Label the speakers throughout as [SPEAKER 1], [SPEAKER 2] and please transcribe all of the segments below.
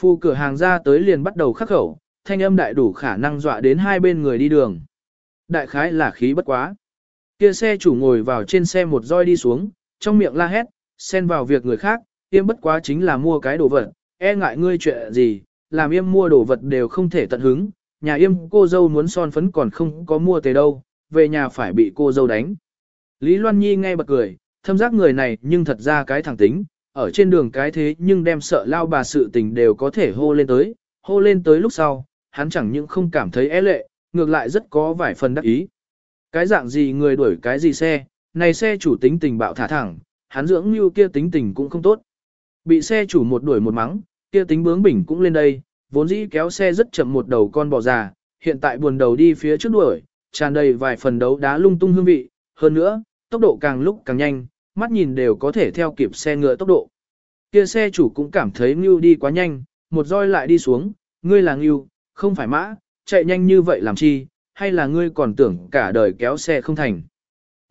[SPEAKER 1] Phu cửa hàng ra tới liền bắt đầu khắc khẩu, thanh âm đại đủ khả năng dọa đến hai bên người đi đường. Đại khái là khí bất quá. Kia xe chủ ngồi vào trên xe một roi đi xuống, trong miệng la hét, xen vào việc người khác, yêm bất quá chính là mua cái đồ vật, e ngại ngươi chuyện gì, làm yêm mua đồ vật đều không thể tận hứng, nhà yêm cô dâu muốn son phấn còn không có mua tề đâu, về nhà phải bị cô dâu đánh. Lý Loan Nhi nghe bật cười, thâm giác người này nhưng thật ra cái thẳng tính, ở trên đường cái thế nhưng đem sợ lao bà sự tình đều có thể hô lên tới, hô lên tới lúc sau, hắn chẳng những không cảm thấy é lệ, ngược lại rất có vài phần đắc ý. Cái dạng gì người đuổi cái gì xe, này xe chủ tính tình bạo thả thẳng, hắn dưỡng như kia tính tình cũng không tốt. Bị xe chủ một đuổi một mắng, kia tính bướng bỉnh cũng lên đây, vốn dĩ kéo xe rất chậm một đầu con bò già, hiện tại buồn đầu đi phía trước đuổi, tràn đầy vài phần đấu đá lung tung hương vị, hơn nữa, tốc độ càng lúc càng nhanh, mắt nhìn đều có thể theo kịp xe ngựa tốc độ. Kia xe chủ cũng cảm thấy Ngưu đi quá nhanh, một roi lại đi xuống, ngươi là Ngưu, không phải mã, chạy nhanh như vậy làm chi, hay là ngươi còn tưởng cả đời kéo xe không thành.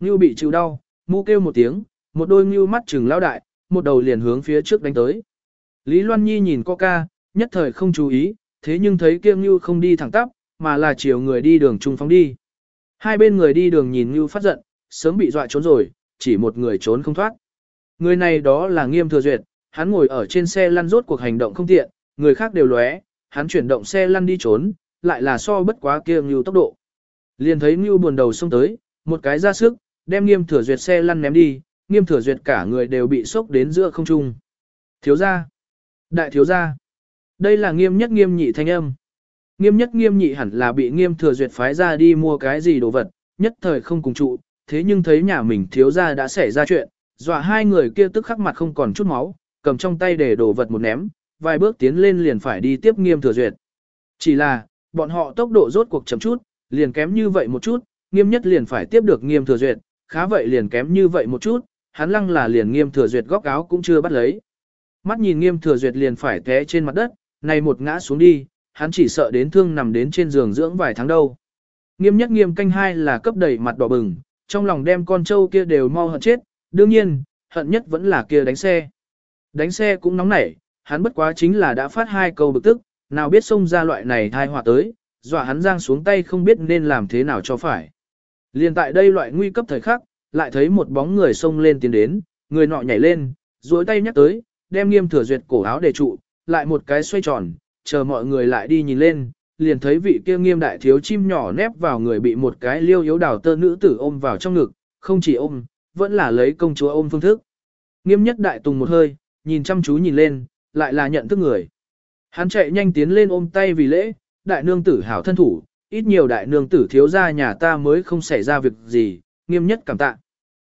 [SPEAKER 1] Ngưu bị chịu đau, mu kêu một tiếng, một đôi Ngưu mắt trừng lao đại, một đầu liền hướng phía trước đánh tới. Lý Loan Nhi nhìn Coca, nhất thời không chú ý, thế nhưng thấy kia Ngưu không đi thẳng tắp, mà là chiều người đi đường trung phóng đi. Hai bên người đi đường nhìn Ngưu phát giận, sớm bị dọa trốn rồi, chỉ một người trốn không thoát. Người này đó là nghiêm thừa duyệt, hắn ngồi ở trên xe lăn rốt cuộc hành động không tiện, người khác đều lóe, hắn chuyển động xe lăn đi trốn, lại là so bất quá kia Ngưu tốc độ. Liền thấy Ngưu buồn đầu xông tới, một cái ra sức, đem nghiêm thừa duyệt xe lăn ném đi, nghiêm thừa duyệt cả người đều bị sốc đến giữa không trung. Thiếu gia, đại thiếu gia, đây là nghiêm nhất nghiêm nhị thanh âm. Nghiêm nhất nghiêm nhị hẳn là bị nghiêm thừa duyệt phái ra đi mua cái gì đồ vật, nhất thời không cùng trụ, thế nhưng thấy nhà mình thiếu gia đã xảy ra chuyện, dọa hai người kia tức khắc mặt không còn chút máu, cầm trong tay để đồ vật một ném, vài bước tiến lên liền phải đi tiếp nghiêm thừa duyệt. Chỉ là, bọn họ tốc độ rốt cuộc chậm chút, liền kém như vậy một chút, nghiêm nhất liền phải tiếp được nghiêm thừa duyệt, khá vậy liền kém như vậy một chút, hắn lăng là liền nghiêm thừa duyệt góc áo cũng chưa bắt lấy. Mắt nhìn nghiêm thừa duyệt liền phải té trên mặt đất, này một ngã xuống đi, hắn chỉ sợ đến thương nằm đến trên giường dưỡng vài tháng đâu. Nghiêm nhất nghiêm canh hai là cấp đầy mặt đỏ bừng, trong lòng đem con trâu kia đều mau hận chết, đương nhiên, hận nhất vẫn là kia đánh xe. Đánh xe cũng nóng nảy, hắn bất quá chính là đã phát hai câu bực tức, nào biết xông ra loại này thai họa tới, dọa hắn giang xuống tay không biết nên làm thế nào cho phải. Liên tại đây loại nguy cấp thời khắc, lại thấy một bóng người xông lên tiến đến, người nọ nhảy lên, duỗi tay nhắc tới, đem nghiêm thừa duyệt cổ áo để trụ, lại một cái xoay tròn, chờ mọi người lại đi nhìn lên, liền thấy vị kia nghiêm đại thiếu chim nhỏ nép vào người bị một cái liêu yếu đào tơ nữ tử ôm vào trong ngực, không chỉ ôm, vẫn là lấy công chúa ôm phương thức. Nghiêm nhất đại tùng một hơi, nhìn chăm chú nhìn lên, lại là nhận thức người. Hắn chạy nhanh tiến lên ôm tay vì lễ, đại nương tử hảo thân thủ, ít nhiều đại nương tử thiếu ra nhà ta mới không xảy ra việc gì, nghiêm nhất cảm tạ.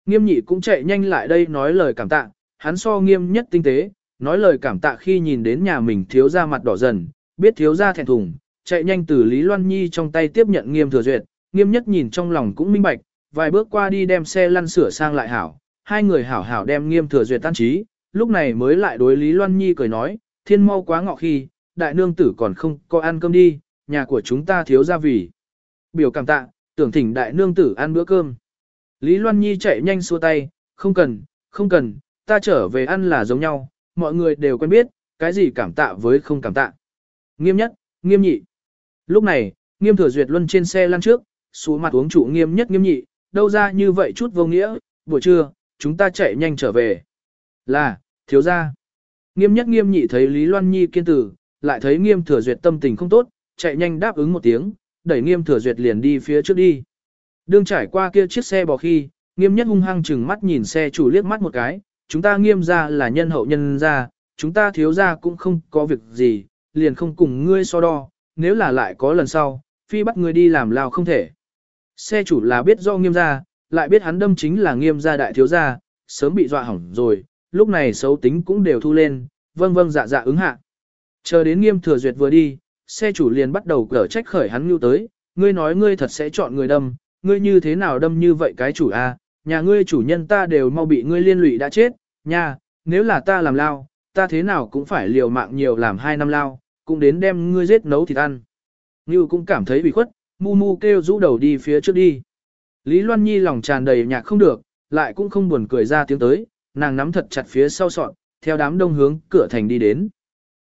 [SPEAKER 1] Nghiêm nhị cũng chạy nhanh lại đây nói lời cảm tạ, hắn so nghiêm nhất tinh tế, nói lời cảm tạ khi nhìn đến nhà mình thiếu ra mặt đỏ dần, biết thiếu ra thẹn thùng, chạy nhanh từ Lý Loan Nhi trong tay tiếp nhận nghiêm thừa duyệt, nghiêm nhất nhìn trong lòng cũng minh bạch, vài bước qua đi đem xe lăn sửa sang lại hảo, hai người hảo hảo đem nghiêm thừa duyệt tan trí, lúc này mới lại đối Lý Loan Nhi cười nói, thiên mau quá ngọ khi, đại nương tử còn không có ăn cơm đi, nhà của chúng ta thiếu gia vị. Biểu cảm tạ, tưởng thỉnh đại nương tử ăn bữa cơm. Lý Loan Nhi chạy nhanh xua tay, không cần, không cần, ta trở về ăn là giống nhau, mọi người đều quen biết, cái gì cảm tạ với không cảm tạ. Nghiêm nhất, nghiêm nhị. Lúc này, nghiêm thừa duyệt luân trên xe lăn trước, xuống mặt uống chủ nghiêm nhất nghiêm nhị, đâu ra như vậy chút vô nghĩa, buổi trưa, chúng ta chạy nhanh trở về. Là, thiếu gia. Nghiêm nhất nghiêm nhị thấy Lý Loan Nhi kiên tử, lại thấy nghiêm thừa duyệt tâm tình không tốt, chạy nhanh đáp ứng một tiếng, đẩy nghiêm thừa duyệt liền đi phía trước đi. Đương trải qua kia chiếc xe bò khi, nghiêm nhất hung hăng chừng mắt nhìn xe chủ liếc mắt một cái, chúng ta nghiêm ra là nhân hậu nhân ra, chúng ta thiếu ra cũng không có việc gì, liền không cùng ngươi so đo, nếu là lại có lần sau, phi bắt ngươi đi làm lao không thể. Xe chủ là biết do nghiêm gia, lại biết hắn đâm chính là nghiêm gia đại thiếu gia, sớm bị dọa hỏng rồi, lúc này xấu tính cũng đều thu lên, vâng vâng dạ dạ ứng hạ. Chờ đến nghiêm thừa duyệt vừa đi, xe chủ liền bắt đầu cở trách khởi hắn như tới, ngươi nói ngươi thật sẽ chọn người đâm, ngươi như thế nào đâm như vậy cái chủ a, nhà ngươi chủ nhân ta đều mau bị ngươi liên lụy đã chết, nha, nếu là ta làm lao, ta thế nào cũng phải liều mạng nhiều làm hai năm lao, cũng đến đem ngươi giết nấu thịt ăn. Ngưu cũng cảm thấy bị khuất, mu mu kêu rũ đầu đi phía trước đi. Lý Loan Nhi lòng tràn đầy nhạc không được, lại cũng không buồn cười ra tiếng tới, nàng nắm thật chặt phía sau sọn, theo đám đông hướng cửa thành đi đến.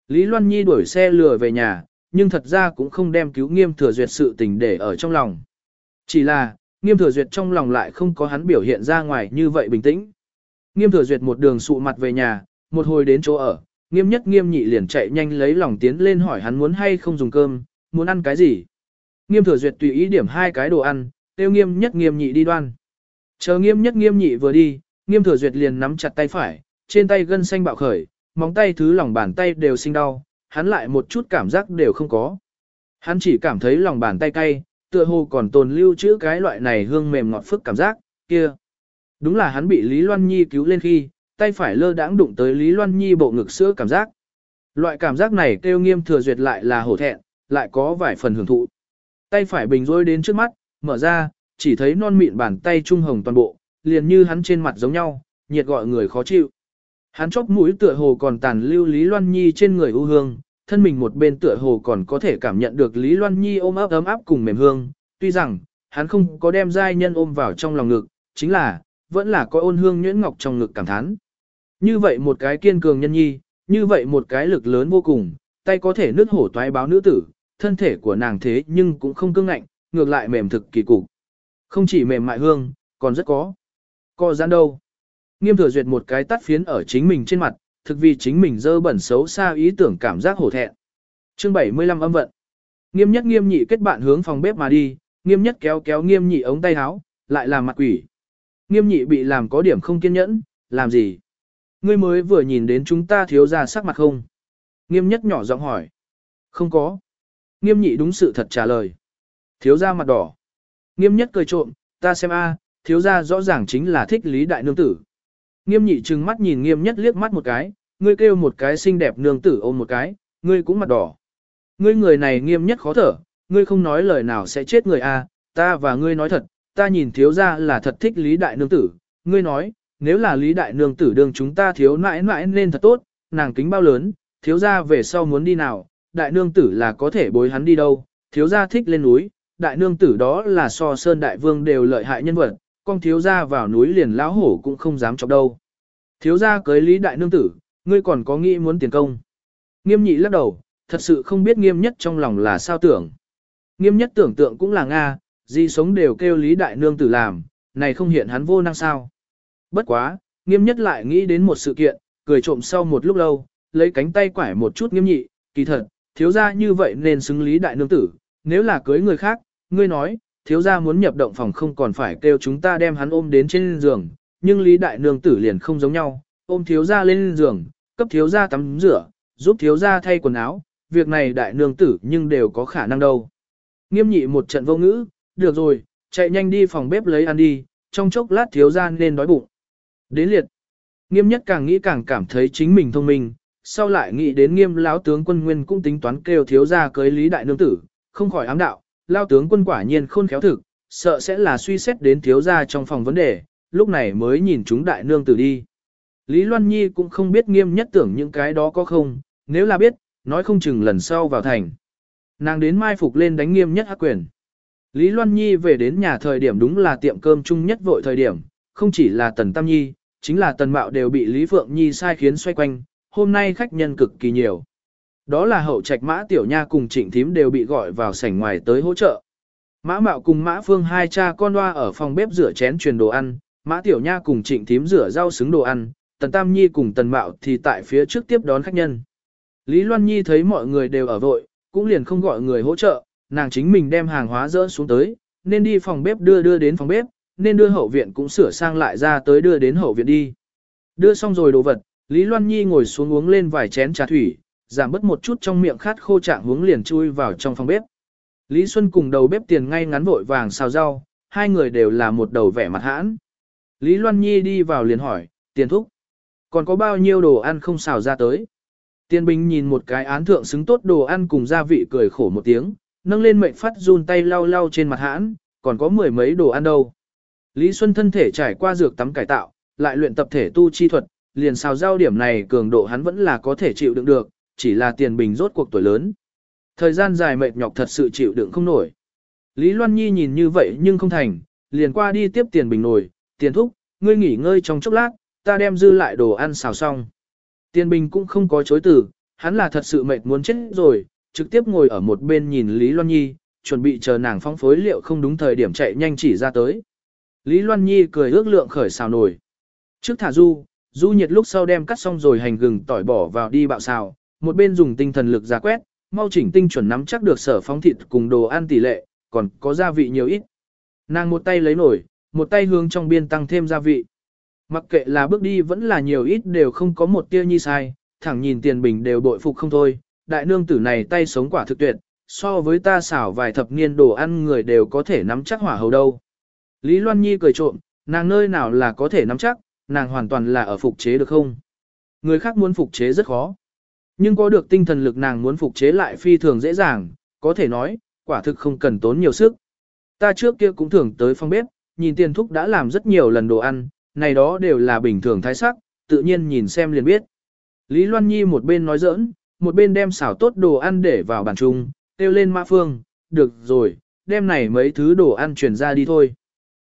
[SPEAKER 1] Lý Loan Nhi đuổi xe lừa về nhà, nhưng thật ra cũng không đem cứu nghiêm thừa duyệt sự tình để ở trong lòng. Chỉ là, nghiêm thừa duyệt trong lòng lại không có hắn biểu hiện ra ngoài như vậy bình tĩnh. Nghiêm thừa duyệt một đường sụ mặt về nhà, một hồi đến chỗ ở, nghiêm nhất nghiêm nhị liền chạy nhanh lấy lòng tiến lên hỏi hắn muốn hay không dùng cơm, muốn ăn cái gì. Nghiêm thừa duyệt tùy ý điểm hai cái đồ ăn, tiêu nghiêm nhất nghiêm nhị đi đoan. Chờ nghiêm nhất nghiêm nhị vừa đi, nghiêm thừa duyệt liền nắm chặt tay phải, trên tay gân xanh bạo khởi, móng tay thứ lòng bàn tay đều sinh đau, hắn lại một chút cảm giác đều không có. Hắn chỉ cảm thấy lòng bàn tay cay, tựa hồ còn tồn lưu chữ cái loại này hương mềm ngọt phức cảm giác, kia. Đúng là hắn bị Lý Loan Nhi cứu lên khi, tay phải lơ đãng đụng tới Lý Loan Nhi bộ ngực sữa cảm giác. Loại cảm giác này kêu nghiêm thừa duyệt lại là hổ thẹn, lại có vài phần hưởng thụ. Tay phải bình rối đến trước mắt, mở ra, chỉ thấy non mịn bàn tay trung hồng toàn bộ, liền như hắn trên mặt giống nhau, nhiệt gọi người khó chịu. Hắn chóp mũi tựa hồ còn tàn lưu Lý Loan Nhi trên người ưu hương, thân mình một bên tựa hồ còn có thể cảm nhận được Lý Loan Nhi ôm ấp ấm áp cùng mềm hương, tuy rằng, hắn không có đem giai nhân ôm vào trong lòng ngực, chính là, vẫn là có ôn hương nhuyễn ngọc trong ngực cảm thán. Như vậy một cái kiên cường nhân nhi, như vậy một cái lực lớn vô cùng, tay có thể nứt hổ toái báo nữ tử, thân thể của nàng thế nhưng cũng không cứng ngạnh, ngược lại mềm thực kỳ cục. Không chỉ mềm mại hương, còn rất có. Co giãn đâu. Nghiêm thừa duyệt một cái tắt phiến ở chính mình trên mặt, thực vì chính mình dơ bẩn xấu xa ý tưởng cảm giác hổ thẹn. Chương 75 âm vận. Nghiêm nhất nghiêm nhị kết bạn hướng phòng bếp mà đi, nghiêm nhất kéo kéo nghiêm nhị ống tay áo, lại làm mặt quỷ. Nghiêm nhị bị làm có điểm không kiên nhẫn, làm gì? Ngươi mới vừa nhìn đến chúng ta thiếu ra sắc mặt không? Nghiêm nhất nhỏ giọng hỏi. Không có. Nghiêm nhị đúng sự thật trả lời. Thiếu ra mặt đỏ. Nghiêm nhất cười trộm, ta xem a, thiếu ra rõ ràng chính là thích lý đại nương tử. Nghiêm nhị trừng mắt nhìn nghiêm nhất liếc mắt một cái, ngươi kêu một cái xinh đẹp nương tử ôm một cái, ngươi cũng mặt đỏ. Ngươi người này nghiêm nhất khó thở, ngươi không nói lời nào sẽ chết người a, ta và ngươi nói thật, ta nhìn thiếu ra là thật thích lý đại nương tử, ngươi nói, nếu là lý đại nương tử đương chúng ta thiếu nãi nãi nên thật tốt, nàng kính bao lớn, thiếu ra về sau muốn đi nào, đại nương tử là có thể bối hắn đi đâu, thiếu ra thích lên núi, đại nương tử đó là so sơn đại vương đều lợi hại nhân vật, con thiếu ra vào núi liền lão hổ cũng không dám chọc đâu. Thiếu ra cưới lý đại nương tử, ngươi còn có nghĩ muốn tiền công. Nghiêm nhị lắc đầu, thật sự không biết nghiêm nhất trong lòng là sao tưởng. Nghiêm nhất tưởng tượng cũng là Nga, gì sống đều kêu lý đại nương tử làm, này không hiện hắn vô năng sao. Bất quá, nghiêm nhất lại nghĩ đến một sự kiện, cười trộm sau một lúc lâu, lấy cánh tay quải một chút nghiêm nhị, kỳ thật, thiếu gia như vậy nên xứng lý đại nương tử, nếu là cưới người khác, ngươi nói, thiếu gia muốn nhập động phòng không còn phải kêu chúng ta đem hắn ôm đến trên giường, nhưng Lý Đại Nương tử liền không giống nhau, ôm thiếu gia lên giường, cấp thiếu gia tắm rửa, giúp thiếu gia thay quần áo, việc này Đại Nương tử nhưng đều có khả năng đâu. Nghiêm nhị một trận vô ngữ, được rồi, chạy nhanh đi phòng bếp lấy ăn đi, trong chốc lát thiếu gia nên đói bụng. Đến liệt, nghiêm nhất càng nghĩ càng cảm thấy chính mình thông minh, sau lại nghĩ đến nghiêm lão tướng quân nguyên cũng tính toán kêu thiếu gia cưới Lý Đại Nương tử, không khỏi ám đạo, lao tướng quân quả nhiên khôn khéo thực, sợ sẽ là suy xét đến thiếu gia trong phòng vấn đề, lúc này mới nhìn chúng đại nương tử đi. Lý Loan Nhi cũng không biết nghiêm nhất tưởng những cái đó có không, nếu là biết, nói không chừng lần sau vào thành. Nàng đến mai phục lên đánh nghiêm nhất hắc quyền. Lý Loan Nhi về đến nhà thời điểm đúng là tiệm cơm chung nhất vội thời điểm, không chỉ là Tần Tam Nhi, chính là Tần Mạo đều bị Lý Phượng Nhi sai khiến xoay quanh, hôm nay khách nhân cực kỳ nhiều. Đó là hậu trạch mã tiểu nha cùng trịnh thím đều bị gọi vào sảnh ngoài tới hỗ trợ. Mã mạo cùng mã phương hai cha con loa ở phòng bếp rửa chén truyền đồ ăn, mã tiểu nha cùng trịnh thím rửa rau xứng đồ ăn, tần tam nhi cùng tần mạo thì tại phía trước tiếp đón khách nhân. Lý Loan Nhi thấy mọi người đều ở vội, cũng liền không gọi người hỗ trợ, nàng chính mình đem hàng hóa dỡ xuống tới, nên đi phòng bếp đưa đưa đến phòng bếp, nên đưa hậu viện cũng sửa sang lại ra tới đưa đến hậu viện đi. Đưa xong rồi đồ vật, Lý Loan Nhi ngồi xuống uống lên vài chén trà thủy, giảm bớt một chút trong miệng khát khô trạng hướng liền chui vào trong phòng bếp. Lý Xuân cùng đầu bếp tiền ngay ngắn vội vàng xào rau, hai người đều là một đầu vẻ mặt hãn. Lý Loan Nhi đi vào liền hỏi, tiền thúc, còn có bao nhiêu đồ ăn không xào ra tới? Tiên Bình nhìn một cái án thượng xứng tốt đồ ăn cùng gia vị cười khổ một tiếng, nâng lên mệnh phát run tay lau lau trên mặt hãn, còn có mười mấy đồ ăn đâu. Lý Xuân thân thể trải qua dược tắm cải tạo, lại luyện tập thể tu chi thuật, liền xào giao điểm này cường độ hắn vẫn là có thể chịu đựng được, chỉ là tiền bình rốt cuộc tuổi lớn. Thời gian dài mệt nhọc thật sự chịu đựng không nổi. Lý Loan Nhi nhìn như vậy nhưng không thành, liền qua đi tiếp tiền bình nổi, tiền thúc, ngươi nghỉ ngơi trong chốc lát, ta đem dư lại đồ ăn xào xong. Tiền bình cũng không có chối từ, hắn là thật sự mệt muốn chết rồi, trực tiếp ngồi ở một bên nhìn Lý Loan Nhi, chuẩn bị chờ nàng phong phối liệu không đúng thời điểm chạy nhanh chỉ ra tới. Lý Loan Nhi cười ước lượng khởi xào nổi. Trước thả du, du nhiệt lúc sau đem cắt xong rồi hành gừng tỏi bỏ vào đi bạo xào, một bên dùng tinh thần lực ra quét, mau chỉnh tinh chuẩn nắm chắc được sở phóng thịt cùng đồ ăn tỷ lệ, còn có gia vị nhiều ít. Nàng một tay lấy nổi, một tay hướng trong biên tăng thêm gia vị. Mặc kệ là bước đi vẫn là nhiều ít đều không có một tia nhi sai, thẳng nhìn tiền bình đều bội phục không thôi, đại nương tử này tay sống quả thực tuyệt, so với ta xảo vài thập niên đồ ăn người đều có thể nắm chắc hỏa hầu đâu. Lý Loan Nhi cười trộm, nàng nơi nào là có thể nắm chắc, nàng hoàn toàn là ở phục chế được không? Người khác muốn phục chế rất khó. Nhưng có được tinh thần lực nàng muốn phục chế lại phi thường dễ dàng, có thể nói, quả thực không cần tốn nhiều sức. Ta trước kia cũng thường tới phòng bếp, nhìn tiền thúc đã làm rất nhiều lần đồ ăn, này đó đều là bình thường thái sắc, tự nhiên nhìn xem liền biết. Lý Loan Nhi một bên nói giỡn, một bên đem xảo tốt đồ ăn để vào bàn chung, kêu lên Mã Phương, được rồi, đem này mấy thứ đồ ăn chuyển ra đi thôi.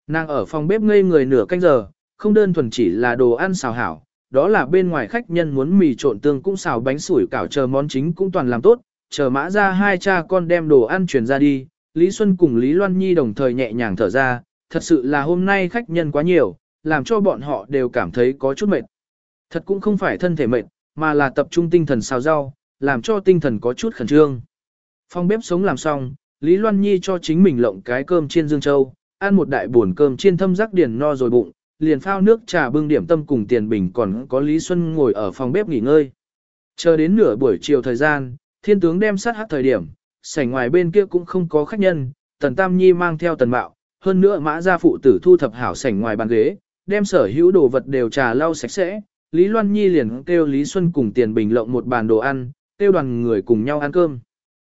[SPEAKER 1] Nàng ở phòng bếp ngây người nửa canh giờ, không đơn thuần chỉ là đồ ăn xào hảo, đó là bên ngoài khách nhân muốn mì trộn tương cũng xào bánh sủi cảo chờ món chính cũng toàn làm tốt, chờ mã ra hai cha con đem đồ ăn chuyển ra đi, Lý Xuân cùng Lý Loan Nhi đồng thời nhẹ nhàng thở ra, thật sự là hôm nay khách nhân quá nhiều, làm cho bọn họ đều cảm thấy có chút mệt. Thật cũng không phải thân thể mệt, mà là tập trung tinh thần xào rau, làm cho tinh thần có chút khẩn trương. Phòng bếp sống làm xong, Lý Loan Nhi cho chính mình lộng cái cơm chiên dương châu, ăn một đại buồn cơm chiên thâm rắc điền no rồi bụng, liền phao nước trà bưng điểm tâm cùng tiền bình còn có Lý Xuân ngồi ở phòng bếp nghỉ ngơi. Chờ đến nửa buổi chiều thời gian, thiên tướng đem sát hát thời điểm, sảnh ngoài bên kia cũng không có khách nhân, tần tam nhi mang theo tần mạo, hơn nữa mã gia phụ tử thu thập hảo sảnh ngoài bàn ghế, đem sở hữu đồ vật đều trà lau sạch sẽ. Lý Loan Nhi liền kêu Lý Xuân cùng tiền bình lộng một bàn đồ ăn, Tiêu đoàn người cùng nhau ăn cơm.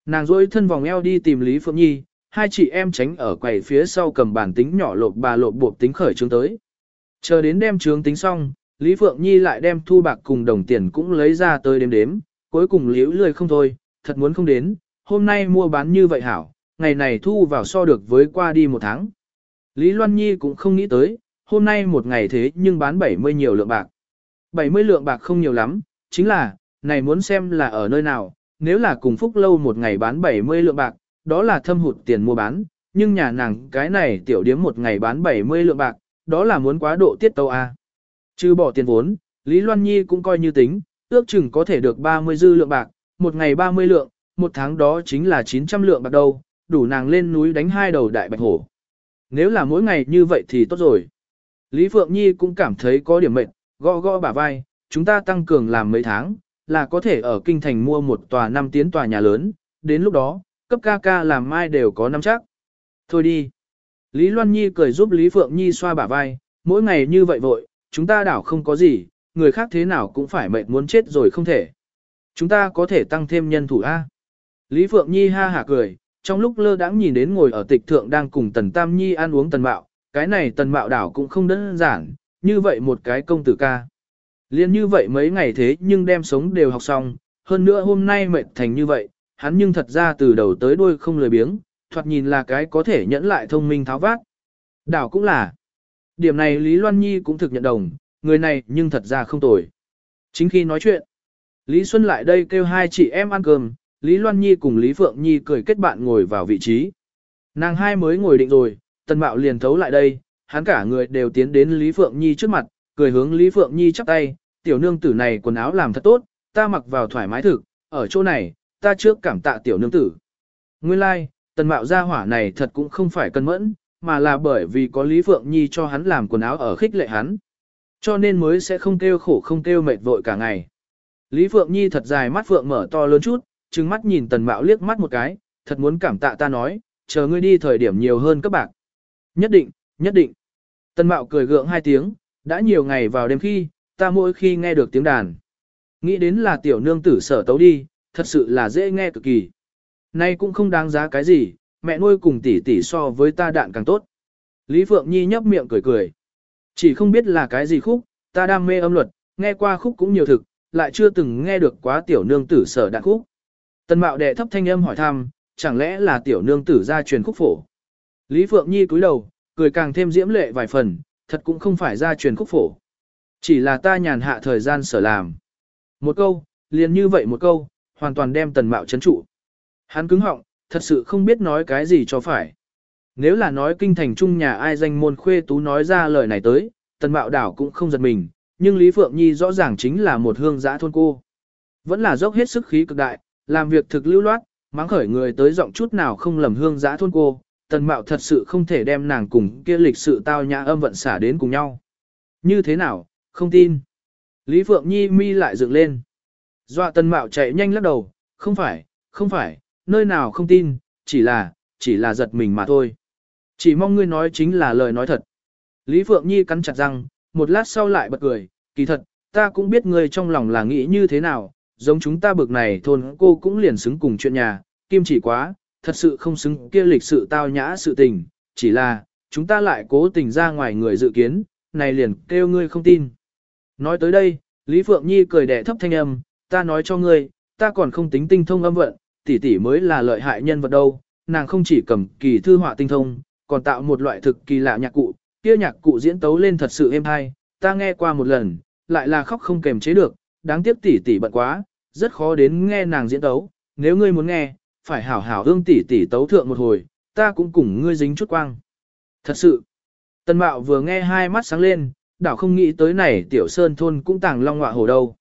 [SPEAKER 1] Nàng rôi thân vòng eo đi tìm Lý Phượng Nhi, hai chị em tránh ở quầy phía sau cầm bản tính nhỏ lộp bà lộp bộp tính khởi trướng tới. Chờ đến đem trướng tính xong, Lý Phượng Nhi lại đem thu bạc cùng đồng tiền cũng lấy ra tới đếm đếm, cuối cùng liễu lười không thôi, thật muốn không đến, hôm nay mua bán như vậy hảo, ngày này thu vào so được với qua đi một tháng. Lý Loan Nhi cũng không nghĩ tới, hôm nay một ngày thế nhưng bán 70 nhiều lượng bạc. 70 lượng bạc không nhiều lắm, chính là, này muốn xem là ở nơi nào, nếu là cùng phúc lâu một ngày bán 70 lượng bạc, đó là thâm hụt tiền mua bán, nhưng nhà nàng cái này tiểu điếm một ngày bán 70 lượng bạc, đó là muốn quá độ tiết tâu A. Trừ bỏ tiền vốn, Lý Loan Nhi cũng coi như tính, ước chừng có thể được 30 dư lượng bạc, một ngày 30 lượng, một tháng đó chính là 900 lượng bạc đâu, đủ nàng lên núi đánh hai đầu đại bạch hổ. Nếu là mỗi ngày như vậy thì tốt rồi. Lý Phượng Nhi cũng cảm thấy có điểm mệnh, gõ gõ bả vai, chúng ta tăng cường làm mấy tháng, là có thể ở kinh thành mua một tòa năm tiến tòa nhà lớn, đến lúc đó, cấp ca ca làm mai đều có năm chắc. Thôi đi. Lý Loan Nhi cười giúp Lý Phượng Nhi xoa bả vai, mỗi ngày như vậy vội, chúng ta đảo không có gì, người khác thế nào cũng phải mệt muốn chết rồi không thể. Chúng ta có thể tăng thêm nhân thủ A. Lý Phượng Nhi ha hả cười, trong lúc lơ đãng nhìn đến ngồi ở tịch thượng đang cùng Tần Tam Nhi ăn uống Tần Mạo, cái này Tần Mạo đảo cũng không đơn giản, như vậy một cái công tử ca. Liên như vậy mấy ngày thế nhưng đem sống đều học xong, hơn nữa hôm nay mệt thành như vậy, hắn nhưng thật ra từ đầu tới đuôi không lười biếng, thoạt nhìn là cái có thể nhẫn lại thông minh tháo vát. Đảo cũng là. Điểm này Lý Loan Nhi cũng thực nhận đồng, người này nhưng thật ra không tồi. Chính khi nói chuyện, Lý Xuân lại đây kêu hai chị em ăn cơm, Lý Loan Nhi cùng Lý Phượng Nhi cười kết bạn ngồi vào vị trí. Nàng hai mới ngồi định rồi, Tần Mạo liền thấu lại đây, hắn cả người đều tiến đến Lý Phượng Nhi trước mặt, cười hướng Lý Phượng Nhi chắp tay, tiểu nương tử này quần áo làm thật tốt, ta mặc vào thoải mái thực, ở chỗ này, ta trước cảm tạ tiểu nương tử. Nguyên lai, like, Tần Mạo gia hỏa này thật cũng không phải cân mẫn, mà là bởi vì có Lý Phượng Nhi cho hắn làm quần áo ở khích lệ hắn. Cho nên mới sẽ không kêu khổ không kêu mệt vội cả ngày. Lý Phượng Nhi thật dài mắt Phượng mở to lớn chút, trừng mắt nhìn Tần Mạo liếc mắt một cái, thật muốn cảm tạ ta nói, chờ ngươi đi thời điểm nhiều hơn các bạn. Nhất định, nhất định. Tần Mạo cười gượng hai tiếng, đã nhiều ngày vào đêm khi, ta mỗi khi nghe được tiếng đàn. Nghĩ đến là tiểu nương tử sở tấu đi, thật sự là dễ nghe cực kỳ. Nay cũng không đáng giá cái gì, mẹ nuôi cùng tỷ tỷ so với ta đạn càng tốt. Lý Phượng Nhi nhấp miệng cười cười. Chỉ không biết là cái gì khúc, ta đam mê âm luật, nghe qua khúc cũng nhiều thực, lại chưa từng nghe được quá tiểu nương tử sở đạn khúc. Tần mạo đệ thấp thanh âm hỏi thăm, chẳng lẽ là tiểu nương tử gia truyền khúc phổ. Lý Phượng Nhi cúi đầu, cười càng thêm diễm lệ vài phần, thật cũng không phải gia truyền khúc phổ. Chỉ là ta nhàn hạ thời gian sở làm. Một câu, liền như vậy một câu, hoàn toàn đem tần mạo chấn trụ. Hắn cứng họng, thật sự không biết nói cái gì cho phải. Nếu là nói kinh thành trung nhà ai danh môn khuê tú nói ra lời này tới, tần mạo đảo cũng không giật mình, nhưng Lý Phượng Nhi rõ ràng chính là một hương giã thôn cô. Vẫn là dốc hết sức khí cực đại, làm việc thực lưu loát, mắng khởi người tới giọng chút nào không lầm hương giã thôn cô, tần mạo thật sự không thể đem nàng cùng kia lịch sự tao nhã âm vận xả đến cùng nhau. Như thế nào, không tin. Lý Phượng Nhi mi lại dựng lên. Dọa tần mạo chạy nhanh lắc đầu, không phải, không phải, nơi nào không tin, chỉ là, chỉ là giật mình mà thôi. Chỉ mong ngươi nói chính là lời nói thật. Lý Phượng Nhi cắn chặt răng, một lát sau lại bật cười, kỳ thật, ta cũng biết ngươi trong lòng là nghĩ như thế nào, giống chúng ta bực này thôn cô cũng liền xứng cùng chuyện nhà, kim chỉ quá, thật sự không xứng kia lịch sự tao nhã sự tình, chỉ là, chúng ta lại cố tình ra ngoài người dự kiến, này liền kêu ngươi không tin. Nói tới đây, Lý Phượng Nhi cười đẻ thấp thanh âm, ta nói cho ngươi, ta còn không tính tinh thông âm vận, tỷ tỷ mới là lợi hại nhân vật đâu, nàng không chỉ cầm kỳ thư họa tinh thông, còn tạo một loại thực kỳ lạ nhạc cụ, kia nhạc cụ diễn tấu lên thật sự êm hay, ta nghe qua một lần, lại là khóc không kềm chế được, đáng tiếc tỷ tỷ bận quá, rất khó đến nghe nàng diễn tấu, nếu ngươi muốn nghe, phải hảo hảo ương tỷ tỷ tấu thượng một hồi, ta cũng cùng ngươi dính chút quang. Thật sự, Tân Mạo vừa nghe hai mắt sáng lên, đảo không nghĩ tới này tiểu sơn thôn cũng tàng long ngọa hồ đâu.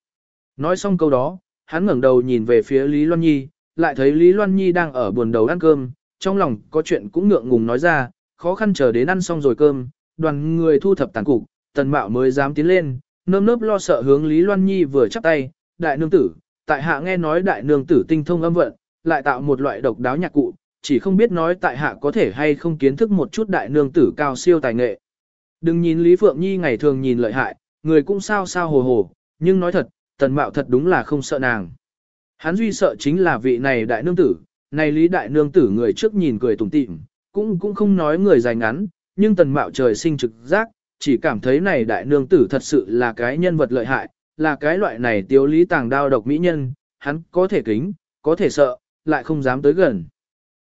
[SPEAKER 1] Nói xong câu đó, hắn ngẩng đầu nhìn về phía Lý Loan Nhi, lại thấy Lý Loan Nhi đang ở buồn đầu ăn cơm, trong lòng có chuyện cũng ngượng ngùng nói ra, khó khăn chờ đến ăn xong rồi cơm, đoàn người thu thập tàn cục, tần mạo mới dám tiến lên, nơm nớp lo sợ hướng Lý Loan Nhi vừa chắp tay, đại nương tử, tại hạ nghe nói đại nương tử tinh thông âm vận, lại tạo một loại độc đáo nhạc cụ, chỉ không biết nói tại hạ có thể hay không kiến thức một chút đại nương tử cao siêu tài nghệ. Đừng nhìn Lý Phượng Nhi ngày thường nhìn lợi hại, người cũng sao sao hồ hồ, nhưng nói thật, tần mạo thật đúng là không sợ nàng. Hắn duy sợ chính là vị này đại nương tử, này Lý đại nương tử người trước nhìn cười tủm tỉm, cũng cũng không nói người dài ngắn, nhưng tần mạo trời sinh trực giác, chỉ cảm thấy này đại nương tử thật sự là cái nhân vật lợi hại, là cái loại này tiêu lý tàng đao độc mỹ nhân, hắn có thể kính, có thể sợ, lại không dám tới gần.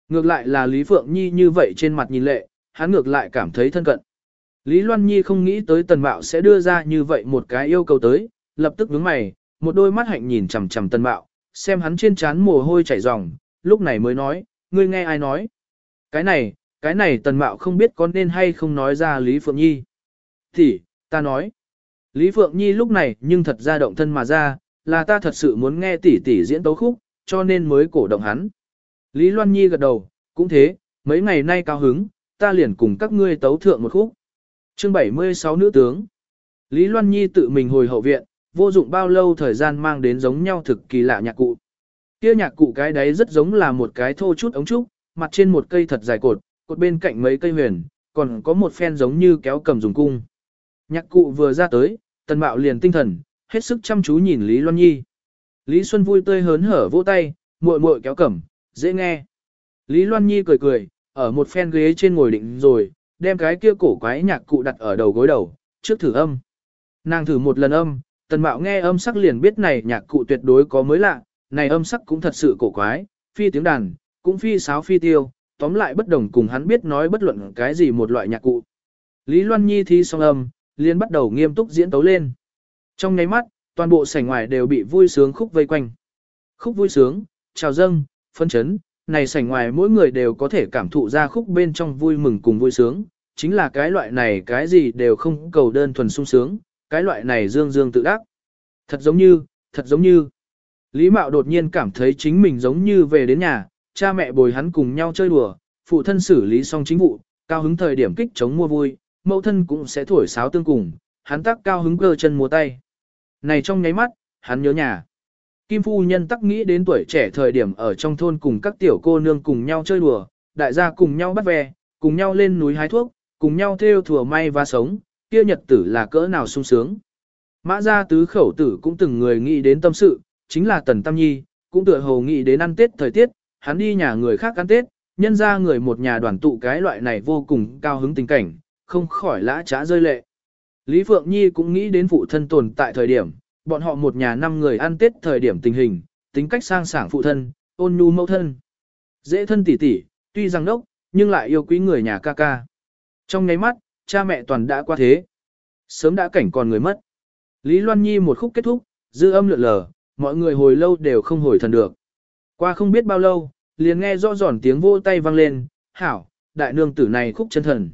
[SPEAKER 1] Ngược lại là Lý Phượng Nhi như vậy trên mặt nhìn lệ, hắn ngược lại cảm thấy thân cận. Lý Loan Nhi không nghĩ tới tần mạo sẽ đưa ra như vậy một cái yêu cầu tới, lập tức nhướng mày, một đôi mắt hạnh nhìn chằm chằm tần mạo, xem hắn trên trán mồ hôi chảy ròng, lúc này mới nói, ngươi nghe ai nói. Cái này, cái này tần mạo không biết có nên hay không nói ra Lý Phượng Nhi. Thì, ta nói. Lý Phượng Nhi lúc này nhưng thật ra động thân mà ra, là ta thật sự muốn nghe tỷ tỷ diễn tấu khúc, cho nên mới cổ động hắn. Lý Loan Nhi gật đầu, cũng thế, mấy ngày nay cao hứng, ta liền cùng các ngươi tấu thượng một khúc. Chương 76 nữ tướng. Lý Loan Nhi tự mình hồi hậu viện, vô dụng bao lâu thời gian mang đến giống nhau thực kỳ lạ nhạc cụ. Kia nhạc cụ cái đấy rất giống là một cái thô chút ống trúc, mặt trên một cây thật dài cột, cột bên cạnh mấy cây huyền, còn có một phen giống như kéo cầm dùng cung. Nhạc cụ vừa ra tới, tần mạo liền tinh thần, hết sức chăm chú nhìn Lý Loan Nhi. Lý Xuân vui tươi hớn hở vỗ tay, muội muội kéo cẩm, dễ nghe. Lý Loan Nhi cười cười, ở một phen ghế trên ngồi định rồi, đem cái kia cổ quái nhạc cụ đặt ở đầu gối đầu, trước thử âm. Nàng thử một lần âm, tần mạo nghe âm sắc liền biết này nhạc cụ tuyệt đối có mới lạ, này âm sắc cũng thật sự cổ quái, phi tiếng đàn, cũng phi sáo phi tiêu, tóm lại bất đồng cùng hắn biết nói bất luận cái gì một loại nhạc cụ. Lý Loan Nhi thi xong âm, liền bắt đầu nghiêm túc diễn tấu lên. Trong nháy mắt, toàn bộ sảnh ngoài đều bị vui sướng khúc vây quanh. Khúc vui sướng, chào dâng, phân chấn, này sảnh ngoài mỗi người đều có thể cảm thụ ra khúc bên trong vui mừng cùng vui sướng, chính là cái loại này cái gì đều không cầu đơn thuần sung sướng, cái loại này dương dương tự đắc. Thật giống như, thật giống như. Lý Mạo đột nhiên cảm thấy chính mình giống như về đến nhà, cha mẹ bồi hắn cùng nhau chơi đùa, phụ thân xử lý xong chính vụ, cao hứng thời điểm kích chống mua vui, mẫu thân cũng sẽ thổi sáo tương cùng, hắn tắc cao hứng cơ chân múa tay. Này trong nháy mắt, hắn nhớ nhà. Kim phu nhân tắc nghĩ đến tuổi trẻ thời điểm ở trong thôn cùng các tiểu cô nương cùng nhau chơi đùa, đại gia cùng nhau bắt ve, cùng nhau lên núi hái thuốc, cùng nhau theo thừa may và sống, kia nhật tử là cỡ nào sung sướng. Mã gia tứ khẩu tử cũng từng người nghĩ đến tâm sự, chính là Tần Tam Nhi, cũng tựa hồ nghĩ đến ăn Tết thời tiết, hắn đi nhà người khác ăn Tết, nhân ra người một nhà đoàn tụ cái loại này vô cùng cao hứng tình cảnh, không khỏi lã trá rơi lệ. Lý Phượng Nhi cũng nghĩ đến phụ thân tồn tại thời điểm, bọn họ một nhà năm người ăn Tết thời điểm tình hình, tính cách sang sảng phụ thân, ôn nhu mẫu thân. Dễ thân tỉ tỉ, tuy rằng đốc, nhưng lại yêu quý người nhà ca ca. Trong nháy mắt, cha mẹ toàn đã qua thế. Sớm đã cảnh còn người mất. Lý Loan Nhi một khúc kết thúc, dư âm lượn lờ, mọi người hồi lâu đều không hồi thần được. Qua không biết bao lâu, liền nghe rõ giòn tiếng vô tay vang lên, hảo, đại nương tử này khúc chân thần.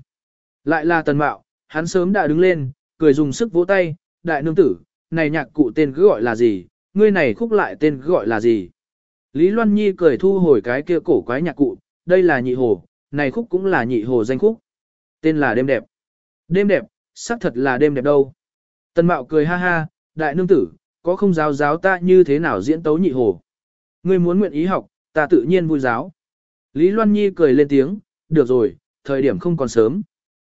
[SPEAKER 1] Lại là tần mạo, hắn sớm đã đứng lên, cười dùng sức vỗ tay, đại nương tử, này nhạc cụ tên cứ gọi là gì, ngươi này khúc lại tên cứ gọi là gì. Lý Loan Nhi cười thu hồi cái kia cổ quái nhạc cụ, đây là nhị hồ, này khúc cũng là nhị hồ danh khúc. Tên là đêm đẹp. Đêm đẹp, xác thật là đêm đẹp đâu. Tần Mạo cười ha ha, đại nương tử, có không giáo giáo ta như thế nào diễn tấu nhị hồ. Ngươi muốn nguyện ý học, ta tự nhiên vui giáo. Lý Loan Nhi cười lên tiếng, được rồi, thời điểm không còn sớm.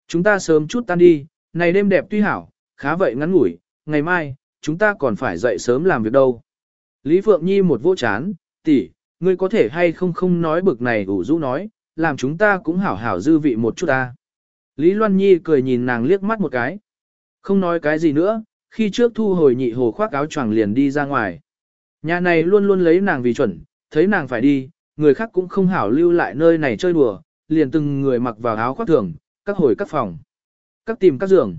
[SPEAKER 1] Chúng ta sớm chút tan đi, này đêm đẹp tuy hảo, khá vậy ngắn ngủi, ngày mai, chúng ta còn phải dậy sớm làm việc đâu. Lý Phượng Nhi một vỗ chán, tỷ, ngươi có thể hay không không nói bực này ủ rũ nói, làm chúng ta cũng hảo hảo dư vị một chút ta. Lý Loan Nhi cười nhìn nàng liếc mắt một cái. Không nói cái gì nữa, khi trước thu hồi nhị hồ khoác áo choàng liền đi ra ngoài. Nhà này luôn luôn lấy nàng vì chuẩn, thấy nàng phải đi, người khác cũng không hảo lưu lại nơi này chơi đùa, liền từng người mặc vào áo khoác thường, các hồi các phòng, các tìm các giường.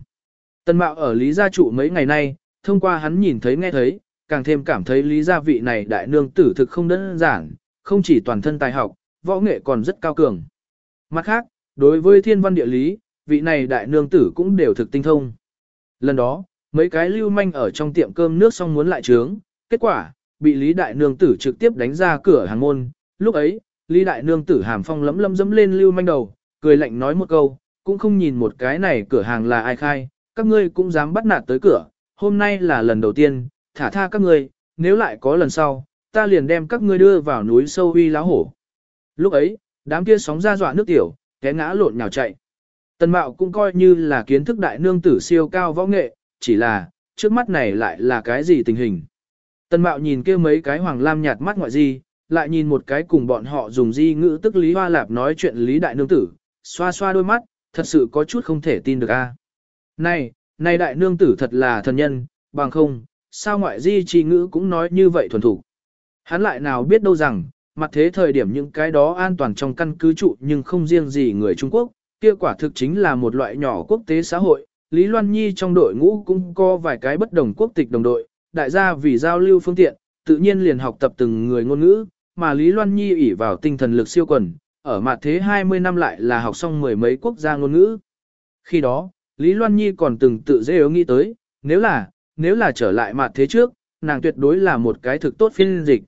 [SPEAKER 1] Tân Mạo ở Lý Gia trụ mấy ngày nay, thông qua hắn nhìn thấy nghe thấy, càng thêm cảm thấy Lý Gia vị này đại nương tử thực không đơn giản, không chỉ toàn thân tài học, võ nghệ còn rất cao cường. Mặt khác, đối với thiên văn địa lý, vị này đại nương tử cũng đều thực tinh thông. Lần đó, mấy cái lưu manh ở trong tiệm cơm nước xong muốn lại trướng, kết quả, bị Lý đại nương tử trực tiếp đánh ra cửa hàng môn, lúc ấy, Lý đại nương tử hàm phong lấm lấm dẫm lên lưu manh đầu, cười lạnh nói một câu, cũng không nhìn một cái này cửa hàng là ai khai, các ngươi cũng dám bắt nạt tới cửa, hôm nay là lần đầu tiên, thả tha các ngươi, nếu lại có lần sau, ta liền đem các ngươi đưa vào núi sâu huy lá hổ. Lúc ấy, đám kia sóng ra dọa nước tiểu, té ngã lộn nhào chạy. Tần Mạo cũng coi như là kiến thức đại nương tử siêu cao võ nghệ, chỉ là, trước mắt này lại là cái gì tình hình. Tần Mạo nhìn kia mấy cái hoàng lam nhạt mắt ngoại di, lại nhìn một cái cùng bọn họ dùng di ngữ tức Lý Hoa Lạp nói chuyện Lý Đại Nương Tử, xoa xoa đôi mắt, thật sự có chút không thể tin được a. Này, này Đại Nương Tử thật là thần nhân, bằng không, sao ngoại di chi ngữ cũng nói như vậy thuần thủ. Hắn lại nào biết đâu rằng, mặt thế thời điểm những cái đó an toàn trong căn cứ trụ nhưng không riêng gì người Trung Quốc, kia quả thực chính là một loại nhỏ quốc tế xã hội. Lý Loan Nhi trong đội ngũ cũng có vài cái bất đồng quốc tịch đồng đội, đại gia vì giao lưu phương tiện, tự nhiên liền học tập từng người ngôn ngữ, mà Lý Loan Nhi ỷ vào tinh thần lực siêu quần, ở mặt thế 20 năm lại là học xong mười mấy quốc gia ngôn ngữ. Khi đó, Lý Loan Nhi còn từng tự dễ nghĩ tới, nếu là, nếu là trở lại mặt thế trước, nàng tuyệt đối là một cái thực tốt phiên dịch.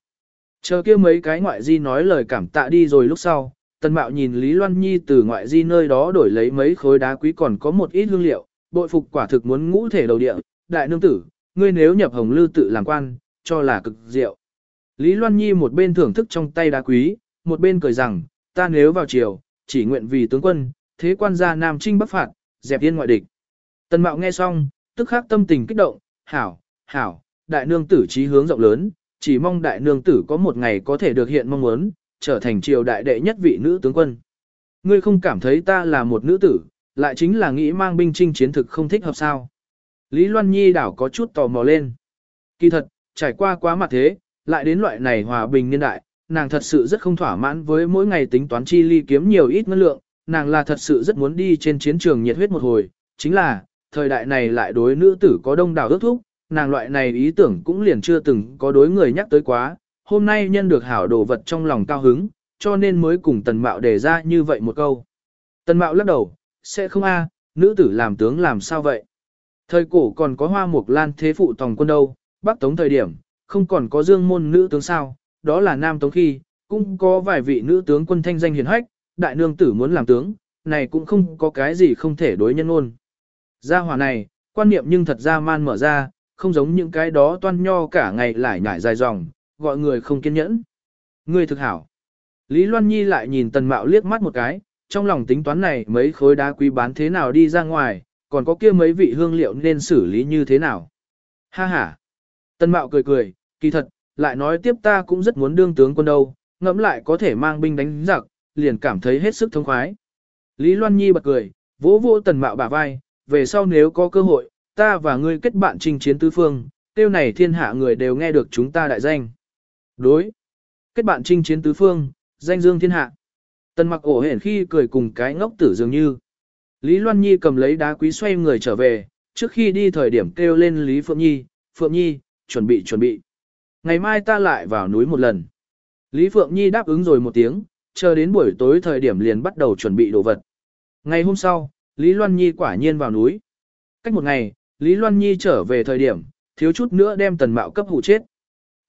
[SPEAKER 1] Chờ kia mấy cái ngoại di nói lời cảm tạ đi rồi lúc sau, Tần Mạo nhìn Lý Loan Nhi từ ngoại di nơi đó đổi lấy mấy khối đá quý còn có một ít hương liệu, bội phục quả thực muốn ngũ thể đầu địa, đại nương tử, ngươi nếu nhập hồng lư tự làm quan, cho là cực diệu. Lý Loan Nhi một bên thưởng thức trong tay đá quý, một bên cười rằng, ta nếu vào triều, chỉ nguyện vì tướng quân, thế quan gia Nam Trinh Bắc phạt, dẹp yên ngoại địch. Tần Mạo nghe xong, tức khắc tâm tình kích động, hảo, hảo, đại nương tử trí hướng rộng lớn, chỉ mong đại nương tử có một ngày có thể được hiện mong muốn, trở thành triều đại đệ nhất vị nữ tướng quân. Ngươi không cảm thấy ta là một nữ tử, lại chính là nghĩ mang binh chinh chiến thực không thích hợp sao. Lý Loan Nhi đảo có chút tò mò lên. Kỳ thật, trải qua quá mặt thế, lại đến loại này hòa bình niên đại, nàng thật sự rất không thỏa mãn với mỗi ngày tính toán chi ly kiếm nhiều ít ngân lượng, nàng là thật sự rất muốn đi trên chiến trường nhiệt huyết một hồi, chính là, thời đại này lại đối nữ tử có đông đảo ước thúc, nàng loại này ý tưởng cũng liền chưa từng có đối người nhắc tới quá, hôm nay nhân được hảo đồ vật trong lòng cao hứng, cho nên mới cùng tần mạo đề ra như vậy một câu. Tần mạo lắc đầu, sẽ không a, nữ tử làm tướng làm sao vậy? Thời cổ còn có hoa mục lan thế phụ tòng quân đâu, bắc tống thời điểm, không còn có dương môn nữ tướng sao, đó là nam tống khi, cũng có vài vị nữ tướng quân thanh danh hiền hách, đại nương tử muốn làm tướng, này cũng không có cái gì không thể đối nhân ôn. Gia hòa này, quan niệm nhưng thật ra man mở ra, không giống những cái đó toan nho cả ngày lại nhải dài dòng, gọi người không kiên nhẫn. Người thực hảo. Lý Loan Nhi lại nhìn tần mạo liếc mắt một cái, trong lòng tính toán này mấy khối đá quý bán thế nào đi ra ngoài, còn có kia mấy vị hương liệu nên xử lý như thế nào. Ha ha. Tần mạo cười cười, kỳ thật, lại nói tiếp ta cũng rất muốn đương tướng quân đâu, ngẫm lại có thể mang binh đánh giặc, liền cảm thấy hết sức thông khoái. Lý Loan Nhi bật cười, vỗ vỗ tần mạo bả vai, về sau nếu có cơ hội, ta và ngươi kết bạn chinh chiến tứ phương, tiêu này thiên hạ người đều nghe được chúng ta đại danh. Đối. Kết bạn chinh chiến tứ phương, danh dương thiên hạ. Tần mặc ổ hển khi cười cùng cái ngốc tử dường như. Lý Loan Nhi cầm lấy đá quý xoay người trở về, trước khi đi thời điểm kêu lên Lý Phượng Nhi, Phượng Nhi, chuẩn bị chuẩn bị. Ngày mai ta lại vào núi một lần. Lý Phượng Nhi đáp ứng rồi một tiếng, chờ đến buổi tối thời điểm liền bắt đầu chuẩn bị đồ vật. Ngày hôm sau, Lý Loan Nhi quả nhiên vào núi. Cách một ngày, Lý Loan Nhi trở về thời điểm, thiếu chút nữa đem tần mạo cấp hụ chết.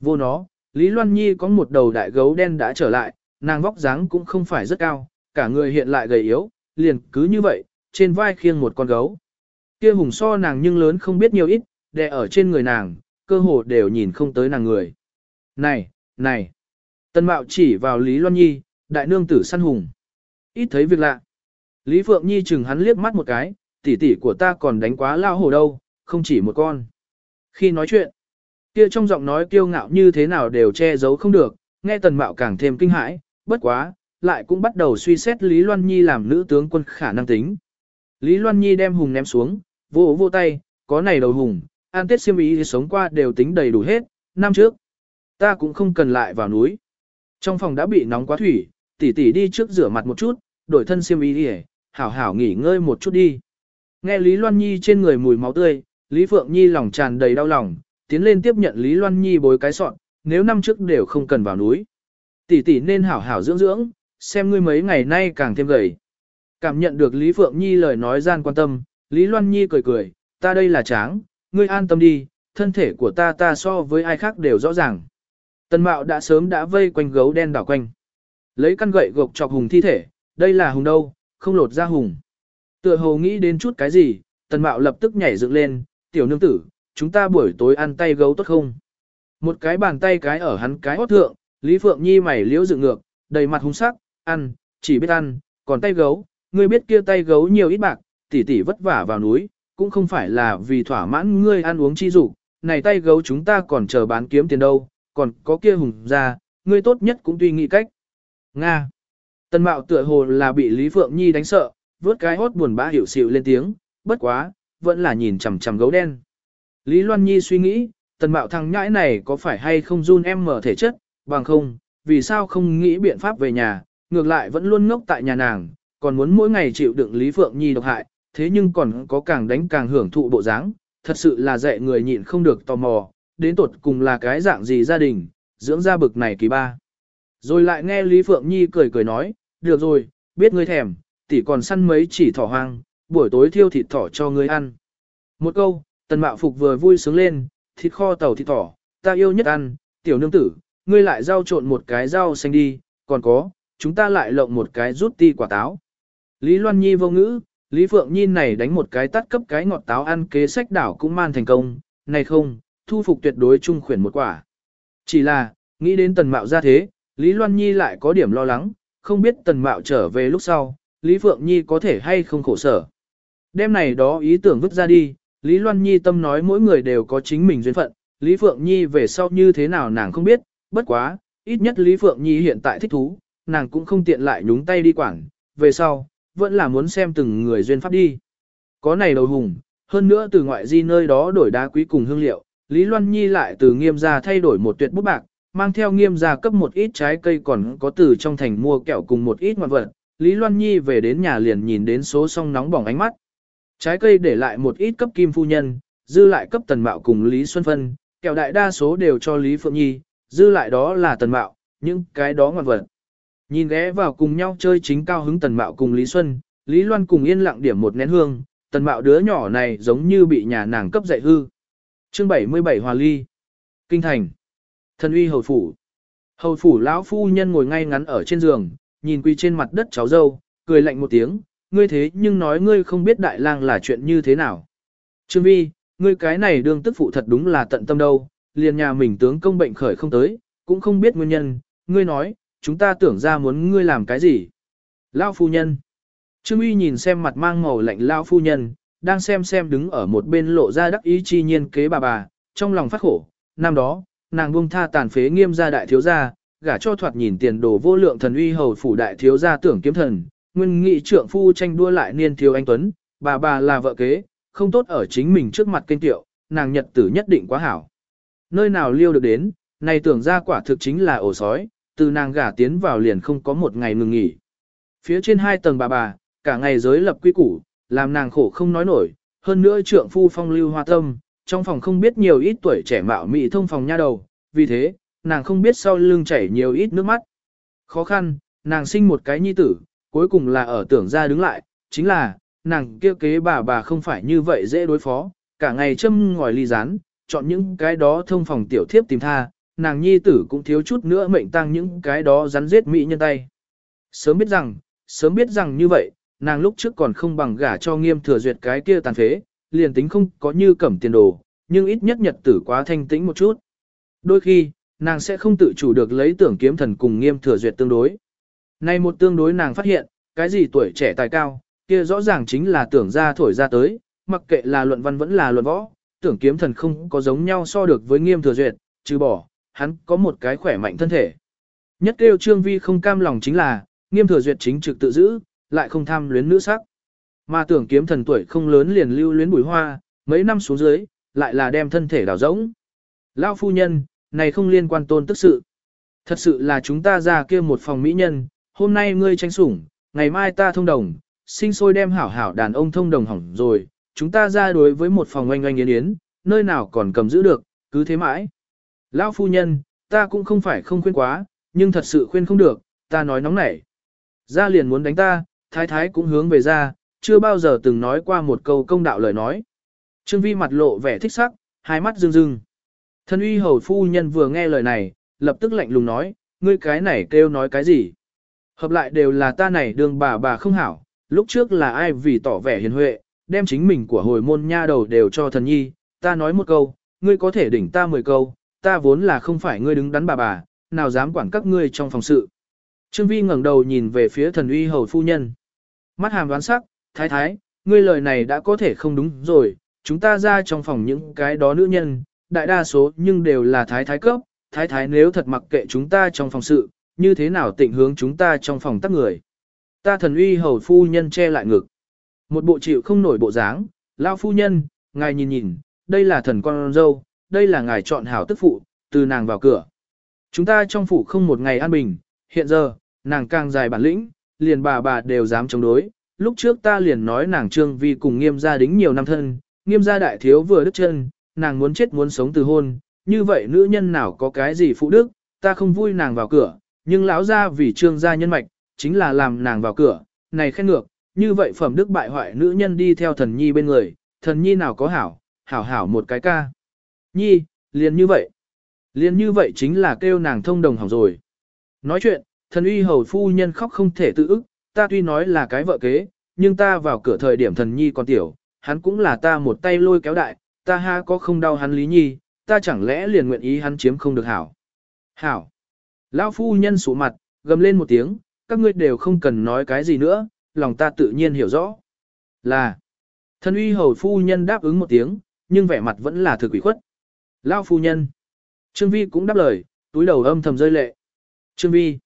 [SPEAKER 1] Vô nó, Lý Loan Nhi có một đầu đại gấu đen đã trở lại, nàng vóc dáng cũng không phải rất cao, cả người hiện lại gầy yếu, liền cứ như vậy, trên vai khiêng một con gấu. Kia hùng so nàng nhưng lớn không biết nhiều ít, đè ở trên người nàng, cơ hồ đều nhìn không tới nàng người. Này, này, Tần Mạo chỉ vào Lý Loan Nhi, đại nương tử săn hùng. Ít thấy việc lạ. Lý Phượng Nhi chừng hắn liếc mắt một cái, tỷ tỷ của ta còn đánh quá lao hổ đâu, không chỉ một con. Khi nói chuyện, kia trong giọng nói kiêu ngạo như thế nào đều che giấu không được, nghe Tần Mạo càng thêm kinh hãi, bất quá, lại cũng bắt đầu suy xét Lý Loan Nhi làm nữ tướng quân khả năng tính. Lý Loan Nhi đem hùng ném xuống, vô vô tay, có này đầu hùng, an tết siêm ý thì sống qua đều tính đầy đủ hết, năm trước. Ta cũng không cần lại vào núi. Trong phòng đã bị nóng quá thủy, tỷ tỷ đi trước rửa mặt một chút, đổi thân xiêm y đi hảo hảo nghỉ ngơi một chút đi. Nghe Lý Loan Nhi trên người mùi máu tươi, Lý Phượng Nhi lòng tràn đầy đau lòng, tiến lên tiếp nhận Lý Loan Nhi bối cái sọn, nếu năm trước đều không cần vào núi. Tỷ tỷ nên hảo hảo dưỡng dưỡng, xem ngươi mấy ngày nay càng thêm gầy. Cảm nhận được Lý Phượng Nhi lời nói gian quan tâm, Lý Loan Nhi cười cười, ta đây là tráng, ngươi an tâm đi, thân thể của ta ta so với ai khác đều rõ ràng. Tần Mạo đã sớm đã vây quanh gấu đen đảo quanh. Lấy căn gậy gộc chọc hùng thi thể, đây là hùng đâu, không lột ra hùng. Tựa hồ nghĩ đến chút cái gì, Tần Mạo lập tức nhảy dựng lên, tiểu nương tử, chúng ta buổi tối ăn tay gấu tốt không? Một cái bàn tay cái ở hắn cái hót thượng, Lý Phượng Nhi mày liễu dựng ngược, đầy mặt hung sắc, ăn, chỉ biết ăn, còn tay gấu, ngươi biết kia tay gấu nhiều ít bạc, tỉ tỉ vất vả vào núi, cũng không phải là vì thỏa mãn ngươi ăn uống chi dục, này tay gấu chúng ta còn chờ bán kiếm tiền đâu, còn có kia hùng ra, ngươi tốt nhất cũng tùy nghĩ cách. Nga. Tần mạo tựa hồ là bị Lý Phượng Nhi đánh sợ, vớt cái hốt buồn bã hiểu xịu lên tiếng, bất quá, vẫn là nhìn chằm chằm gấu đen. Lý Loan Nhi suy nghĩ, tần mạo thằng nhãi này có phải hay không run em mở thể chất, bằng không, vì sao không nghĩ biện pháp về nhà, ngược lại vẫn luôn ngốc tại nhà nàng, còn muốn mỗi ngày chịu đựng Lý Phượng Nhi độc hại, thế nhưng còn có càng đánh càng hưởng thụ bộ dáng, thật sự là dạy người nhịn không được tò mò, đến tột cùng là cái dạng gì gia đình, dưỡng ra bực này kỳ ba. Rồi lại nghe Lý Phượng Nhi cười cười nói, được rồi, biết ngươi thèm, tỷ còn săn mấy chỉ thỏ hoang, buổi tối thiêu thịt thỏ cho ngươi ăn. Một câu, tần mạo phục vừa vui sướng lên, thịt kho tàu thịt thỏ, ta yêu nhất ăn, tiểu nương tử, ngươi lại rau trộn một cái rau xanh đi, còn có, chúng ta lại lộng một cái rút ti quả táo. Lý Loan Nhi vô ngữ, Lý Phượng Nhi này đánh một cái tắt cấp cái ngọt táo ăn kế sách đảo cũng man thành công, này không, thu phục tuyệt đối trung khuyển một quả. Chỉ là, nghĩ đến tần mạo ra thế, Lý Loan Nhi lại có điểm lo lắng, không biết tần mạo trở về lúc sau, Lý Phượng Nhi có thể hay không khổ sở. Đêm này đó ý tưởng vứt ra đi, Lý Loan Nhi tâm nói mỗi người đều có chính mình duyên phận, Lý Phượng Nhi về sau như thế nào nàng không biết, bất quá, ít nhất Lý Phượng Nhi hiện tại thích thú, nàng cũng không tiện lại nhúng tay đi quảng, về sau, vẫn là muốn xem từng người duyên pháp đi. Có này đầu hùng, hơn nữa từ ngoại di nơi đó đổi đá quý cùng hương liệu, Lý Loan Nhi lại từ nghiêm gia thay đổi một tuyệt bút bạc, mang theo nghiêm gia cấp một ít trái cây còn có từ trong thành mua kẹo cùng một ít ngoạn vật. Lý Loan Nhi về đến nhà liền nhìn đến số song nóng bỏng ánh mắt. Trái cây để lại một ít cấp kim phu nhân, dư lại cấp tần mạo cùng Lý Xuân Phân, kẹo đại đa số đều cho Lý Phượng Nhi, dư lại đó là tần mạo, những cái đó ngoạn vật. Nhìn ghé vào cùng nhau chơi chính cao hứng tần mạo cùng Lý Xuân, Lý Loan cùng yên lặng điểm một nén hương, tần mạo đứa nhỏ này giống như bị nhà nàng cấp dạy hư. Chương 77 Hòa Ly Kinh thành Thần uy hầu phủ Hầu phủ lão phu nhân ngồi ngay ngắn ở trên giường, nhìn quỳ trên mặt đất cháu dâu, cười lạnh một tiếng, ngươi thế nhưng nói ngươi không biết đại lang là chuyện như thế nào. Trương vi, ngươi cái này đương tức phụ thật đúng là tận tâm đâu, liền nhà mình tướng công bệnh khởi không tới, cũng không biết nguyên nhân, ngươi nói, chúng ta tưởng ra muốn ngươi làm cái gì. Lão phu nhân Trương uy nhìn xem mặt mang màu lạnh lão phu nhân, đang xem xem đứng ở một bên lộ ra đắc ý chi nhiên kế bà bà, trong lòng phát khổ, năm đó, nàng buông tha tàn phế nghiêm gia đại thiếu gia, gả cho thoạt nhìn tiền đồ vô lượng thần uy hầu phủ đại thiếu gia tưởng kiếm thần, nguyên nghị trưởng phu tranh đua lại niên thiếu anh tuấn, bà bà là vợ kế, không tốt ở chính mình trước mặt kênh tiệu, nàng nhật tử nhất định quá hảo. Nơi nào liêu được đến, này tưởng ra quả thực chính là ổ sói, từ nàng gả tiến vào liền không có một ngày ngừng nghỉ. Phía trên hai tầng bà bà, cả ngày giới lập quy củ, làm nàng khổ không nói nổi, hơn nữa trượng phu phong lưu hoa tâm, trong phòng không biết nhiều ít tuổi trẻ mạo mị thông phòng nha đầu, vì thế, nàng không biết sau lưng chảy nhiều ít nước mắt. Khó khăn, nàng sinh một cái nhi tử, cuối cùng là ở tưởng ra đứng lại, chính là, nàng kia kế bà bà không phải như vậy dễ đối phó, cả ngày châm ngòi ly rán, chọn những cái đó thông phòng tiểu thiếp tìm tha, nàng nhi tử cũng thiếu chút nữa mệnh tăng những cái đó rắn giết mỹ nhân tay. Sớm biết rằng, sớm biết rằng như vậy, nàng lúc trước còn không bằng gả cho nghiêm thừa duyệt cái kia tàn phế, liền tính không có như cẩm tiền đồ, nhưng ít nhất nhật tử quá thanh tĩnh một chút. Đôi khi, nàng sẽ không tự chủ được lấy tưởng kiếm thần cùng nghiêm thừa duyệt tương đối. Nay một tương đối nàng phát hiện, cái gì tuổi trẻ tài cao, kia rõ ràng chính là tưởng ra thổi ra tới, mặc kệ là luận văn vẫn là luận võ, tưởng kiếm thần không có giống nhau so được với nghiêm thừa duyệt, trừ bỏ, hắn có một cái khỏe mạnh thân thể. Nhất kêu trương vi không cam lòng chính là, nghiêm thừa duyệt chính trực tự giữ, lại không tham luyến nữ sắc. Mà tưởng kiếm thần tuổi không lớn liền lưu luyến bùi hoa, mấy năm xuống dưới, lại là đem thân thể đào rỗng. Lão phu nhân, này không liên quan tôn tức sự. Thật sự là chúng ta ra kia một phòng mỹ nhân, hôm nay ngươi tranh sủng, ngày mai ta thông đồng, sinh sôi đem hảo hảo đàn ông thông đồng hỏng rồi, chúng ta ra đối với một phòng oanh oanh yến yến, nơi nào còn cầm giữ được, cứ thế mãi. Lão phu nhân, ta cũng không phải không khuyên quá, nhưng thật sự khuyên không được, ta nói nóng nảy. Ra liền muốn đánh ta, thái thái cũng hướng về ra, chưa bao giờ từng nói qua một câu công đạo lời nói. Trương Vi mặt lộ vẻ thích sắc, hai mắt rưng rưng. Thân uy hầu phu nhân vừa nghe lời này, lập tức lạnh lùng nói, ngươi cái này kêu nói cái gì. Hợp lại đều là ta này đường bà bà không hảo, lúc trước là ai vì tỏ vẻ hiền huệ, đem chính mình của hồi môn nha đầu đều cho thần nhi, ta nói một câu, ngươi có thể đỉnh ta mười câu, ta vốn là không phải ngươi đứng đắn bà bà, nào dám quản các ngươi trong phòng sự. Trương Vi ngẩng đầu nhìn về phía thần uy hầu phu nhân. Mắt hàm đoán sắc, thái thái, ngươi lời này đã có thể không đúng rồi, chúng ta ra trong phòng những cái đó nữ nhân, đại đa số nhưng đều là thái thái cấp, thái thái nếu thật mặc kệ chúng ta trong phòng sự, như thế nào tịnh hướng chúng ta trong phòng tắc người. Ta thần uy hầu phu nhân che lại ngực. Một bộ chịu không nổi bộ dáng, lao phu nhân, ngài nhìn nhìn, đây là thần con dâu, đây là ngài chọn hảo tức phụ, từ nàng vào cửa. Chúng ta trong phủ không một ngày an bình, hiện giờ, nàng càng dài bản lĩnh, liền bà bà đều dám chống đối. Lúc trước ta liền nói nàng trương vi cùng nghiêm gia đính nhiều năm thân, nghiêm gia đại thiếu vừa đứt chân, nàng muốn chết muốn sống từ hôn, như vậy nữ nhân nào có cái gì phụ đức, ta không vui nàng vào cửa, nhưng lão gia vì trương gia nhân mạch, chính là làm nàng vào cửa, này khen ngược, như vậy phẩm đức bại hoại nữ nhân đi theo thần nhi bên người, thần nhi nào có hảo, hảo hảo một cái ca. Nhi, liền như vậy. Liền như vậy chính là kêu nàng thông đồng hỏng rồi. Nói chuyện, thần uy hầu phu nhân khóc không thể tự ức, ta tuy nói là cái vợ kế, nhưng ta vào cửa thời điểm thần nhi còn tiểu, hắn cũng là ta một tay lôi kéo đại, ta ha có không đau hắn lý nhi, ta chẳng lẽ liền nguyện ý hắn chiếm không được hảo. Hảo. Lão phu nhân sụ mặt, gầm lên một tiếng, các ngươi đều không cần nói cái gì nữa, lòng ta tự nhiên hiểu rõ. Là. Thần uy hầu phu nhân đáp ứng một tiếng, nhưng vẻ mặt vẫn là thực ủy khuất. Lão phu nhân. Trương Vi cũng đáp lời, túi đầu âm thầm rơi lệ. Trương Vi.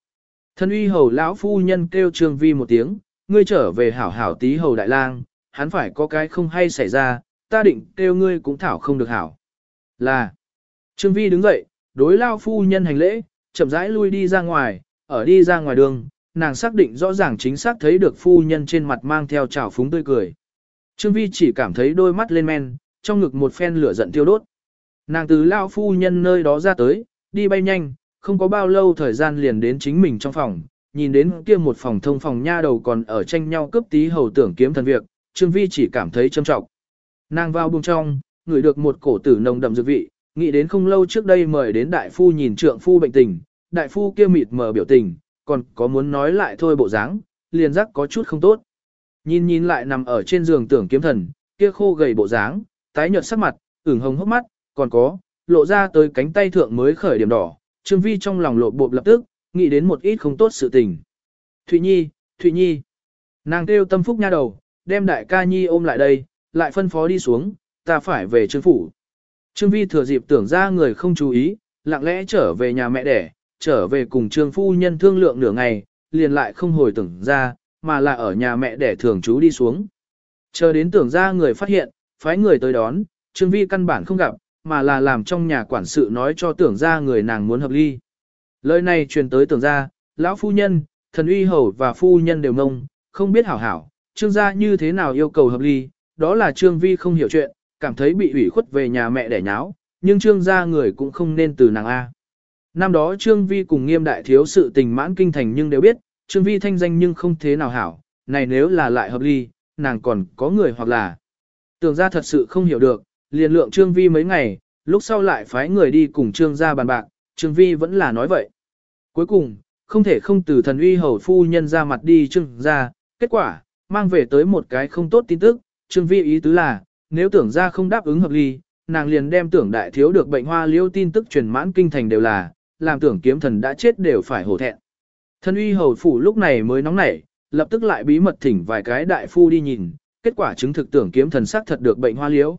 [SPEAKER 1] Thần uy hầu lão phu nhân kêu Trương Vi một tiếng, ngươi trở về hảo hảo tí hầu đại lang, hắn phải có cái không hay xảy ra, ta định kêu ngươi cũng thảo không được hảo. Là. Trương Vi đứng dậy, đối lao phu nhân hành lễ, chậm rãi lui đi ra ngoài, ở đi ra ngoài đường, nàng xác định rõ ràng chính xác thấy được phu nhân trên mặt mang theo trào phúng tươi cười. Trương Vi chỉ cảm thấy đôi mắt lên men, trong ngực một phen lửa giận tiêu đốt. Nàng từ lao phu nhân nơi đó ra tới, đi bay nhanh, không có bao lâu thời gian liền đến chính mình trong phòng, nhìn đến kia một phòng thông phòng nha đầu còn ở tranh nhau cướp tí hầu tưởng kiếm thần việc, Trương Vi chỉ cảm thấy châm trọng. Nàng vào buồng trong, ngửi được một cổ tử nồng đậm dược vị, nghĩ đến không lâu trước đây mời đến đại phu nhìn trượng phu bệnh tình, đại phu kia mịt mờ biểu tình, còn có muốn nói lại thôi bộ dáng, liền giác có chút không tốt. Nhìn nhìn lại nằm ở trên giường tưởng kiếm thần, kia khô gầy bộ dáng, tái nhợt sắc mặt, ửng hồng hốc mắt, còn có, lộ ra tới cánh tay thượng mới khởi điểm đỏ, Trương Vi trong lòng lộ bộp lập tức, nghĩ đến một ít không tốt sự tình. Thụy Nhi, Thụy Nhi. Nàng kêu tâm phúc nha đầu, đem đại ca Nhi ôm lại đây, lại phân phó đi xuống, ta phải về trương phủ. Trương Vi thừa dịp tưởng ra người không chú ý, lặng lẽ trở về nhà mẹ đẻ, trở về cùng trương phu nhân thương lượng nửa ngày, liền lại không hồi tưởng ra, mà là ở nhà mẹ đẻ thường trú đi xuống. Chờ đến tưởng ra người phát hiện, phái người tới đón, Trương Vi căn bản không gặp, mà là làm trong nhà quản sự nói cho tưởng ra người nàng muốn hợp ly. Lời này truyền tới tưởng ra, lão phu nhân, thần uy hầu và phu nhân đều ngông, không biết hảo hảo, trương gia như thế nào yêu cầu hợp ly, đó là trương vi không hiểu chuyện, cảm thấy bị ủy khuất về nhà mẹ đẻ nháo, nhưng trương gia người cũng không nên từ nàng A. Năm đó Trương Vi cùng nghiêm đại thiếu sự tình mãn kinh thành nhưng đều biết, Trương Vi thanh danh nhưng không thế nào hảo, này nếu là lại hợp ly, nàng còn có người hoặc là. Tưởng ra thật sự không hiểu được, liền lượng Trương Vi mấy ngày, lúc sau lại phái người đi cùng Trương gia bàn bạc, Trương Vi vẫn là nói vậy. Cuối cùng, không thể không từ thần uy hầu phu nhân ra mặt đi Trương gia, kết quả, mang về tới một cái không tốt tin tức, Trương Vi ý tứ là, nếu tưởng ra không đáp ứng hợp lý, nàng liền đem tưởng đại thiếu được bệnh hoa liêu tin tức truyền mãn kinh thành đều là, làm tưởng kiếm thần đã chết đều phải hổ thẹn. thần uy hầu phủ lúc này mới nóng nảy, lập tức lại bí mật thỉnh vài cái đại phu đi nhìn, kết quả chứng thực tưởng kiếm thần sắc thật được bệnh hoa liễu.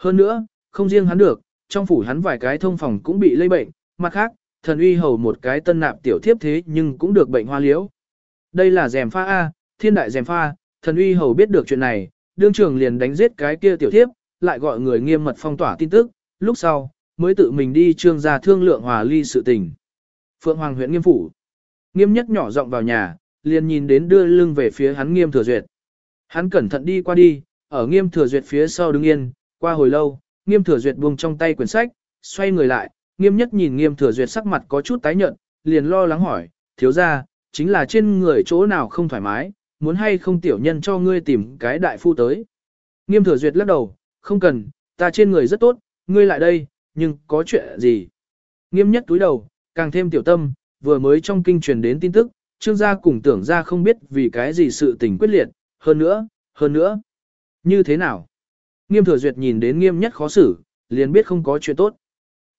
[SPEAKER 1] Hơn nữa, không riêng hắn được, trong phủ hắn vài cái thông phòng cũng bị lây bệnh, mặt khác, thần uy hầu một cái tân nạp tiểu thiếp thế nhưng cũng được bệnh hoa liễu. Đây là rèm pha A, thiên đại rèm pha, thần uy hầu biết được chuyện này, đương trường liền đánh giết cái kia tiểu thiếp, lại gọi người nghiêm mật phong tỏa tin tức, lúc sau, mới tự mình đi trương gia thương lượng hòa ly sự tình. Phượng Hoàng huyện nghiêm phủ. Nghiêm nhất nhỏ giọng vào nhà, liền nhìn đến đưa lưng về phía hắn nghiêm thừa duyệt. Hắn cẩn thận đi qua đi, ở nghiêm thừa duyệt phía sau đứng yên, qua hồi lâu, nghiêm thừa duyệt buông trong tay quyển sách, xoay người lại, nghiêm nhất nhìn nghiêm thừa duyệt sắc mặt có chút tái nhợt, liền lo lắng hỏi, thiếu ra, chính là trên người chỗ nào không thoải mái, muốn hay không tiểu nhân cho ngươi tìm cái đại phu tới. Nghiêm thừa duyệt lắc đầu, không cần, ta trên người rất tốt, ngươi lại đây, nhưng có chuyện gì? Nghiêm nhất túi đầu, càng thêm tiểu tâm, vừa mới trong kinh truyền đến tin tức, trương gia cùng tưởng ra không biết vì cái gì sự tình quyết liệt, hơn nữa, hơn nữa. Như thế nào? Nghiêm thừa duyệt nhìn đến nghiêm nhất khó xử, liền biết không có chuyện tốt.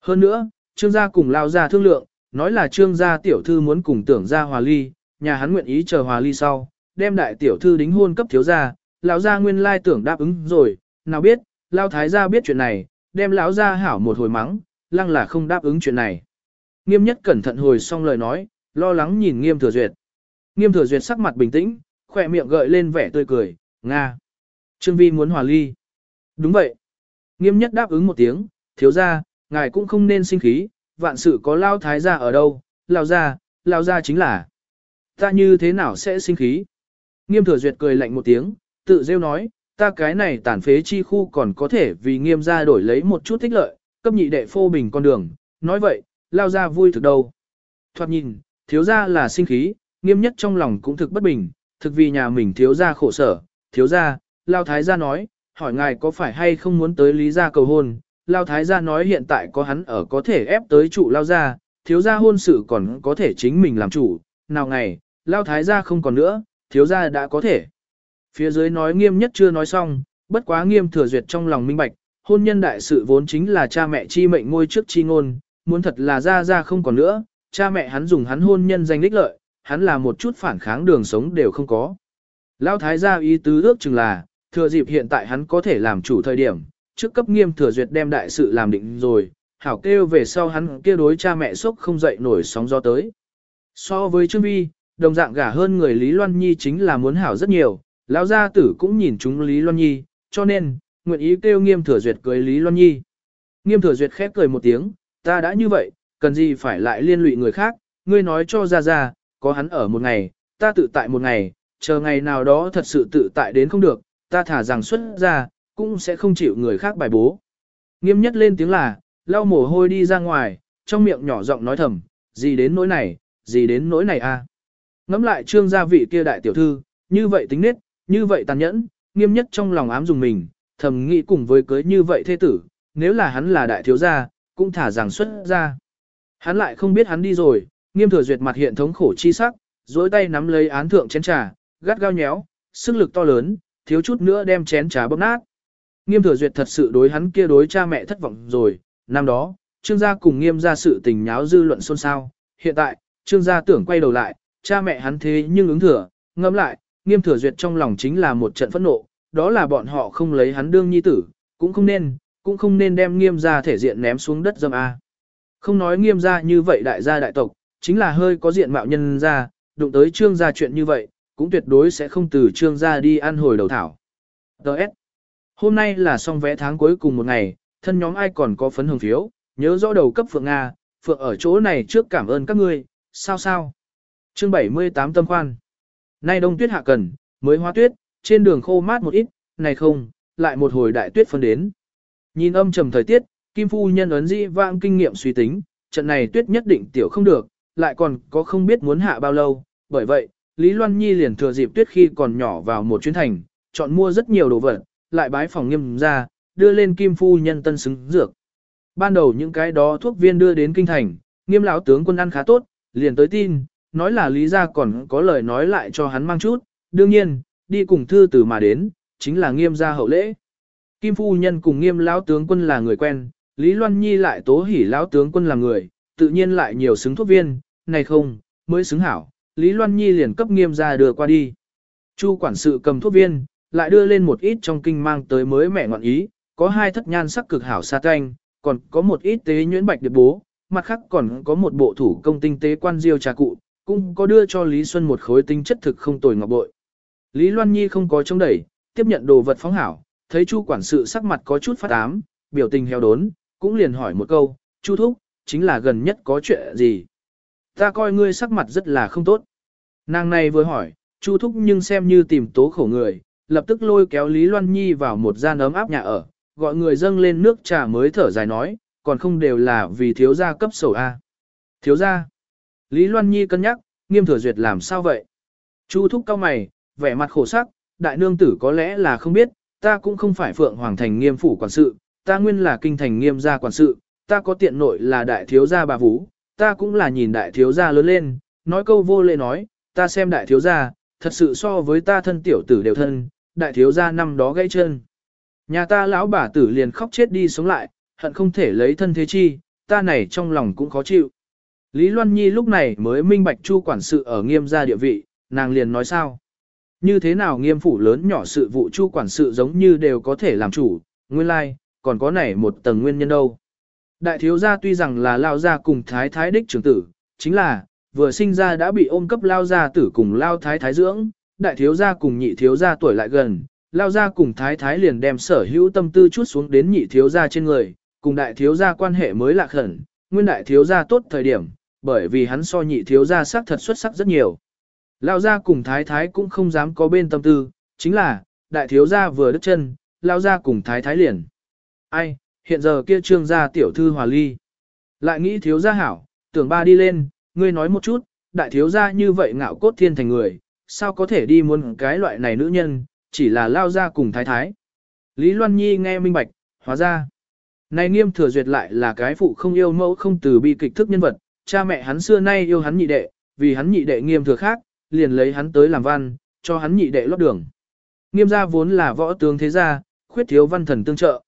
[SPEAKER 1] Hơn nữa, trương gia cùng lao ra thương lượng, nói là trương gia tiểu thư muốn cùng tưởng ra hòa ly, nhà hắn nguyện ý chờ hòa ly sau, đem đại tiểu thư đính hôn cấp thiếu gia, lão gia nguyên lai tưởng đáp ứng rồi, nào biết, lao thái gia biết chuyện này, đem lão gia hảo một hồi mắng, lăng là không đáp ứng chuyện này. Nghiêm nhất cẩn thận hồi xong lời nói, lo lắng nhìn nghiêm thừa duyệt. Nghiêm thừa duyệt sắc mặt bình tĩnh, khỏe miệng gợi lên vẻ tươi cười, Nga. Trương Vi muốn hòa ly. Đúng vậy. Nghiêm nhất đáp ứng một tiếng, thiếu ra, ngài cũng không nên sinh khí, vạn sự có lao thái gia ở đâu, lao ra, lao ra chính là. Ta như thế nào sẽ sinh khí? Nghiêm thừa duyệt cười lạnh một tiếng, tự rêu nói, ta cái này tàn phế chi khu còn có thể vì nghiêm ra đổi lấy một chút thích lợi, cấp nhị đệ phô bình con đường. Nói vậy, lao ra vui thực đâu. Thoạt nhìn, thiếu ra là sinh khí, nghiêm nhất trong lòng cũng thực bất bình, thực vì nhà mình thiếu ra khổ sở, thiếu ra, lao thái gia nói, hỏi ngài có phải hay không muốn tới lý gia cầu hôn, lao thái gia nói hiện tại có hắn ở có thể ép tới trụ lao gia, thiếu gia hôn sự còn có thể chính mình làm chủ, nào ngày, lao thái gia không còn nữa, thiếu gia đã có thể. Phía dưới nói nghiêm nhất chưa nói xong, bất quá nghiêm thừa duyệt trong lòng minh bạch, hôn nhân đại sự vốn chính là cha mẹ chi mệnh ngôi trước chi ngôn, muốn thật là ra ra không còn nữa, cha mẹ hắn dùng hắn hôn nhân danh lích lợi, hắn là một chút phản kháng đường sống đều không có. Lão thái gia ý tứ ước chừng là, thừa dịp hiện tại hắn có thể làm chủ thời điểm, trước cấp nghiêm thừa duyệt đem đại sự làm định rồi, hảo kêu về sau hắn kia đối cha mẹ sốc không dậy nổi sóng gió tới. So với Trương Vi, đồng dạng gả hơn người Lý Loan Nhi chính là muốn hảo rất nhiều, lão gia tử cũng nhìn chúng Lý Loan Nhi, cho nên, nguyện ý kêu nghiêm thừa duyệt cưới Lý Loan Nhi. Nghiêm thừa duyệt khép cười một tiếng, ta đã như vậy, cần gì phải lại liên lụy người khác, ngươi nói cho ra ra, có hắn ở một ngày, ta tự tại một ngày, chờ ngày nào đó thật sự tự tại đến không được, ta thả rằng xuất ra, cũng sẽ không chịu người khác bài bố. Nghiêm nhất lên tiếng là, lau mồ hôi đi ra ngoài, trong miệng nhỏ giọng nói thầm, gì đến nỗi này, gì đến nỗi này a. À? Ngắm lại trương gia vị kia đại tiểu thư, như vậy tính nết, như vậy tàn nhẫn, nghiêm nhất trong lòng ám dùng mình, thầm nghĩ cùng với cưới như vậy thế tử, nếu là hắn là đại thiếu gia, cũng thả rằng xuất ra. Hắn lại không biết hắn đi rồi, nghiêm thừa duyệt mặt hiện thống khổ chi sắc, dối tay nắm lấy án thượng chén trà, gắt gao nhéo, sức lực to lớn, thiếu chút nữa đem chén trà bóp nát. Nghiêm thừa duyệt thật sự đối hắn kia đối cha mẹ thất vọng rồi, năm đó, trương gia cùng nghiêm gia sự tình nháo dư luận xôn xao, hiện tại, trương gia tưởng quay đầu lại, cha mẹ hắn thế nhưng ứng thừa, ngẫm lại, nghiêm thừa duyệt trong lòng chính là một trận phẫn nộ, đó là bọn họ không lấy hắn đương nhi tử, cũng không nên, cũng không nên đem nghiêm gia thể diện ném xuống đất dâm A. Không nói nghiêm gia như vậy đại gia đại tộc, chính là hơi có diện mạo nhân gia, đụng tới trương gia chuyện như vậy, cũng tuyệt đối sẽ không từ trương gia đi ăn hồi đầu thảo. Đợt. Hôm nay là xong vé tháng cuối cùng một ngày, thân nhóm ai còn có phấn hồng phiếu, nhớ rõ đầu cấp Phượng Nga, Phượng ở chỗ này trước cảm ơn các ngươi, sao sao. Chương 78 tâm khoan. Nay đông tuyết hạ cần, mới hóa tuyết, trên đường khô mát một ít, này không, lại một hồi đại tuyết phân đến. Nhìn âm trầm thời tiết, Kim Phu nhân ấn dĩ vãng kinh nghiệm suy tính, trận này tuyết nhất định tiểu không được, lại còn có không biết muốn hạ bao lâu, bởi vậy, Lý Loan Nhi liền thừa dịp tuyết khi còn nhỏ vào một chuyến thành, chọn mua rất nhiều đồ vật, lại bái phòng nghiêm ra, đưa lên kim phu nhân tân xứng dược. Ban đầu những cái đó thuốc viên đưa đến kinh thành, nghiêm lão tướng quân ăn khá tốt, liền tới tin, nói là lý gia còn có lời nói lại cho hắn mang chút, đương nhiên, đi cùng thư từ mà đến, chính là nghiêm gia hậu lễ. Kim phu nhân cùng nghiêm lão tướng quân là người quen, Lý Loan Nhi lại tố hỉ lão tướng quân là người, tự nhiên lại nhiều xứng thuốc viên, này không, mới xứng hảo, Lý Loan Nhi liền cấp nghiêm ra đưa qua đi. Chu quản sự cầm thuốc viên, lại đưa lên một ít trong kinh mang tới mới mẹ ngọn ý, có hai thất nhan sắc cực hảo sa canh, còn có một ít tế nhuyễn bạch điệp bố, mặt khác còn có một bộ thủ công tinh tế quan diêu trà cụ, cũng có đưa cho Lý Xuân một khối tinh chất thực không tồi ngọc bội. Lý Loan Nhi không có chống đẩy, tiếp nhận đồ vật phóng hảo, thấy Chu quản sự sắc mặt có chút phát ám, biểu tình heo đốn, cũng liền hỏi một câu, Chu thúc, chính là gần nhất có chuyện gì? Ta coi ngươi sắc mặt rất là không tốt. Nàng này vừa hỏi, Chu thúc nhưng xem như tìm tố khổ người, lập tức lôi kéo Lý Loan Nhi vào một gian ấm áp nhà ở, gọi người dâng lên nước trà mới thở dài nói, còn không đều là vì thiếu gia cấp sổ A. Thiếu gia. Lý Loan Nhi cân nhắc, nghiêm thừa duyệt làm sao vậy? Chu thúc cao mày, vẻ mặt khổ sắc, đại nương tử có lẽ là không biết, ta cũng không phải phượng hoàng thành nghiêm phủ quản sự, ta nguyên là kinh thành nghiêm gia quản sự, ta có tiện nội là đại thiếu gia bà vũ, ta cũng là nhìn đại thiếu gia lớn lên, nói câu vô lễ nói, ta xem đại thiếu gia, thật sự so với ta thân tiểu tử đều thân, đại thiếu gia năm đó gãy chân. Nhà ta lão bà tử liền khóc chết đi sống lại, hận không thể lấy thân thế chi, ta này trong lòng cũng khó chịu. Lý Loan Nhi lúc này mới minh bạch chu quản sự ở nghiêm gia địa vị, nàng liền nói sao. Như thế nào nghiêm phủ lớn nhỏ sự vụ chu quản sự giống như đều có thể làm chủ, nguyên lai, like, còn có này một tầng nguyên nhân đâu. Đại thiếu gia tuy rằng là lao gia cùng thái thái đích trưởng tử, chính là, vừa sinh ra đã bị ôm cấp lao gia tử cùng lao thái thái dưỡng, đại thiếu gia cùng nhị thiếu gia tuổi lại gần, lao gia cùng thái thái liền đem sở hữu tâm tư chút xuống đến nhị thiếu gia trên người, cùng đại thiếu gia quan hệ mới lạc khẩn, nguyên đại thiếu gia tốt thời điểm, bởi vì hắn so nhị thiếu gia sắc thật xuất sắc rất nhiều. Lao gia cùng thái thái cũng không dám có bên tâm tư, chính là, đại thiếu gia vừa đứt chân, lao gia cùng thái thái liền. Ai, hiện giờ kia trương gia tiểu thư hòa ly. Lại nghĩ thiếu gia hảo, tưởng ba đi lên, ngươi nói một chút, đại thiếu gia như vậy ngạo cốt thiên thành người, sao có thể đi muốn cái loại này nữ nhân, chỉ là lao ra cùng thái thái. Lý Loan Nhi nghe minh bạch, hóa ra. Này nghiêm thừa duyệt lại là cái phụ không yêu mẫu không từ bi kịch thức nhân vật, cha mẹ hắn xưa nay yêu hắn nhị đệ, vì hắn nhị đệ nghiêm thừa khác, liền lấy hắn tới làm văn, cho hắn nhị đệ lót đường. Nghiêm gia vốn là võ tướng thế gia, khuyết thiếu văn thần tương trợ.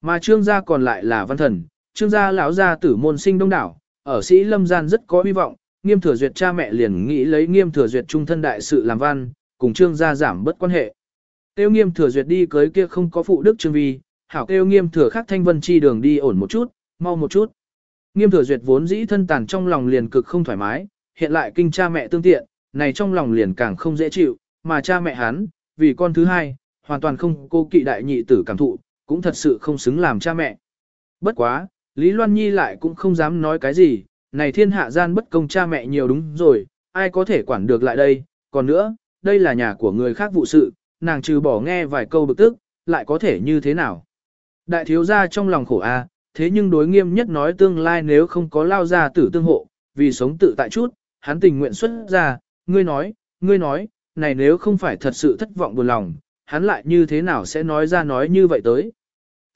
[SPEAKER 1] Mà trương gia còn lại là văn thần, trương gia lão gia tử môn sinh đông đảo, ở sĩ lâm gian rất có hy vọng, nghiêm thừa duyệt cha mẹ liền nghĩ lấy nghiêm thừa duyệt trung thân đại sự làm văn, cùng trương gia giảm bất quan hệ. Tiêu nghiêm thừa duyệt đi cưới kia không có phụ đức trương vi, hảo tiêu nghiêm thừa khắc thanh vân chi đường đi ổn một chút, mau một chút. Nghiêm thừa duyệt vốn dĩ thân tàn trong lòng liền cực không thoải mái, hiện lại kinh cha mẹ tương tiện, này trong lòng liền càng không dễ chịu, mà cha mẹ hắn, vì con thứ hai, hoàn toàn không cô kỵ đại nhị tử cảm thụ, cũng thật sự không xứng làm cha mẹ. Bất quá, Lý Loan Nhi lại cũng không dám nói cái gì, này thiên hạ gian bất công cha mẹ nhiều đúng rồi, ai có thể quản được lại đây, còn nữa, đây là nhà của người khác vụ sự, nàng trừ bỏ nghe vài câu bực tức, lại có thể như thế nào. Đại thiếu gia trong lòng khổ a, thế nhưng đối nghiêm nhất nói tương lai nếu không có lao ra tử tương hộ, vì sống tự tại chút, hắn tình nguyện xuất ra, ngươi nói, ngươi nói, này nếu không phải thật sự thất vọng buồn lòng, hắn lại như thế nào sẽ nói ra nói như vậy tới.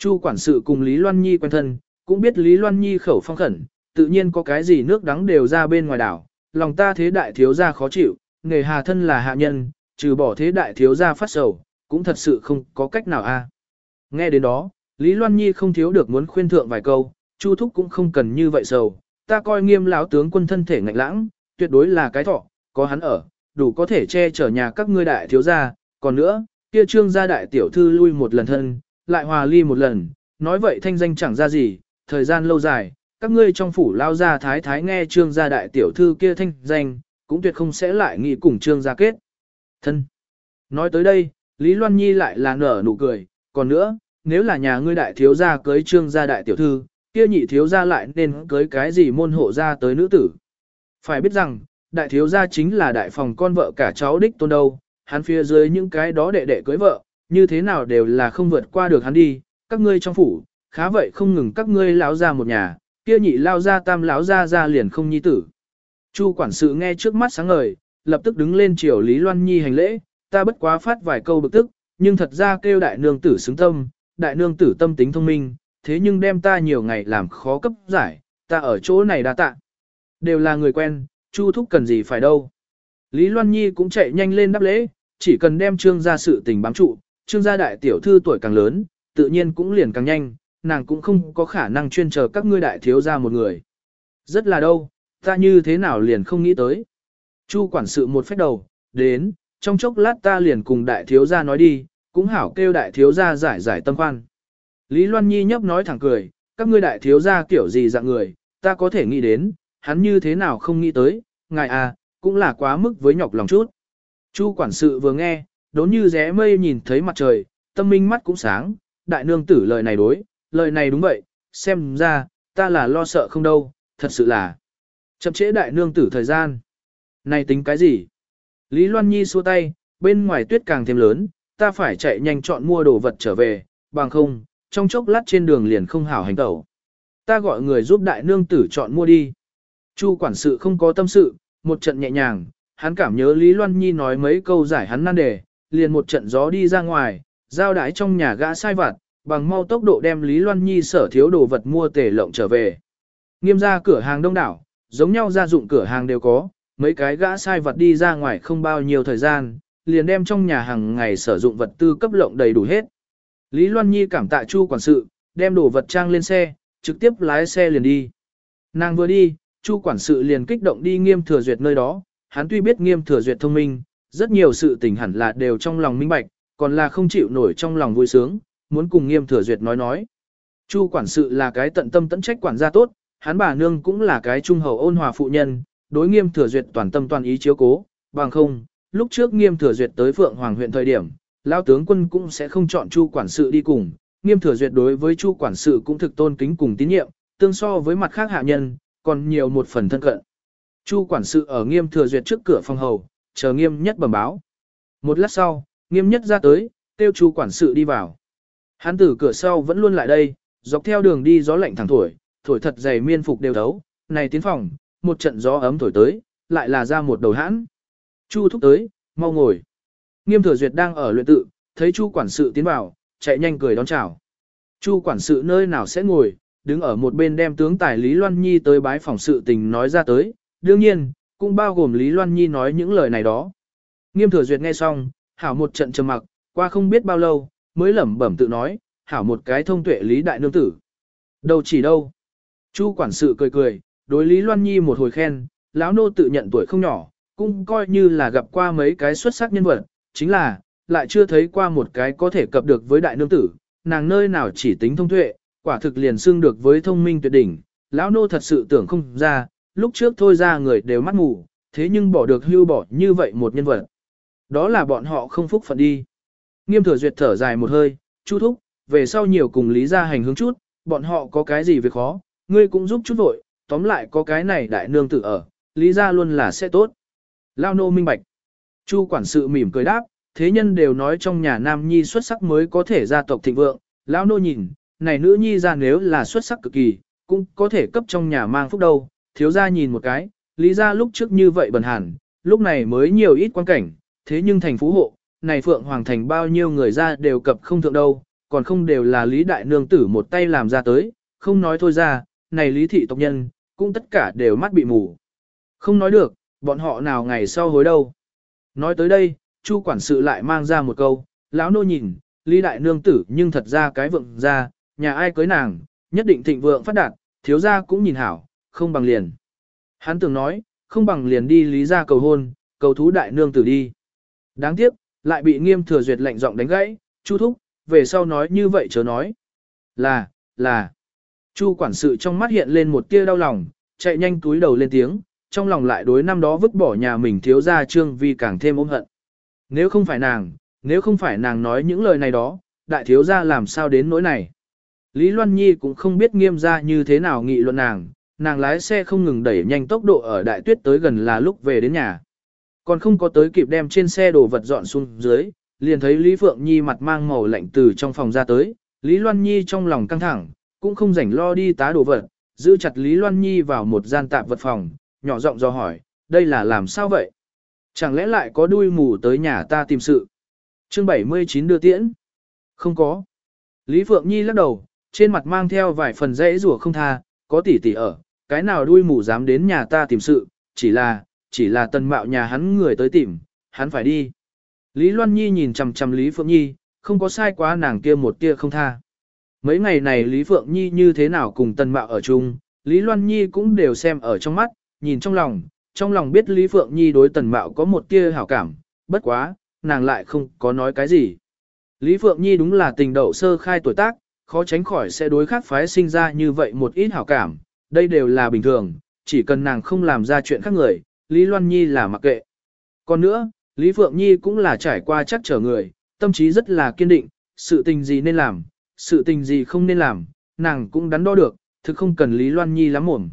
[SPEAKER 1] Chu quản sự cùng Lý Loan Nhi quen thân, cũng biết Lý Loan Nhi khẩu phong khẩn, tự nhiên có cái gì nước đắng đều ra bên ngoài đảo, lòng ta thế đại thiếu gia khó chịu, nghề hà thân là hạ nhân, trừ bỏ thế đại thiếu gia phát sầu, cũng thật sự không có cách nào a. À. Nghe đến đó, Lý Loan Nhi không thiếu được muốn khuyên thượng vài câu, Chu Thúc cũng không cần như vậy sầu, ta coi nghiêm lão tướng quân thân thể ngạnh lãng, tuyệt đối là cái thọ, có hắn ở, đủ có thể che chở nhà các ngươi đại thiếu gia, còn nữa, kia trương gia đại tiểu thư lui một lần thân, lại hòa ly một lần, nói vậy thanh danh chẳng ra gì, thời gian lâu dài, các ngươi trong phủ lao ra thái thái nghe trương gia đại tiểu thư kia thanh danh, cũng tuyệt không sẽ lại nghĩ cùng trương gia kết. Thân. Nói tới đây, Lý Loan Nhi lại là nở nụ cười, còn nữa, nếu là nhà ngươi đại thiếu gia cưới trương gia đại tiểu thư, kia nhị thiếu gia lại nên cưới cái gì môn hộ gia tới nữ tử. Phải biết rằng, đại thiếu gia chính là đại phòng con vợ cả cháu đích tôn đâu, hắn phía dưới những cái đó đệ đệ cưới vợ, như thế nào đều là không vượt qua được hắn đi, các ngươi trong phủ, khá vậy không ngừng các ngươi lão ra một nhà, Kia nhị lao ra tam lão ra ra liền không nhi tử. Chu quản sự nghe trước mắt sáng ngời, lập tức đứng lên chiều Lý Loan Nhi hành lễ, ta bất quá phát vài câu bực tức, nhưng thật ra kêu đại nương tử xứng tâm, đại nương tử tâm tính thông minh, thế nhưng đem ta nhiều ngày làm khó cấp giải, ta ở chỗ này đa tạ. Đều là người quen, Chu thúc cần gì phải đâu. Lý Loan Nhi cũng chạy nhanh lên đáp lễ, chỉ cần đem trương gia sự tình bám trụ, trương gia đại tiểu thư tuổi càng lớn, tự nhiên cũng liền càng nhanh, nàng cũng không có khả năng chuyên chờ các ngươi đại thiếu gia một người. Rất là đâu, ta như thế nào liền không nghĩ tới. Chu quản sự một phép đầu, đến, trong chốc lát ta liền cùng đại thiếu gia nói đi, cũng hảo kêu đại thiếu gia giải giải tâm khoan. Lý Loan Nhi nhấp nói thẳng cười, các ngươi đại thiếu gia kiểu gì dạng người, ta có thể nghĩ đến, hắn như thế nào không nghĩ tới, ngài à, cũng là quá mức với nhọc lòng chút. Chu quản sự vừa nghe, đốn như rẽ mây nhìn thấy mặt trời, tâm minh mắt cũng sáng, đại nương tử lời này đối, lời này đúng vậy, xem ra, ta là lo sợ không đâu, thật sự là chậm trễ đại nương tử thời gian. Này tính cái gì? Lý Loan Nhi xua tay, bên ngoài tuyết càng thêm lớn, ta phải chạy nhanh chọn mua đồ vật trở về, bằng không, trong chốc lát trên đường liền không hảo hành tẩu. Ta gọi người giúp đại nương tử chọn mua đi. Chu quản sự không có tâm sự, một trận nhẹ nhàng, hắn cảm nhớ Lý Loan Nhi nói mấy câu giải hắn nan đề, liền một trận gió đi ra ngoài, giao đái trong nhà gã sai vặt, bằng mau tốc độ đem Lý Loan Nhi sở thiếu đồ vật mua tể lộng trở về. Nghiêm ra cửa hàng đông đảo, giống nhau gia dụng cửa hàng đều có, mấy cái gã sai vật đi ra ngoài không bao nhiêu thời gian, liền đem trong nhà hàng ngày sử dụng vật tư cấp lộng đầy đủ hết. Lý Loan Nhi cảm tạ Chu quản sự, đem đồ vật trang lên xe, trực tiếp lái xe liền đi. Nàng vừa đi, Chu quản sự liền kích động đi nghiêm thừa duyệt nơi đó, hắn tuy biết nghiêm thừa duyệt thông minh, rất nhiều sự tình hẳn là đều trong lòng minh bạch, còn là không chịu nổi trong lòng vui sướng, muốn cùng nghiêm thừa duyệt nói nói. Chu quản sự là cái tận tâm tận trách quản gia tốt, hắn bà nương cũng là cái trung hậu ôn hòa phụ nhân, đối nghiêm thừa duyệt toàn tâm toàn ý chiếu cố, bằng không, lúc trước nghiêm thừa duyệt tới Phượng Hoàng huyện thời điểm, lão tướng quân cũng sẽ không chọn Chu quản sự đi cùng, nghiêm thừa duyệt đối với Chu quản sự cũng thực tôn kính cùng tín nhiệm, tương so với mặt khác hạ nhân, còn nhiều một phần thân cận. Chu quản sự ở nghiêm thừa duyệt trước cửa phòng hầu, chờ nghiêm nhất bẩm báo. Một lát sau, nghiêm nhất ra tới, tiêu chu quản sự đi vào. Hắn từ cửa sau vẫn luôn lại đây, dọc theo đường đi gió lạnh thẳng thổi, thổi thật dày miên phục đều thấu, này tiến phòng, một trận gió ấm thổi tới, lại là ra một đầu hãn. Chu thúc tới, mau ngồi. Nghiêm thừa duyệt đang ở luyện tự, thấy chu quản sự tiến vào, chạy nhanh cười đón chào. Chu quản sự nơi nào sẽ ngồi, đứng ở một bên đem tướng tài Lý Loan Nhi tới bái phòng sự tình nói ra tới, đương nhiên, cũng bao gồm Lý Loan Nhi nói những lời này đó. Nghiêm thừa duyệt nghe xong, hảo một trận trầm mặc, qua không biết bao lâu, mới lẩm bẩm tự nói, hảo một cái thông tuệ Lý Đại Nương Tử. Đâu chỉ đâu. Chu quản sự cười cười, đối Lý Loan Nhi một hồi khen, lão nô tự nhận tuổi không nhỏ, cũng coi như là gặp qua mấy cái xuất sắc nhân vật, chính là, lại chưa thấy qua một cái có thể cập được với Đại Nương Tử, nàng nơi nào chỉ tính thông tuệ, quả thực liền xưng được với thông minh tuyệt đỉnh, lão nô thật sự tưởng không ra, lúc trước thôi ra người đều mắt mù, thế nhưng bỏ được hưu bỏ như vậy một nhân vật. Đó là bọn họ không phúc phận đi. Nghiêm thừa duyệt thở dài một hơi, chu thúc, về sau nhiều cùng lý ra hành hướng chút, bọn họ có cái gì việc khó, ngươi cũng giúp chút vội, tóm lại có cái này đại nương tử ở, lý ra luôn là sẽ tốt. Lao nô minh bạch. Chu quản sự mỉm cười đáp, thế nhân đều nói trong nhà nam nhi xuất sắc mới có thể gia tộc thịnh vượng, lão nô nhìn, này nữ nhi ra nếu là xuất sắc cực kỳ, cũng có thể cấp trong nhà mang phúc đâu, thiếu gia nhìn một cái, lý ra lúc trước như vậy bần hẳn, lúc này mới nhiều ít quan cảnh, thế nhưng thành phú hộ, này Phượng Hoàng Thành bao nhiêu người ra đều cập không thượng đâu, còn không đều là lý đại nương tử một tay làm ra tới, không nói thôi ra, này lý thị tộc nhân, cũng tất cả đều mắt bị mù. Không nói được, bọn họ nào ngày sau hối đâu. Nói tới đây, Chu quản sự lại mang ra một câu, lão nô nhìn, lý đại nương tử nhưng thật ra cái vượng ra, nhà ai cưới nàng, nhất định thịnh vượng phát đạt, thiếu gia cũng nhìn hảo, không bằng liền. Hắn tưởng nói, không bằng liền đi lý ra cầu hôn, cầu thú đại nương tử đi. Đáng tiếc, lại bị nghiêm thừa duyệt lệnh giọng đánh gãy, chu thúc, về sau nói như vậy chớ nói. Là, là. Chu quản sự trong mắt hiện lên một tia đau lòng, chạy nhanh túi đầu lên tiếng, trong lòng lại đối năm đó vứt bỏ nhà mình thiếu gia trương vì càng thêm ôm hận. Nếu không phải nàng, nếu không phải nàng nói những lời này đó, đại thiếu gia làm sao đến nỗi này. Lý Loan Nhi cũng không biết nghiêm ra như thế nào nghị luận nàng, nàng lái xe không ngừng đẩy nhanh tốc độ ở đại tuyết tới gần là lúc về đến nhà. Còn không có tới kịp đem trên xe đồ vật dọn xuống dưới, liền thấy Lý Phượng Nhi mặt mang màu lạnh từ trong phòng ra tới, Lý Loan Nhi trong lòng căng thẳng, cũng không rảnh lo đi tá đồ vật, giữ chặt Lý Loan Nhi vào một gian tạp vật phòng, nhỏ giọng do hỏi, đây là làm sao vậy? Chẳng lẽ lại có đuôi mù tới nhà ta tìm sự? Chương 79 đưa tiễn. Không có. Lý Phượng Nhi lắc đầu, trên mặt mang theo vài phần dãy rủa không tha, có tỷ tỷ ở, cái nào đuôi mù dám đến nhà ta tìm sự, chỉ là, chỉ là tần mạo nhà hắn người tới tìm, hắn phải đi. Lý Loan Nhi nhìn chằm chằm Lý Phượng Nhi, không có sai quá nàng kia một tia không tha. Mấy ngày này Lý Phượng Nhi như thế nào cùng tần mạo ở chung, Lý Loan Nhi cũng đều xem ở trong mắt, nhìn trong lòng, trong lòng biết Lý Phượng Nhi đối tần mạo có một tia hảo cảm, bất quá, nàng lại không có nói cái gì. Lý Phượng Nhi đúng là tình đậu sơ khai tuổi tác, khó tránh khỏi sẽ đối khác phái sinh ra như vậy một ít hảo cảm, đây đều là bình thường, chỉ cần nàng không làm ra chuyện khác người, Lý Loan Nhi là mặc kệ. Còn nữa, Lý Phượng Nhi cũng là trải qua chắc trở người, tâm trí rất là kiên định, sự tình gì nên làm, sự tình gì không nên làm, nàng cũng đắn đo được, thực không cần Lý Loan Nhi lắm mồm.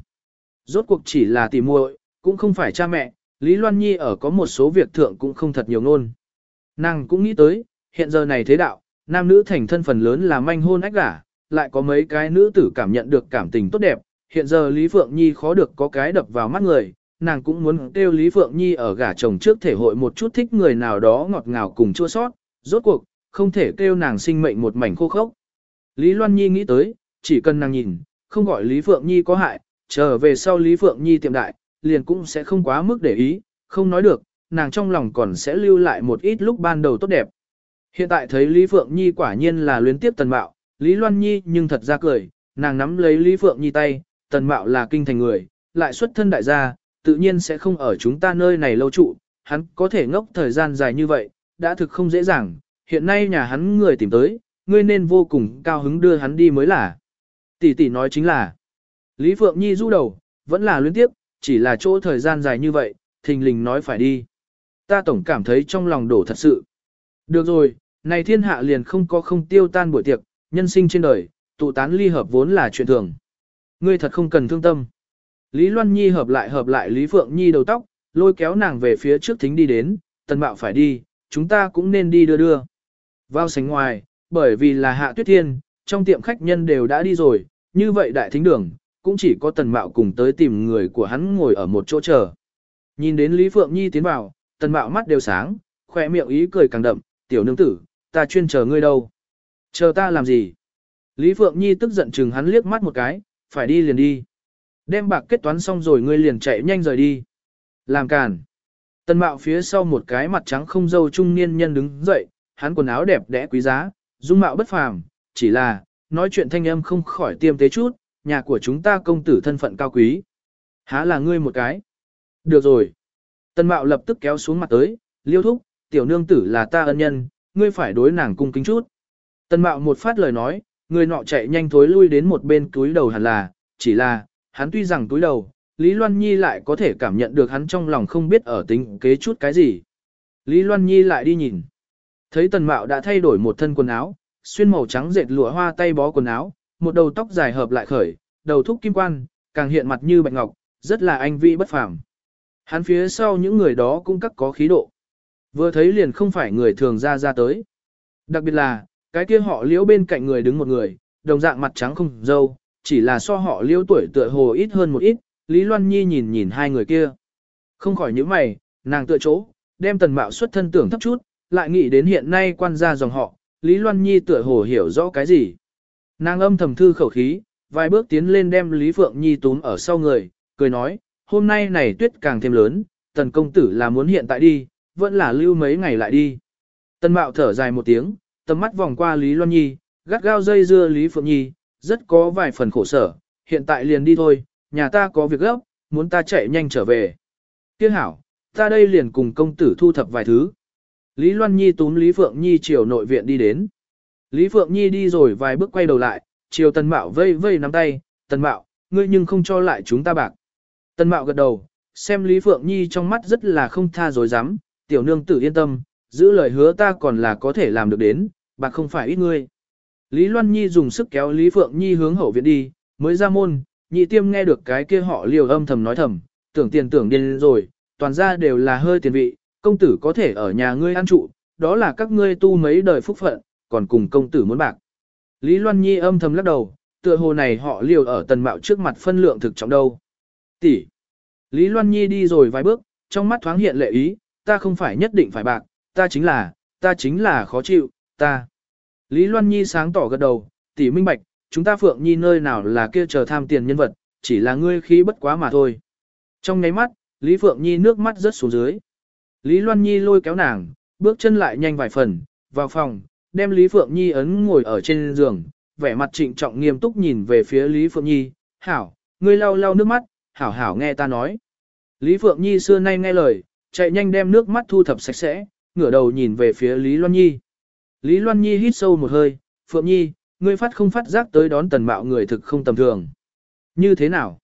[SPEAKER 1] Rốt cuộc chỉ là tỉ muội, cũng không phải cha mẹ, Lý Loan Nhi ở có một số việc thượng cũng không thật nhiều ngôn. Nàng cũng nghĩ tới, hiện giờ này thế đạo, nam nữ thành thân phần lớn là manh hôn ách gả, lại có mấy cái nữ tử cảm nhận được cảm tình tốt đẹp, hiện giờ Lý Phượng Nhi khó được có cái đập vào mắt người, nàng cũng muốn kêu Lý Phượng Nhi ở gả chồng trước thể hội một chút thích người nào đó ngọt ngào cùng chua sót, rốt cuộc, không thể kêu nàng sinh mệnh một mảnh khô khốc. Lý Loan Nhi nghĩ tới, chỉ cần nàng nhìn, không gọi Lý Phượng Nhi có hại, trở về sau Lý Phượng Nhi tiệm đại, liền cũng sẽ không quá mức để ý, không nói được, nàng trong lòng còn sẽ lưu lại một ít lúc ban đầu tốt đẹp. Hiện tại thấy Lý Phượng Nhi quả nhiên là luyến tiếp tần mạo, Lý Loan Nhi nhưng thật ra cười, nàng nắm lấy Lý Phượng Nhi tay, tần mạo là kinh thành người, lại xuất thân đại gia, tự nhiên sẽ không ở chúng ta nơi này lâu trụ, hắn có thể ngốc thời gian dài như vậy, đã thực không dễ dàng, hiện nay nhà hắn người tìm tới, ngươi nên vô cùng cao hứng đưa hắn đi mới là. Tỷ tỷ nói chính là, Lý Phượng Nhi du đầu, vẫn là luyến tiếp, chỉ là chỗ thời gian dài như vậy, thình lình nói phải đi. Ta tổng cảm thấy trong lòng đổ thật sự. Được rồi, này thiên hạ liền không có không tiêu tan buổi tiệc, nhân sinh trên đời, tụ tán ly hợp vốn là chuyện thường. Ngươi thật không cần thương tâm. Lý Loan Nhi hợp lại hợp lại Lý Phượng Nhi đầu tóc, lôi kéo nàng về phía trước thính đi đến, tần mạo phải đi, chúng ta cũng nên đi đưa đưa. Vào sánh ngoài, bởi vì là hạ tuyết thiên, trong tiệm khách nhân đều đã đi rồi, như vậy đại thính đường, cũng chỉ có tần mạo cùng tới tìm người của hắn ngồi ở một chỗ chờ. Nhìn đến Lý Phượng Nhi tiến vào, tần mạo mắt đều sáng, khỏe miệng ý cười càng đậm, tiểu nương tử, ta chuyên chờ ngươi đâu. Chờ ta làm gì? Lý Phượng Nhi tức giận chừng hắn liếc mắt một cái, phải đi liền đi. Đem bạc kết toán xong rồi ngươi liền chạy nhanh rời đi. Làm càn. Tần mạo phía sau một cái mặt trắng không dâu trung niên nhân đứng dậy, hắn quần áo đẹp đẽ quý giá, dung mạo bất phàm, chỉ là, nói chuyện thanh âm không khỏi tiêm tế chút, nhà của chúng ta công tử thân phận cao quý. Há là ngươi một cái. Được rồi. Tần mạo lập tức kéo xuống mặt tới, liêu thúc, tiểu nương tử là ta ân nhân, ngươi phải đối nàng cung kính chút. Tần mạo một phát lời nói, người nọ chạy nhanh thối lui đến một bên túi đầu hẳn là, chỉ là, hắn tuy rằng túi đầu, Lý Loan Nhi lại có thể cảm nhận được hắn trong lòng không biết ở tính kế chút cái gì. Lý Loan Nhi lại đi nhìn. Thấy tần mạo đã thay đổi một thân quần áo, xuyên màu trắng dệt lụa hoa tay bó quần áo, một đầu tóc dài hợp lại khởi, đầu thúc kim quan, càng hiện mặt như bạch ngọc, rất là anh vị bất phàm. Hắn phía sau những người đó cũng các có khí độ. Vừa thấy liền không phải người thường ra ra tới. Đặc biệt là, cái kia họ liễu bên cạnh người đứng một người, đồng dạng mặt trắng không dâu, chỉ là so họ liễu tuổi tựa hồ ít hơn một ít, Lý Loan Nhi nhìn nhìn hai người kia. Không khỏi những mày, nàng tựa chỗ, đem tần mạo xuất thân tưởng thấp chút, lại nghĩ đến hiện nay quan gia dòng họ, Lý Loan Nhi tựa hồ hiểu rõ cái gì. Nàng âm thầm thư khẩu khí, vài bước tiến lên đem Lý Phượng Nhi túm ở sau người, cười nói, hôm nay này tuyết càng thêm lớn, tần công tử là muốn hiện tại đi, vẫn là lưu mấy ngày lại đi. tân Mạo thở dài một tiếng, tầm mắt vòng qua Lý Loan Nhi, gắt gao dây dưa Lý Phượng Nhi, rất có vài phần khổ sở, hiện tại liền đi thôi, nhà ta có việc gấp, muốn ta chạy nhanh trở về. Tiếc hảo, ta đây liền cùng công tử thu thập vài thứ. Lý Loan Nhi túm Lý Phượng Nhi chiều nội viện đi đến. Lý Phượng Nhi đi rồi vài bước quay đầu lại, chiều Tần Mạo vây vây nắm tay, Tần Mạo, ngươi nhưng không cho lại chúng ta bạc. Tần Mạo gật đầu, xem Lý Phượng Nhi trong mắt rất là không tha dối dám, tiểu nương tử yên tâm, giữ lời hứa ta còn là có thể làm được đến, bạc không phải ít ngươi. Lý Loan Nhi dùng sức kéo Lý Phượng Nhi hướng hậu viện đi, mới ra môn, nhị tiêm nghe được cái kia họ liều âm thầm nói thầm, tưởng tiền tưởng điên rồi, toàn ra đều là hơi tiền vị, công tử có thể ở nhà ngươi ăn trụ, đó là các ngươi tu mấy đời phúc phận, còn cùng công tử muốn bạc. Lý Loan Nhi âm thầm lắc đầu, tựa hồ này họ liều ở tần mạo trước mặt phân lượng thực trọng đâu. Tỷ. Lý Loan Nhi đi rồi vài bước, trong mắt thoáng hiện lệ ý, ta không phải nhất định phải bạc, ta chính là, ta chính là khó chịu, ta. Lý Loan Nhi sáng tỏ gật đầu, tỷ minh bạch, chúng ta Phượng Nhi nơi nào là kia chờ tham tiền nhân vật, chỉ là ngươi khí bất quá mà thôi. Trong nháy mắt, Lý Phượng Nhi nước mắt rớt xuống dưới. Lý Loan Nhi lôi kéo nàng, bước chân lại nhanh vài phần, vào phòng, đem Lý Phượng Nhi ấn ngồi ở trên giường, vẻ mặt trịnh trọng nghiêm túc nhìn về phía Lý Phượng Nhi, hảo, ngươi lau lau nước mắt, hảo hảo nghe ta nói. Lý Phượng Nhi xưa nay nghe lời, chạy nhanh đem nước mắt thu thập sạch sẽ, ngửa đầu nhìn về phía Lý Loan Nhi. Lý Loan Nhi hít sâu một hơi, Phượng Nhi, ngươi phát không phát giác tới đón tần mạo người thực không tầm thường. Như thế nào?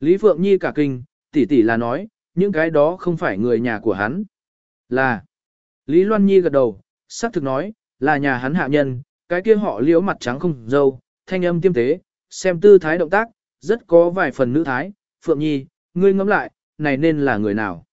[SPEAKER 1] Lý Phượng Nhi cả kinh, tỷ tỷ là nói, những cái đó không phải người nhà của hắn. Là. Lý Loan Nhi gật đầu, xác thực nói, là nhà hắn hạ nhân, cái kia họ liễu mặt trắng không dâu, thanh âm tiêm tế, xem tư thái động tác, rất có vài phần nữ thái. Phượng Nhi, ngươi ngẫm lại, này nên là người nào?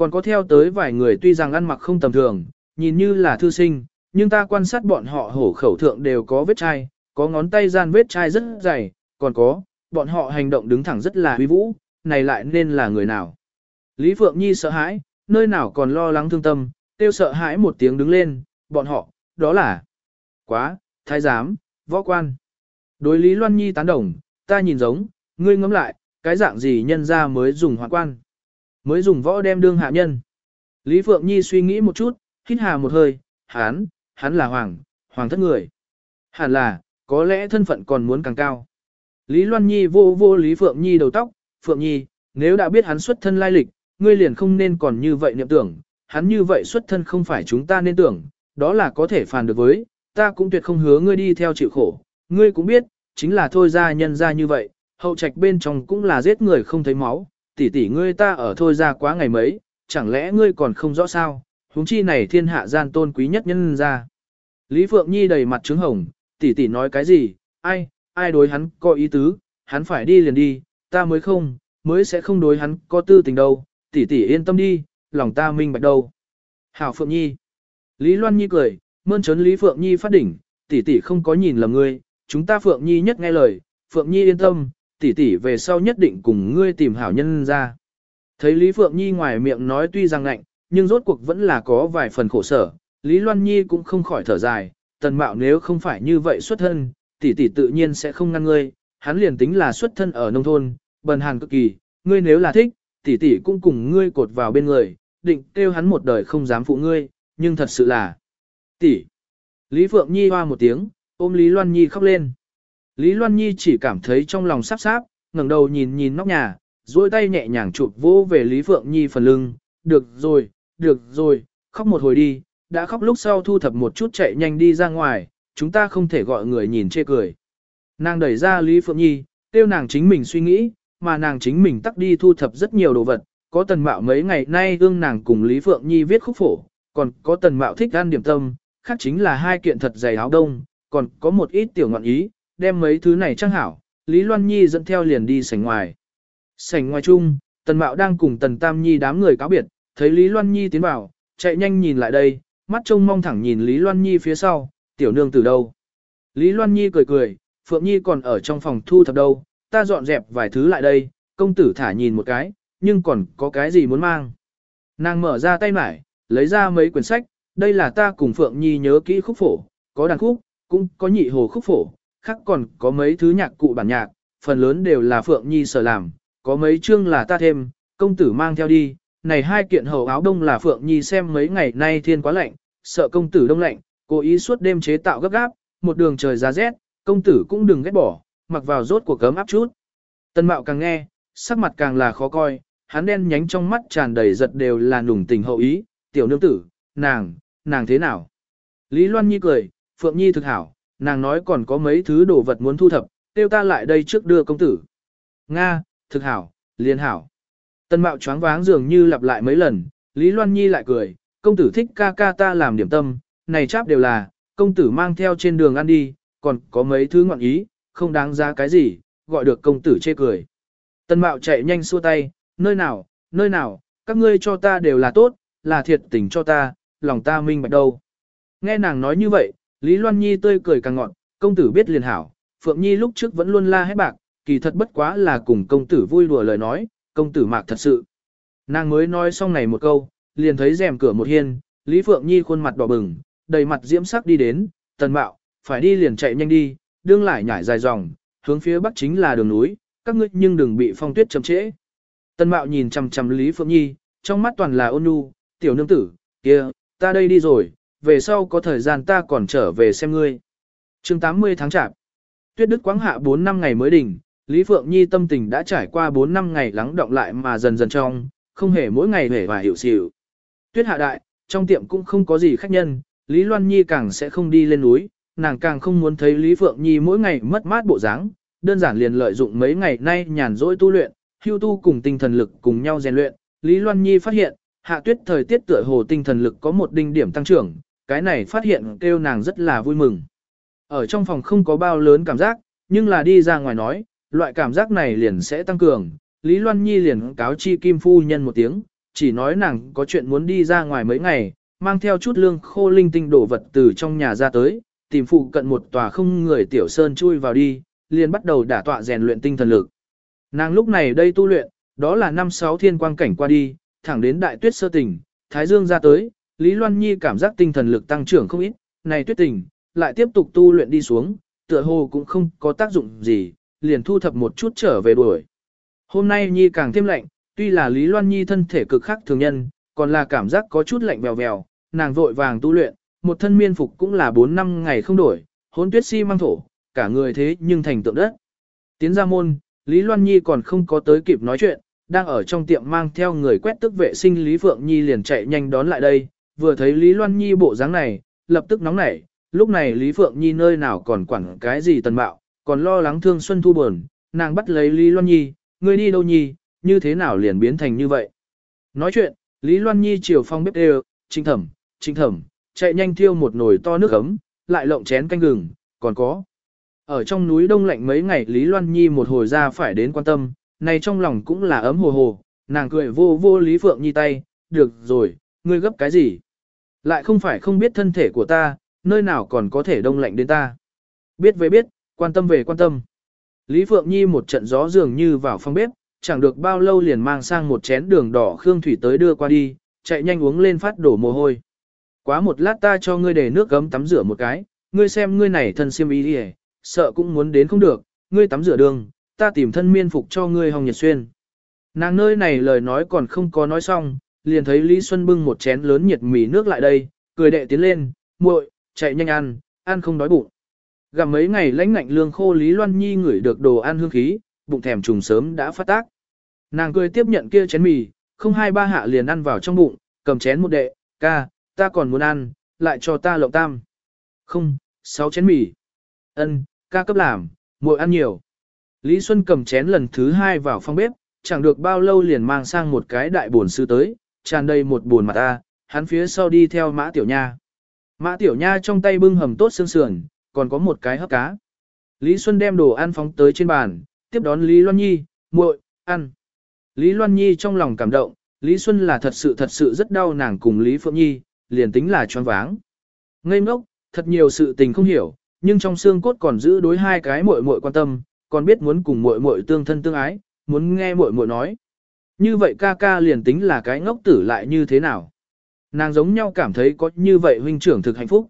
[SPEAKER 1] Còn có theo tới vài người tuy rằng ăn mặc không tầm thường, nhìn như là thư sinh, nhưng ta quan sát bọn họ hổ khẩu thượng đều có vết chai, có ngón tay gian vết chai rất dày, còn có, bọn họ hành động đứng thẳng rất là uy vũ, này lại nên là người nào? Lý Phượng Nhi sợ hãi, nơi nào còn lo lắng thương tâm, tiêu sợ hãi một tiếng đứng lên, bọn họ, đó là quá, thái giám, võ quan. Đối Lý Loan Nhi tán đồng, ta nhìn giống, ngươi ngẫm lại, cái dạng gì nhân ra mới dùng hoạn quan, mới dùng võ đem đương hạ nhân. Lý Phượng Nhi suy nghĩ một chút, hít hà một hơi, hán, hắn là hoàng, hoàng thất người. Hẳn là, có lẽ thân phận còn muốn càng cao. Lý Loan Nhi vô vô Lý Phượng Nhi đầu tóc, Phượng Nhi, nếu đã biết hắn xuất thân lai lịch, ngươi liền không nên còn như vậy niệm tưởng, hắn như vậy xuất thân không phải chúng ta nên tưởng, đó là có thể phản được với, ta cũng tuyệt không hứa ngươi đi theo chịu khổ, ngươi cũng biết, chính là thôi ra nhân ra như vậy, hậu trạch bên trong cũng là giết người không thấy máu, tỷ tỷ ngươi ta ở thôi ra quá ngày mấy, chẳng lẽ ngươi còn không rõ sao, huống chi này thiên hạ gian tôn quý nhất nhân ra. Lý Phượng Nhi đầy mặt trứng hồng, tỷ tỷ nói cái gì, ai, ai đối hắn có ý tứ, hắn phải đi liền đi, ta mới không, mới sẽ không đối hắn có tư tình đâu, tỷ tỷ yên tâm đi, lòng ta minh bạch đâu. Hảo Phượng Nhi. Lý Loan Nhi cười, mơn trấn Lý Phượng Nhi phát đỉnh, tỷ tỷ không có nhìn lầm ngươi, chúng ta Phượng Nhi nhất nghe lời, Phượng Nhi yên tâm, tỷ tỷ về sau nhất định cùng ngươi tìm hảo nhân ra. Thấy Lý Phượng Nhi ngoài miệng nói tuy rằng ngạnh, nhưng rốt cuộc vẫn là có vài phần khổ sở, Lý Loan Nhi cũng không khỏi thở dài, tần mạo nếu không phải như vậy xuất thân, tỷ tỷ tự nhiên sẽ không ngăn ngươi, hắn liền tính là xuất thân ở nông thôn, bần hàn cực kỳ, ngươi nếu là thích, tỷ tỷ cũng cùng ngươi cột vào bên người, định kêu hắn một đời không dám phụ ngươi, nhưng thật sự là tỷ. Lý Phượng Nhi hoa một tiếng, ôm Lý Loan Nhi khóc lên. Lý Loan Nhi chỉ cảm thấy trong lòng sắp sáp, ngẩng đầu nhìn nhìn nóc nhà, duỗi tay nhẹ nhàng chụp vỗ về Lý Phượng Nhi phần lưng, được rồi, được rồi, khóc một hồi đi, đã khóc lúc sau thu thập một chút chạy nhanh đi ra ngoài, chúng ta không thể gọi người nhìn chê cười. Nàng đẩy ra Lý Phượng Nhi, tiêu nàng chính mình suy nghĩ, mà nàng chính mình tắt đi thu thập rất nhiều đồ vật, có tần mạo mấy ngày nay ương nàng cùng Lý Phượng Nhi viết khúc phổ, còn có tần mạo thích ăn điểm tâm, khác chính là hai kiện thật dày áo đông, còn có một ít tiểu ngọn ý, đem mấy thứ này trang hảo, Lý Loan Nhi dẫn theo liền đi sảnh ngoài. Sảnh ngoài chung, tần mạo đang cùng tần Tam Nhi đám người cáo biệt, thấy Lý Loan Nhi tiến vào, chạy nhanh nhìn lại đây, mắt trông mong thẳng nhìn Lý Loan Nhi phía sau, tiểu nương từ đâu. Lý Loan Nhi cười cười, Phượng Nhi còn ở trong phòng thu thập đâu, ta dọn dẹp vài thứ lại đây, công tử thả nhìn một cái, nhưng còn có cái gì muốn mang. Nàng mở ra tay mải, lấy ra mấy quyển sách, đây là ta cùng Phượng Nhi nhớ kỹ khúc phổ, có đàn khúc, cũng có nhị hồ khúc phổ, khác còn có mấy thứ nhạc cụ bản nhạc, phần lớn đều là Phượng Nhi sở làm, có mấy chương là ta thêm, công tử mang theo đi, này hai kiện hầu áo đông là Phượng Nhi xem mấy ngày nay thiên quá lạnh, sợ công tử đông lạnh, cố ý suốt đêm chế tạo gấp gáp, một đường trời giá rét, công tử cũng đừng ghét bỏ, mặc vào rốt cuộc gấm áp chút. Tân mạo càng nghe, sắc mặt càng là khó coi, hắn đen nhánh trong mắt tràn đầy giật đều là nùng tình hậu ý, tiểu nương tử, nàng, nàng thế nào? Lý Loan Nhi cười, Phượng Nhi thực hảo, nàng nói còn có mấy thứ đồ vật muốn thu thập, tiêu ta lại đây trước đưa công tử. Nga, thực hảo, liên hảo. Tân mạo choáng váng dường như lặp lại mấy lần, Lý Loan Nhi lại cười, công tử thích ca ca ta làm điểm tâm, này cháp đều là, công tử mang theo trên đường ăn đi, còn có mấy thứ ngọn ý, không đáng giá cái gì, gọi được công tử chê cười. Tân mạo chạy nhanh xua tay, nơi nào, nơi nào, các ngươi cho ta đều là tốt, là thiệt tình cho ta, lòng ta minh bạch đâu. Nghe nàng nói như vậy, Lý Loan Nhi tươi cười càng ngọn, công tử biết liền hảo, Phượng Nhi lúc trước vẫn luôn la hét bạc, kỳ thật bất quá là cùng công tử vui đùa lời nói, công tử mạc thật sự. Nàng mới nói xong này một câu, liền thấy rèm cửa một hiên, Lý Phượng Nhi khuôn mặt đỏ bừng, đầy mặt diễm sắc đi đến, tần bạo, phải đi liền chạy nhanh đi, đương lại nhảy dài dòng, hướng phía bắc chính là đường núi, các ngươi nhưng đừng bị phong tuyết chậm trễ. Tần bạo nhìn chằm chằm Lý Phượng Nhi, trong mắt toàn là ôn nhu, tiểu nương tử, kia, ta đây đi rồi, về sau có thời gian ta còn trở về xem ngươi. chương 80 tháng chạp, tuyết đức quáng hạ 4 năm ngày mới đỉnh, Lý Phượng Nhi tâm tình đã trải qua 4 năm ngày lắng động lại mà dần dần trong, không hề mỗi ngày hề và hiểu xỉu. Tuyết hạ đại, trong tiệm cũng không có gì khách nhân, Lý Loan Nhi càng sẽ không đi lên núi, nàng càng không muốn thấy Lý Phượng Nhi mỗi ngày mất mát bộ dáng, đơn giản liền lợi dụng mấy ngày nay nhàn rỗi tu luyện, hưu tu cùng tinh thần lực cùng nhau rèn luyện. Lý Loan Nhi phát hiện, hạ tuyết thời tiết tựa hồ tinh thần lực có một đinh điểm tăng trưởng, cái này phát hiện kêu nàng rất là vui mừng. Ở trong phòng không có bao lớn cảm giác, nhưng là đi ra ngoài nói, loại cảm giác này liền sẽ tăng cường. Lý Loan Nhi liền cáo chi Kim Phu Nhân một tiếng, chỉ nói nàng có chuyện muốn đi ra ngoài mấy ngày, mang theo chút lương khô linh tinh đổ vật từ trong nhà ra tới, tìm phụ cận một tòa không người tiểu sơn chui vào đi, liền bắt đầu đả tọa rèn luyện tinh thần lực. Nàng lúc này đây tu luyện, đó là năm sáu thiên quang cảnh qua đi, thẳng đến đại tuyết sơ tỉnh, thái dương ra tới, Lý Loan Nhi cảm giác tinh thần lực tăng trưởng không ít, này tuyết tình lại tiếp tục tu luyện đi xuống, tựa hồ cũng không có tác dụng gì, liền thu thập một chút trở về đuổi. Hôm nay Nhi càng thêm lạnh, tuy là Lý Loan Nhi thân thể cực khác thường nhân, còn là cảm giác có chút lạnh bèo bèo, nàng vội vàng tu luyện, một thân miên phục cũng là 4 năm ngày không đổi, hốn tuyết si mang thổ, cả người thế nhưng thành tượng đất. Tiến ra môn, Lý Loan Nhi còn không có tới kịp nói chuyện, đang ở trong tiệm mang theo người quét tức vệ sinh Lý Phượng Nhi liền chạy nhanh đón lại đây, vừa thấy Lý Loan Nhi bộ dáng này, lập tức nóng nảy, lúc này Lý Phượng Nhi nơi nào còn quản cái gì tần bạo, còn lo lắng thương Xuân Thu buồn, nàng bắt lấy Lý Loan Nhi, ngươi đi đâu Nhi, như thế nào liền biến thành như vậy. Nói chuyện, Lý Loan Nhi chiều phong bếp đều, trinh thẩm, trinh thẩm, chạy nhanh thiêu một nồi to nước ấm, lại lộng chén canh gừng, còn có. Ở trong núi đông lạnh mấy ngày Lý Loan Nhi một hồi ra phải đến quan tâm, này trong lòng cũng là ấm hồ hồ, nàng cười vô vô Lý Phượng Nhi tay, được rồi, ngươi gấp cái gì? Lại không phải không biết thân thể của ta, nơi nào còn có thể đông lạnh đến ta. Biết về biết, quan tâm về quan tâm. Lý Phượng Nhi một trận gió dường như vào phòng bếp, chẳng được bao lâu liền mang sang một chén đường đỏ khương thủy tới đưa qua đi, chạy nhanh uống lên phát đổ mồ hôi. Quá một lát ta cho ngươi để nước gấm tắm rửa một cái, ngươi xem ngươi này thân xiêm y đi sợ cũng muốn đến không được, ngươi tắm rửa đường, ta tìm thân miên phục cho ngươi hồng nhật xuyên. Nàng nơi này lời nói còn không có nói xong, liền thấy Lý Xuân bưng một chén lớn nhiệt mì nước lại đây, cười đệ tiến lên, muội, chạy nhanh ăn, ăn không đói bụng. Gặp mấy ngày lãnh ngạnh lương khô Lý Loan Nhi ngửi được đồ ăn hương khí, bụng thèm trùng sớm đã phát tác. Nàng cười tiếp nhận kia chén mì, không hai ba hạ liền ăn vào trong bụng, cầm chén một đệ, ca, ta còn muốn ăn, lại cho ta lộng tam. Không, sáu chén mì. Ân, ca cấp làm, muội ăn nhiều. Lý Xuân cầm chén lần thứ hai vào phòng bếp, chẳng được bao lâu liền mang sang một cái đại buồn sư tới, tràn đầy một buồn mặt ta, hắn phía sau đi theo mã tiểu nha. Mã tiểu nha trong tay bưng hầm tốt xương sườn, còn có một cái hấp cá. Lý Xuân đem đồ ăn phóng tới trên bàn, tiếp đón Lý Loan Nhi, muội, ăn. Lý Loan Nhi trong lòng cảm động, Lý Xuân là thật sự thật sự rất đau nàng cùng Lý Phượng Nhi, liền tính là choáng váng. Ngây ngốc, thật nhiều sự tình không hiểu, nhưng trong xương cốt còn giữ đối hai cái muội muội quan tâm, còn biết muốn cùng muội muội tương thân tương ái, muốn nghe muội muội nói. Như vậy ca ca liền tính là cái ngốc tử lại như thế nào? Nàng giống nhau cảm thấy có như vậy huynh trưởng thực hạnh phúc.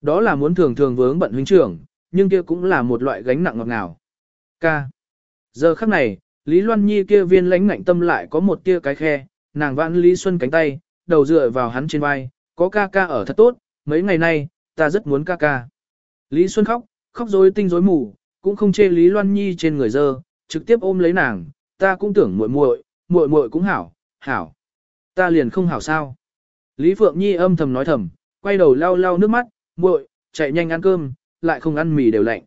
[SPEAKER 1] Đó là muốn thường thường vướng bận huynh trưởng, nhưng kia cũng là một loại gánh nặng ngọt ngào. Ca. Giờ khắc này, Lý Loan Nhi kia viên lãnh ngạnh tâm lại có một tia cái khe, nàng vãn Lý Xuân cánh tay, đầu dựa vào hắn trên vai, có ca ca ở thật tốt, mấy ngày nay, ta rất muốn ca ca. Lý Xuân khóc, khóc rối tinh rối mù, cũng không chê Lý Loan Nhi trên người dơ, trực tiếp ôm lấy nàng, ta cũng tưởng muội muội, muội muội cũng hảo, hảo. Ta liền không hảo sao? Lý Phượng Nhi âm thầm nói thầm, quay đầu lau lau nước mắt, muội, chạy nhanh ăn cơm, lại không ăn mì đều lạnh.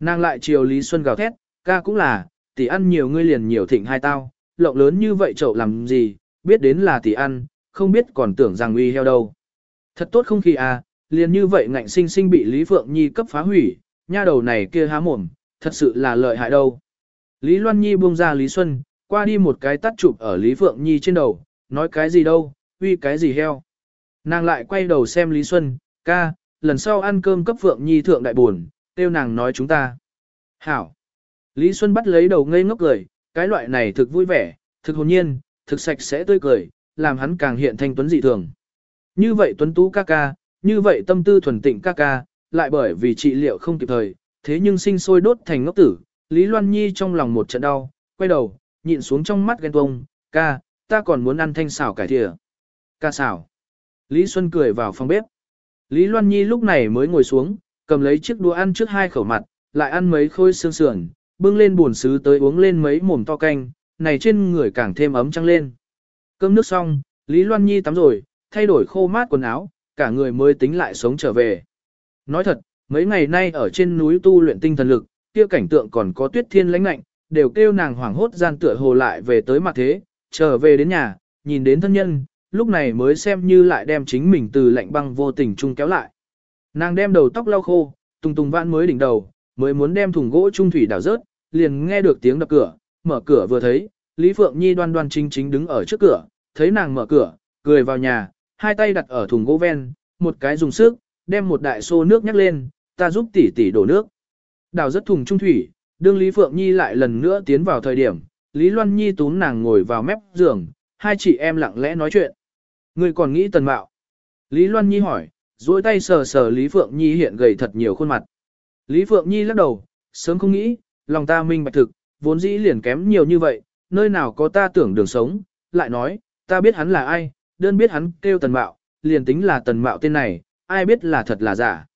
[SPEAKER 1] Nàng lại chiều Lý Xuân gào thét, ca cũng là, tỷ ăn nhiều ngươi liền nhiều thịnh hai tao, lộng lớn như vậy chậu làm gì, biết đến là tỷ ăn, không biết còn tưởng rằng uy heo đâu. Thật tốt không khí à, liền như vậy ngạnh sinh sinh bị Lý Phượng Nhi cấp phá hủy, nha đầu này kia há mồm, thật sự là lợi hại đâu. Lý Loan Nhi buông ra Lý Xuân, qua đi một cái tắt chụp ở Lý Phượng Nhi trên đầu, nói cái gì đâu, uy cái gì heo. Nàng lại quay đầu xem Lý Xuân, ca, lần sau ăn cơm cấp Phượng Nhi thượng đại buồn, tiêu nàng nói chúng ta. Hảo. Lý Xuân bắt lấy đầu ngây ngốc cười, cái loại này thực vui vẻ, thực hồn nhiên, thực sạch sẽ tươi cười, làm hắn càng hiện thanh tuấn dị thường. Như vậy tuấn tú ca ca, như vậy tâm tư thuần tịnh ca ca, lại bởi vì trị liệu không kịp thời, thế nhưng sinh sôi đốt thành ngốc tử, Lý Loan Nhi trong lòng một trận đau, quay đầu, nhịn xuống trong mắt ghen tuông, ca, ta còn muốn ăn thanh xảo cải thìa. Ca xảo. Lý Xuân cười vào phòng bếp. Lý Loan Nhi lúc này mới ngồi xuống, cầm lấy chiếc đũa ăn trước hai khẩu mặt, lại ăn mấy khối xương sườn, bưng lên buồn sứ tới uống lên mấy mồm to canh, này trên người càng thêm ấm trăng lên. Cơm nước xong, Lý Loan Nhi tắm rồi, thay đổi khô mát quần áo, cả người mới tính lại sống trở về. Nói thật, mấy ngày nay ở trên núi tu luyện tinh thần lực, kia cảnh tượng còn có tuyết thiên lãnh lạnh, đều kêu nàng hoảng hốt gian tựa hồ lại về tới mặt thế, trở về đến nhà, nhìn đến thân nhân, lúc này mới xem như lại đem chính mình từ lạnh băng vô tình chung kéo lại. Nàng đem đầu tóc lau khô, tung tung vãn mới đỉnh đầu, mới muốn đem thùng gỗ trung thủy đảo rớt, liền nghe được tiếng đập cửa, mở cửa vừa thấy, Lý Phượng Nhi đoan đoan chính chính đứng ở trước cửa, thấy nàng mở cửa, cười vào nhà, hai tay đặt ở thùng gỗ ven, một cái dùng sức, đem một đại xô nước nhắc lên, ta giúp tỷ tỷ đổ nước. Đào rất thùng trung thủy, đương Lý Phượng Nhi lại lần nữa tiến vào thời điểm, Lý Loan Nhi túm nàng ngồi vào mép giường, hai chị em lặng lẽ nói chuyện. Người còn nghĩ tần mạo. Lý Loan Nhi hỏi, duỗi tay sờ sờ Lý Phượng Nhi hiện gầy thật nhiều khuôn mặt. Lý Phượng Nhi lắc đầu, sớm không nghĩ, lòng ta minh bạch thực, vốn dĩ liền kém nhiều như vậy, nơi nào có ta tưởng đường sống, lại nói, ta biết hắn là ai, đơn biết hắn kêu tần mạo, liền tính là tần mạo tên này, ai biết là thật là giả.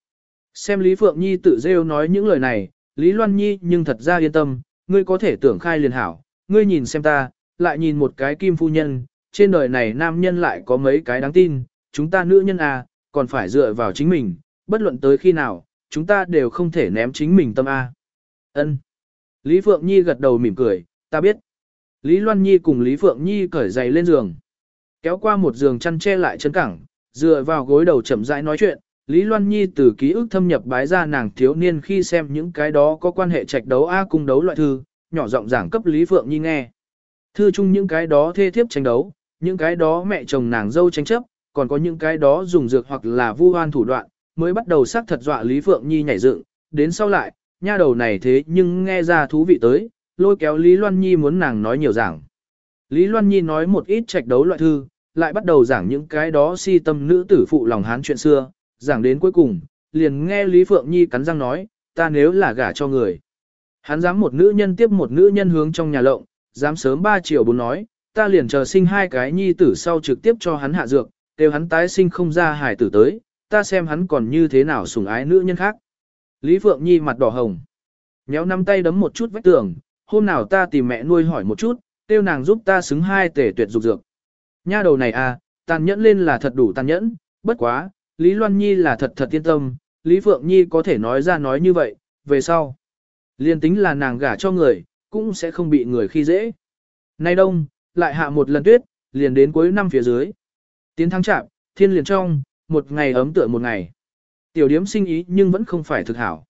[SPEAKER 1] Xem Lý Phượng Nhi tự rêu nói những lời này, Lý Loan Nhi nhưng thật ra yên tâm, ngươi có thể tưởng khai liền hảo, ngươi nhìn xem ta, lại nhìn một cái kim phu nhân, trên đời này nam nhân lại có mấy cái đáng tin, chúng ta nữ nhân à, còn phải dựa vào chính mình, bất luận tới khi nào, chúng ta đều không thể ném chính mình tâm A. Ân. Lý Phượng Nhi gật đầu mỉm cười, ta biết. Lý Loan Nhi cùng Lý Phượng Nhi cởi giày lên giường. Kéo qua một giường chăn che lại chân cẳng, dựa vào gối đầu chậm rãi nói chuyện. Lý Loan Nhi từ ký ức thâm nhập bái ra nàng thiếu niên khi xem những cái đó có quan hệ trạch đấu A cung đấu loại thư, nhỏ giọng giảng cấp Lý Phượng Nhi nghe. Thư chung những cái đó thê thiếp tranh đấu, những cái đó mẹ chồng nàng dâu tranh chấp, còn có những cái đó dùng dược hoặc là vu oan thủ đoạn, mới bắt đầu xác thật dọa Lý Phượng Nhi nhảy dựng, đến sau lại, nha đầu này thế nhưng nghe ra thú vị tới, lôi kéo Lý Loan Nhi muốn nàng nói nhiều giảng. Lý Loan Nhi nói một ít trạch đấu loại thư, lại bắt đầu giảng những cái đó si tâm nữ tử phụ lòng hán chuyện xưa, giảng đến cuối cùng, liền nghe Lý Phượng Nhi cắn răng nói, ta nếu là gả cho người. Hắn dám một nữ nhân tiếp một nữ nhân hướng trong nhà lộng, dám sớm ba triệu bốn nói, ta liền chờ sinh hai cái nhi tử sau trực tiếp cho hắn hạ dược, đều hắn tái sinh không ra hài tử tới, ta xem hắn còn như thế nào sủng ái nữ nhân khác. Lý Phượng Nhi mặt đỏ hồng. Nhéo nắm tay đấm một chút vách tường, hôm nào ta tìm mẹ nuôi hỏi một chút, tiêu nàng giúp ta xứng hai tể tuyệt dục dược. Nha đầu này à, tàn nhẫn lên là thật đủ tàn nhẫn, bất quá, Lý Loan Nhi là thật thật yên tâm, Lý Phượng Nhi có thể nói ra nói như vậy, về sau. Liên tính là nàng gả cho người, cũng sẽ không bị người khi dễ. Nay đông, lại hạ một lần tuyết, liền đến cuối năm phía dưới. Tiến Thăng chạm, thiên liền trong, một ngày ấm tựa một ngày. Tiểu điếm sinh ý nhưng vẫn không phải thực hảo.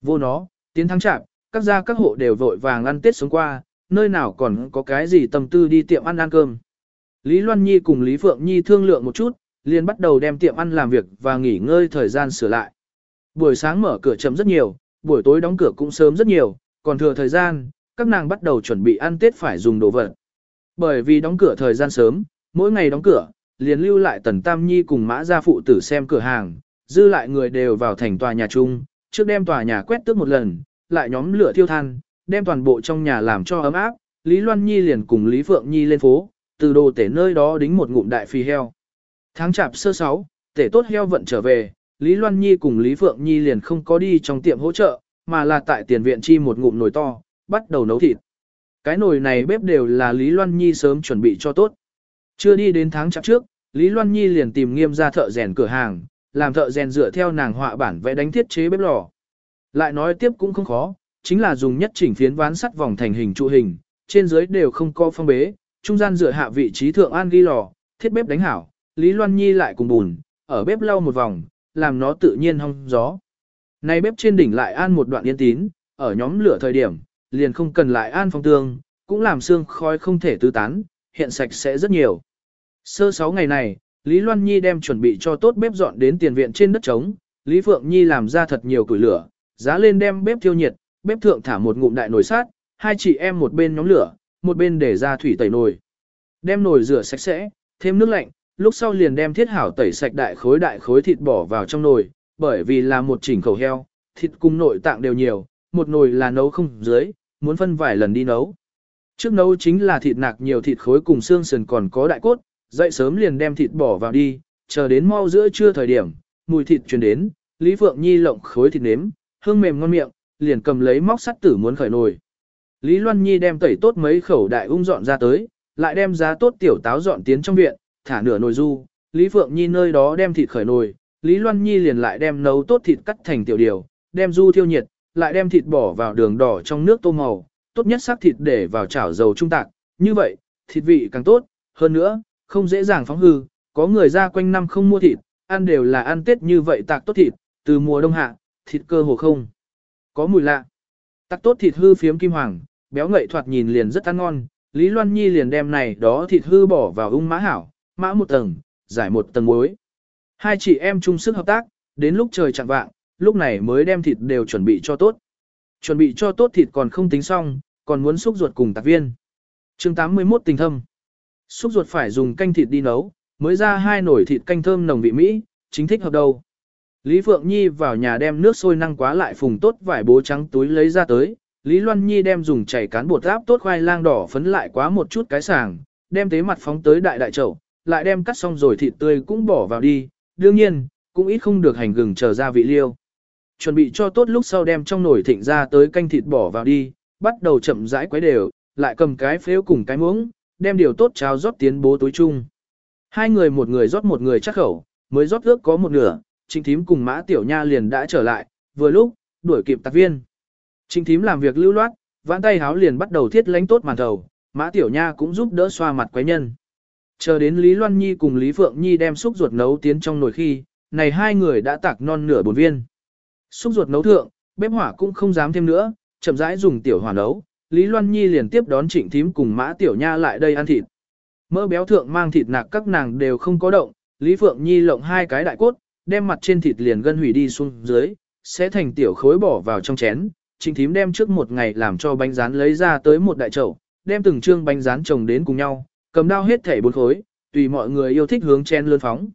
[SPEAKER 1] Vô nó, tiến Thăng chạm, các gia các hộ đều vội vàng ăn tết sống qua, nơi nào còn có cái gì tâm tư đi tiệm ăn ăn cơm. Lý Loan Nhi cùng Lý Phượng Nhi thương lượng một chút, liền bắt đầu đem tiệm ăn làm việc và nghỉ ngơi thời gian sửa lại. Buổi sáng mở cửa chậm rất nhiều, buổi tối đóng cửa cũng sớm rất nhiều, còn thừa thời gian, các nàng bắt đầu chuẩn bị ăn Tết phải dùng đồ vật. Bởi vì đóng cửa thời gian sớm, mỗi ngày đóng cửa, liền lưu lại Tần Tam Nhi cùng Mã Gia Phụ tử xem cửa hàng, dư lại người đều vào thành tòa nhà chung, trước đem tòa nhà quét tước một lần, lại nhóm lửa thiêu than, đem toàn bộ trong nhà làm cho ấm áp, Lý Loan Nhi liền cùng Lý Phượng Nhi lên phố, từ đồ tể nơi đó đính một ngụm đại phi heo. Tháng chạp sơ sáu, tể tốt heo vận trở về, Lý Loan Nhi cùng Lý Phượng Nhi liền không có đi trong tiệm hỗ trợ, mà là tại tiền viện chi một ngụm nồi to, bắt đầu nấu thịt. Cái nồi này bếp đều là Lý Loan Nhi sớm chuẩn bị cho tốt. Chưa đi đến tháng chạp trước, Lý Loan Nhi liền tìm nghiêm ra thợ rèn cửa hàng, làm thợ rèn dựa theo nàng họa bản vẽ đánh thiết chế bếp lò. Lại nói tiếp cũng không khó, chính là dùng nhất chỉnh phiến ván sắt vòng thành hình trụ hình, trên dưới đều không có phong bế, trung gian dựa hạ vị trí thượng an ghi lò, thiết bếp đánh hảo, Lý Loan Nhi lại cùng bùn, ở bếp lau một vòng, làm nó tự nhiên hong gió. Này bếp trên đỉnh lại an một đoạn yên tín, ở nhóm lửa thời điểm, liền không cần lại an phong tương, cũng làm xương khói không thể tứ tán, hiện sạch sẽ rất nhiều. Sơ sáu ngày này, Lý Loan Nhi đem chuẩn bị cho tốt bếp dọn đến tiền viện trên đất trống, Lý Phượng Nhi làm ra thật nhiều củi lửa, giá lên đem bếp thiêu nhiệt, bếp thượng thả một ngụm đại nồi sát, hai chị em một bên nhóm lửa, một bên để ra thủy tẩy nồi. Đem nồi rửa sạch sẽ, thêm nước lạnh, lúc sau liền đem thiết hảo tẩy sạch đại khối đại khối thịt bỏ vào trong nồi, bởi vì là một chỉnh khẩu heo, thịt cùng nội tạng đều nhiều, một nồi là nấu không dưới, muốn phân vài lần đi nấu. Trước nấu chính là thịt nạc nhiều thịt khối cùng xương sườn còn có đại cốt, dậy sớm liền đem thịt bỏ vào đi, chờ đến mau giữa trưa thời điểm, mùi thịt truyền đến, Lý Phượng Nhi lộng khối thịt nếm, hương mềm ngon miệng, liền cầm lấy móc sắt tử muốn khởi nồi. Lý Loan Nhi đem tẩy tốt mấy khẩu đại ung dọn ra tới, lại đem giá tốt tiểu táo dọn tiến trong viện, thả nửa nồi du, Lý Phượng Nhi nơi đó đem thịt khởi nồi, Lý Loan Nhi liền lại đem nấu tốt thịt cắt thành tiểu điều, đem du thiêu nhiệt, lại đem thịt bỏ vào đường đỏ trong nước tô màu, tốt nhất sắc thịt để vào chảo dầu trung tạc, như vậy, thịt vị càng tốt, hơn nữa, không dễ dàng phóng hư, có người ra quanh năm không mua thịt, ăn đều là ăn tết như vậy tạc tốt thịt, từ mùa đông hạ, thịt cơ hồ không. Có mùi lạ. Tạc tốt thịt hư phiếm kim hoàng, béo ngậy thoạt nhìn liền rất ăn ngon, Lý Loan Nhi liền đem này đó thịt hư bỏ vào ung mã hảo, mã một tầng, giải một tầng muối. Hai chị em chung sức hợp tác, đến lúc trời chạng vạng, lúc này mới đem thịt đều chuẩn bị cho tốt. Chuẩn bị cho tốt thịt còn không tính xong, còn muốn xúc ruột cùng tạc viên. chương 81 tình thâm. Xúc ruột phải dùng canh thịt đi nấu, mới ra hai nồi thịt canh thơm nồng vị Mỹ, chính thích hợp đầu. Lý Phượng Nhi vào nhà đem nước sôi năng quá lại phùng tốt vải bố trắng túi lấy ra tới. Lý Loan Nhi đem dùng chảy cán bột áp tốt khoai lang đỏ phấn lại quá một chút cái sàng, đem tế mặt phóng tới đại đại chậu, lại đem cắt xong rồi thịt tươi cũng bỏ vào đi. Đương nhiên, cũng ít không được hành gừng chờ ra vị liêu. Chuẩn bị cho tốt lúc sau đem trong nồi thịnh ra tới canh thịt bỏ vào đi, bắt đầu chậm rãi quấy đều, lại cầm cái phếu cùng cái muỗng, đem điều tốt cháo rót tiến bố túi chung. Hai người một người rót một người chắc khẩu, mới rót ước có một nửa, Trịnh Thím cùng Mã Tiểu Nha liền đã trở lại, vừa lúc, đuổi kịp tạc viên. Trịnh Thím làm việc lưu loát, vãn tay háo liền bắt đầu thiết lánh tốt màn thầu, Mã Tiểu Nha cũng giúp đỡ xoa mặt quái nhân. Chờ đến Lý Loan Nhi cùng Lý Phượng Nhi đem xúc ruột nấu tiến trong nồi khi, này hai người đã tạc non nửa bốn viên. Xúc ruột nấu thượng, bếp hỏa cũng không dám thêm nữa, chậm rãi dùng tiểu hỏa nấu, Lý Loan Nhi liền tiếp đón Trịnh Thím cùng Mã Tiểu Nha lại đây ăn thịt. Mỡ béo thượng mang thịt nạc các nàng đều không có động, Lý Phượng Nhi lộng hai cái đại cốt, đem mặt trên thịt liền gân hủy đi xuống dưới, sẽ thành tiểu khối bỏ vào trong chén. Trịnh Thím đem trước một ngày làm cho bánh rán lấy ra tới một đại chậu, đem từng trương bánh rán chồng đến cùng nhau, cầm đao hết thảy bốn khối, tùy mọi người yêu thích hướng chen lươn phóng.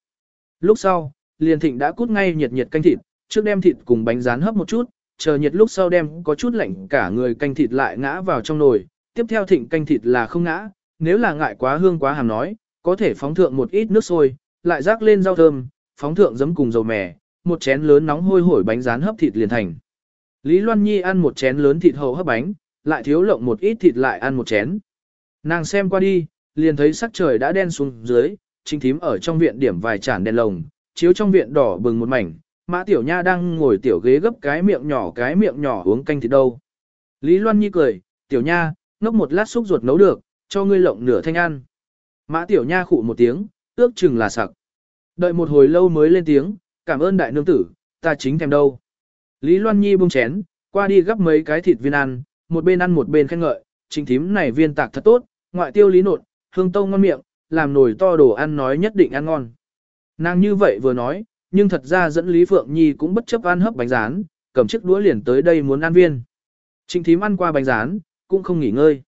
[SPEAKER 1] Lúc sau, liền thịnh đã cút ngay nhiệt nhiệt canh thịt, trước đem thịt cùng bánh rán hấp một chút, chờ nhiệt lúc sau đem có chút lạnh cả người canh thịt lại ngã vào trong nồi, tiếp theo thịnh canh thịt là không ngã, nếu là ngại quá hương quá hàm nói, có thể phóng thượng một ít nước sôi, lại rác lên rau thơm, phóng thượng giấm cùng dầu mè, một chén lớn nóng hôi hổi bánh rán hấp thịt liền thành. Lý Loan Nhi ăn một chén lớn thịt hầu hấp bánh, lại thiếu lộng một ít thịt lại ăn một chén. Nàng xem qua đi, liền thấy sắc trời đã đen xuống dưới, chính thím ở trong viện điểm vài chản đèn lồng, chiếu trong viện đỏ bừng một mảnh, Mã Tiểu Nha đang ngồi tiểu ghế gấp cái miệng nhỏ cái miệng nhỏ uống canh thịt đâu. Lý Loan Nhi cười, Tiểu Nha, ngốc một lát xúc ruột nấu được, cho ngươi lộng nửa thanh ăn. Mã Tiểu Nha khụ một tiếng, ước chừng là sặc. Đợi một hồi lâu mới lên tiếng, cảm ơn đại nương tử, ta chính thèm đâu. Lý Loan Nhi buông chén, qua đi gấp mấy cái thịt viên ăn, một bên ăn một bên khen ngợi, chính thím này viên tạc thật tốt, ngoại tiêu lý nột, hương tông ngon miệng, làm nồi to đồ ăn nói nhất định ăn ngon. Nàng như vậy vừa nói, nhưng thật ra dẫn Lý Phượng Nhi cũng bất chấp ăn hấp bánh rán, cầm chiếc đũa liền tới đây muốn ăn viên. Trình thím ăn qua bánh rán, cũng không nghỉ ngơi.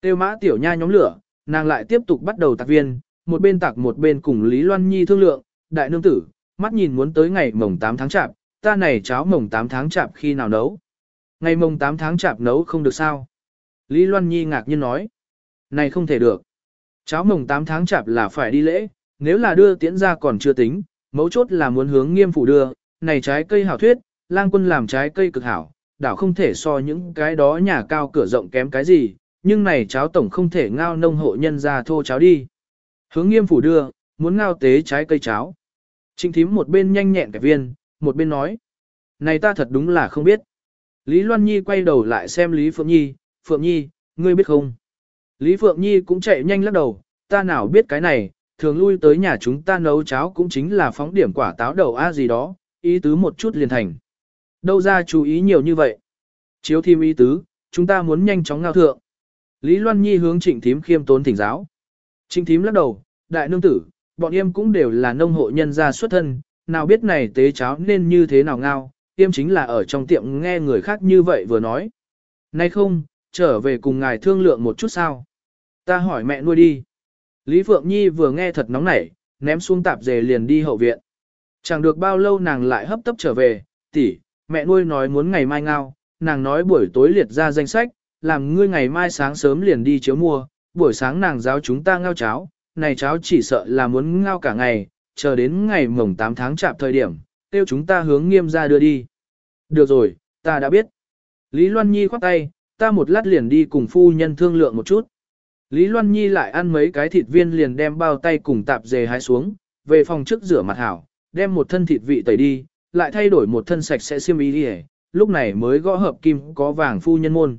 [SPEAKER 1] Tiêu mã tiểu nha nhóm lửa, nàng lại tiếp tục bắt đầu tạc viên, một bên tạc một bên cùng Lý Loan Nhi thương lượng, đại nương tử, mắt nhìn muốn tới ngày mồng 8 tháng chạp, ta này cháo mồng 8 tháng chạp khi nào nấu. Ngày mồng 8 tháng chạp nấu không được sao. Lý Loan Nhi ngạc nhiên nói, này không thể được. Cháo mồng 8 tháng chạp là phải đi lễ, nếu là đưa tiễn ra còn chưa tính, mấu chốt là muốn hướng nghiêm phủ đưa, này trái cây hảo thuyết, lang quân làm trái cây cực hảo, đảo không thể so những cái đó nhà cao cửa rộng kém cái gì, nhưng này cháo tổng không thể ngao nông hộ nhân ra thô cháo đi. Hướng nghiêm phủ đưa, muốn ngao tế trái cây cháo. Trinh thím một bên nhanh nhẹn cái viên, một bên nói. Này ta thật đúng là không biết. Lý Loan Nhi quay đầu lại xem Lý Phượng Nhi, Phượng Nhi, ngươi biết không? Lý Phượng Nhi cũng chạy nhanh lắc đầu, ta nào biết cái này, thường lui tới nhà chúng ta nấu cháo cũng chính là phóng điểm quả táo đầu a gì đó, ý tứ một chút liền thành. Đâu ra chú ý nhiều như vậy? Chiếu thêm ý tứ, chúng ta muốn nhanh chóng ngao thượng. Lý Loan Nhi hướng trịnh thím khiêm tốn thỉnh giáo. Trịnh thím lắc đầu, đại nương tử, bọn em cũng đều là nông hộ nhân gia xuất thân, nào biết này tế cháo nên như thế nào ngao, em chính là ở trong tiệm nghe người khác như vậy vừa nói. Nay không, trở về cùng ngài thương lượng một chút sao. Ta hỏi mẹ nuôi đi. Lý Phượng Nhi vừa nghe thật nóng nảy, ném xuống tạp dề liền đi hậu viện. Chẳng được bao lâu nàng lại hấp tấp trở về, tỷ, mẹ nuôi nói muốn ngày mai ngao, nàng nói buổi tối liệt ra danh sách, làm ngươi ngày mai sáng sớm liền đi chiếu mua, buổi sáng nàng giáo chúng ta ngao cháo, này cháo chỉ sợ là muốn ngao cả ngày, chờ đến ngày mồng 8 tháng chạm thời điểm, tiêu chúng ta hướng nghiêm ra đưa đi. Được rồi, ta đã biết. Lý Loan Nhi khoát tay, ta một lát liền đi cùng phu nhân thương lượng một chút. Lý Loan Nhi lại ăn mấy cái thịt viên liền đem bao tay cùng tạp dề hái xuống, về phòng trước rửa mặt hảo, đem một thân thịt vị tẩy đi, lại thay đổi một thân sạch sẽ xiêm y đi lúc này mới gõ hợp kim có vàng phu nhân môn.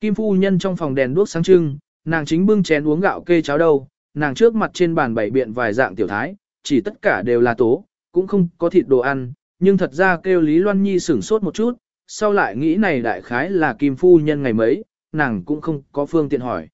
[SPEAKER 1] Kim phu nhân trong phòng đèn đuốc sáng trưng, nàng chính bưng chén uống gạo kê cháo đâu, nàng trước mặt trên bàn bảy biện vài dạng tiểu thái, chỉ tất cả đều là tố, cũng không có thịt đồ ăn, nhưng thật ra kêu Lý Loan Nhi sửng sốt một chút, sau lại nghĩ này đại khái là Kim phu nhân ngày mấy, nàng cũng không có phương tiện hỏi.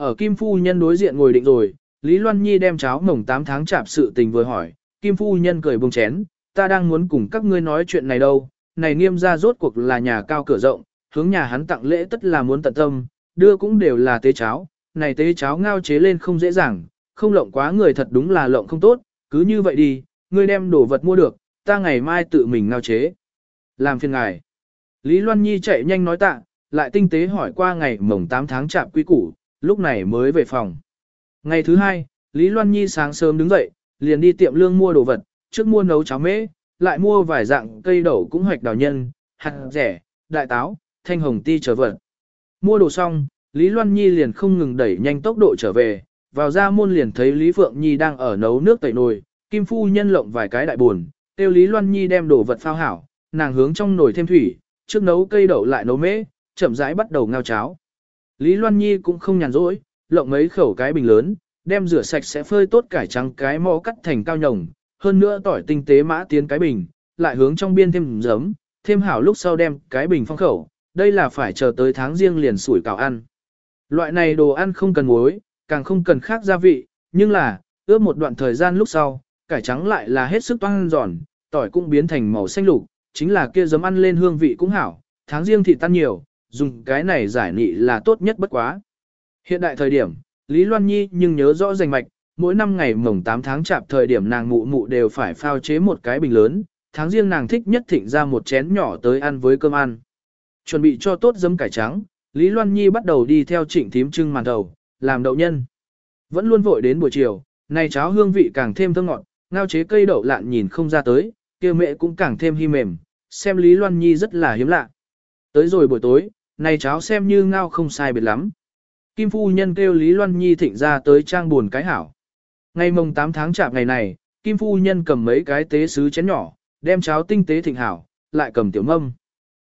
[SPEAKER 1] Ở Kim phu nhân đối diện ngồi định rồi, Lý Loan Nhi đem cháo mồng 8 tháng chạp sự tình vừa hỏi, Kim phu nhân cười bông chén, ta đang muốn cùng các ngươi nói chuyện này đâu, này nghiêm ra rốt cuộc là nhà cao cửa rộng, hướng nhà hắn tặng lễ tất là muốn tận tâm, đưa cũng đều là tế cháo, này tế cháo ngao chế lên không dễ dàng, không lộng quá người thật đúng là lộng không tốt, cứ như vậy đi, ngươi đem đồ vật mua được, ta ngày mai tự mình ngao chế. Làm phiền ngài. Lý Loan Nhi chạy nhanh nói tạ, lại tinh tế hỏi qua ngày mồng 8 tháng chạm quy củ, lúc này mới về phòng. Ngày thứ hai, Lý Loan Nhi sáng sớm đứng dậy, liền đi tiệm lương mua đồ vật, trước mua nấu cháo mễ, lại mua vài dạng cây đậu cũng hoạch đào nhân, hạt rẻ, đại táo, thanh hồng ti trở vật. Mua đồ xong, Lý Loan Nhi liền không ngừng đẩy nhanh tốc độ trở về, vào ra môn liền thấy Lý Phượng Nhi đang ở nấu nước tẩy nồi, Kim Phu nhân lộng vài cái đại buồn, tiêu Lý Loan Nhi đem đồ vật phao hảo, nàng hướng trong nồi thêm thủy, trước nấu cây đậu lại nấu mễ, chậm rãi bắt đầu ngao cháo. Lý Loan Nhi cũng không nhàn rỗi, lộng mấy khẩu cái bình lớn, đem rửa sạch sẽ phơi tốt cải trắng cái mõ cắt thành cao nhồng, hơn nữa tỏi tinh tế mã tiến cái bình, lại hướng trong biên thêm giấm, thêm hảo lúc sau đem cái bình phong khẩu, đây là phải chờ tới tháng riêng liền sủi cảo ăn. Loại này đồ ăn không cần muối, càng không cần khác gia vị, nhưng là, ướp một đoạn thời gian lúc sau, cải trắng lại là hết sức toan giòn, tỏi cũng biến thành màu xanh lục, chính là kia giấm ăn lên hương vị cũng hảo, tháng riêng thì tan nhiều, dùng cái này giải nị là tốt nhất bất quá. Hiện đại thời điểm, Lý Loan Nhi nhưng nhớ rõ rành mạch, mỗi năm ngày mồng 8 tháng chạp thời điểm nàng mụ mụ đều phải phao chế một cái bình lớn, tháng riêng nàng thích nhất thịnh ra một chén nhỏ tới ăn với cơm ăn. Chuẩn bị cho tốt dấm cải trắng, Lý Loan Nhi bắt đầu đi theo trịnh thím trưng màn đầu, làm đậu nhân. Vẫn luôn vội đến buổi chiều, này cháo hương vị càng thêm thơm ngọt, ngao chế cây đậu lạn nhìn không ra tới, kia mẹ cũng càng thêm hy mềm, xem Lý Loan Nhi rất là hiếm lạ. Tới rồi buổi tối, này cháo xem như ngao không sai biệt lắm. Kim phu nhân kêu Lý Loan Nhi thịnh ra tới trang buồn cái hảo. Ngày mồng 8 tháng chạp ngày này, Kim phu nhân cầm mấy cái tế sứ chén nhỏ, đem cháo tinh tế thịnh hảo, lại cầm tiểu mâm.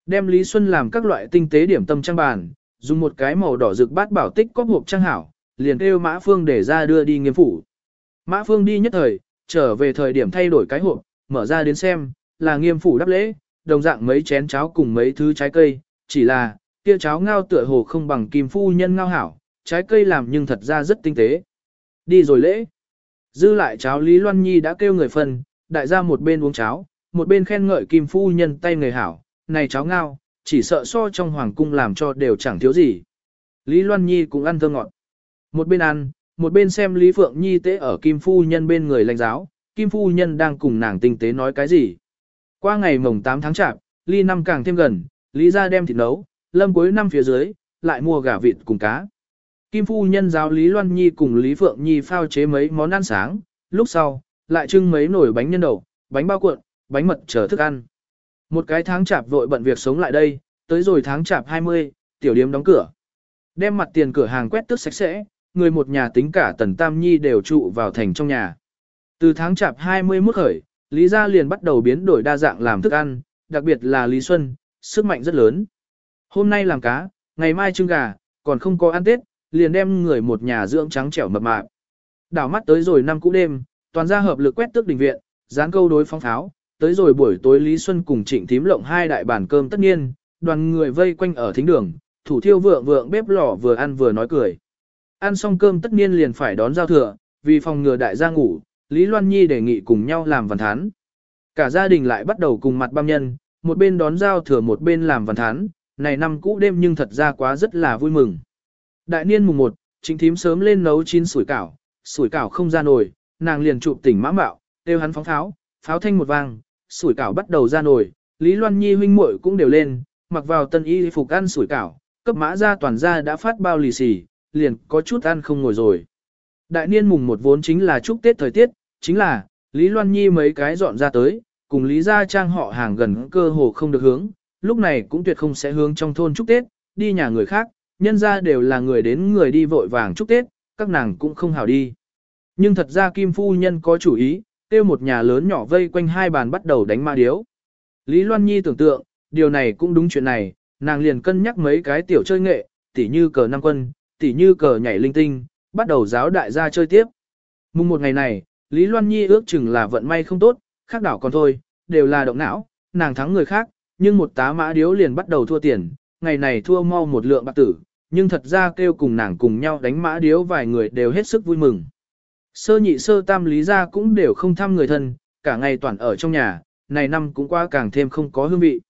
[SPEAKER 1] Đem Lý Xuân làm các loại tinh tế điểm tâm trang bàn, dùng một cái màu đỏ rực bát bảo tích có hộp trang hảo, liền kêu Mã Phương để ra đưa đi nghiêm phủ. Mã Phương đi nhất thời, trở về thời điểm thay đổi cái hộp, mở ra đến xem, là nghiêm phủ đáp lễ, đồng dạng mấy chén cháo cùng mấy thứ trái cây, chỉ là, kia cháo ngao tựa hồ không bằng kim phu nhân ngao hảo, trái cây làm nhưng thật ra rất tinh tế. Đi rồi lễ. Dư lại cháo Lý Loan Nhi đã kêu người phân, đại gia một bên uống cháo, một bên khen ngợi kim phu nhân tay người hảo, này cháo ngao, chỉ sợ so trong hoàng cung làm cho đều chẳng thiếu gì. Lý Loan Nhi cũng ăn thơ ngọt. Một bên ăn, một bên xem Lý Phượng Nhi tế ở kim phu nhân bên người lãnh giáo, kim phu nhân đang cùng nàng tinh tế nói cái gì. Qua ngày mồng 8 tháng chạp, ly năm càng thêm gần, Lý ra đem thịt nấu, lâm cuối năm phía dưới, lại mua gà vịt cùng cá. Kim phu nhân giáo Lý Loan Nhi cùng Lý Phượng Nhi phao chế mấy món ăn sáng, lúc sau, lại trưng mấy nồi bánh nhân đậu, bánh bao cuộn, bánh mật chờ thức ăn. Một cái tháng chạp vội bận việc sống lại đây, tới rồi tháng chạp 20, tiểu điếm đóng cửa. Đem mặt tiền cửa hàng quét tước sạch sẽ, người một nhà tính cả tần tam nhi đều trụ vào thành trong nhà. Từ tháng chạp 21 khởi, Lý Gia liền bắt đầu biến đổi đa dạng làm thức ăn, đặc biệt là Lý Xuân, sức mạnh rất lớn. Hôm nay làm cá, ngày mai trưng gà, còn không có ăn Tết, liền đem người một nhà dưỡng trắng trẻo mập mạp. Đảo mắt tới rồi năm cũ đêm, toàn gia hợp lực quét tước đình viện, dán câu đối phong tháo, tới rồi buổi tối Lý Xuân cùng Trịnh Thím lộng hai đại bàn cơm tất nhiên, đoàn người vây quanh ở thính đường, thủ thiêu vượng vượng bếp lò vừa ăn vừa nói cười. Ăn xong cơm tất nhiên liền phải đón giao thừa, vì phòng ngừa đại gia ngủ, Lý Loan Nhi đề nghị cùng nhau làm văn thán. Cả gia đình lại bắt đầu cùng mặt băm nhân, một bên đón giao thừa một bên làm văn thán, này năm cũ đêm nhưng thật ra quá rất là vui mừng. Đại niên mùng 1, chính thím sớm lên nấu chín sủi cảo, sủi cảo không ra nồi, nàng liền chụp tỉnh mã mạo, đều hắn phóng pháo, pháo thanh một vang, sủi cảo bắt đầu ra nồi, Lý Loan Nhi huynh muội cũng đều lên, mặc vào tân y phục ăn sủi cảo, cấp mã ra toàn ra đã phát bao lì xì, liền có chút ăn không ngồi rồi. Đại niên mùng một vốn chính là chúc Tết thời tiết, chính là, Lý Loan Nhi mấy cái dọn ra tới, cùng Lý Gia Trang họ hàng gần cơ hồ không được hướng, lúc này cũng tuyệt không sẽ hướng trong thôn chúc Tết, đi nhà người khác, nhân ra đều là người đến người đi vội vàng chúc Tết, các nàng cũng không hảo đi. Nhưng thật ra Kim Phu Nhân có chủ ý, tiêu một nhà lớn nhỏ vây quanh hai bàn bắt đầu đánh ma điếu. Lý Loan Nhi tưởng tượng, điều này cũng đúng chuyện này, nàng liền cân nhắc mấy cái tiểu chơi nghệ, tỉ như cờ năm quân, tỉ như cờ nhảy linh tinh, bắt đầu giáo đại gia chơi tiếp. Mùng một ngày này, Lý Loan Nhi ước chừng là vận may không tốt, khác đảo còn thôi, đều là động não, nàng thắng người khác, nhưng một tá mã điếu liền bắt đầu thua tiền, ngày này thua mau một lượng bạc tử, nhưng thật ra kêu cùng nàng cùng nhau đánh mã điếu vài người đều hết sức vui mừng. Sơ nhị sơ tam lý gia cũng đều không thăm người thân, cả ngày toàn ở trong nhà, này năm cũng qua càng thêm không có hương vị.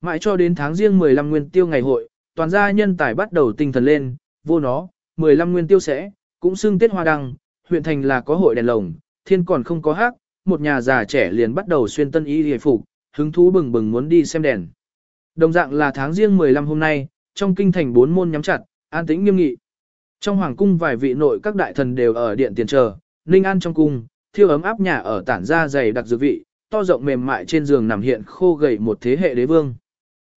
[SPEAKER 1] Mãi cho đến tháng riêng 15 nguyên tiêu ngày hội, toàn gia nhân tài bắt đầu tinh thần lên, vô nó, 15 nguyên tiêu sẽ, cũng xưng Tết Hoa Đăng, huyện thành là có hội đèn lồng, thiên còn không có hát, một nhà già trẻ liền bắt đầu xuyên tân y hề phục, hứng thú bừng bừng muốn đi xem đèn. Đồng dạng là tháng riêng 15 hôm nay, trong kinh thành bốn môn nhắm chặt, an tĩnh nghiêm nghị. Trong hoàng cung vài vị nội các đại thần đều ở điện tiền chờ, Ninh An trong cung, thiêu ấm áp nhà ở tản ra dày đặc dược vị, to rộng mềm mại trên giường nằm hiện khô gầy một thế hệ đế vương.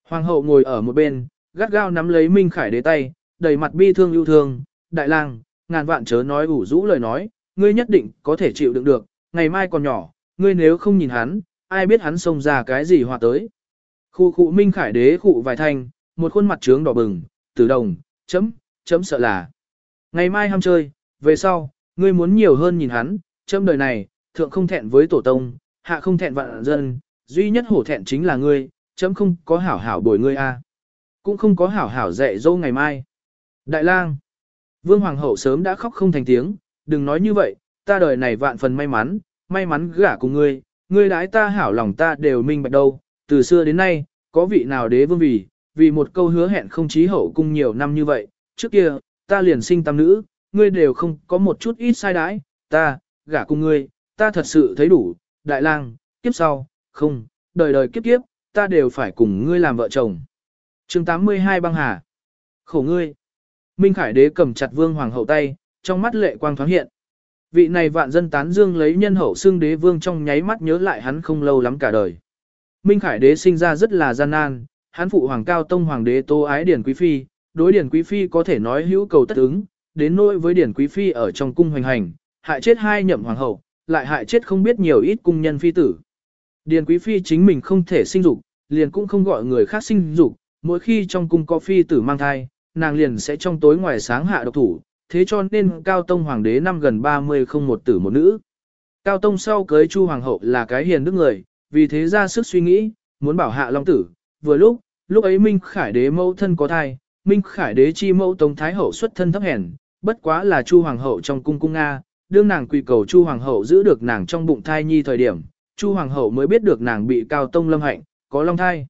[SPEAKER 1] Hoàng hậu ngồi ở một bên, gắt gao nắm lấy Minh Khải đế tay, đầy mặt bi thương yêu thương, đại lang, ngàn vạn chớ nói ủ rũ lời nói, ngươi nhất định có thể chịu đựng được, ngày mai còn nhỏ, ngươi nếu không nhìn hắn, ai biết hắn xông ra cái gì hòa tới. Khu khu Minh Khải đế khụ vài thanh, một khuôn mặt trướng đỏ bừng, tử đồng, chấm, chấm sợ là. Ngày mai ham chơi, về sau, ngươi muốn nhiều hơn nhìn hắn, chấm đời này, thượng không thẹn với tổ tông, hạ không thẹn vạn dân, duy nhất hổ thẹn chính là ngươi, chấm không có hảo hảo bồi ngươi a, Cũng không có hảo hảo dạy dỗ ngày mai. Đại lang, vương hoàng hậu sớm đã khóc không thành tiếng, đừng nói như vậy, ta đời này vạn phần may mắn, may mắn gả cùng ngươi, ngươi đái ta hảo lòng ta đều minh bạch đâu, từ xưa đến nay, có vị nào đế vương vì, vì một câu hứa hẹn không chí hậu cung nhiều năm như vậy, trước kia, ta liền sinh tam nữ, ngươi đều không có một chút ít sai đãi, ta, gả cùng ngươi, ta thật sự thấy đủ, đại lang, kiếp sau, không, đời đời kiếp kiếp, ta đều phải cùng ngươi làm vợ chồng. chương 82 băng hà. Khổ ngươi. Minh Khải đế cầm chặt vương hoàng hậu tay, trong mắt lệ quang thoáng hiện. Vị này vạn dân tán dương lấy nhân hậu xương đế vương trong nháy mắt nhớ lại hắn không lâu lắm cả đời. Minh Khải đế sinh ra rất là gian nan, hắn phụ hoàng cao tông hoàng đế tô ái điển quý phi, đối điển quý phi có thể nói hữu cầu tất ứng, đến nỗi với điển quý phi ở trong cung hoành hành, hại chết hai nhậm hoàng hậu, lại hại chết không biết nhiều ít cung nhân phi tử. Điền quý phi chính mình không thể sinh dục, liền cũng không gọi người khác sinh dục, mỗi khi trong cung có phi tử mang thai, nàng liền sẽ trong tối ngoài sáng hạ độc thủ, thế cho nên Cao Tông Hoàng đế năm gần 30 không một tử một nữ. Cao Tông sau cưới Chu Hoàng hậu là cái hiền đức người, vì thế ra sức suy nghĩ, muốn bảo hạ Long tử, vừa lúc, lúc ấy Minh Khải đế mẫu thân có thai, Minh Khải đế chi mẫu Tông Thái hậu xuất thân thấp hèn, bất quá là Chu Hoàng hậu trong cung cung Nga, đương nàng quỳ cầu Chu Hoàng hậu giữ được nàng trong bụng thai nhi thời điểm, Chu Hoàng hậu mới biết được nàng bị Cao Tông lâm hạnh, có long thai.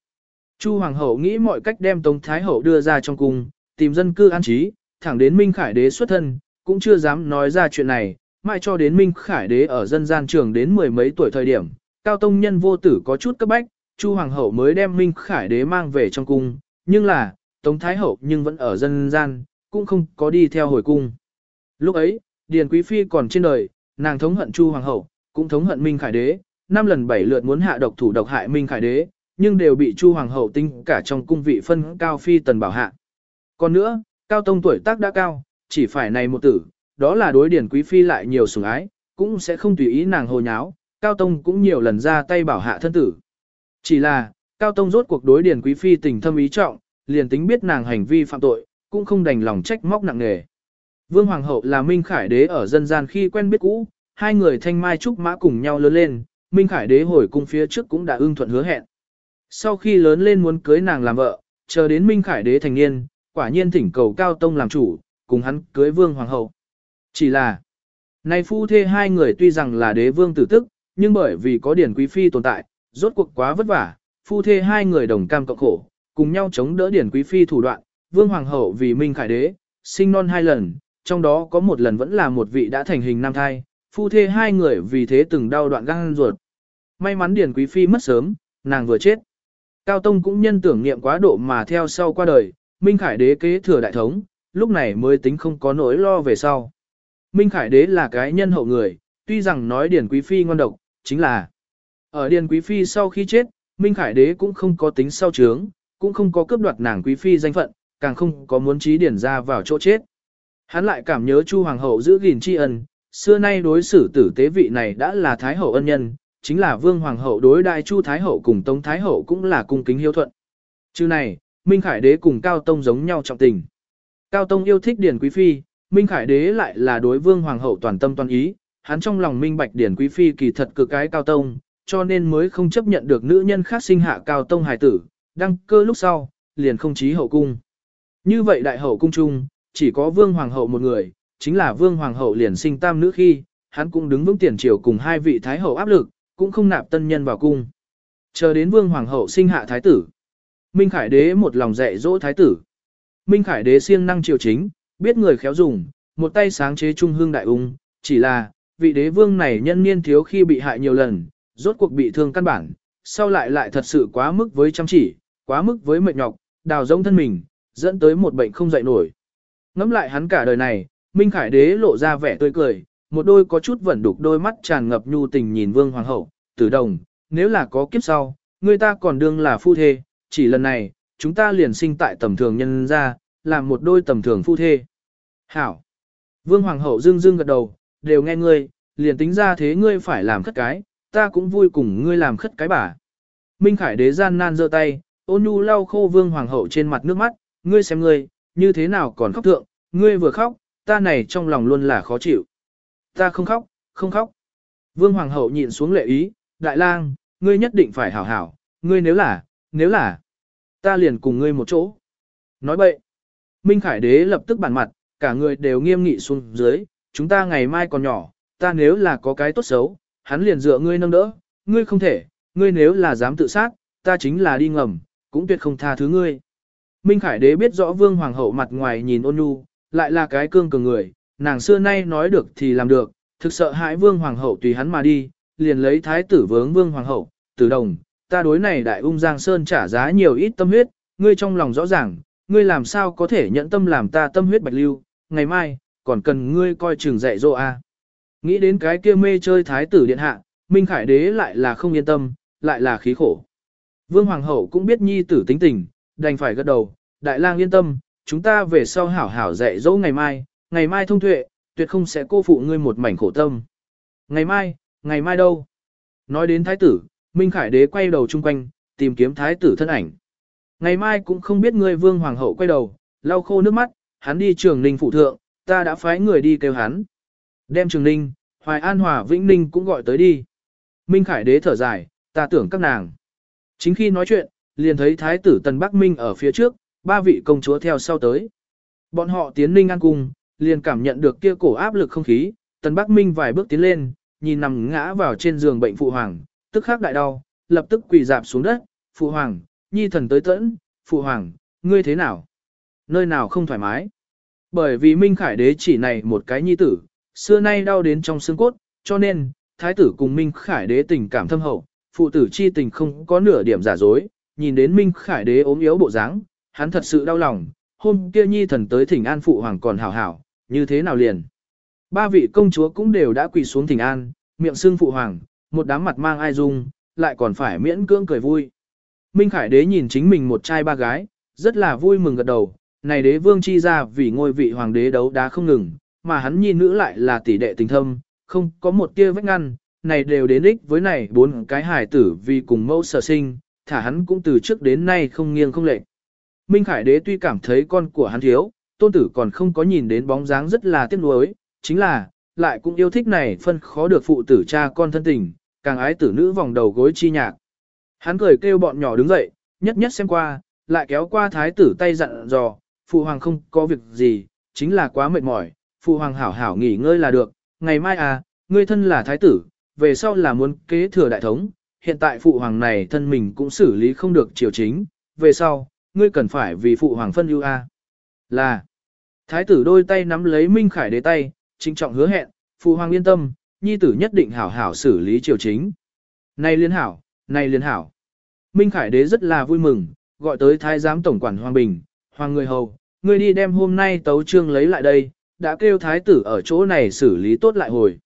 [SPEAKER 1] Chu Hoàng hậu nghĩ mọi cách đem Tông Thái hậu đưa ra trong cung, tìm dân cư an trí, thẳng đến Minh Khải đế xuất thân, cũng chưa dám nói ra chuyện này, mãi cho đến Minh Khải đế ở dân gian trường đến mười mấy tuổi thời điểm, Cao Tông nhân vô tử có chút cấp bách, Chu Hoàng hậu mới đem Minh Khải đế mang về trong cung, nhưng là, Tống Thái hậu nhưng vẫn ở dân gian, cũng không có đi theo hồi cung. Lúc ấy, Điền Quý Phi còn trên đời, nàng thống hận Chu Hoàng hậu, cũng thống hận Minh Khải đế, năm lần bảy lượt muốn hạ độc thủ độc hại Minh Khải đế, nhưng đều bị Chu Hoàng hậu tinh cả trong cung vị phân cao phi tần bảo hạ. Còn nữa, Cao Tông tuổi tác đã cao, chỉ phải này một tử, đó là đối điển quý phi lại nhiều sủng ái, cũng sẽ không tùy ý nàng hồ nháo, Cao Tông cũng nhiều lần ra tay bảo hạ thân tử. Chỉ là, Cao Tông rốt cuộc đối điển quý phi tình thâm ý trọng, liền tính biết nàng hành vi phạm tội, cũng không đành lòng trách móc nặng nề. Vương Hoàng hậu là Minh Khải đế ở dân gian khi quen biết cũ, hai người thanh mai trúc mã cùng nhau lớn lên, Minh Khải đế hồi cung phía trước cũng đã ưng thuận hứa hẹn. Sau khi lớn lên muốn cưới nàng làm vợ, chờ đến Minh Khải đế thành niên, quả nhiên thỉnh cầu Cao Tông làm chủ, cùng hắn cưới vương hoàng hậu. Chỉ là, nay phu thê hai người tuy rằng là đế vương tử tức, nhưng bởi vì có điển quý phi tồn tại, rốt cuộc quá vất vả, phu thê hai người đồng cam cộng khổ, cùng nhau chống đỡ điển quý phi thủ đoạn, vương hoàng hậu vì minh khải đế, sinh non hai lần, trong đó có một lần vẫn là một vị đã thành hình nam thai, phu thê hai người vì thế từng đau đoạn gan ruột. May mắn điển quý phi mất sớm, nàng vừa chết. Cao Tông cũng nhân tưởng niệm quá độ mà theo sau qua đời, Minh Khải đế kế thừa đại thống, lúc này mới tính không có nỗi lo về sau. Minh Khải đế là cái nhân hậu người, tuy rằng nói Điền Quý Phi ngon độc, chính là ở Điền Quý Phi sau khi chết, Minh Khải đế cũng không có tính sau trướng, cũng không có cướp đoạt nàng Quý Phi danh phận, càng không có muốn trí điển ra vào chỗ chết. Hắn lại cảm nhớ Chu Hoàng hậu giữ gìn tri ân, xưa nay đối xử tử tế vị này đã là Thái hậu ân nhân, chính là Vương Hoàng hậu đối đại Chu Thái hậu cùng Tống Thái hậu cũng là cung kính hiếu thuận. Chứ này, Minh Khải đế cùng Cao Tông giống nhau trọng tình. Cao Tông yêu thích Điền Quý Phi, Minh Khải đế lại là đối Vương Hoàng hậu toàn tâm toàn ý, hắn trong lòng minh bạch Điền Quý Phi kỳ thật cực cái Cao Tông, cho nên mới không chấp nhận được nữ nhân khác sinh hạ Cao Tông hài tử, đăng cơ lúc sau, liền không chí hậu cung. Như vậy đại hậu cung chung, chỉ có Vương Hoàng hậu một người, chính là Vương Hoàng hậu liền sinh tam nữ khi, hắn cũng đứng vững tiền triều cùng hai vị thái hậu áp lực, cũng không nạp tân nhân vào cung. Chờ đến Vương Hoàng hậu sinh hạ thái tử. Minh Khải đế một lòng dạy dỗ thái tử. Minh Khải đế siêng năng triều chính, biết người khéo dùng, một tay sáng chế trung hương đại ung, chỉ là, vị đế vương này nhân niên thiếu khi bị hại nhiều lần, rốt cuộc bị thương căn bản, sau lại lại thật sự quá mức với chăm chỉ, quá mức với mệt nhọc, đào rông thân mình, dẫn tới một bệnh không dậy nổi. Ngắm lại hắn cả đời này, Minh Khải đế lộ ra vẻ tươi cười, một đôi có chút vẫn đục đôi mắt tràn ngập nhu tình nhìn vương hoàng hậu, tử đồng, nếu là có kiếp sau, người ta còn đương là phu thê, chỉ lần này, chúng ta liền sinh tại tầm thường nhân ra, làm một đôi tầm thường phu thê. Hảo! Vương Hoàng hậu dương dương gật đầu, đều nghe ngươi, liền tính ra thế ngươi phải làm khất cái, ta cũng vui cùng ngươi làm khất cái bả. Minh Khải đế gian nan giơ tay, ôn nhu lau khô Vương Hoàng hậu trên mặt nước mắt, ngươi xem ngươi, như thế nào còn khóc thượng, ngươi vừa khóc, ta này trong lòng luôn là khó chịu. Ta không khóc, không khóc. Vương Hoàng hậu nhịn xuống lệ ý, đại lang, ngươi nhất định phải hảo hảo, ngươi nếu là, nếu là, ta liền cùng ngươi một chỗ. Nói bậy. Minh Khải Đế lập tức bản mặt, cả người đều nghiêm nghị xuống dưới, chúng ta ngày mai còn nhỏ, ta nếu là có cái tốt xấu, hắn liền dựa ngươi nâng đỡ, ngươi không thể, ngươi nếu là dám tự sát, ta chính là đi ngầm, cũng tuyệt không tha thứ ngươi. Minh Khải Đế biết rõ Vương Hoàng hậu mặt ngoài nhìn ôn nhu, lại là cái cương cường người, nàng xưa nay nói được thì làm được, thực sợ hãi Vương Hoàng hậu tùy hắn mà đi, liền lấy thái tử vướng Vương Hoàng hậu, tử đồng, ta đối này đại ung Giang Sơn trả giá nhiều ít tâm huyết, ngươi trong lòng rõ ràng, ngươi làm sao có thể nhận tâm làm ta tâm huyết bạch lưu, ngày mai, còn cần ngươi coi chừng dạy dỗ a. Nghĩ đến cái kia mê chơi thái tử điện hạ, Minh Khải đế lại là không yên tâm, lại là khí khổ. Vương Hoàng hậu cũng biết nhi tử tính tình, đành phải gật đầu, đại lang yên tâm, chúng ta về sau hảo hảo dạy dỗ ngày mai, ngày mai thông tuệ, tuyệt không sẽ cô phụ ngươi một mảnh khổ tâm. Ngày mai, ngày mai đâu? Nói đến thái tử, Minh Khải đế quay đầu chung quanh, tìm kiếm thái tử thân ảnh. Ngày mai cũng không biết ngươi vương hoàng hậu quay đầu, lau khô nước mắt, hắn đi trường ninh phụ thượng, ta đã phái người đi kêu hắn. Đem trường ninh, hoài an hòa vĩnh ninh cũng gọi tới đi. Minh Khải đế thở dài, ta tưởng các nàng. Chính khi nói chuyện, liền thấy thái tử Tần Bắc Minh ở phía trước, ba vị công chúa theo sau tới. Bọn họ tiến ninh ăn cùng, liền cảm nhận được kia cổ áp lực không khí, Tần Bắc Minh vài bước tiến lên, nhìn nằm ngã vào trên giường bệnh phụ hoàng, tức khắc đại đau, lập tức quỳ dạp xuống đất, phụ hoàng, nhi thần tới tẫn, phụ hoàng, ngươi thế nào? Nơi nào không thoải mái? Bởi vì Minh Khải đế chỉ này một cái nhi tử, xưa nay đau đến trong xương cốt, cho nên, thái tử cùng Minh Khải đế tình cảm thâm hậu, phụ tử chi tình không có nửa điểm giả dối, nhìn đến Minh Khải đế ốm yếu bộ dáng, hắn thật sự đau lòng, hôm kia nhi thần tới thỉnh an phụ hoàng còn hảo hảo, như thế nào liền? Ba vị công chúa cũng đều đã quỳ xuống thỉnh an, miệng xương phụ hoàng, một đám mặt mang ai dung, lại còn phải miễn cưỡng cười vui. Minh Khải đế nhìn chính mình một trai ba gái, rất là vui mừng gật đầu, này đế vương chi ra vì ngôi vị hoàng đế đấu đá không ngừng, mà hắn nhi nữ lại là tỷ đệ tình thâm, không có một tia vách ngăn, này đều đến ích với này bốn cái hài tử vì cùng mẫu sở sinh, thả hắn cũng từ trước đến nay không nghiêng không lệch. Minh Khải đế tuy cảm thấy con của hắn thiếu, tôn tử còn không có nhìn đến bóng dáng rất là tiếc nuối, chính là, lại cũng yêu thích này phân khó được phụ tử cha con thân tình, càng ái tử nữ vòng đầu gối chi nhạc. Hắn cười kêu bọn nhỏ đứng dậy, nhất nhất xem qua, lại kéo qua thái tử tay dặn dò, phụ hoàng không có việc gì, chính là quá mệt mỏi, phụ hoàng hảo hảo nghỉ ngơi là được, ngày mai à, ngươi thân là thái tử, về sau là muốn kế thừa đại thống, hiện tại phụ hoàng này thân mình cũng xử lý không được triều chính, về sau, ngươi cần phải vì phụ hoàng phân ưu a. Là, thái tử đôi tay nắm lấy Minh Khải đế tay, trinh trọng hứa hẹn, phụ hoàng yên tâm, nhi tử nhất định hảo hảo xử lý triều chính. Này liên hảo, này liên hảo. Minh Khải đế rất là vui mừng, gọi tới thái giám tổng quản Hoàng Bình, Hoàng người hầu, ngươi đi đem hôm nay tấu trương lấy lại đây, đã kêu thái tử ở chỗ này xử lý tốt lại hồi.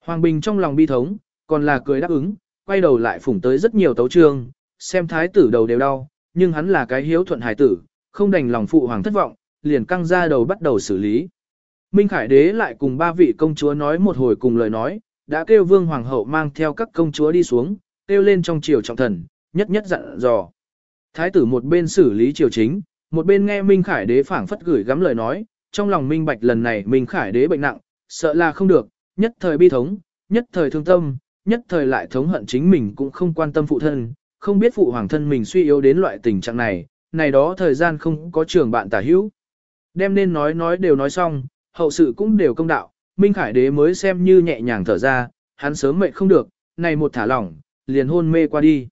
[SPEAKER 1] Hoàng Bình trong lòng bi thống, còn là cười đáp ứng, quay đầu lại phủng tới rất nhiều tấu trương, xem thái tử đầu đều đau, nhưng hắn là cái hiếu thuận hài tử, không đành lòng phụ hoàng thất vọng, liền căng ra đầu bắt đầu xử lý. Minh Khải đế lại cùng ba vị công chúa nói một hồi cùng lời nói, đã kêu vương hoàng hậu mang theo các công chúa đi xuống, kêu lên trong triều trọng thần, nhất nhất dặn dò. Thái tử một bên xử lý triều chính, một bên nghe Minh Khải đế phảng phất gửi gắm lời nói, trong lòng Minh Bạch lần này Minh Khải đế bệnh nặng, sợ là không được, nhất thời bi thống, nhất thời thương tâm, nhất thời lại thống hận chính mình cũng không quan tâm phụ thân, không biết phụ hoàng thân mình suy yếu đến loại tình trạng này, này đó thời gian không có trường bạn tả hữu. Đem nên nói nói đều nói xong, hậu sự cũng đều công đạo, Minh Khải đế mới xem như nhẹ nhàng thở ra, hắn sớm mệt không được, này một thả lỏng, liền hôn mê qua đi.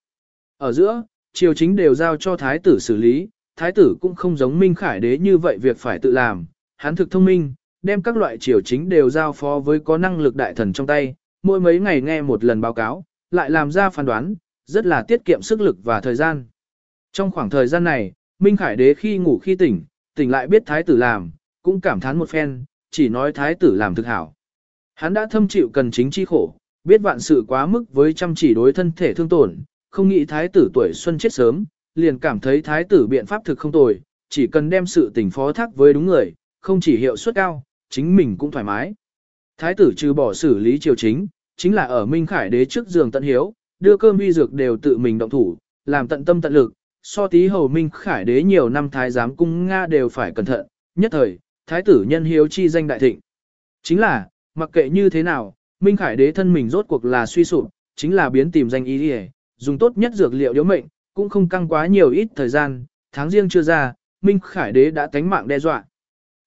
[SPEAKER 1] Ở giữa, triều chính đều giao cho thái tử xử lý, thái tử cũng không giống Minh Khải đế như vậy việc phải tự làm, hắn thực thông minh, đem các loại triều chính đều giao phó với có năng lực đại thần trong tay, mỗi mấy ngày nghe một lần báo cáo, lại làm ra phán đoán, rất là tiết kiệm sức lực và thời gian. Trong khoảng thời gian này, Minh Khải đế khi ngủ khi tỉnh, tỉnh lại biết thái tử làm, cũng cảm thán một phen, chỉ nói thái tử làm thực hảo. Hắn đã thâm chịu cần chính chi khổ, biết vạn sự quá mức với chăm chỉ đối thân thể thương tổn, không nghĩ thái tử tuổi xuân chết sớm, liền cảm thấy thái tử biện pháp thực không tồi, chỉ cần đem sự tình phó thác với đúng người, không chỉ hiệu suất cao, chính mình cũng thoải mái. Thái tử trừ bỏ xử lý triều chính, chính là ở Minh Khải đế trước giường tận hiếu, đưa cơm vi dược đều tự mình động thủ, làm tận tâm tận lực, so tí hầu Minh Khải đế nhiều năm thái giám cung Nga đều phải cẩn thận, nhất thời, thái tử nhân hiếu chi danh đại thịnh. Chính là, mặc kệ như thế nào, Minh Khải đế thân mình rốt cuộc là suy sụp, chính là biến tìm danh ý đi dùng tốt nhất dược liệu điếu mệnh, cũng không căng quá nhiều ít thời gian, tháng riêng chưa ra, Minh Khải đế đã tánh mạng đe dọa.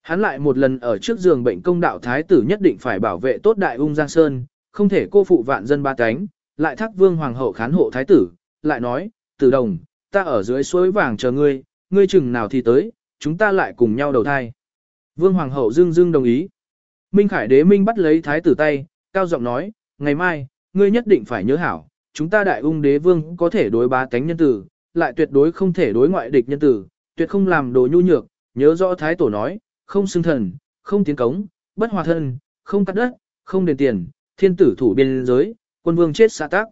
[SPEAKER 1] Hắn lại một lần ở trước giường bệnh công đạo thái tử nhất định phải bảo vệ tốt đại ung Giang Sơn, không thể cô phụ vạn dân ba cánh, lại thác vương hoàng hậu khán hộ thái tử, lại nói, tử đồng, ta ở dưới suối vàng chờ ngươi, ngươi chừng nào thì tới, chúng ta lại cùng nhau đầu thai. Vương hoàng hậu dương dương đồng ý. Minh Khải đế minh bắt lấy thái tử tay, cao giọng nói, ngày mai, ngươi nhất định phải nhớ hảo, chúng ta đại ung đế vương có thể đối bá tánh nhân tử, lại tuyệt đối không thể đối ngoại địch nhân tử, tuyệt không làm đồ nhu nhược, nhớ rõ thái tổ nói, không xưng thần, không tiến cống, bất hòa thân, không cắt đất, không đền tiền, thiên tử thủ biên giới, quân vương chết xã tác.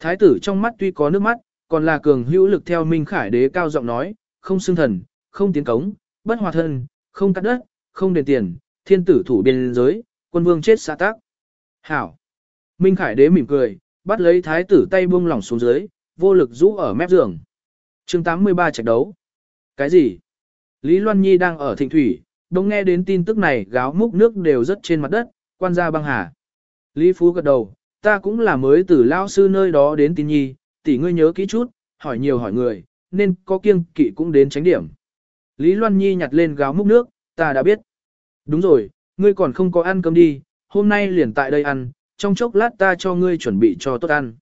[SPEAKER 1] Thái tử trong mắt tuy có nước mắt, còn là cường hữu lực theo Minh Khải đế cao giọng nói, không xưng thần, không tiến cống, bất hòa thân, không cắt đất, không đền tiền, thiên tử thủ biên giới, quân vương chết xã tác. Hảo! Minh Khải đế mỉm cười, bắt lấy thái tử tay buông lỏng xuống dưới, vô lực rũ ở mép giường. chương 83 trạch đấu. Cái gì? Lý Loan Nhi đang ở thịnh thủy, đông nghe đến tin tức này gáo múc nước đều rất trên mặt đất, quan gia băng hà. Lý Phú gật đầu, ta cũng là mới từ lao sư nơi đó đến tin nhi, tỷ ngươi nhớ kỹ chút, hỏi nhiều hỏi người, nên có kiêng kỵ cũng đến tránh điểm. Lý Loan Nhi nhặt lên gáo múc nước, ta đã biết. Đúng rồi, ngươi còn không có ăn cơm đi, hôm nay liền tại đây ăn, trong chốc lát ta cho ngươi chuẩn bị cho tốt ăn.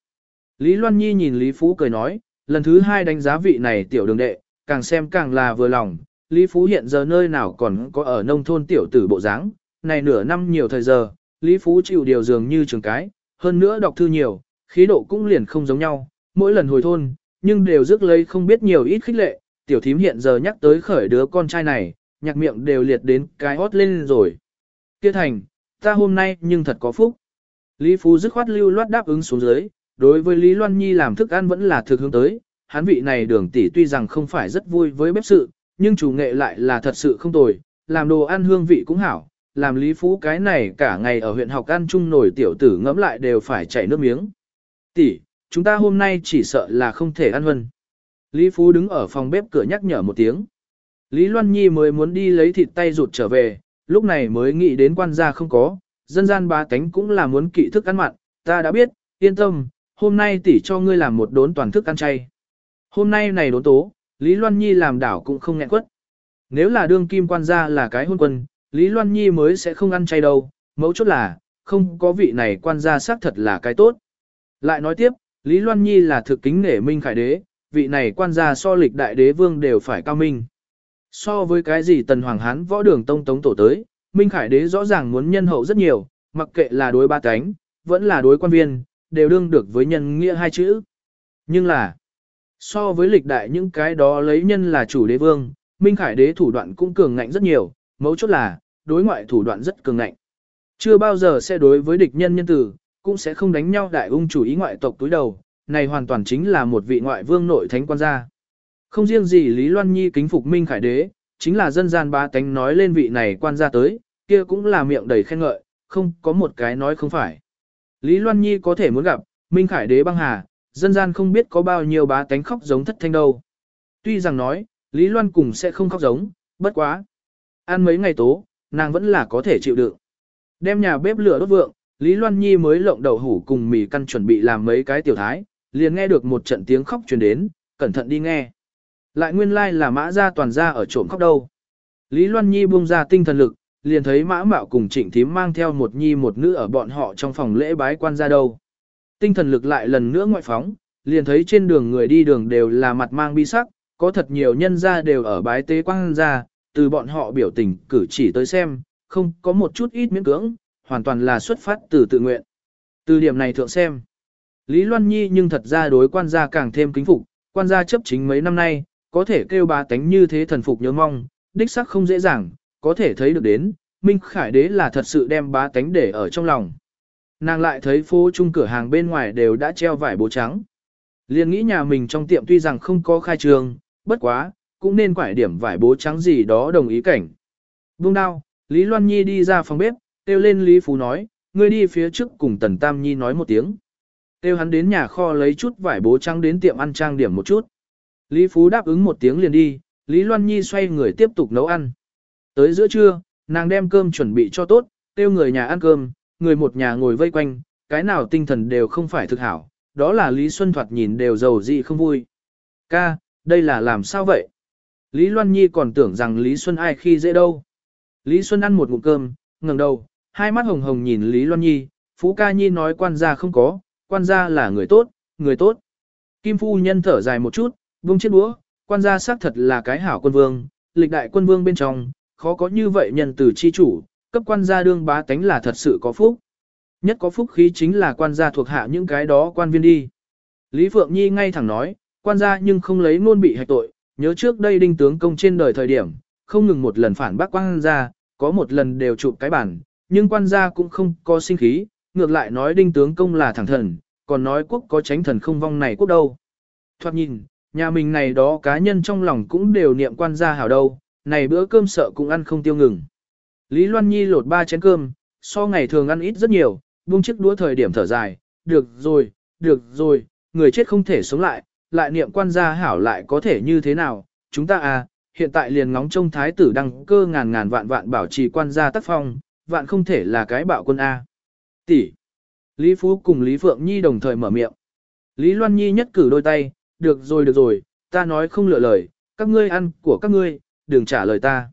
[SPEAKER 1] Lý Loan Nhi nhìn Lý Phú cười nói, lần thứ hai đánh giá vị này tiểu đường đệ, càng xem càng là vừa lòng, Lý Phú hiện giờ nơi nào còn có ở nông thôn tiểu tử bộ dáng, này nửa năm nhiều thời giờ, Lý Phú chịu điều dường như trường cái, hơn nữa đọc thư nhiều, khí độ cũng liền không giống nhau, mỗi lần hồi thôn, nhưng đều rước lấy không biết nhiều ít khích lệ, tiểu thím hiện giờ nhắc tới khởi đứa con trai này, nhạc miệng đều liệt đến cái hót lên rồi. Kia thành, ta hôm nay nhưng thật có phúc. Lý Phú dứt khoát lưu loát đáp ứng xuống dưới, đối với Lý Loan Nhi làm thức ăn vẫn là thực hướng tới, hắn vị này đường tỷ tuy rằng không phải rất vui với bếp sự, nhưng chủ nghệ lại là thật sự không tồi, làm đồ ăn hương vị cũng hảo, làm Lý Phú cái này cả ngày ở huyện học ăn chung nổi tiểu tử ngẫm lại đều phải chảy nước miếng. Tỷ, chúng ta hôm nay chỉ sợ là không thể ăn vân. Lý Phú đứng ở phòng bếp cửa nhắc nhở một tiếng. Lý Loan Nhi mới muốn đi lấy thịt tay rụt trở về, lúc này mới nghĩ đến quan gia không có, dân gian ba tánh cũng là muốn kỵ thức ăn mặn, ta đã biết, yên tâm, hôm nay tỷ cho ngươi làm một đốn toàn thức ăn chay. Hôm nay này đốn tố, Lý Loan Nhi làm đảo cũng không nghẹn quất. Nếu là đương kim quan gia là cái hôn quân, Lý Loan Nhi mới sẽ không ăn chay đâu, mẫu chốt là, không có vị này quan gia xác thật là cái tốt. Lại nói tiếp, Lý Loan Nhi là thực kính nể Minh Khải Đế, vị này quan gia so lịch đại đế vương đều phải cao minh. So với cái gì tần hoàng hán võ đường tông tống tổ tới, Minh Khải Đế rõ ràng muốn nhân hậu rất nhiều, mặc kệ là đối ba cánh, vẫn là đối quan viên, đều đương được với nhân nghĩa hai chữ. Nhưng là, so với lịch đại những cái đó lấy nhân là chủ đế vương, Minh Khải Đế thủ đoạn cũng cường ngạnh rất nhiều, mấu chốt là, đối ngoại thủ đoạn rất cường ngạnh. Chưa bao giờ sẽ đối với địch nhân nhân tử, cũng sẽ không đánh nhau đại ung chủ ý ngoại tộc túi đầu, này hoàn toàn chính là một vị ngoại vương nội thánh quan gia. Không riêng gì Lý Loan Nhi kính phục Minh Khải Đế, chính là dân gian ba tánh nói lên vị này quan gia tới, kia cũng là miệng đầy khen ngợi, không có một cái nói không phải. Lý Loan Nhi có thể muốn gặp, Minh Khải Đế băng hà, dân gian không biết có bao nhiêu bá tánh khóc giống thất thanh đâu. Tuy rằng nói, Lý Loan cùng sẽ không khóc giống, bất quá. Ăn mấy ngày tố, nàng vẫn là có thể chịu đựng. Đem nhà bếp lửa đốt vượng, Lý Loan Nhi mới lộng đậu hủ cùng mì căn chuẩn bị làm mấy cái tiểu thái, liền nghe được một trận tiếng khóc truyền đến, cẩn thận đi nghe. Lại nguyên lai là mã gia toàn gia ở trộm khóc đâu. Lý Loan Nhi buông ra tinh thần lực, liền thấy mã mạo cùng trịnh thím mang theo một nhi một nữ ở bọn họ trong phòng lễ bái quan gia đâu. Tinh thần lực lại lần nữa ngoại phóng, liền thấy trên đường người đi đường đều là mặt mang bi sắc, có thật nhiều nhân gia đều ở bái tế quan gia, từ bọn họ biểu tình cử chỉ tới xem, không có một chút ít miễn cưỡng, hoàn toàn là xuất phát từ tự nguyện. Từ điểm này thượng xem, Lý Loan Nhi nhưng thật ra đối quan gia càng thêm kính phục, quan gia chấp chính mấy năm nay, có thể kêu ba tánh như thế thần phục nhớ mong, đích sắc không dễ dàng, có thể thấy được đến, Minh Khải Đế là thật sự đem bá tánh để ở trong lòng. Nàng lại thấy phố chung cửa hàng bên ngoài đều đã treo vải bố trắng. Liền nghĩ nhà mình trong tiệm tuy rằng không có khai trường, bất quá, cũng nên quải điểm vải bố trắng gì đó đồng ý cảnh. vương đao, Lý Loan Nhi đi ra phòng bếp, kêu lên Lý Phú nói, ngươi đi phía trước cùng Tần Tam Nhi nói một tiếng. Kêu hắn đến nhà kho lấy chút vải bố trắng đến tiệm ăn trang điểm một chút. Lý Phú đáp ứng một tiếng liền đi, Lý Loan Nhi xoay người tiếp tục nấu ăn. Tới giữa trưa, nàng đem cơm chuẩn bị cho tốt, kêu người nhà ăn cơm, người một nhà ngồi vây quanh, cái nào tinh thần đều không phải thực hảo, đó là Lý Xuân thoạt nhìn đều giàu dị không vui. Ca, đây là làm sao vậy? Lý Loan Nhi còn tưởng rằng Lý Xuân ai khi dễ đâu. Lý Xuân ăn một ngụm cơm, ngẩng đầu, hai mắt hồng hồng nhìn Lý Loan Nhi, Phú Ca Nhi nói quan gia không có, quan gia là người tốt, người tốt. Kim Phu Nhân thở dài một chút, buông chiếc đũa, quan gia xác thật là cái hảo quân vương, lịch đại quân vương bên trong, khó có như vậy nhân từ chi chủ, cấp quan gia đương bá tánh là thật sự có phúc. Nhất có phúc khí chính là quan gia thuộc hạ những cái đó quan viên đi. Lý Phượng Nhi ngay thẳng nói, quan gia nhưng không lấy ngôn bị hạch tội, nhớ trước đây đinh tướng công trên đời thời điểm, không ngừng một lần phản bác quan gia, có một lần đều chụp cái bản, nhưng quan gia cũng không có sinh khí, ngược lại nói đinh tướng công là thẳng thần, còn nói quốc có tránh thần không vong này quốc đâu. Thoát nhìn, nhà mình này đó cá nhân trong lòng cũng đều niệm quan gia hảo đâu, này bữa cơm sợ cũng ăn không tiêu ngừng. Lý Loan Nhi lột ba chén cơm, so ngày thường ăn ít rất nhiều, buông chiếc đũa thời điểm thở dài, được rồi, được rồi, người chết không thể sống lại, lại niệm quan gia hảo lại có thể như thế nào, chúng ta à, hiện tại liền ngóng trông thái tử đăng cơ ngàn ngàn vạn vạn bảo trì quan gia tác phong, vạn không thể là cái bạo quân A. Tỷ. Lý Phú cùng Lý Phượng Nhi đồng thời mở miệng. Lý Loan Nhi nhất cử đôi tay, được rồi được rồi, ta nói không lựa lời, các ngươi ăn của các ngươi, đừng trả lời ta.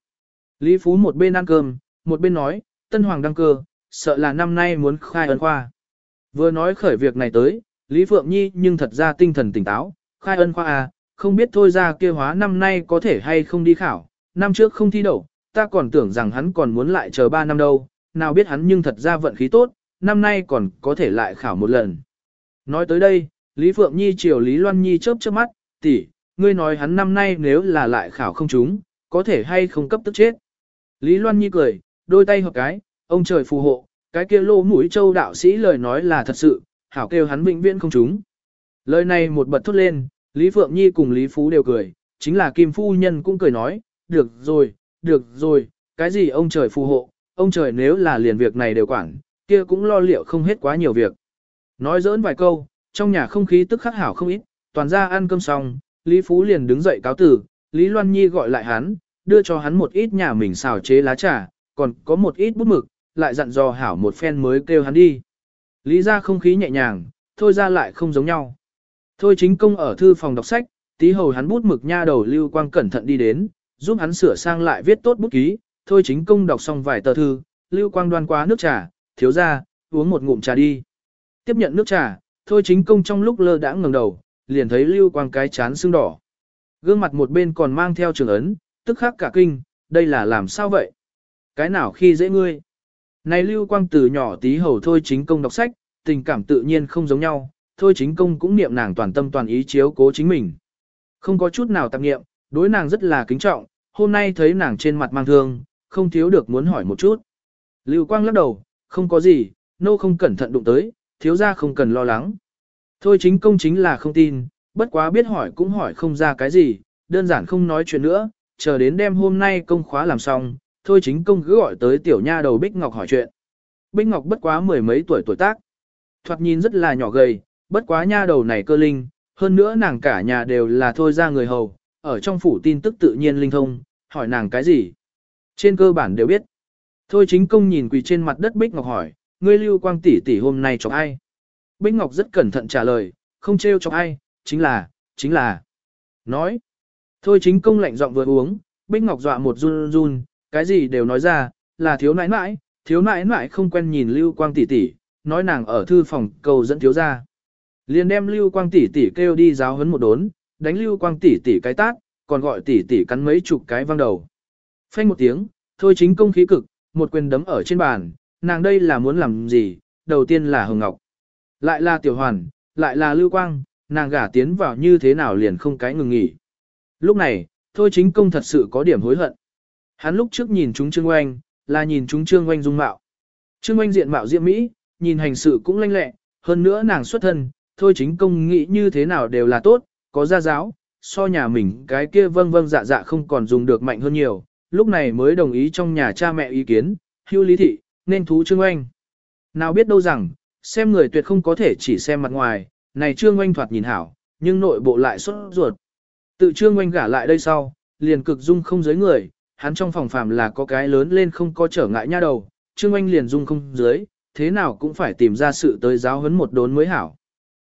[SPEAKER 1] Lý Phú một bên ăn cơm, một bên nói, Tân Hoàng đăng cơ, sợ là năm nay muốn khai ân khoa. Vừa nói khởi việc này tới, Lý Phượng Nhi nhưng thật ra tinh thần tỉnh táo, khai ân khoa à, không biết thôi ra kia hóa năm nay có thể hay không đi khảo, năm trước không thi đậu, ta còn tưởng rằng hắn còn muốn lại chờ 3 năm đâu, nào biết hắn nhưng thật ra vận khí tốt, năm nay còn có thể lại khảo một lần. Nói tới đây, Lý Phượng Nhi chiều Lý Loan Nhi chớp chớp mắt, tỷ, ngươi nói hắn năm nay nếu là lại khảo không trúng, có thể hay không cấp tức chết. Lý Loan Nhi cười, đôi tay hợp cái, ông trời phù hộ, cái kia lô mũi châu đạo sĩ lời nói là thật sự, hảo kêu hắn vĩnh viễn không trúng. Lời này một bật thốt lên, Lý Phượng Nhi cùng Lý Phú đều cười, chính là Kim Phu Nhân cũng cười nói, được rồi, được rồi, cái gì ông trời phù hộ, ông trời nếu là liền việc này đều quản, kia cũng lo liệu không hết quá nhiều việc. Nói giỡn vài câu, trong nhà không khí tức khắc hảo không ít, toàn ra ăn cơm xong, Lý Phú liền đứng dậy cáo tử, Lý Loan Nhi gọi lại hắn, đưa cho hắn một ít nhà mình xào chế lá trà, còn có một ít bút mực, lại dặn dò hảo một phen mới kêu hắn đi. Lý ra không khí nhẹ nhàng, thôi ra lại không giống nhau. Thôi chính công ở thư phòng đọc sách, tí hầu hắn bút mực nha đầu lưu quang cẩn thận đi đến, giúp hắn sửa sang lại viết tốt bút ký, thôi chính công đọc xong vài tờ thư, lưu quang đoan quá nước trà, thiếu ra, uống một ngụm trà đi. Tiếp nhận nước trà, thôi chính công trong lúc lơ đãng ngẩng đầu, liền thấy lưu quang cái chán sưng đỏ. Gương mặt một bên còn mang theo trường ấn, tức khắc cả kinh, đây là làm sao vậy? Cái nào khi dễ ngươi? Này lưu quang từ nhỏ tí hầu thôi chính công đọc sách, tình cảm tự nhiên không giống nhau, thôi chính công cũng niệm nàng toàn tâm toàn ý chiếu cố chính mình. Không có chút nào tạp nghiệm, đối nàng rất là kính trọng, hôm nay thấy nàng trên mặt mang thương, không thiếu được muốn hỏi một chút. Lưu quang lắc đầu, không có gì, nô không cẩn thận đụng tới, thiếu gia không cần lo lắng. Thôi chính công chính là không tin, bất quá biết hỏi cũng hỏi không ra cái gì, đơn giản không nói chuyện nữa, chờ đến đêm hôm nay công khóa làm xong, thôi chính công cứ gọi tới tiểu nha đầu Bích Ngọc hỏi chuyện. Bích Ngọc bất quá mười mấy tuổi tuổi tác, thoạt nhìn rất là nhỏ gầy, bất quá nha đầu này cơ linh, hơn nữa nàng cả nhà đều là thôi ra người hầu, ở trong phủ tin tức tự nhiên linh thông, hỏi nàng cái gì. Trên cơ bản đều biết. Thôi chính công nhìn quỳ trên mặt đất Bích Ngọc hỏi, ngươi lưu quang tỷ tỷ hôm nay chọc ai? Bích Ngọc rất cẩn thận trả lời, không trêu chọc ai, chính là, chính là. Nói. Thôi chính công lạnh giọng vừa uống, Bích Ngọc dọa một run run, cái gì đều nói ra, là thiếu nãi nãi, thiếu nãi nãi không quen nhìn lưu quang tỷ tỷ, nói nàng ở thư phòng cầu dẫn thiếu ra. Liền đem lưu quang tỷ tỷ kêu đi giáo huấn một đốn, đánh lưu quang tỷ tỷ cái tát, còn gọi tỷ tỷ cắn mấy chục cái văng đầu. Phanh một tiếng, thôi chính công khí cực, một quyền đấm ở trên bàn, nàng đây là muốn làm gì, đầu tiên là Hồng Ngọc. Lại là Tiểu Hoàn, lại là Lưu Quang, nàng gả tiến vào như thế nào liền không cái ngừng nghỉ. Lúc này, thôi chính công thật sự có điểm hối hận. Hắn lúc trước nhìn chúng Trương Oanh, là nhìn chúng Trương Oanh dung mạo. Trương Oanh diện mạo diễm mỹ, nhìn hành sự cũng lanh lẹ, hơn nữa nàng xuất thân, thôi chính công nghĩ như thế nào đều là tốt, có gia giáo, so nhà mình cái kia vâng vâng dạ dạ không còn dùng được mạnh hơn nhiều, lúc này mới đồng ý trong nhà cha mẹ ý kiến, hưu lý thị, nên thú Trương Oanh. Nào biết đâu rằng, xem người tuyệt không có thể chỉ xem mặt ngoài, này Trương Oanh thoạt nhìn hảo, nhưng nội bộ lại xuất ruột. Tự Trương Oanh gả lại đây sau, liền cực dung không giới người, hắn trong phòng phàm là có cái lớn lên không có trở ngại nha đầu, Trương Oanh liền dung không dưới, thế nào cũng phải tìm ra sự tới giáo huấn một đốn mới hảo.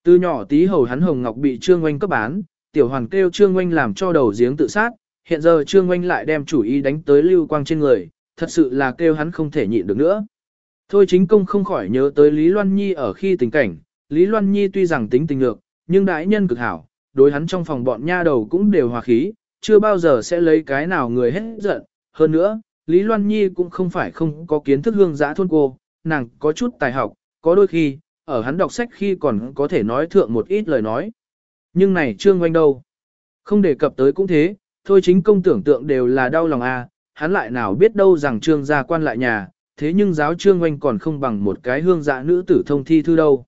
[SPEAKER 1] Từ nhỏ tí hầu hắn Hồng Ngọc bị Trương Oanh cấp bán, tiểu hoàn kêu Trương Oanh làm cho đầu giếng tự sát, hiện giờ Trương Oanh lại đem chủ ý đánh tới lưu quang trên người, thật sự là kêu hắn không thể nhịn được nữa. Thôi chính công không khỏi nhớ tới Lý Loan Nhi ở khi tình cảnh, Lý Loan Nhi tuy rằng tính tình lược, nhưng đại nhân cực hảo, đối hắn trong phòng bọn nha đầu cũng đều hòa khí, chưa bao giờ sẽ lấy cái nào người hết giận. Hơn nữa, Lý Loan Nhi cũng không phải không có kiến thức hương giã thôn cô, nàng có chút tài học, có đôi khi, ở hắn đọc sách khi còn có thể nói thượng một ít lời nói. Nhưng này Trương Oanh đâu? Không đề cập tới cũng thế, thôi chính công tưởng tượng đều là đau lòng à hắn lại nào biết đâu rằng Trương gia quan lại nhà, thế nhưng giáo Trương Oanh còn không bằng một cái hương dạ nữ tử thông thi thư đâu.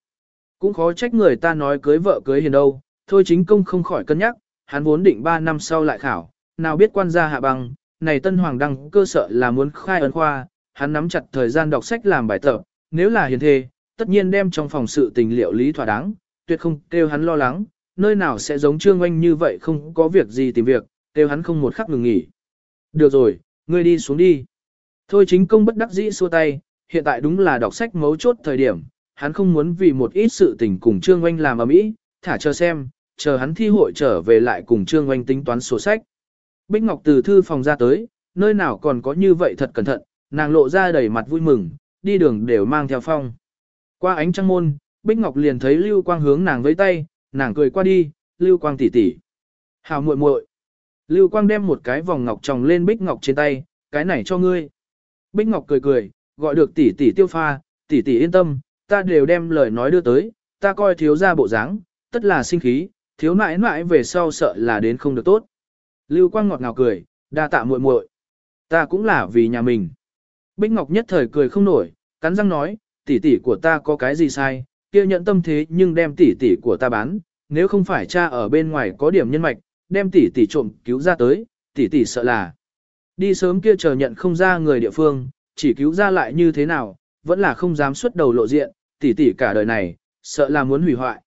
[SPEAKER 1] Cũng khó trách người ta nói cưới vợ cưới hiền đâu, thôi chính công không khỏi cân nhắc, hắn vốn định 3 năm sau lại khảo, nào biết quan gia hạ bằng, này tân hoàng đăng cơ sở là muốn khai ấn khoa, hắn nắm chặt thời gian đọc sách làm bài tập, nếu là hiền thê, tất nhiên đem trong phòng sự tình liệu lý thỏa đáng, tuyệt không kêu hắn lo lắng, nơi nào sẽ giống Trương Oanh như vậy không có việc gì tìm việc, kêu hắn không một khắc ngừng nghỉ. Được rồi, ngươi đi xuống đi. Thôi chính công bất đắc dĩ xua tay, hiện tại đúng là đọc sách mấu chốt thời điểm, hắn không muốn vì một ít sự tình cùng Trương Oanh làm ở mỹ, thả chờ xem, chờ hắn thi hội trở về lại cùng Trương Oanh tính toán sổ sách. Bích Ngọc từ thư phòng ra tới, nơi nào còn có như vậy thật cẩn thận, nàng lộ ra đầy mặt vui mừng, đi đường đều mang theo phong. Qua ánh trăng môn, Bích Ngọc liền thấy Lưu Quang hướng nàng với tay, nàng cười qua đi, Lưu Quang tỷ tỷ. Hào muội muội. Lưu Quang đem một cái vòng ngọc tròng lên Bích Ngọc trên tay, cái này cho ngươi. Bích Ngọc cười cười, gọi được tỷ tỷ tiêu pha, tỷ tỷ yên tâm, ta đều đem lời nói đưa tới, ta coi thiếu ra bộ dáng, tất là sinh khí, thiếu nãi nãi về sau sợ là đến không được tốt. Lưu Quang ngọt ngào cười, đa tạ muội muội, ta cũng là vì nhà mình. Bích Ngọc nhất thời cười không nổi, cắn răng nói, tỷ tỷ của ta có cái gì sai, kia nhận tâm thế nhưng đem tỷ tỷ của ta bán, nếu không phải cha ở bên ngoài có điểm nhân mạch, đem tỷ tỷ trộm cứu ra tới, tỷ tỷ sợ là đi sớm kia chờ nhận không ra người địa phương, chỉ cứu ra lại như thế nào, vẫn là không dám xuất đầu lộ diện, tỷ tỷ cả đời này, sợ là muốn hủy hoại.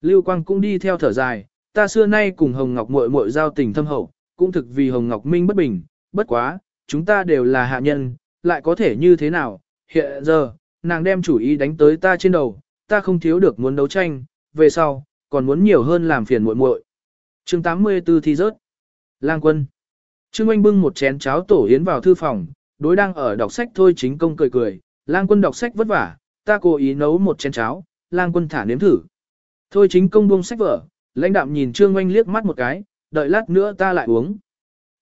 [SPEAKER 1] Lưu Quang cũng đi theo thở dài, ta xưa nay cùng Hồng Ngọc muội muội giao tình thâm hậu, cũng thực vì Hồng Ngọc Minh bất bình, bất quá, chúng ta đều là hạ nhân, lại có thể như thế nào, hiện giờ, nàng đem chủ ý đánh tới ta trên đầu, ta không thiếu được muốn đấu tranh, về sau, còn muốn nhiều hơn làm phiền muội muội. Chương 84 thi rớt. Lang quân. Trương Anh bưng một chén cháo tổ yến vào thư phòng, đối đang ở đọc sách thôi chính công cười cười, lang quân đọc sách vất vả, ta cố ý nấu một chén cháo, lang quân thả nếm thử. Thôi chính công buông sách vở, lãnh đạm nhìn Trương Anh liếc mắt một cái, đợi lát nữa ta lại uống.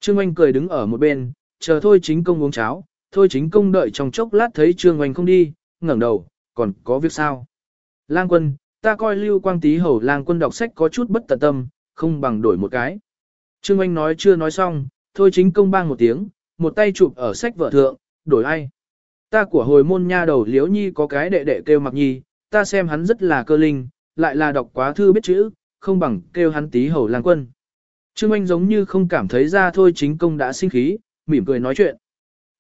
[SPEAKER 1] Trương Anh cười đứng ở một bên, chờ thôi chính công uống cháo, thôi chính công đợi trong chốc lát thấy Trương Anh không đi, ngẩng đầu, còn có việc sao? Lang quân, ta coi lưu quang tí hầu lang quân đọc sách có chút bất tận tâm, không bằng đổi một cái. Trương Anh nói chưa nói xong, thôi chính công bang một tiếng, một tay chụp ở sách vợ thượng, đổi ai? Ta của hồi môn nha đầu liếu nhi có cái đệ đệ kêu mặc nhi, ta xem hắn rất là cơ linh, lại là đọc quá thư biết chữ, không bằng kêu hắn tí hầu lang quân. Trương Anh giống như không cảm thấy ra thôi chính công đã sinh khí, mỉm cười nói chuyện.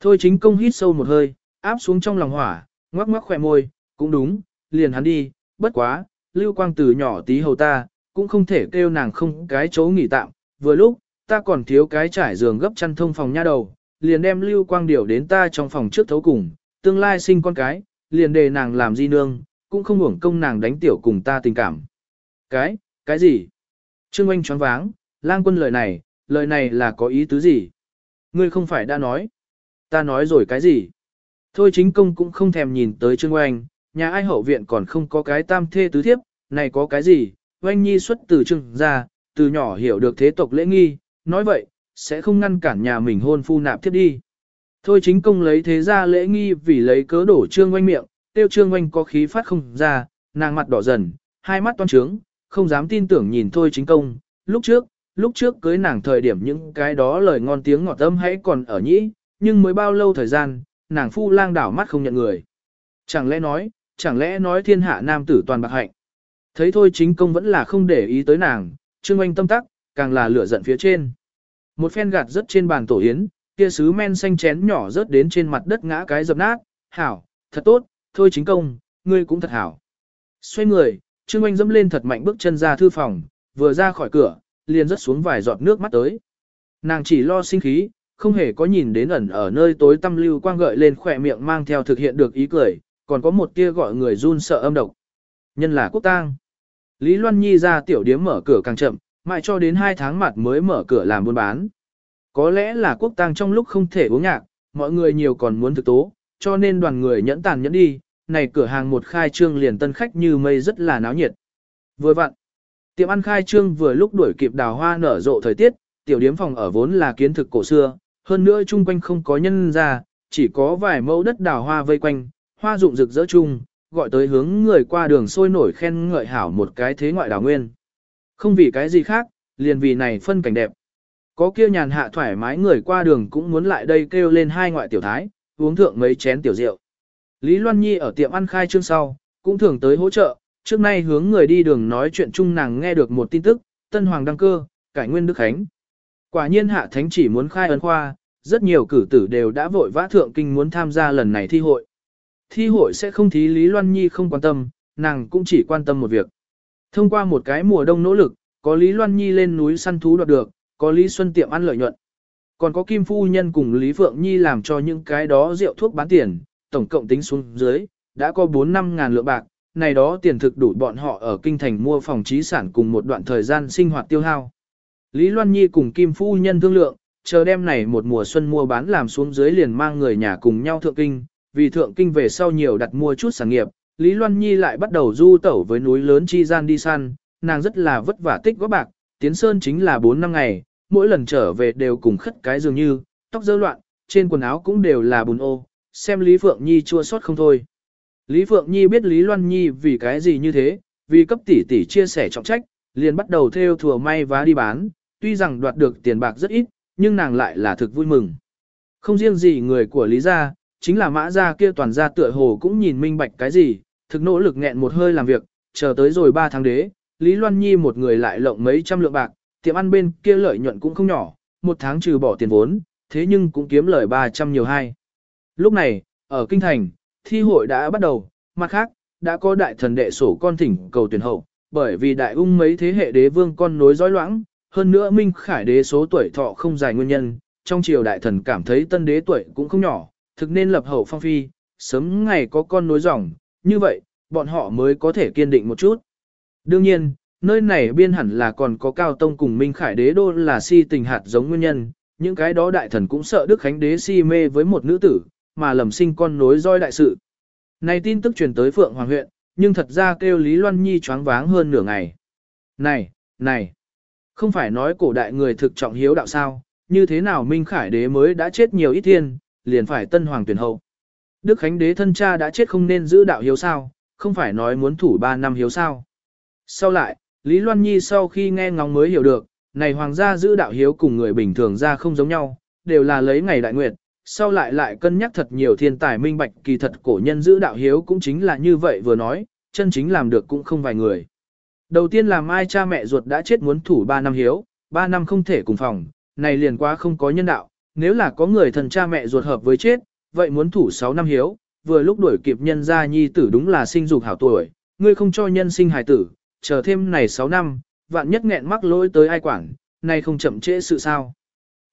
[SPEAKER 1] Thôi chính công hít sâu một hơi, áp xuống trong lòng hỏa, ngoắc ngoắc khỏe môi, cũng đúng, liền hắn đi, bất quá, lưu quang từ nhỏ tí hầu ta, cũng không thể kêu nàng không cái chỗ nghỉ tạm, vừa lúc, ta còn thiếu cái trải giường gấp chăn thông phòng nha đầu, liền đem lưu quang điều đến ta trong phòng trước thấu cùng, tương lai sinh con cái, liền đề nàng làm di nương, cũng không hưởng công nàng đánh tiểu cùng ta tình cảm. Cái, cái gì? Trương Anh choáng váng, lang quân lời này, lời này là có ý tứ gì? Ngươi không phải đã nói. Ta nói rồi cái gì? Thôi chính công cũng không thèm nhìn tới Trương Oanh, nhà ai hậu viện còn không có cái tam thê tứ thiếp, này có cái gì? Oanh nhi xuất từ trưng ra, từ nhỏ hiểu được thế tộc lễ nghi, nói vậy, sẽ không ngăn cản nhà mình hôn phu nạp thiếp đi. Thôi chính công lấy thế ra lễ nghi vì lấy cớ đổ Trương Oanh miệng, tiêu Trương Oanh có khí phát không ra, nàng mặt đỏ dần, hai mắt toan trướng, không dám tin tưởng nhìn thôi chính công, lúc trước, lúc trước cưới nàng thời điểm những cái đó lời ngon tiếng ngọt âm hãy còn ở nhĩ, nhưng mới bao lâu thời gian, nàng phu lang đảo mắt không nhận người. Chẳng lẽ nói, chẳng lẽ nói thiên hạ nam tử toàn bạc hạnh. Thấy thôi chính công vẫn là không để ý tới nàng, trương oanh tâm tắc, càng là lửa giận phía trên. Một phen gạt rất trên bàn tổ yến, kia sứ men xanh chén nhỏ rớt đến trên mặt đất ngã cái dập nát, hảo, thật tốt, thôi chính công, ngươi cũng thật hảo. Xoay người, Trương anh dẫm lên thật mạnh bước chân ra thư phòng, vừa ra khỏi cửa, liền rớt xuống vài giọt nước mắt tới. Nàng chỉ lo sinh khí, không hề có nhìn đến ẩn ở nơi tối tâm lưu quang gợi lên khỏe miệng mang theo thực hiện được ý cười, còn có một tia gọi người run sợ âm độc. Nhân là quốc tang. Lý Loan Nhi ra tiểu điếm mở cửa càng chậm, mãi cho đến 2 tháng mặt mới mở cửa làm buôn bán. Có lẽ là quốc tang trong lúc không thể uống nhạc, mọi người nhiều còn muốn thực tố, cho nên đoàn người nhẫn tàn nhẫn đi, này cửa hàng một khai trương liền tân khách như mây rất là náo nhiệt. Vừa vặn, tiệm ăn khai trương vừa lúc đuổi kịp đào hoa nở rộ thời tiết, tiểu điếm phòng ở vốn là kiến thực cổ xưa, hơn nữa chung quanh không có nhân ra, chỉ có vài mẫu đất đào hoa vây quanh, hoa rụng rực rỡ chung, gọi tới hướng người qua đường sôi nổi khen ngợi hảo một cái thế ngoại đảo nguyên. Không vì cái gì khác, liền vì này phân cảnh đẹp. Có kia nhàn hạ thoải mái người qua đường cũng muốn lại đây kêu lên hai ngoại tiểu thái, uống thượng mấy chén tiểu rượu. Lý Loan Nhi ở tiệm ăn khai trương sau, cũng thường tới hỗ trợ, trước nay hướng người đi đường nói chuyện chung nàng nghe được một tin tức, Tân Hoàng đăng cơ, cải nguyên Đức Khánh. Quả nhiên hạ thánh chỉ muốn khai ấn khoa, rất nhiều cử tử đều đã vội vã thượng kinh muốn tham gia lần này thi hội. Thi hội sẽ không thí Lý Loan Nhi không quan tâm, nàng cũng chỉ quan tâm một việc. Thông qua một cái mùa đông nỗ lực, có Lý Loan Nhi lên núi săn thú đoạt được, có Lý Xuân tiệm ăn lợi nhuận. Còn có Kim Phu Nhân cùng Lý Phượng Nhi làm cho những cái đó rượu thuốc bán tiền, tổng cộng tính xuống dưới, đã có 4-5 ngàn lượng bạc, này đó tiền thực đủ bọn họ ở kinh thành mua phòng trí sản cùng một đoạn thời gian sinh hoạt tiêu hao. Lý Loan Nhi cùng Kim Phu Nhân thương lượng, chờ đêm này một mùa xuân mua bán làm xuống dưới liền mang người nhà cùng nhau thượng kinh, vì thượng kinh về sau nhiều đặt mua chút sản nghiệp, Lý Loan Nhi lại bắt đầu du tẩu với núi lớn chi gian đi săn, nàng rất là vất vả tích góp bạc, tiến sơn chính là 4 năm ngày, mỗi lần trở về đều cùng khất cái dường như, tóc dơ loạn, trên quần áo cũng đều là bùn ô, xem Lý Phượng Nhi chua xót không thôi. Lý Phượng Nhi biết Lý Loan Nhi vì cái gì như thế, vì cấp tỷ tỷ chia sẻ trọng trách, liền bắt đầu theo thừa may vá đi bán, tuy rằng đoạt được tiền bạc rất ít, nhưng nàng lại là thực vui mừng. Không riêng gì người của Lý gia, chính là mã gia kia toàn gia tựa hồ cũng nhìn minh bạch cái gì, thực nỗ lực nghẹn một hơi làm việc, chờ tới rồi 3 tháng đế, Lý Loan Nhi một người lại lộng mấy trăm lượng bạc, tiệm ăn bên kia lợi nhuận cũng không nhỏ, một tháng trừ bỏ tiền vốn, thế nhưng cũng kiếm lời 300 nhiều hai. Lúc này, ở Kinh Thành, thi hội đã bắt đầu, mặt khác, đã có đại thần đệ sổ con thỉnh cầu tuyển hậu, bởi vì đại ung mấy thế hệ đế vương con nối dõi loãng, hơn nữa Minh Khải đế số tuổi thọ không dài nguyên nhân, trong triều đại thần cảm thấy tân đế tuổi cũng không nhỏ, thực nên lập hậu phong phi, sớm ngày có con nối dòng, như vậy, bọn họ mới có thể kiên định một chút. Đương nhiên, nơi này biên hẳn là còn có Cao Tông cùng Minh Khải đế đô là si tình hạt giống nguyên nhân, những cái đó đại thần cũng sợ Đức Khánh đế si mê với một nữ tử, mà lầm sinh con nối roi đại sự. Này tin tức truyền tới Phượng Hoàng huyện, nhưng thật ra kêu Lý Loan Nhi choáng váng hơn nửa ngày. Này, này, không phải nói cổ đại người thực trọng hiếu đạo sao, như thế nào Minh Khải đế mới đã chết nhiều ít thiên, liền phải tân hoàng tuyển hậu. Đức Khánh đế thân cha đã chết không nên giữ đạo hiếu sao, không phải nói muốn thủ 3 năm hiếu sao. Sau lại, Lý Loan Nhi sau khi nghe ngóng mới hiểu được, này hoàng gia giữ đạo hiếu cùng người bình thường ra không giống nhau, đều là lấy ngày đại nguyệt, sau lại lại cân nhắc thật nhiều thiên tài minh bạch kỳ thật cổ nhân giữ đạo hiếu cũng chính là như vậy vừa nói, chân chính làm được cũng không vài người. Đầu tiên là mai cha mẹ ruột đã chết muốn thủ 3 năm hiếu, 3 năm không thể cùng phòng, này liền quá không có nhân đạo, nếu là có người thần cha mẹ ruột hợp với chết, vậy muốn thủ 6 năm hiếu, vừa lúc đuổi kịp nhân gia nhi tử đúng là sinh dục hảo tuổi, ngươi không cho nhân sinh hài tử, chờ thêm này 6 năm, vạn nhất nghẹn mắc lỗi tới ai quản, nay không chậm trễ sự sao.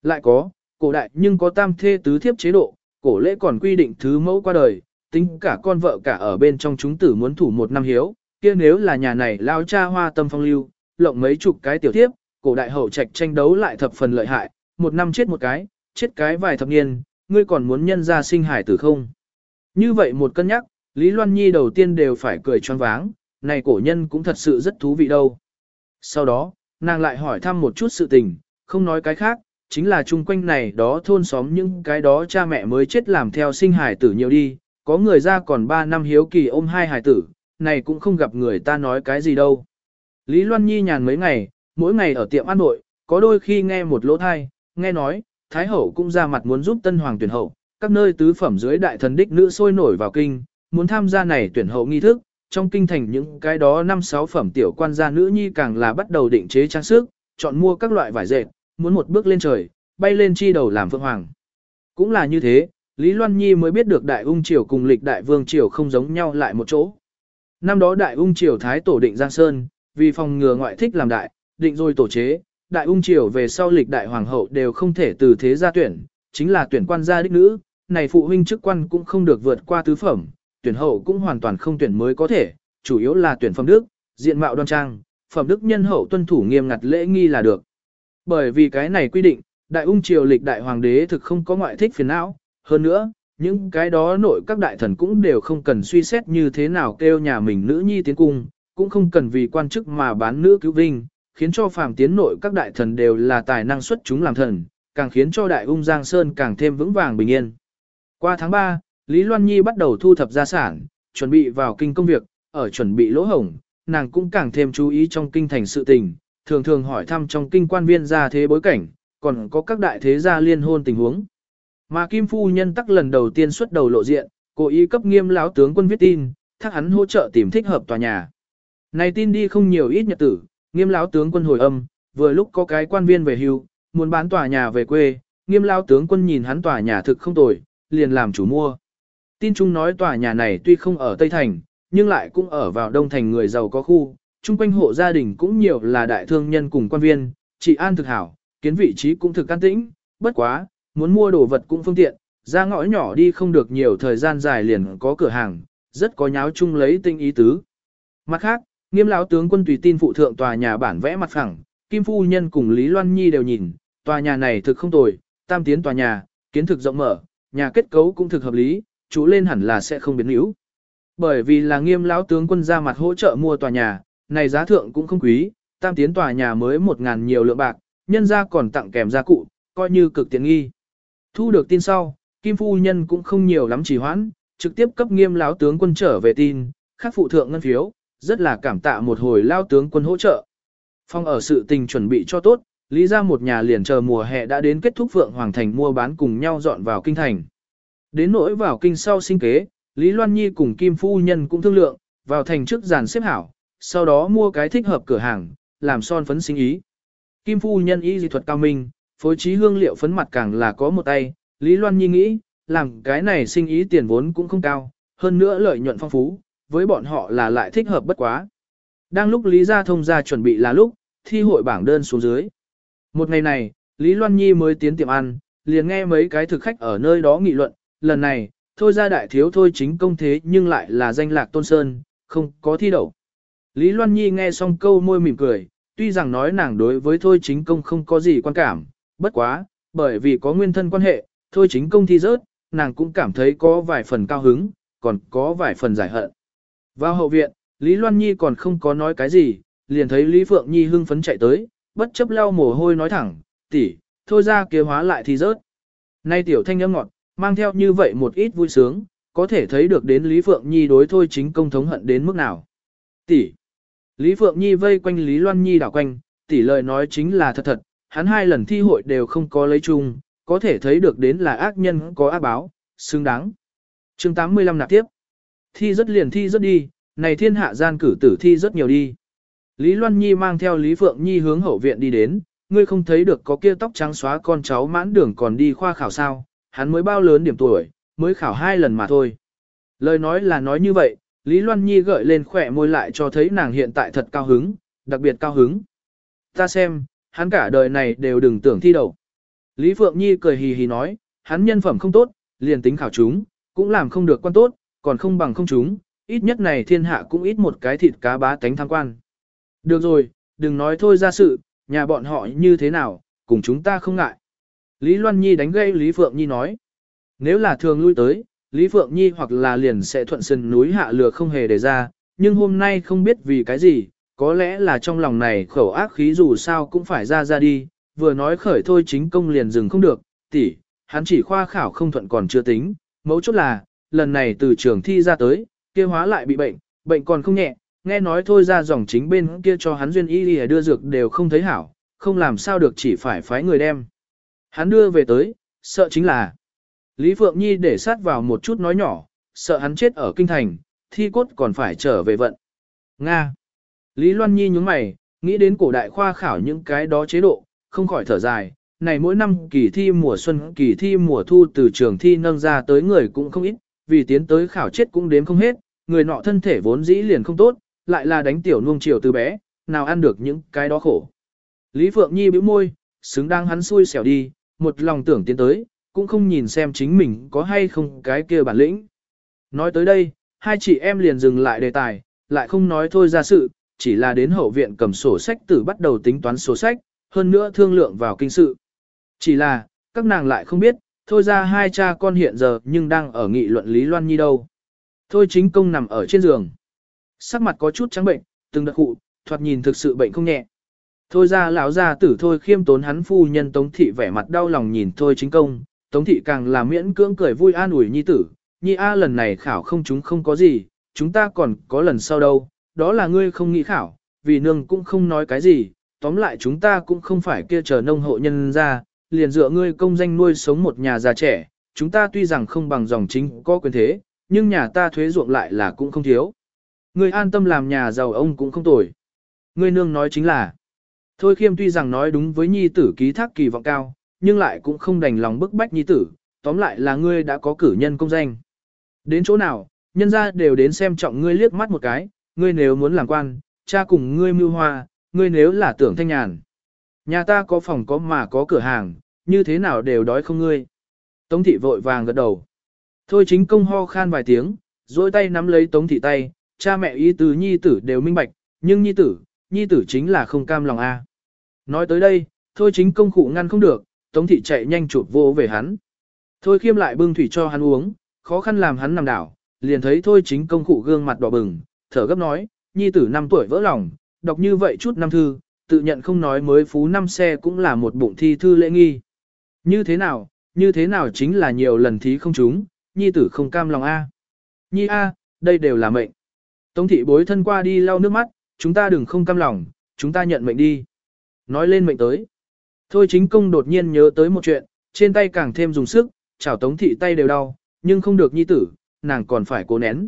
[SPEAKER 1] Lại có, cổ đại nhưng có tam thê tứ thiếp chế độ, cổ lễ còn quy định thứ mẫu qua đời, tính cả con vợ cả ở bên trong chúng tử muốn thủ một năm hiếu, kia nếu là nhà này lao cha hoa tâm phong lưu, lộng mấy chục cái tiểu thiếp, cổ đại hậu trạch tranh đấu lại thập phần lợi hại, một năm chết một cái, chết cái vài thập niên, ngươi còn muốn nhân ra sinh hải tử không? Như vậy một cân nhắc, Lý Loan Nhi đầu tiên đều phải cười choáng váng, này cổ nhân cũng thật sự rất thú vị đâu. Sau đó, nàng lại hỏi thăm một chút sự tình, không nói cái khác, chính là chung quanh này đó thôn xóm những cái đó cha mẹ mới chết làm theo sinh hải tử nhiều đi, có người ra còn 3 năm hiếu kỳ ôm hai hải tử, này cũng không gặp người ta nói cái gì đâu. Lý Loan Nhi nhàn mấy ngày, mỗi ngày ở tiệm ăn nội, có đôi khi nghe một lỗ thai, nghe nói, Thái Hậu cũng ra mặt muốn giúp Tân Hoàng tuyển hậu, các nơi tứ phẩm dưới đại thần đích nữ sôi nổi vào kinh, muốn tham gia này tuyển hậu nghi thức, trong kinh thành những cái đó năm sáu phẩm tiểu quan gia nữ nhi càng là bắt đầu định chế trang sức, chọn mua các loại vải dệt, muốn một bước lên trời, bay lên chi đầu làm phượng hoàng. Cũng là như thế, Lý Loan Nhi mới biết được đại ung triều cùng lịch đại vương triều không giống nhau lại một chỗ. Năm đó đại ung triều thái tổ định Giang Sơn, vì phòng ngừa ngoại thích làm đại, định rồi tổ chế, đại ung triều về sau lịch đại hoàng hậu đều không thể từ thế gia tuyển, chính là tuyển quan gia đích nữ, này phụ huynh chức quan cũng không được vượt qua tứ phẩm, tuyển hậu cũng hoàn toàn không tuyển mới có thể, chủ yếu là tuyển phẩm đức, diện mạo đoan trang, phẩm đức nhân hậu tuân thủ nghiêm ngặt lễ nghi là được. Bởi vì cái này quy định, đại ung triều lịch đại hoàng đế thực không có ngoại thích phiền não, hơn nữa, những cái đó nội các đại thần cũng đều không cần suy xét như thế nào kêu nhà mình nữ nhi tiến cung, cũng không cần vì quan chức mà bán nữ cứu vinh, khiến cho phàm tiến nội các đại thần đều là tài năng xuất chúng làm thần, càng khiến cho đại ung Giang Sơn càng thêm vững vàng bình yên. Qua tháng 3, Lý Loan Nhi bắt đầu thu thập gia sản, chuẩn bị vào kinh công việc, ở chuẩn bị lỗ hổng, nàng cũng càng thêm chú ý trong kinh thành sự tình, thường thường hỏi thăm trong kinh quan viên gia thế bối cảnh, còn có các đại thế gia liên hôn tình huống. Mà Kim Phu Nhân tắc lần đầu tiên xuất đầu lộ diện, cố ý cấp nghiêm lão tướng quân viết tin, thác hắn hỗ trợ tìm thích hợp tòa nhà. Này tin đi không nhiều ít nhật tử, nghiêm lão tướng quân hồi âm, vừa lúc có cái quan viên về hưu, muốn bán tòa nhà về quê, nghiêm lão tướng quân nhìn hắn tòa nhà thực không tồi, liền làm chủ mua. Tin chung nói tòa nhà này tuy không ở Tây Thành, nhưng lại cũng ở vào Đông Thành người giàu có khu, chung quanh hộ gia đình cũng nhiều là đại thương nhân cùng quan viên, trị an thực hảo, kiến vị trí cũng thực an tĩnh, bất quá, muốn mua đồ vật cũng phương tiện, ra ngõ nhỏ đi không được nhiều thời gian dài liền có cửa hàng, rất có nháo chung lấy tinh ý tứ. Mặt khác, nghiêm lão tướng quân tùy tin phụ thượng tòa nhà bản vẽ mặt phẳng, Kim Phu Nhân cùng Lý Loan Nhi đều nhìn, tòa nhà này thực không tồi, tam tiến tòa nhà, kiến thực rộng mở, nhà kết cấu cũng thực hợp lý, chú lên hẳn là sẽ không biến hữu. Bởi vì là nghiêm lão tướng quân ra mặt hỗ trợ mua tòa nhà, này giá thượng cũng không quý, tam tiến tòa nhà mới một ngàn nhiều lượng bạc, nhân ra còn tặng kèm gia cụ, coi như cực tiện nghi. Thu được tin sau, Kim Phu Nhân cũng không nhiều lắm trì hoãn, trực tiếp cấp nghiêm lão tướng quân trở về tin, khắc phụ thượng ngân phiếu, rất là cảm tạ một hồi lao tướng quân hỗ trợ. Phong ở sự tình chuẩn bị cho tốt, lý ra một nhà liền chờ mùa hè đã đến kết thúc Phượng Hoàng Thành mua bán cùng nhau dọn vào kinh thành. Đến nỗi vào kinh sau sinh kế, Lý Loan Nhi cùng Kim Phu Nhân cũng thương lượng, vào thành trước giàn xếp hảo, sau đó mua cái thích hợp cửa hàng, làm son phấn sinh ý. Kim Phu Nhân y dị thuật cao minh, phối trí hương liệu phấn mặt càng là có một tay, Lý Loan Nhi nghĩ, làm cái này sinh ý tiền vốn cũng không cao, hơn nữa lợi nhuận phong phú, với bọn họ là lại thích hợp bất quá. Đang lúc Lý Gia Thông ra chuẩn bị là lúc, thi hội bảng đơn xuống dưới. Một ngày này, Lý Loan Nhi mới tiến tiệm ăn, liền nghe mấy cái thực khách ở nơi đó nghị luận, lần này, thôi ra đại thiếu thôi chính công thế nhưng lại là danh lạc tôn sơn, không có thi đậu. Lý Loan Nhi nghe xong câu môi mỉm cười, tuy rằng nói nàng đối với thôi chính công không có gì quan cảm, bất quá, bởi vì có nguyên thân quan hệ, thôi chính công thi rớt, nàng cũng cảm thấy có vài phần cao hứng, còn có vài phần giải hận. Vào hậu viện, Lý Loan Nhi còn không có nói cái gì, liền thấy Lý Phượng Nhi hưng phấn chạy tới, bất chấp lau mồ hôi nói thẳng, tỷ, thôi ra kế hóa lại thì rớt. Nay tiểu thanh âm ngọt, mang theo như vậy một ít vui sướng, có thể thấy được đến Lý Phượng Nhi đối thôi chính công thống hận đến mức nào. Tỷ. Lý Phượng Nhi vây quanh Lý Loan Nhi đảo quanh, tỷ lời nói chính là thật thật, hắn hai lần thi hội đều không có lấy chung, có thể thấy được đến là ác nhân có ác báo, xứng đáng. chương 85 nạp tiếp. Thi rất liền thi rất đi, này thiên hạ gian cử tử thi rất nhiều đi. Lý Loan Nhi mang theo Lý Phượng Nhi hướng hậu viện đi đến, ngươi không thấy được có kia tóc trắng xóa con cháu mãn đường còn đi khoa khảo sao, hắn mới bao lớn điểm tuổi, mới khảo hai lần mà thôi. Lời nói là nói như vậy, Lý Loan Nhi gợi lên khỏe môi lại cho thấy nàng hiện tại thật cao hứng, đặc biệt cao hứng. Ta xem, hắn cả đời này đều đừng tưởng thi đầu. Lý Phượng Nhi cười hì hì nói, hắn nhân phẩm không tốt, liền tính khảo chúng, cũng làm không được quan tốt, còn không bằng không chúng, ít nhất này thiên hạ cũng ít một cái thịt cá bá tánh tham quan. Được rồi, đừng nói thôi ra sự, nhà bọn họ như thế nào, cùng chúng ta không ngại. Lý Loan Nhi đánh gây Lý Phượng Nhi nói. Nếu là thường lui tới, Lý Phượng Nhi hoặc là liền sẽ thuận sân núi hạ lừa không hề để ra, nhưng hôm nay không biết vì cái gì, có lẽ là trong lòng này khẩu ác khí dù sao cũng phải ra ra đi, vừa nói khởi thôi chính công liền dừng không được, tỷ, hắn chỉ khoa khảo không thuận còn chưa tính, mấu chốt là, lần này từ trường thi ra tới, kia hóa lại bị bệnh, bệnh còn không nhẹ, nghe nói thôi ra dòng chính bên kia cho hắn duyên y đi à đưa dược đều không thấy hảo, không làm sao được chỉ phải phái người đem. Hắn đưa về tới, sợ chính là Lý Phượng Nhi để sát vào một chút nói nhỏ, sợ hắn chết ở kinh thành, thi cốt còn phải trở về vận. Nga. Lý Loan Nhi nhúng mày, nghĩ đến cổ đại khoa khảo những cái đó chế độ, không khỏi thở dài. Này mỗi năm kỳ thi mùa xuân, kỳ thi mùa thu từ trường thi nâng ra tới người cũng không ít, vì tiến tới khảo chết cũng đếm không hết, người nọ thân thể vốn dĩ liền không tốt, lại là đánh tiểu nuông chiều từ bé, nào ăn được những cái đó khổ. Lý Phượng Nhi bĩu môi, xứng đang hắn xui xẻo đi, một lòng tưởng tiến tới, cũng không nhìn xem chính mình có hay không cái kia bản lĩnh. Nói tới đây, hai chị em liền dừng lại đề tài, lại không nói thôi ra sự, chỉ là đến hậu viện cầm sổ sách từ bắt đầu tính toán sổ sách, hơn nữa thương lượng vào kinh sự. Chỉ là, các nàng lại không biết, thôi ra hai cha con hiện giờ nhưng đang ở nghị luận Lý Loan Nhi đâu. Thôi chính công nằm ở trên giường. Sắc mặt có chút trắng bệnh, từng đợt cụ, thoạt nhìn thực sự bệnh không nhẹ. Thôi ra lão ra tử thôi khiêm tốn hắn phu nhân tống thị vẻ mặt đau lòng nhìn thôi chính công, tống thị càng là miễn cưỡng cười vui an ủi nhi tử, nhi a lần này khảo không chúng không có gì, chúng ta còn có lần sau đâu, đó là ngươi không nghĩ khảo, vì nương cũng không nói cái gì, tóm lại chúng ta cũng không phải kia chờ nông hộ nhân ra, liền dựa ngươi công danh nuôi sống một nhà già trẻ, chúng ta tuy rằng không bằng dòng chính có quyền thế, nhưng nhà ta thuế ruộng lại là cũng không thiếu. Ngươi an tâm làm nhà giàu ông cũng không tồi. Ngươi nương nói chính là, thôi khiêm tuy rằng nói đúng với nhi tử ký thác kỳ vọng cao, nhưng lại cũng không đành lòng bức bách nhi tử, tóm lại là ngươi đã có cử nhân công danh. Đến chỗ nào, nhân ra đều đến xem trọng ngươi liếc mắt một cái, ngươi nếu muốn làm quan, cha cùng ngươi mưu hoa, ngươi nếu là tưởng thanh nhàn. Nhà ta có phòng có mà có cửa hàng, như thế nào đều đói không ngươi. Tống thị vội vàng gật đầu. Thôi chính công ho khan vài tiếng, dôi tay nắm lấy tống thị tay, cha mẹ ý tứ nhi tử đều minh bạch, nhưng nhi tử, nhi tử chính là không cam lòng a. Nói tới đây, thôi chính công cụ ngăn không được, tống thị chạy nhanh chụp vô về hắn. Thôi khiêm lại bưng thủy cho hắn uống, khó khăn làm hắn nằm đảo, liền thấy thôi chính công cụ gương mặt đỏ bừng, thở gấp nói, nhi tử năm tuổi vỡ lòng, đọc như vậy chút năm thư, tự nhận không nói mới phú năm xe cũng là một bụng thi thư lễ nghi. Như thế nào, như thế nào chính là nhiều lần thí không chúng, nhi tử không cam lòng A. Nhi A, đây đều là mệnh. Tống thị bối thân qua đi lau nước mắt, chúng ta đừng không cam lòng, chúng ta nhận mệnh đi. Nói lên mệnh tới. Thôi chính công đột nhiên nhớ tới một chuyện, trên tay càng thêm dùng sức, chảo tống thị tay đều đau, nhưng không được nhi tử, nàng còn phải cố nén.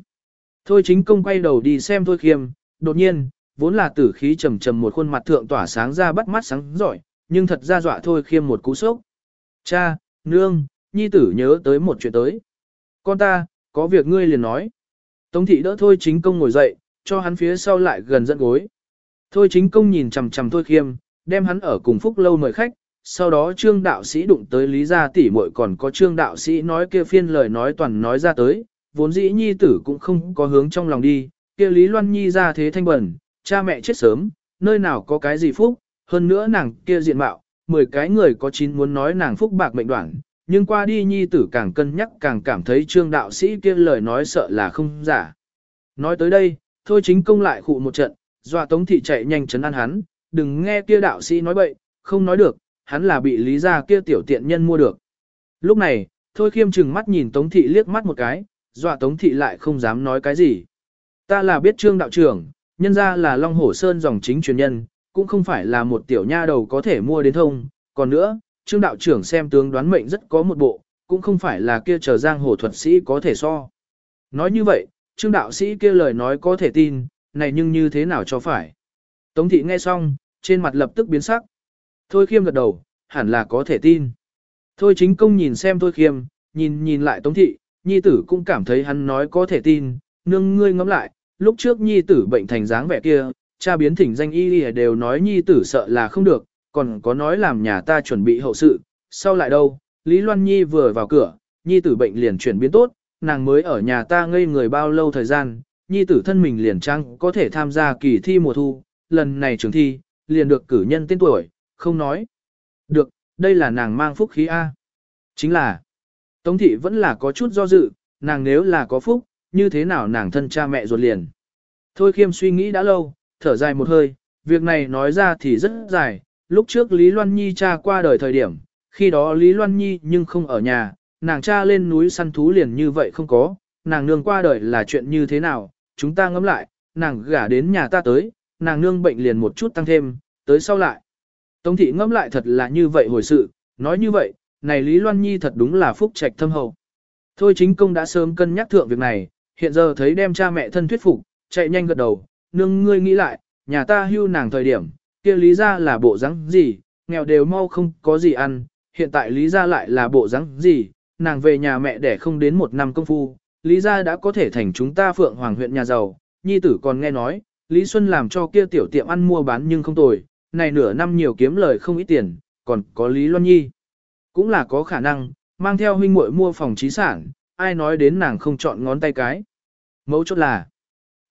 [SPEAKER 1] Thôi chính công quay đầu đi xem thôi khiêm, đột nhiên, vốn là tử khí trầm trầm một khuôn mặt thượng tỏa sáng ra bắt mắt sáng giỏi, nhưng thật ra dọa thôi khiêm một cú sốc. Cha, nương, nhi tử nhớ tới một chuyện tới. Con ta, có việc ngươi liền nói. Tống thị đỡ thôi chính công ngồi dậy, cho hắn phía sau lại gần dẫn gối. Thôi chính công nhìn chằm chằm thôi khiêm, đem hắn ở cùng phúc lâu mời khách, sau đó trương đạo sĩ đụng tới lý gia tỷ muội còn có trương đạo sĩ nói kia phiên lời nói toàn nói ra tới, vốn dĩ nhi tử cũng không có hướng trong lòng đi, kia lý loan nhi ra thế thanh bẩn, cha mẹ chết sớm, nơi nào có cái gì phúc, hơn nữa nàng kia diện mạo, 10 cái người có chín muốn nói nàng phúc bạc mệnh đoạn, nhưng qua đi nhi tử càng cân nhắc càng cảm thấy trương đạo sĩ kia lời nói sợ là không giả. Nói tới đây, thôi chính công lại khụ một trận, dọa tống thị chạy nhanh chấn an hắn, đừng nghe kia đạo sĩ nói bậy, không nói được, hắn là bị lý gia kia tiểu tiện nhân mua được. Lúc này, thôi khiêm chừng mắt nhìn tống thị liếc mắt một cái, dọa tống thị lại không dám nói cái gì. Ta là biết trương đạo trưởng, nhân ra là Long Hổ Sơn dòng chính truyền nhân, cũng không phải là một tiểu nha đầu có thể mua đến thông. Còn nữa, trương đạo trưởng xem tướng đoán mệnh rất có một bộ, cũng không phải là kia chờ giang hồ thuật sĩ có thể so. Nói như vậy, trương đạo sĩ kia lời nói có thể tin, này nhưng như thế nào cho phải. Tống thị nghe xong, trên mặt lập tức biến sắc. Thôi khiêm gật đầu, hẳn là có thể tin. Thôi chính công nhìn xem thôi khiêm, nhìn nhìn lại tống thị, nhi tử cũng cảm thấy hắn nói có thể tin, nương ngươi ngẫm lại, lúc trước nhi tử bệnh thành dáng vẻ kia, cha biến thỉnh danh y đều nói nhi tử sợ là không được, còn có nói làm nhà ta chuẩn bị hậu sự, sau lại đâu, Lý Loan Nhi vừa vào cửa, nhi tử bệnh liền chuyển biến tốt, nàng mới ở nhà ta ngây người bao lâu thời gian, nhi tử thân mình liền trang có thể tham gia kỳ thi mùa thu, lần này trường thi, liền được cử nhân tên tuổi, không nói. Được, đây là nàng mang phúc khí A. Chính là, Tống thị vẫn là có chút do dự, nàng nếu là có phúc, như thế nào nàng thân cha mẹ ruột liền. Thôi khiêm suy nghĩ đã lâu, thở dài một hơi, việc này nói ra thì rất dài, lúc trước Lý Loan Nhi cha qua đời thời điểm, khi đó Lý Loan Nhi nhưng không ở nhà, nàng cha lên núi săn thú liền như vậy không có, nàng nương qua đời là chuyện như thế nào, chúng ta ngẫm lại, nàng gả đến nhà ta tới, nàng nương bệnh liền một chút tăng thêm, tới sau lại. Tống thị ngẫm lại thật là như vậy hồi sự, nói như vậy, này Lý Loan Nhi thật đúng là phúc trạch thâm hậu. Thôi chính công đã sớm cân nhắc thượng việc này, hiện giờ thấy đem cha mẹ thân thuyết phục, chạy nhanh gật đầu, nương ngươi nghĩ lại, nhà ta hưu nàng thời điểm, kia lý ra là bộ rắn gì, nghèo đều mau không có gì ăn, hiện tại lý ra lại là bộ rắn gì, nàng về nhà mẹ để không đến một năm công phu, lý ra đã có thể thành chúng ta phượng hoàng huyện nhà giàu, nhi tử còn nghe nói, Lý Xuân làm cho kia tiểu tiệm ăn mua bán nhưng không tồi, này nửa năm nhiều kiếm lời không ít tiền, còn có Lý Loan Nhi. Cũng là có khả năng, mang theo huynh muội mua phòng trí sản, ai nói đến nàng không chọn ngón tay cái. Mấu chốt là,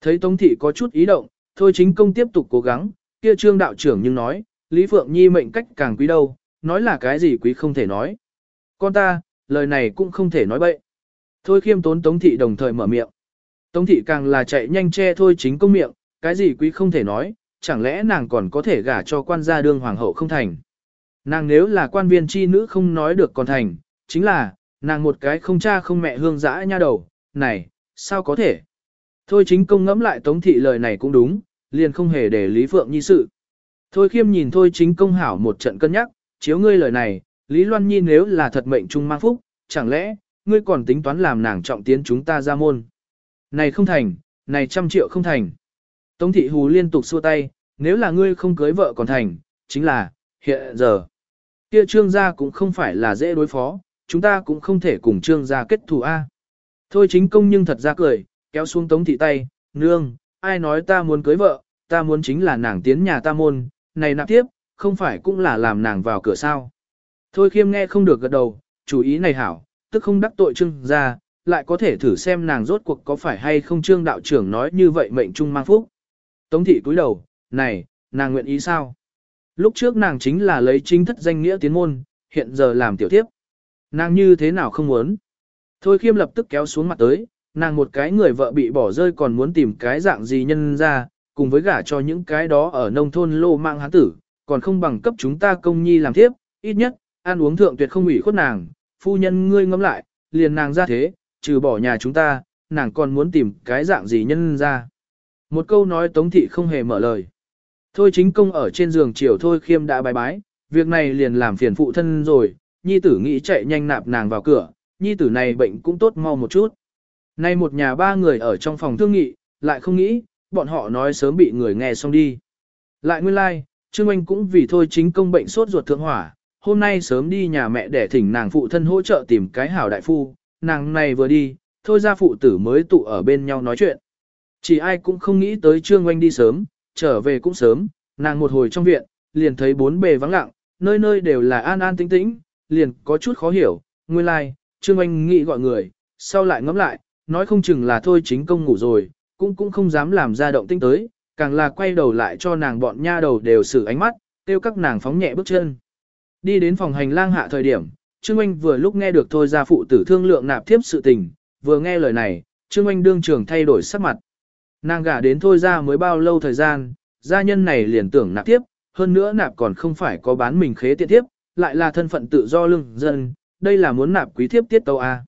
[SPEAKER 1] thấy Tống Thị có chút ý động, thôi chính công tiếp tục cố gắng, kia trương đạo trưởng nhưng nói, Lý Phượng Nhi mệnh cách càng quý đâu, nói là cái gì quý không thể nói. Con ta, lời này cũng không thể nói bậy. Thôi khiêm tốn Tống Thị đồng thời mở miệng. Tống Thị càng là chạy nhanh che thôi chính công miệng, cái gì quý không thể nói, chẳng lẽ nàng còn có thể gả cho quan gia đương hoàng hậu không thành. Nàng nếu là quan viên chi nữ không nói được còn thành, chính là, nàng một cái không cha không mẹ hương dã nha đầu, này, sao có thể. Thôi chính công ngẫm lại tống thị lời này cũng đúng, liền không hề để Lý Phượng nhi sự. Thôi khiêm nhìn thôi chính công hảo một trận cân nhắc, chiếu ngươi lời này, Lý Loan Nhi nếu là thật mệnh trung mang phúc, chẳng lẽ, ngươi còn tính toán làm nàng trọng tiến chúng ta ra môn. Này không thành, này trăm triệu không thành. Tống thị hù liên tục xua tay, nếu là ngươi không cưới vợ còn thành, chính là, hiện giờ. Kia trương gia cũng không phải là dễ đối phó, chúng ta cũng không thể cùng trương gia kết thù A. Thôi chính công nhưng thật ra cười, kéo xuống tống thị tay, nương, ai nói ta muốn cưới vợ, ta muốn chính là nàng tiến nhà ta môn, này nạp tiếp, không phải cũng là làm nàng vào cửa sao. Thôi khiêm nghe không được gật đầu, chủ ý này hảo, tức không đắc tội trương ra lại có thể thử xem nàng rốt cuộc có phải hay không trương đạo trưởng nói như vậy mệnh trung mang phúc. Tống thị cúi đầu, này, nàng nguyện ý sao? Lúc trước nàng chính là lấy chính thất danh nghĩa tiến môn, hiện giờ làm tiểu tiếp. Nàng như thế nào không muốn? Thôi khiêm lập tức kéo xuống mặt tới, nàng một cái người vợ bị bỏ rơi còn muốn tìm cái dạng gì nhân ra, cùng với gả cho những cái đó ở nông thôn lô mạng hán tử, còn không bằng cấp chúng ta công nhi làm tiếp, ít nhất, ăn uống thượng tuyệt không ủy khuất nàng, phu nhân ngươi ngẫm lại, liền nàng ra thế, trừ bỏ nhà chúng ta, nàng còn muốn tìm cái dạng gì nhân ra. Một câu nói tống thị không hề mở lời. Thôi chính công ở trên giường chiều thôi khiêm đã bài bái, việc này liền làm phiền phụ thân rồi, nhi tử nghĩ chạy nhanh nạp nàng vào cửa, nhi tử này bệnh cũng tốt mau một chút. Nay một nhà ba người ở trong phòng thương nghị, lại không nghĩ, bọn họ nói sớm bị người nghe xong đi. Lại nguyên lai, like, Trương Anh cũng vì thôi chính công bệnh sốt ruột thượng hỏa, hôm nay sớm đi nhà mẹ để thỉnh nàng phụ thân hỗ trợ tìm cái hảo đại phu, nàng này vừa đi, thôi ra phụ tử mới tụ ở bên nhau nói chuyện. Chỉ ai cũng không nghĩ tới Trương Anh đi sớm, trở về cũng sớm, nàng một hồi trong viện, liền thấy bốn bề vắng lặng, nơi nơi đều là an an tĩnh tĩnh, liền có chút khó hiểu, nguyên lai, like, Trương Anh nghĩ gọi người, sau lại ngẫm lại, nói không chừng là thôi chính công ngủ rồi, cũng cũng không dám làm ra động tinh tới, càng là quay đầu lại cho nàng bọn nha đầu đều xử ánh mắt, tiêu các nàng phóng nhẹ bước chân. Đi đến phòng hành lang hạ thời điểm, Trương Anh vừa lúc nghe được thôi ra phụ tử thương lượng nạp thiếp sự tình, vừa nghe lời này, Trương Anh đương trường thay đổi sắc mặt. Nàng gả đến thôi ra mới bao lâu thời gian, gia nhân này liền tưởng nạp tiếp, hơn nữa nạp còn không phải có bán mình khế tiện tiếp, lại là thân phận tự do lương dân, đây là muốn nạp quý thiếp tiết tâu A.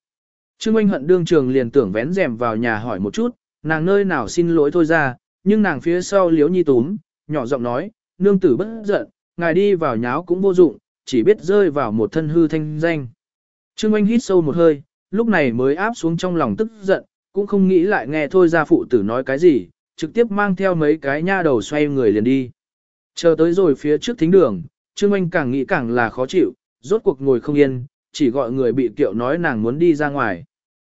[SPEAKER 1] Trương Anh hận đương trường liền tưởng vén rèm vào nhà hỏi một chút, nàng nơi nào xin lỗi thôi ra, nhưng nàng phía sau liếu nhi túm, nhỏ giọng nói, nương tử bất giận, ngài đi vào nháo cũng vô dụng, chỉ biết rơi vào một thân hư thanh danh. Trương Anh hít sâu một hơi, lúc này mới áp xuống trong lòng tức giận, cũng không nghĩ lại nghe thôi ra phụ tử nói cái gì, trực tiếp mang theo mấy cái nha đầu xoay người liền đi. Chờ tới rồi phía trước thính đường, Trương Anh càng nghĩ càng là khó chịu, rốt cuộc ngồi không yên, chỉ gọi người bị kiệu nói nàng muốn đi ra ngoài.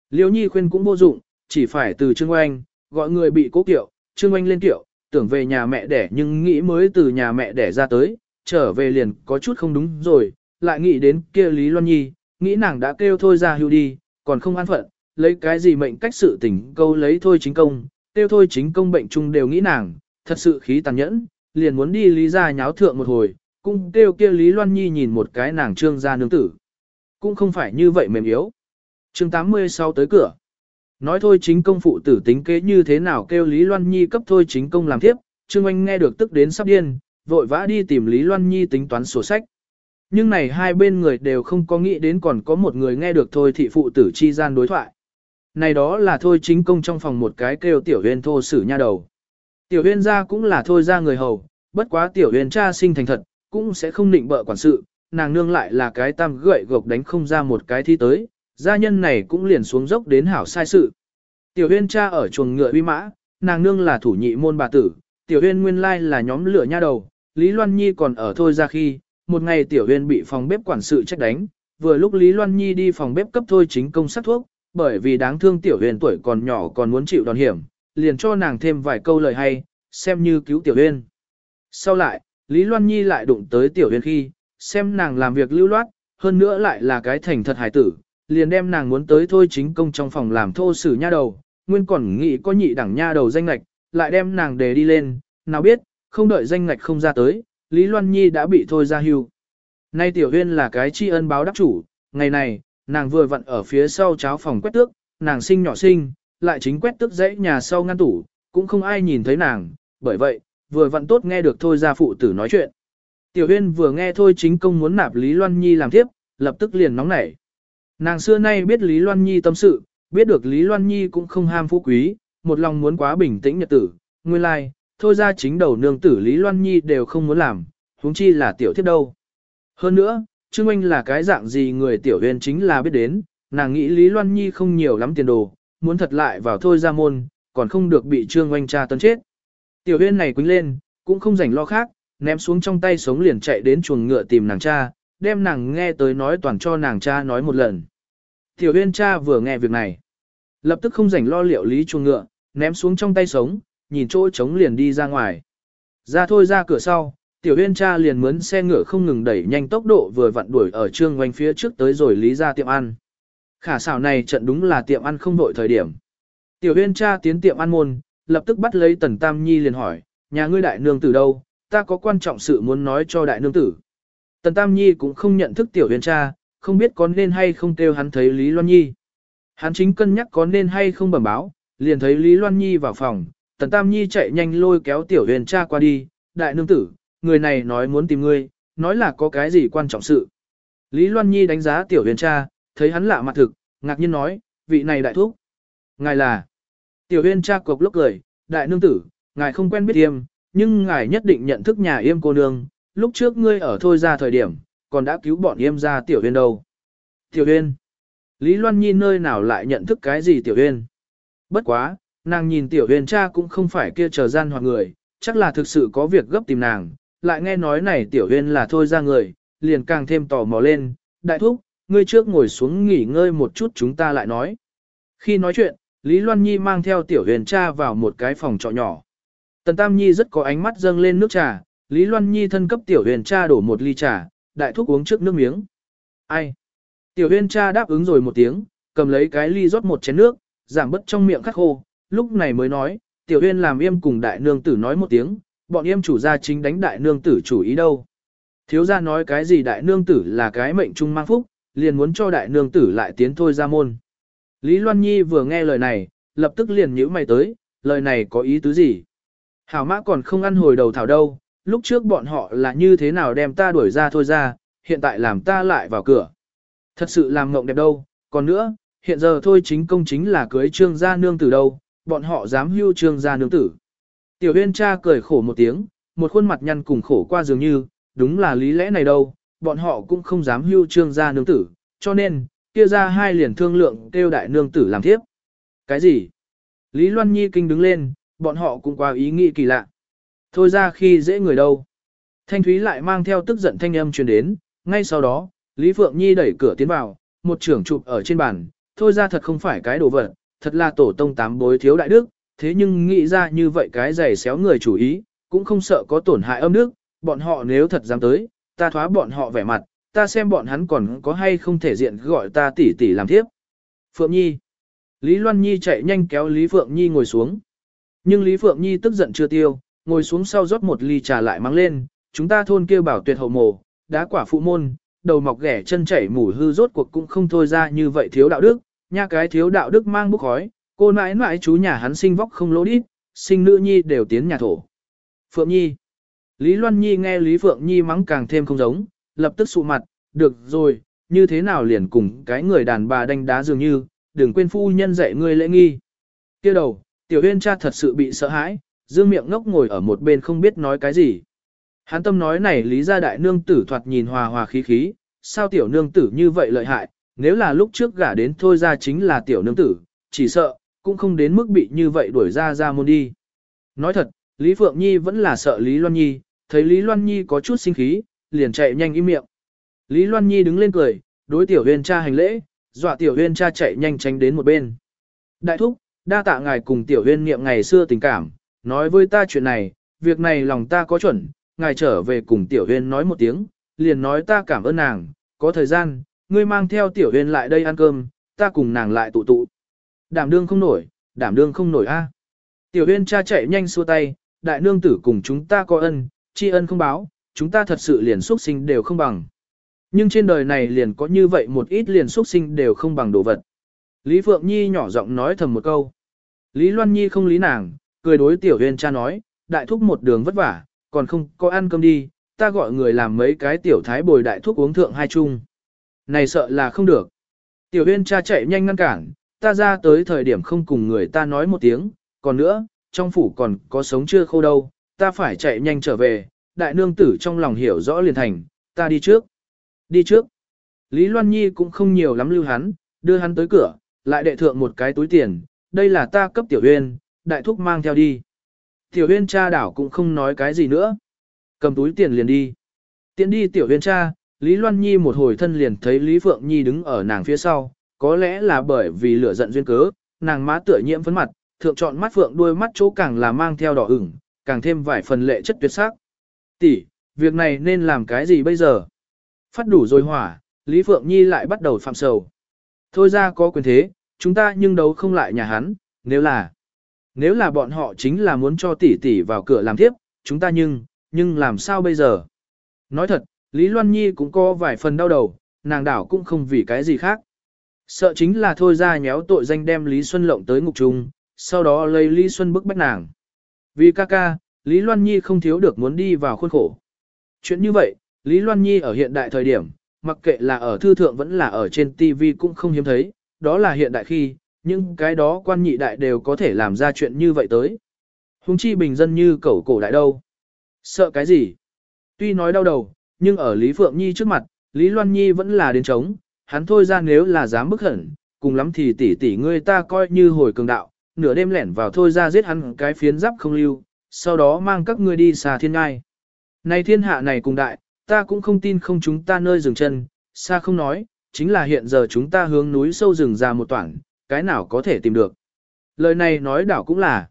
[SPEAKER 1] Liêu Nhi khuyên cũng vô dụng, chỉ phải từ Trương Oanh gọi người bị cố kiệu, Trương Oanh lên kiệu, tưởng về nhà mẹ đẻ nhưng nghĩ mới từ nhà mẹ đẻ ra tới, trở về liền có chút không đúng rồi, lại nghĩ đến kia Lý Loan Nhi, nghĩ nàng đã kêu thôi ra hưu đi, còn không an phận, lấy cái gì mệnh cách sự tình câu lấy thôi chính công, kêu thôi chính công bệnh chung đều nghĩ nàng, thật sự khí tàn nhẫn, liền muốn đi lý ra nháo thượng một hồi, cũng kêu kia Lý Loan Nhi nhìn một cái nàng trương gia nương tử. Cũng không phải như vậy mềm yếu chương 86 tới cửa. Nói thôi chính công phụ tử tính kế như thế nào kêu Lý Loan Nhi cấp thôi chính công làm tiếp, Trương Anh nghe được tức đến sắp điên, vội vã đi tìm Lý Loan Nhi tính toán sổ sách. Nhưng này hai bên người đều không có nghĩ đến còn có một người nghe được thôi thị phụ tử chi gian đối thoại. Này đó là thôi chính công trong phòng một cái kêu tiểu huyên thô sử nha đầu. Tiểu huyên ra cũng là thôi ra người hầu, bất quá tiểu huyên cha sinh thành thật, cũng sẽ không định bợ quản sự, nàng nương lại là cái tam gậy gộc đánh không ra một cái thi tới, gia nhân này cũng liền xuống dốc đến hảo sai sự. Tiểu huyên cha ở chuồng ngựa uy mã, nàng nương là thủ nhị môn bà tử, tiểu huyên nguyên lai là nhóm lửa nha đầu, Lý Loan Nhi còn ở thôi ra khi, một ngày tiểu huyên bị phòng bếp quản sự trách đánh, vừa lúc Lý Loan Nhi đi phòng bếp cấp thôi chính công sát thuốc, bởi vì đáng thương tiểu huyên tuổi còn nhỏ còn muốn chịu đòn hiểm, liền cho nàng thêm vài câu lời hay, xem như cứu tiểu huyên. Sau lại, Lý Loan Nhi lại đụng tới tiểu huyên khi, xem nàng làm việc lưu loát, hơn nữa lại là cái thành thật hải tử, liền đem nàng muốn tới thôi chính công trong phòng làm thô sử nha đầu, nguyên còn nghĩ có nhị đẳng nha đầu danh ngạch, lại đem nàng đề đi lên, nào biết, không đợi danh ngạch không ra tới, Lý Loan Nhi đã bị thôi ra hưu. Nay tiểu huyên là cái tri ân báo đáp chủ, ngày này, nàng vừa vặn ở phía sau cháo phòng quét tước, nàng sinh nhỏ sinh, lại chính quét tước dãy nhà sau ngăn tủ, cũng không ai nhìn thấy nàng, bởi vậy, vừa vặn tốt nghe được thôi ra phụ tử nói chuyện. Tiểu huyên vừa nghe thôi chính công muốn nạp Lý Loan Nhi làm tiếp, lập tức liền nóng nảy. Nàng xưa nay biết Lý Loan Nhi tâm sự, biết được Lý Loan Nhi cũng không ham phú quý, một lòng muốn quá bình tĩnh nhật tử, nguyên lai, like, thôi ra chính đầu nương tử Lý Loan Nhi đều không muốn làm, huống chi là tiểu thiếp đâu. Hơn nữa, Trương Anh là cái dạng gì người tiểu huyền chính là biết đến, nàng nghĩ Lý Loan Nhi không nhiều lắm tiền đồ, muốn thật lại vào thôi ra môn, còn không được bị Trương Anh cha tấn chết. Tiểu huyền này quýnh lên, cũng không rảnh lo khác, ném xuống trong tay sống liền chạy đến chuồng ngựa tìm nàng cha, đem nàng nghe tới nói toàn cho nàng cha nói một lần. Tiểu Uyên cha vừa nghe việc này, lập tức không rảnh lo liệu lý chuồng ngựa, ném xuống trong tay sống, nhìn chỗ trống liền đi ra ngoài. Ra thôi ra cửa sau, tiểu Uyên cha liền mướn xe ngựa không ngừng đẩy nhanh tốc độ vừa vặn đuổi ở trương quanh phía trước tới rồi lý ra tiệm ăn. Khả xảo này trận đúng là tiệm ăn không đội thời điểm. Tiểu Uyên cha tiến tiệm ăn môn, lập tức bắt lấy tần tam nhi liền hỏi, nhà ngươi đại nương tử đâu, ta có quan trọng sự muốn nói cho đại nương tử. Tần tam nhi cũng không nhận thức tiểu Huyền cha, không biết có nên hay không kêu hắn thấy Lý Loan Nhi. Hắn chính cân nhắc có nên hay không bẩm báo, liền thấy Lý Loan Nhi vào phòng, Tần Tam Nhi chạy nhanh lôi kéo tiểu huyền cha qua đi, đại nương tử, người này nói muốn tìm ngươi, nói là có cái gì quan trọng sự. Lý Loan Nhi đánh giá tiểu huyền cha, thấy hắn lạ mặt thực, ngạc nhiên nói, vị này đại thúc. Ngài là, tiểu huyền cha cục lốc cười, đại nương tử, ngài không quen biết yêm, nhưng ngài nhất định nhận thức nhà yêm cô nương, lúc trước ngươi ở thôi ra thời điểm, còn đã cứu bọn yêm ra tiểu huyên đâu. Tiểu huyên. Lý Loan Nhi nơi nào lại nhận thức cái gì tiểu huyên. Bất quá, Nàng nhìn tiểu huyên cha cũng không phải kia chờ gian hoặc người, chắc là thực sự có việc gấp tìm nàng, lại nghe nói này tiểu huyên là thôi ra người, liền càng thêm tò mò lên, đại thúc, ngươi trước ngồi xuống nghỉ ngơi một chút chúng ta lại nói. Khi nói chuyện, Lý Loan Nhi mang theo tiểu huyền cha vào một cái phòng trọ nhỏ. Tần Tam Nhi rất có ánh mắt dâng lên nước trà, Lý Loan Nhi thân cấp tiểu huyền cha đổ một ly trà, đại thúc uống trước nước miếng. Ai? Tiểu huyền cha đáp ứng rồi một tiếng, cầm lấy cái ly rót một chén nước, giảm bớt trong miệng khắc khô, lúc này mới nói, tiểu Huyền làm yêm cùng đại nương tử nói một tiếng, bọn yêm chủ gia chính đánh đại nương tử chủ ý đâu. Thiếu gia nói cái gì đại nương tử là cái mệnh trung mang phúc, liền muốn cho đại nương tử lại tiến thôi ra môn. Lý Loan Nhi vừa nghe lời này, lập tức liền nhíu mày tới, lời này có ý tứ gì? Hảo mã còn không ăn hồi đầu thảo đâu, lúc trước bọn họ là như thế nào đem ta đuổi ra thôi ra, hiện tại làm ta lại vào cửa. Thật sự làm ngộng đẹp đâu, còn nữa, hiện giờ thôi chính công chính là cưới trương gia nương tử đâu, bọn họ dám hưu trương gia nương tử. Tiểu huyên cha cười khổ một tiếng, một khuôn mặt nhăn cùng khổ qua dường như, đúng là lý lẽ này đâu, bọn họ cũng không dám hưu trương gia nương tử, cho nên, kia ra hai liền thương lượng kêu đại nương tử làm tiếp. Cái gì? Lý Loan Nhi kinh đứng lên, bọn họ cũng qua ý nghĩ kỳ lạ. Thôi ra khi dễ người đâu. Thanh Thúy lại mang theo tức giận thanh âm truyền đến, ngay sau đó, Lý Phượng Nhi đẩy cửa tiến vào, một trưởng chụp ở trên bàn, thôi ra thật không phải cái đồ vật, thật là tổ tông tám bối thiếu đại đức, thế nhưng nghĩ ra như vậy cái giày xéo người chủ ý, cũng không sợ có tổn hại âm đức, bọn họ nếu thật dám tới, ta thoá bọn họ vẻ mặt, ta xem bọn hắn còn có hay không thể diện gọi ta tỷ tỷ làm tiếp. Phượng Nhi Lý Loan Nhi chạy nhanh kéo Lý Phượng Nhi ngồi xuống. Nhưng Lý Phượng Nhi tức giận chưa tiêu, ngồi xuống sau rót một ly trà lại mang lên, chúng ta thôn kêu bảo tuyệt hậu mồ, đá quả phụ môn, đầu mọc ghẻ chân chảy mủ hư rốt cuộc cũng không thôi ra như vậy thiếu đạo đức, nha cái thiếu đạo đức mang bốc khói, cô nãi nãi chú nhà hắn sinh vóc không lỗ đít, sinh nữ nhi đều tiến nhà thổ. Phượng Nhi Lý Loan Nhi nghe Lý Phượng Nhi mắng càng thêm không giống, lập tức sụ mặt, được rồi, như thế nào liền cùng cái người đàn bà đánh đá dường như, đừng quên phu nhân dạy ngươi lễ nghi. kia đầu, tiểu huyên cha thật sự bị sợ hãi, dương miệng ngốc ngồi ở một bên không biết nói cái gì. Hắn tâm nói này lý gia đại nương tử thoạt nhìn hòa hòa khí khí, sao tiểu nương tử như vậy lợi hại, nếu là lúc trước gả đến thôi ra chính là tiểu nương tử, chỉ sợ, cũng không đến mức bị như vậy đuổi ra ra môn đi. Nói thật, Lý Phượng Nhi vẫn là sợ Lý Loan Nhi, thấy Lý Loan Nhi có chút sinh khí, liền chạy nhanh im miệng. Lý Loan Nhi đứng lên cười, đối tiểu huyên cha hành lễ, dọa tiểu huyên cha chạy nhanh tránh đến một bên. Đại thúc, đa tạ ngài cùng tiểu huyên niệm ngày xưa tình cảm, nói với ta chuyện này, việc này lòng ta có chuẩn, ngài trở về cùng tiểu huyên nói một tiếng, liền nói ta cảm ơn nàng, có thời gian, ngươi mang theo tiểu huyên lại đây ăn cơm, ta cùng nàng lại tụ tụ. Đảm đương không nổi, đảm đương không nổi a. Tiểu huyên cha chạy nhanh xua tay, đại nương tử cùng chúng ta có ân, tri ân không báo, chúng ta thật sự liền xuất sinh đều không bằng. Nhưng trên đời này liền có như vậy một ít liền xuất sinh đều không bằng đồ vật. Lý Phượng Nhi nhỏ giọng nói thầm một câu. Lý Loan Nhi không lý nàng, cười đối tiểu huyên cha nói, đại thúc một đường vất vả, còn không có ăn cơm đi, ta gọi người làm mấy cái tiểu thái bồi đại thúc uống thượng hai chung. Này sợ là không được. Tiểu huyên cha chạy nhanh ngăn cản, ta ra tới thời điểm không cùng người ta nói một tiếng, còn nữa, trong phủ còn có sống chưa khô đâu, ta phải chạy nhanh trở về, đại nương tử trong lòng hiểu rõ liền thành, ta đi trước. Đi trước. Lý Loan Nhi cũng không nhiều lắm lưu hắn, đưa hắn tới cửa, lại đệ thượng một cái túi tiền, đây là ta cấp tiểu huyên, đại thúc mang theo đi. Tiểu huyên cha đảo cũng không nói cái gì nữa. Cầm túi tiền liền đi. Tiến đi tiểu huyên cha, Lý Loan Nhi một hồi thân liền thấy Lý Phượng Nhi đứng ở nàng phía sau, có lẽ là bởi vì lửa giận duyên cớ, nàng má tựa nhiễm phấn mặt, thượng chọn mắt phượng đuôi mắt chỗ càng là mang theo đỏ ửng, càng thêm vài phần lệ chất tuyệt sắc. Tỷ, việc này nên làm cái gì bây giờ? Phát đủ rồi hỏa, Lý Phượng Nhi lại bắt đầu phạm sầu. Thôi ra có quyền thế, chúng ta nhưng đấu không lại nhà hắn, nếu là nếu là bọn họ chính là muốn cho tỷ tỷ vào cửa làm tiếp, chúng ta nhưng, nhưng làm sao bây giờ? Nói thật, Lý Loan Nhi cũng có vài phần đau đầu, nàng đảo cũng không vì cái gì khác. Sợ chính là thôi ra nhéo tội danh đem Lý Xuân lộng tới ngục trung, sau đó lấy Lý Xuân bức bách nàng. Vì ca ca, Lý Loan Nhi không thiếu được muốn đi vào khuôn khổ. Chuyện như vậy, Lý Loan Nhi ở hiện đại thời điểm, mặc kệ là ở thư thượng vẫn là ở trên TV cũng không hiếm thấy, đó là hiện đại khi, nhưng cái đó quan nhị đại đều có thể làm ra chuyện như vậy tới. Hùng chi bình dân như cẩu cổ đại đâu. Sợ cái gì? Tuy nói đau đầu, nhưng ở Lý Phượng Nhi trước mặt, Lý Loan Nhi vẫn là đến chống, hắn thôi ra nếu là dám bức hẩn, cùng lắm thì tỷ tỷ ngươi ta coi như hồi cường đạo, nửa đêm lẻn vào thôi ra giết hắn cái phiến giáp không lưu, sau đó mang các ngươi đi xà thiên ngai. Này thiên hạ này cùng đại, ta cũng không tin không chúng ta nơi dừng chân, xa không nói, chính là hiện giờ chúng ta hướng núi sâu rừng ra một toảng, cái nào có thể tìm được. Lời này nói đảo cũng là.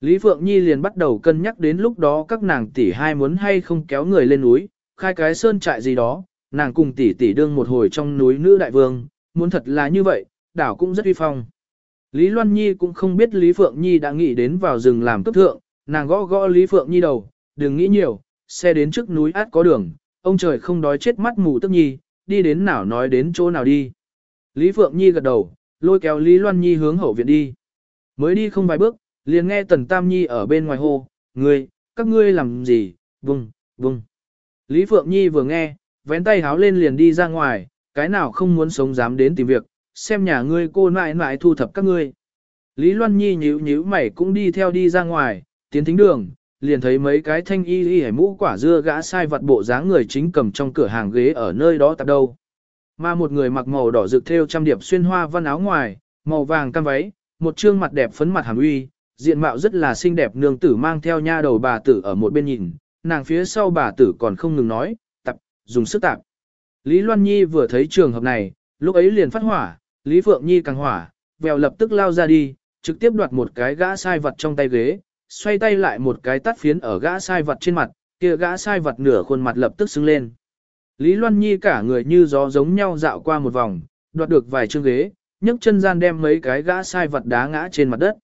[SPEAKER 1] Lý Phượng Nhi liền bắt đầu cân nhắc đến lúc đó các nàng tỷ hai muốn hay không kéo người lên núi, khai cái sơn trại gì đó, nàng cùng tỷ tỷ đương một hồi trong núi nữ đại vương, muốn thật là như vậy, đảo cũng rất uy phong. Lý Loan Nhi cũng không biết Lý Phượng Nhi đã nghĩ đến vào rừng làm cấp thượng, nàng gõ gõ Lý Phượng Nhi đầu, đừng nghĩ nhiều, xe đến trước núi át có đường, ông trời không đói chết mắt mù tức nhi, đi đến nào nói đến chỗ nào đi. Lý Phượng Nhi gật đầu, lôi kéo Lý Loan Nhi hướng hậu viện đi. Mới đi không vài bước, liền nghe Tần Tam Nhi ở bên ngoài hô, ngươi, các ngươi làm gì, vùng, vùng. Lý Phượng Nhi vừa nghe, vén tay háo lên liền đi ra ngoài, cái nào không muốn sống dám đến tìm việc, xem nhà ngươi cô mãi mãi thu thập các ngươi. Lý Loan Nhi nhíu nhíu mày cũng đi theo đi ra ngoài, tiến thính đường, liền thấy mấy cái thanh y y mũ quả dưa gã sai vật bộ dáng người chính cầm trong cửa hàng ghế ở nơi đó tập đâu. Mà một người mặc màu đỏ rực theo trăm điệp xuyên hoa văn áo ngoài, màu vàng cam váy, một trương mặt đẹp phấn mặt hàm uy, diện mạo rất là xinh đẹp nương tử mang theo nha đầu bà tử ở một bên nhìn, nàng phía sau bà tử còn không ngừng nói, tập, dùng sức tạp. Lý Loan Nhi vừa thấy trường hợp này, lúc ấy liền phát hỏa, Lý Phượng Nhi càng hỏa, vèo lập tức lao ra đi, trực tiếp đoạt một cái gã sai vật trong tay ghế, xoay tay lại một cái tắt phiến ở gã sai vật trên mặt, kia gã sai vật nửa khuôn mặt lập tức sưng lên. Lý Loan Nhi cả người như gió giống nhau dạo qua một vòng, đoạt được vài chương ghế, nhấc chân gian đem mấy cái gã sai vật đá ngã trên mặt đất.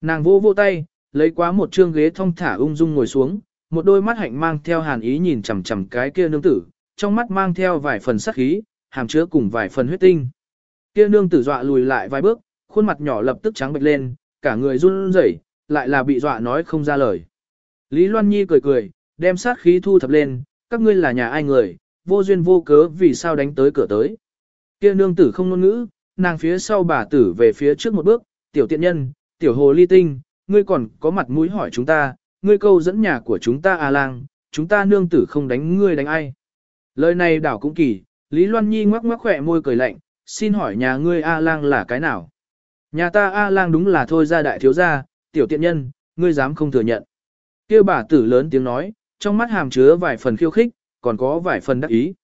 [SPEAKER 1] Nàng vô vô tay, lấy quá một chương ghế thong thả ung dung ngồi xuống, một đôi mắt hạnh mang theo hàn ý nhìn chằm chằm cái kia nương tử, trong mắt mang theo vài phần sắc khí, hàm chứa cùng vài phần huyết tinh. Kia nương tử dọa lùi lại vài bước, khuôn mặt nhỏ lập tức trắng bệch lên, cả người run rẩy, lại là bị dọa nói không ra lời. Lý Loan Nhi cười cười, đem sát khí thu thập lên, các ngươi là nhà ai người, vô duyên vô cớ vì sao đánh tới cửa tới. Kia nương tử không ngôn ngữ, nàng phía sau bà tử về phía trước một bước, tiểu tiện nhân, tiểu hồ ly tinh, ngươi còn có mặt mũi hỏi chúng ta, ngươi câu dẫn nhà của chúng ta à lang, chúng ta nương tử không đánh ngươi đánh ai. Lời này đảo cũng kỳ, Lý Loan Nhi ngoắc ngoắc khỏe môi cười lạnh, xin hỏi nhà ngươi à A lang là cái nào? Nhà ta à A lang đúng là thôi ra đại thiếu gia, tiểu tiện nhân, ngươi dám không thừa nhận. Kêu bà tử lớn tiếng nói, trong mắt hàm chứa vài phần khiêu khích, còn có vài phần đắc ý.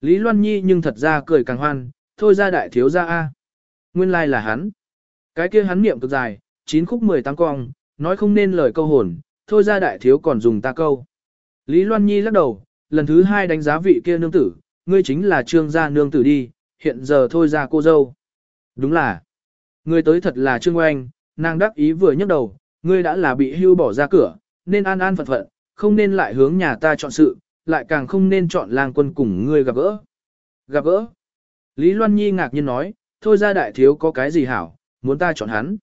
[SPEAKER 1] Lý Loan Nhi nhưng thật ra cười càng hoan, thôi ra đại thiếu gia A. Nguyên lai like là hắn. Cái kia hắn niệm cực dài, chín khúc mười tám cong, nói không nên lời câu hồn, thôi ra đại thiếu còn dùng ta câu. Lý Loan Nhi lắc đầu, lần thứ hai đánh giá vị kia nương tử, ngươi chính là trương gia nương tử đi, hiện giờ thôi ra cô dâu. Đúng là, ngươi tới thật là trương oanh, nàng đắc ý vừa nhấc đầu, ngươi đã là bị hưu bỏ ra cửa, nên an an phận phận, không nên lại hướng nhà ta chọn sự, lại càng không nên chọn lang quân cùng ngươi gặp gỡ. Gặp gỡ. Lý Loan Nhi ngạc nhiên nói, thôi ra đại thiếu có cái gì hảo, muốn ta chọn hắn.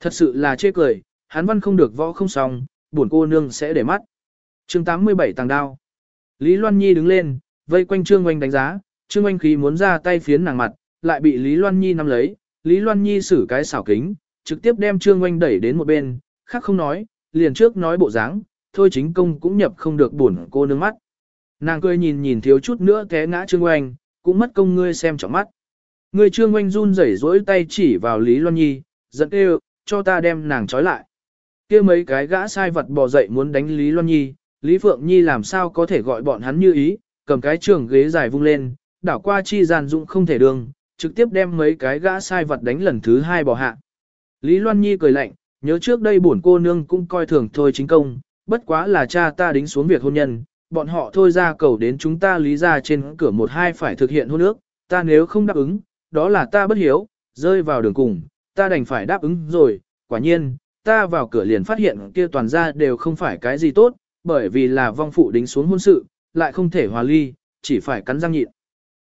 [SPEAKER 1] Thật sự là chê cười, hắn văn không được võ không xong, buồn cô nương sẽ để mắt. chương 87 tàng đao. Lý Loan Nhi đứng lên, vây quanh Trương Oanh đánh giá, Trương Oanh khí muốn ra tay phiến nàng mặt, lại bị Lý Loan Nhi nắm lấy, Lý Loan Nhi xử cái xảo kính, trực tiếp đem Trương Oanh đẩy đến một bên, khác không nói, liền trước nói bộ dáng, thôi chính công cũng nhập không được buồn cô nương mắt. Nàng cười nhìn nhìn thiếu chút nữa té ngã Trương Oanh, cũng mất công ngươi xem trọng mắt. Ngươi Trương Oanh run rẩy rỗi tay chỉ vào Lý Loan Nhi, giận kêu, cho ta đem nàng trói lại. kia mấy cái gã sai vật bò dậy muốn đánh Lý Loan Nhi, Lý Phượng Nhi làm sao có thể gọi bọn hắn như ý, cầm cái trường ghế dài vung lên, đảo qua chi giàn dụng không thể đường, trực tiếp đem mấy cái gã sai vật đánh lần thứ hai bỏ hạ. Lý Loan Nhi cười lạnh, nhớ trước đây bổn cô nương cũng coi thường thôi chính công, bất quá là cha ta đính xuống việc hôn nhân, bọn họ thôi ra cầu đến chúng ta lý ra trên cửa một hai phải thực hiện hôn ước, ta nếu không đáp ứng, đó là ta bất hiếu, rơi vào đường cùng, ta đành phải đáp ứng rồi, quả nhiên, ta vào cửa liền phát hiện kia toàn ra đều không phải cái gì tốt, bởi vì là vong phụ đính xuống hôn sự, lại không thể hòa ly, chỉ phải cắn răng nhịn.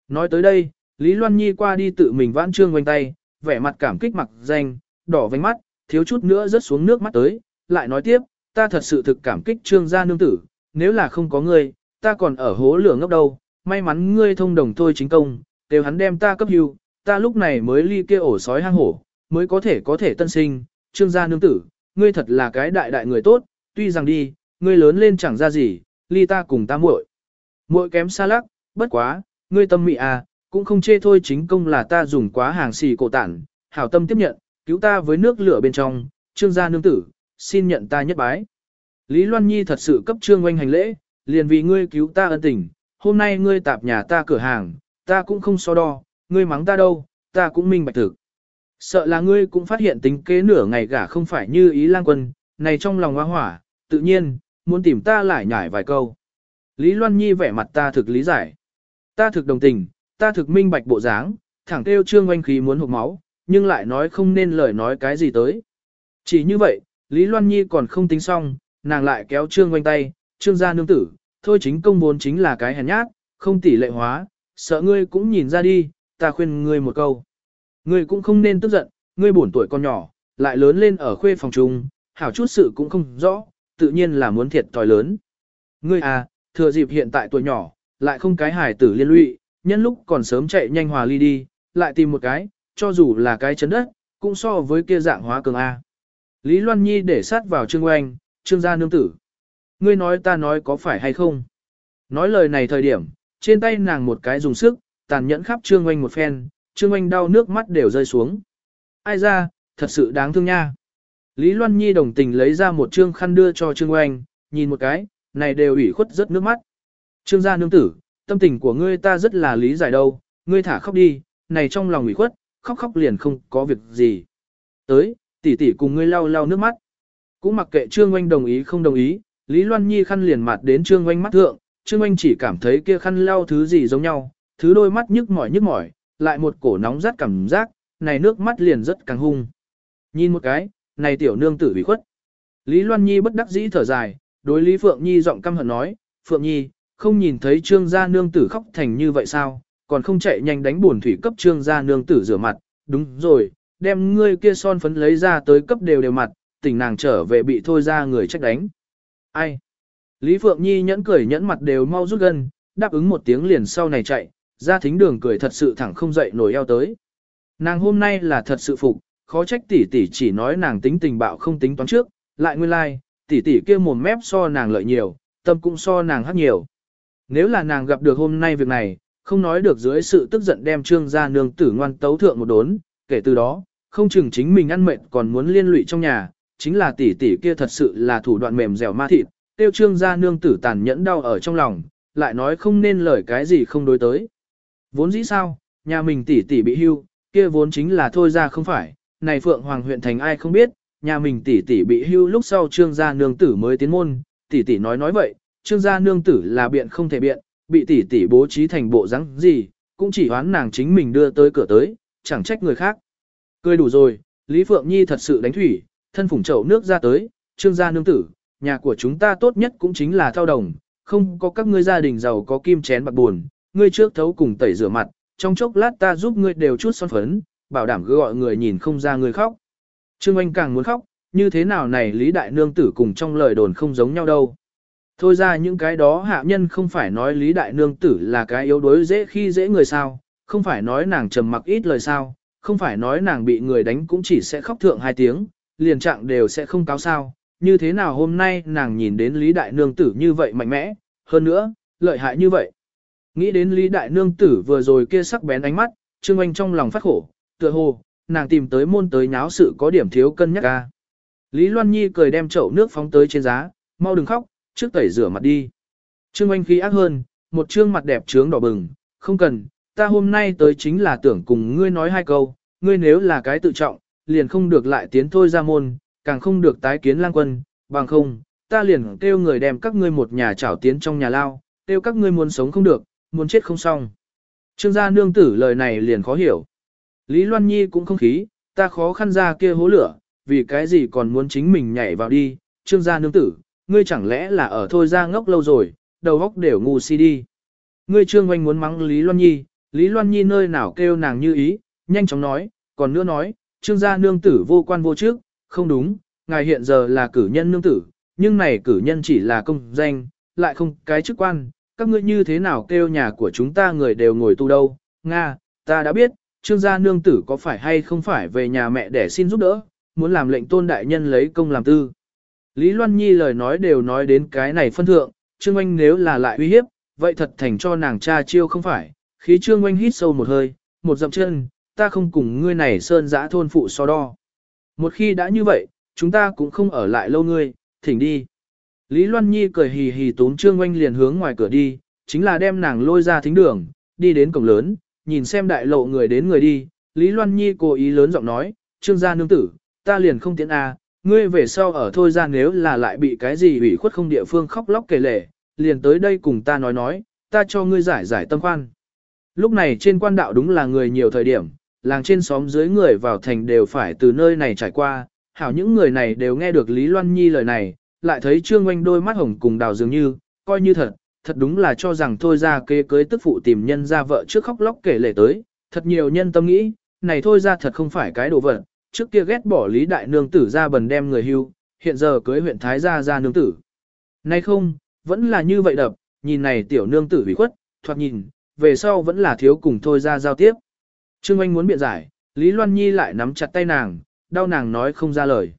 [SPEAKER 1] Nói tới đây, Lý Loan Nhi qua đi tự mình vãn trương quanh tay, vẻ mặt cảm kích mặc danh, đỏ vánh mắt, thiếu chút nữa rớt xuống nước mắt tới, lại nói tiếp, ta thật sự thực cảm kích trương gia nương tử, nếu là không có ngươi, ta còn ở hố lửa ngốc đâu, may mắn ngươi thông đồng thôi chính công, đều hắn đem ta cấp hưu, ta lúc này mới ly kia ổ sói hang hổ, mới có thể có thể tân sinh, trương gia nương tử, ngươi thật là cái đại đại người tốt, tuy rằng đi, ngươi lớn lên chẳng ra gì, ly ta cùng ta muội. Muội kém xa lắc, bất quá, ngươi tâm mị à, cũng không chê thôi chính công là ta dùng quá hàng xì cổ tản, hảo tâm tiếp nhận, cứu ta với nước lửa bên trong, trương gia nương tử, xin nhận ta nhất bái. Lý Loan Nhi thật sự cấp trương oanh hành lễ, liền vì ngươi cứu ta ân tình, hôm nay ngươi tạp nhà ta cửa hàng, ta cũng không so đo, ngươi mắng ta đâu, ta cũng minh bạch thực. Sợ là ngươi cũng phát hiện tính kế nửa ngày gả không phải như ý lang quân, này trong lòng hoa hỏa, tự nhiên, muốn tìm ta lại nhải vài câu. Lý Loan Nhi vẻ mặt ta thực lý giải. Ta thực đồng tình, ta thực minh bạch bộ dáng, thẳng kêu trương oanh khí muốn hụt máu, nhưng lại nói không nên lời nói cái gì tới. Chỉ như vậy, Lý Loan Nhi còn không tính xong, nàng lại kéo trương quanh tay, trương gia nương tử, thôi chính công vốn chính là cái hèn nhát, không tỷ lệ hóa, sợ ngươi cũng nhìn ra đi, ta khuyên ngươi một câu. Ngươi cũng không nên tức giận, ngươi bổn tuổi con nhỏ, lại lớn lên ở khuê phòng trung, hảo chút sự cũng không rõ, tự nhiên là muốn thiệt thòi lớn. Ngươi à, thừa dịp hiện tại tuổi nhỏ, lại không cái hài tử liên lụy, nhân lúc còn sớm chạy nhanh hòa ly đi, lại tìm một cái, cho dù là cái chấn đất, cũng so với kia dạng hóa cường A. Lý Loan Nhi để sát vào Trương Oanh, Trương gia nương tử. Ngươi nói ta nói có phải hay không? Nói lời này thời điểm, trên tay nàng một cái dùng sức, tàn nhẫn khắp Trương Oanh một phen, Trương Oanh đau nước mắt đều rơi xuống. Ai ra, thật sự đáng thương nha. Lý Loan Nhi đồng tình lấy ra một trương khăn đưa cho Trương Oanh, nhìn một cái, này đều ủy khuất rất nước mắt. Trương gia nương tử, tâm tình của ngươi ta rất là lý giải đâu, ngươi thả khóc đi, này trong lòng ủy khuất, khóc khóc liền không có việc gì. Tới, tỷ tỷ cùng ngươi lau lau nước mắt. Cũng mặc kệ Trương Oanh đồng ý không đồng ý, Lý Loan Nhi khăn liền mặt đến Trương Oanh mắt thượng, Trương Oanh chỉ cảm thấy kia khăn lau thứ gì giống nhau, thứ đôi mắt nhức mỏi nhức mỏi, lại một cổ nóng rát cảm giác, này nước mắt liền rất càng hung. Nhìn một cái, này tiểu nương tử bị khuất. Lý Loan Nhi bất đắc dĩ thở dài, đối Lý Phượng Nhi giọng căm hận nói, Phượng Nhi, không nhìn thấy trương gia nương tử khóc thành như vậy sao, còn không chạy nhanh đánh buồn thủy cấp trương gia nương tử rửa mặt, đúng rồi, đem ngươi kia son phấn lấy ra tới cấp đều đều mặt, tỉnh nàng trở về bị thôi ra người trách đánh. Ai? Lý Phượng Nhi nhẫn cười nhẫn mặt đều mau rút gần, đáp ứng một tiếng liền sau này chạy, ra thính đường cười thật sự thẳng không dậy nổi eo tới. Nàng hôm nay là thật sự phục, khó trách tỷ tỷ chỉ nói nàng tính tình bạo không tính toán trước, lại nguyên lai, like, tỷ tỷ kia mồm mép so nàng lợi nhiều, tâm cũng so nàng hắc nhiều. Nếu là nàng gặp được hôm nay việc này, không nói được dưới sự tức giận đem trương gia nương tử ngoan tấu thượng một đốn, kể từ đó, không chừng chính mình ăn mệt còn muốn liên lụy trong nhà, chính là tỷ tỷ kia thật sự là thủ đoạn mềm dẻo ma thịt, tiêu trương gia nương tử tàn nhẫn đau ở trong lòng, lại nói không nên lời cái gì không đối tới. Vốn dĩ sao, nhà mình tỷ tỷ bị hưu, kia vốn chính là thôi ra không phải, này Phượng Hoàng huyện thành ai không biết, nhà mình tỷ tỷ bị hưu lúc sau trương gia nương tử mới tiến môn, tỷ tỷ nói nói vậy, trương gia nương tử là biện không thể biện, bị tỷ tỷ bố trí thành bộ rắn gì, cũng chỉ hoán nàng chính mình đưa tới cửa tới, chẳng trách người khác. Cười đủ rồi, Lý Phượng Nhi thật sự đánh thủy, thân phủng chậu nước ra tới, trương gia nương tử, nhà của chúng ta tốt nhất cũng chính là thao đồng, không có các ngươi gia đình giàu có kim chén bạc buồn, ngươi trước thấu cùng tẩy rửa mặt, trong chốc lát ta giúp ngươi đều chút son phấn, bảo đảm cứ gọi người nhìn không ra người khóc. Trương Anh càng muốn khóc, như thế nào này Lý Đại Nương tử cùng trong lời đồn không giống nhau đâu. Thôi ra những cái đó hạ nhân không phải nói Lý Đại Nương tử là cái yếu đuối dễ khi dễ người sao, không phải nói nàng trầm mặc ít lời sao, không phải nói nàng bị người đánh cũng chỉ sẽ khóc thượng hai tiếng, liền trạng đều sẽ không cáo sao. Như thế nào hôm nay nàng nhìn đến Lý Đại Nương tử như vậy mạnh mẽ, hơn nữa, lợi hại như vậy. Nghĩ đến Lý Đại Nương tử vừa rồi kia sắc bén ánh mắt, Trương Anh trong lòng phát khổ, tựa hồ, nàng tìm tới môn tới nháo sự có điểm thiếu cân nhắc ca. Lý Loan Nhi cười đem chậu nước phóng tới trên giá, mau đừng khóc, trước tẩy rửa mặt đi. Trương Anh khí ác hơn, một trương mặt đẹp trướng đỏ bừng, không cần, ta hôm nay tới chính là tưởng cùng ngươi nói hai câu, ngươi nếu là cái tự trọng, liền không được lại tiến thôi ra môn, càng không được tái kiến lang quân, bằng không, ta liền kêu người đem các ngươi một nhà trảo tiến trong nhà lao, kêu các ngươi muốn sống không được, muốn chết không xong. Trương gia nương tử lời này liền khó hiểu. Lý Loan Nhi cũng không khí, ta khó khăn ra kia hố lửa, vì cái gì còn muốn chính mình nhảy vào đi, trương gia nương tử, ngươi chẳng lẽ là ở thôi ra ngốc lâu rồi, đầu óc đều ngu si đi. Ngươi trương oanh muốn mắng Lý Loan Nhi, Lý Loan Nhi nơi nào kêu nàng như ý, nhanh chóng nói, còn nữa nói, trương gia nương tử vô quan vô trước, không đúng, ngài hiện giờ là cử nhân nương tử, nhưng này cử nhân chỉ là công danh, lại không cái chức quan, các ngươi như thế nào kêu nhà của chúng ta người đều ngồi tu đâu, Nga, ta đã biết, trương gia nương tử có phải hay không phải về nhà mẹ để xin giúp đỡ, muốn làm lệnh tôn đại nhân lấy công làm tư. Lý Loan Nhi lời nói đều nói đến cái này phân thượng, Trương Oanh nếu là lại uy hiếp, vậy thật thành cho nàng cha chiêu không phải, khí Trương Oanh hít sâu một hơi, một dậm chân, ta không cùng ngươi này sơn giã thôn phụ so đo. Một khi đã như vậy, chúng ta cũng không ở lại lâu ngươi, thỉnh đi. Lý Loan Nhi cười hì hì tốn Trương Oanh liền hướng ngoài cửa đi, chính là đem nàng lôi ra thính đường, đi đến cổng lớn, nhìn xem đại lộ người đến người đi, Lý Loan Nhi cố ý lớn giọng nói, Trương gia nương tử, ta liền không tiễn a, à, ngươi về sau ở thôi ra nếu là lại bị cái gì ủy khuất không địa phương khóc lóc kể lể, liền tới đây cùng ta nói nói, ta cho ngươi giải giải tâm khoan. Lúc này trên quan đạo đúng là người nhiều thời điểm, làng trên xóm dưới người vào thành đều phải từ nơi này trải qua, hảo những người này đều nghe được Lý Loan Nhi lời này, lại thấy Trương Oanh đôi mắt hồng cùng đào dường như, coi như thật, thật đúng là cho rằng thôi ra kế cưới tức phụ tìm nhân ra vợ trước khóc lóc kể lể tới, thật nhiều nhân tâm nghĩ, này thôi ra thật không phải cái đồ vật, trước kia ghét bỏ Lý Đại Nương tử ra bần đem người hưu, hiện giờ cưới huyện Thái gia ra nương tử. Nay không, vẫn là như vậy đập, nhìn này tiểu nương tử bị khuất, thoạt nhìn, về sau vẫn là thiếu cùng thôi ra giao tiếp. Trương Anh muốn biện giải, Lý Loan Nhi lại nắm chặt tay nàng, đau nàng nói không ra lời.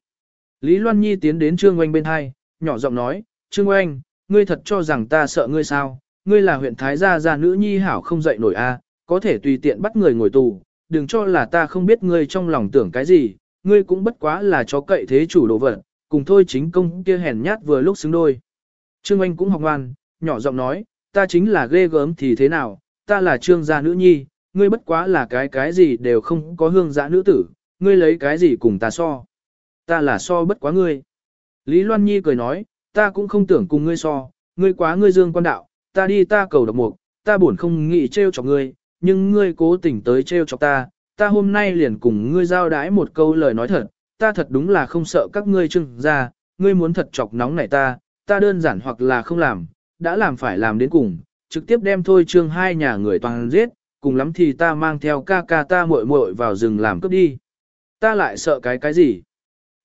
[SPEAKER 1] Lý Loan Nhi tiến đến Trương Anh bên hai, nhỏ giọng nói, Trương Anh, ngươi thật cho rằng ta sợ ngươi sao, ngươi là huyện Thái gia gia nữ nhi hảo không dậy nổi a, có thể tùy tiện bắt người ngồi tù, đừng cho là ta không biết ngươi trong lòng tưởng cái gì, ngươi cũng bất quá là chó cậy thế chủ đồ vật, cùng thôi chính công kia hèn nhát vừa lúc xứng đôi. Trương Anh cũng học ngoan, nhỏ giọng nói, ta chính là ghê gớm thì thế nào, ta là trương gia nữ nhi, ngươi bất quá là cái cái gì đều không có hương giã nữ tử, ngươi lấy cái gì cùng ta so. Ta là so bất quá ngươi. Lý Loan Nhi cười nói, ta cũng không tưởng cùng ngươi so, ngươi quá ngươi dương quan đạo, ta đi ta cầu độc mục, ta buồn không nghĩ trêu chọc ngươi, nhưng ngươi cố tình tới trêu chọc ta, ta hôm nay liền cùng ngươi giao đái một câu lời nói thật, ta thật đúng là không sợ các ngươi trưng ra, ngươi muốn thật chọc nóng này ta, ta đơn giản hoặc là không làm, đã làm phải làm đến cùng, trực tiếp đem thôi trương hai nhà người toàn giết, cùng lắm thì ta mang theo ca ca ta muội muội vào rừng làm cướp đi. Ta lại sợ cái cái gì?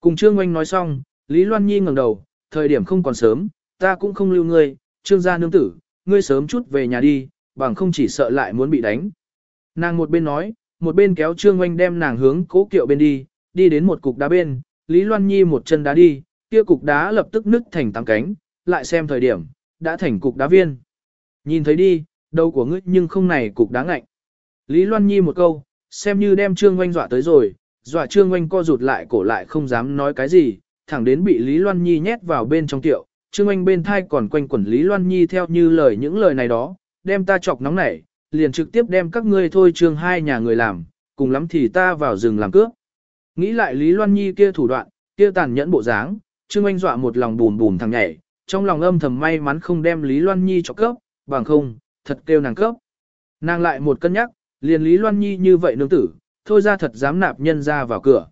[SPEAKER 1] Cùng Trương Oanh nói xong, Lý Loan Nhi ngẩng đầu, thời điểm không còn sớm, ta cũng không lưu ngươi, Trương gia nương tử, ngươi sớm chút về nhà đi, bằng không chỉ sợ lại muốn bị đánh. Nàng một bên nói, một bên kéo Trương Oanh đem nàng hướng cố kiệu bên đi, đi đến một cục đá bên, Lý Loan Nhi một chân đá đi, kia cục đá lập tức nứt thành tám cánh, lại xem thời điểm, đã thành cục đá viên. Nhìn thấy đi, đầu của ngươi nhưng không này cục đá ngạnh. Lý Loan Nhi một câu, xem như đem Trương Oanh dọa tới rồi, dọa Trương Oanh co rụt lại cổ lại không dám nói cái gì, thẳng đến bị Lý Loan Nhi nhét vào bên trong tiệu. Trương Oanh bên thai còn quanh quẩn Lý Loan Nhi theo như lời những lời này đó, đem ta chọc nóng nảy, liền trực tiếp đem các ngươi thôi trương hai nhà người làm, cùng lắm thì ta vào rừng làm cướp. Nghĩ lại Lý Loan Nhi kia thủ đoạn, kia tàn nhẫn bộ dáng, Trương Oanh dọa một lòng bùn bùn thằng nhảy, trong lòng âm thầm may mắn không đem Lý Loan Nhi cho cấp, bằng không, thật kêu nàng cấp. Nàng lại một cân nhắc, liền Lý Loan Nhi như vậy nương tử, thôi ra thật dám nạp nhân ra vào cửa.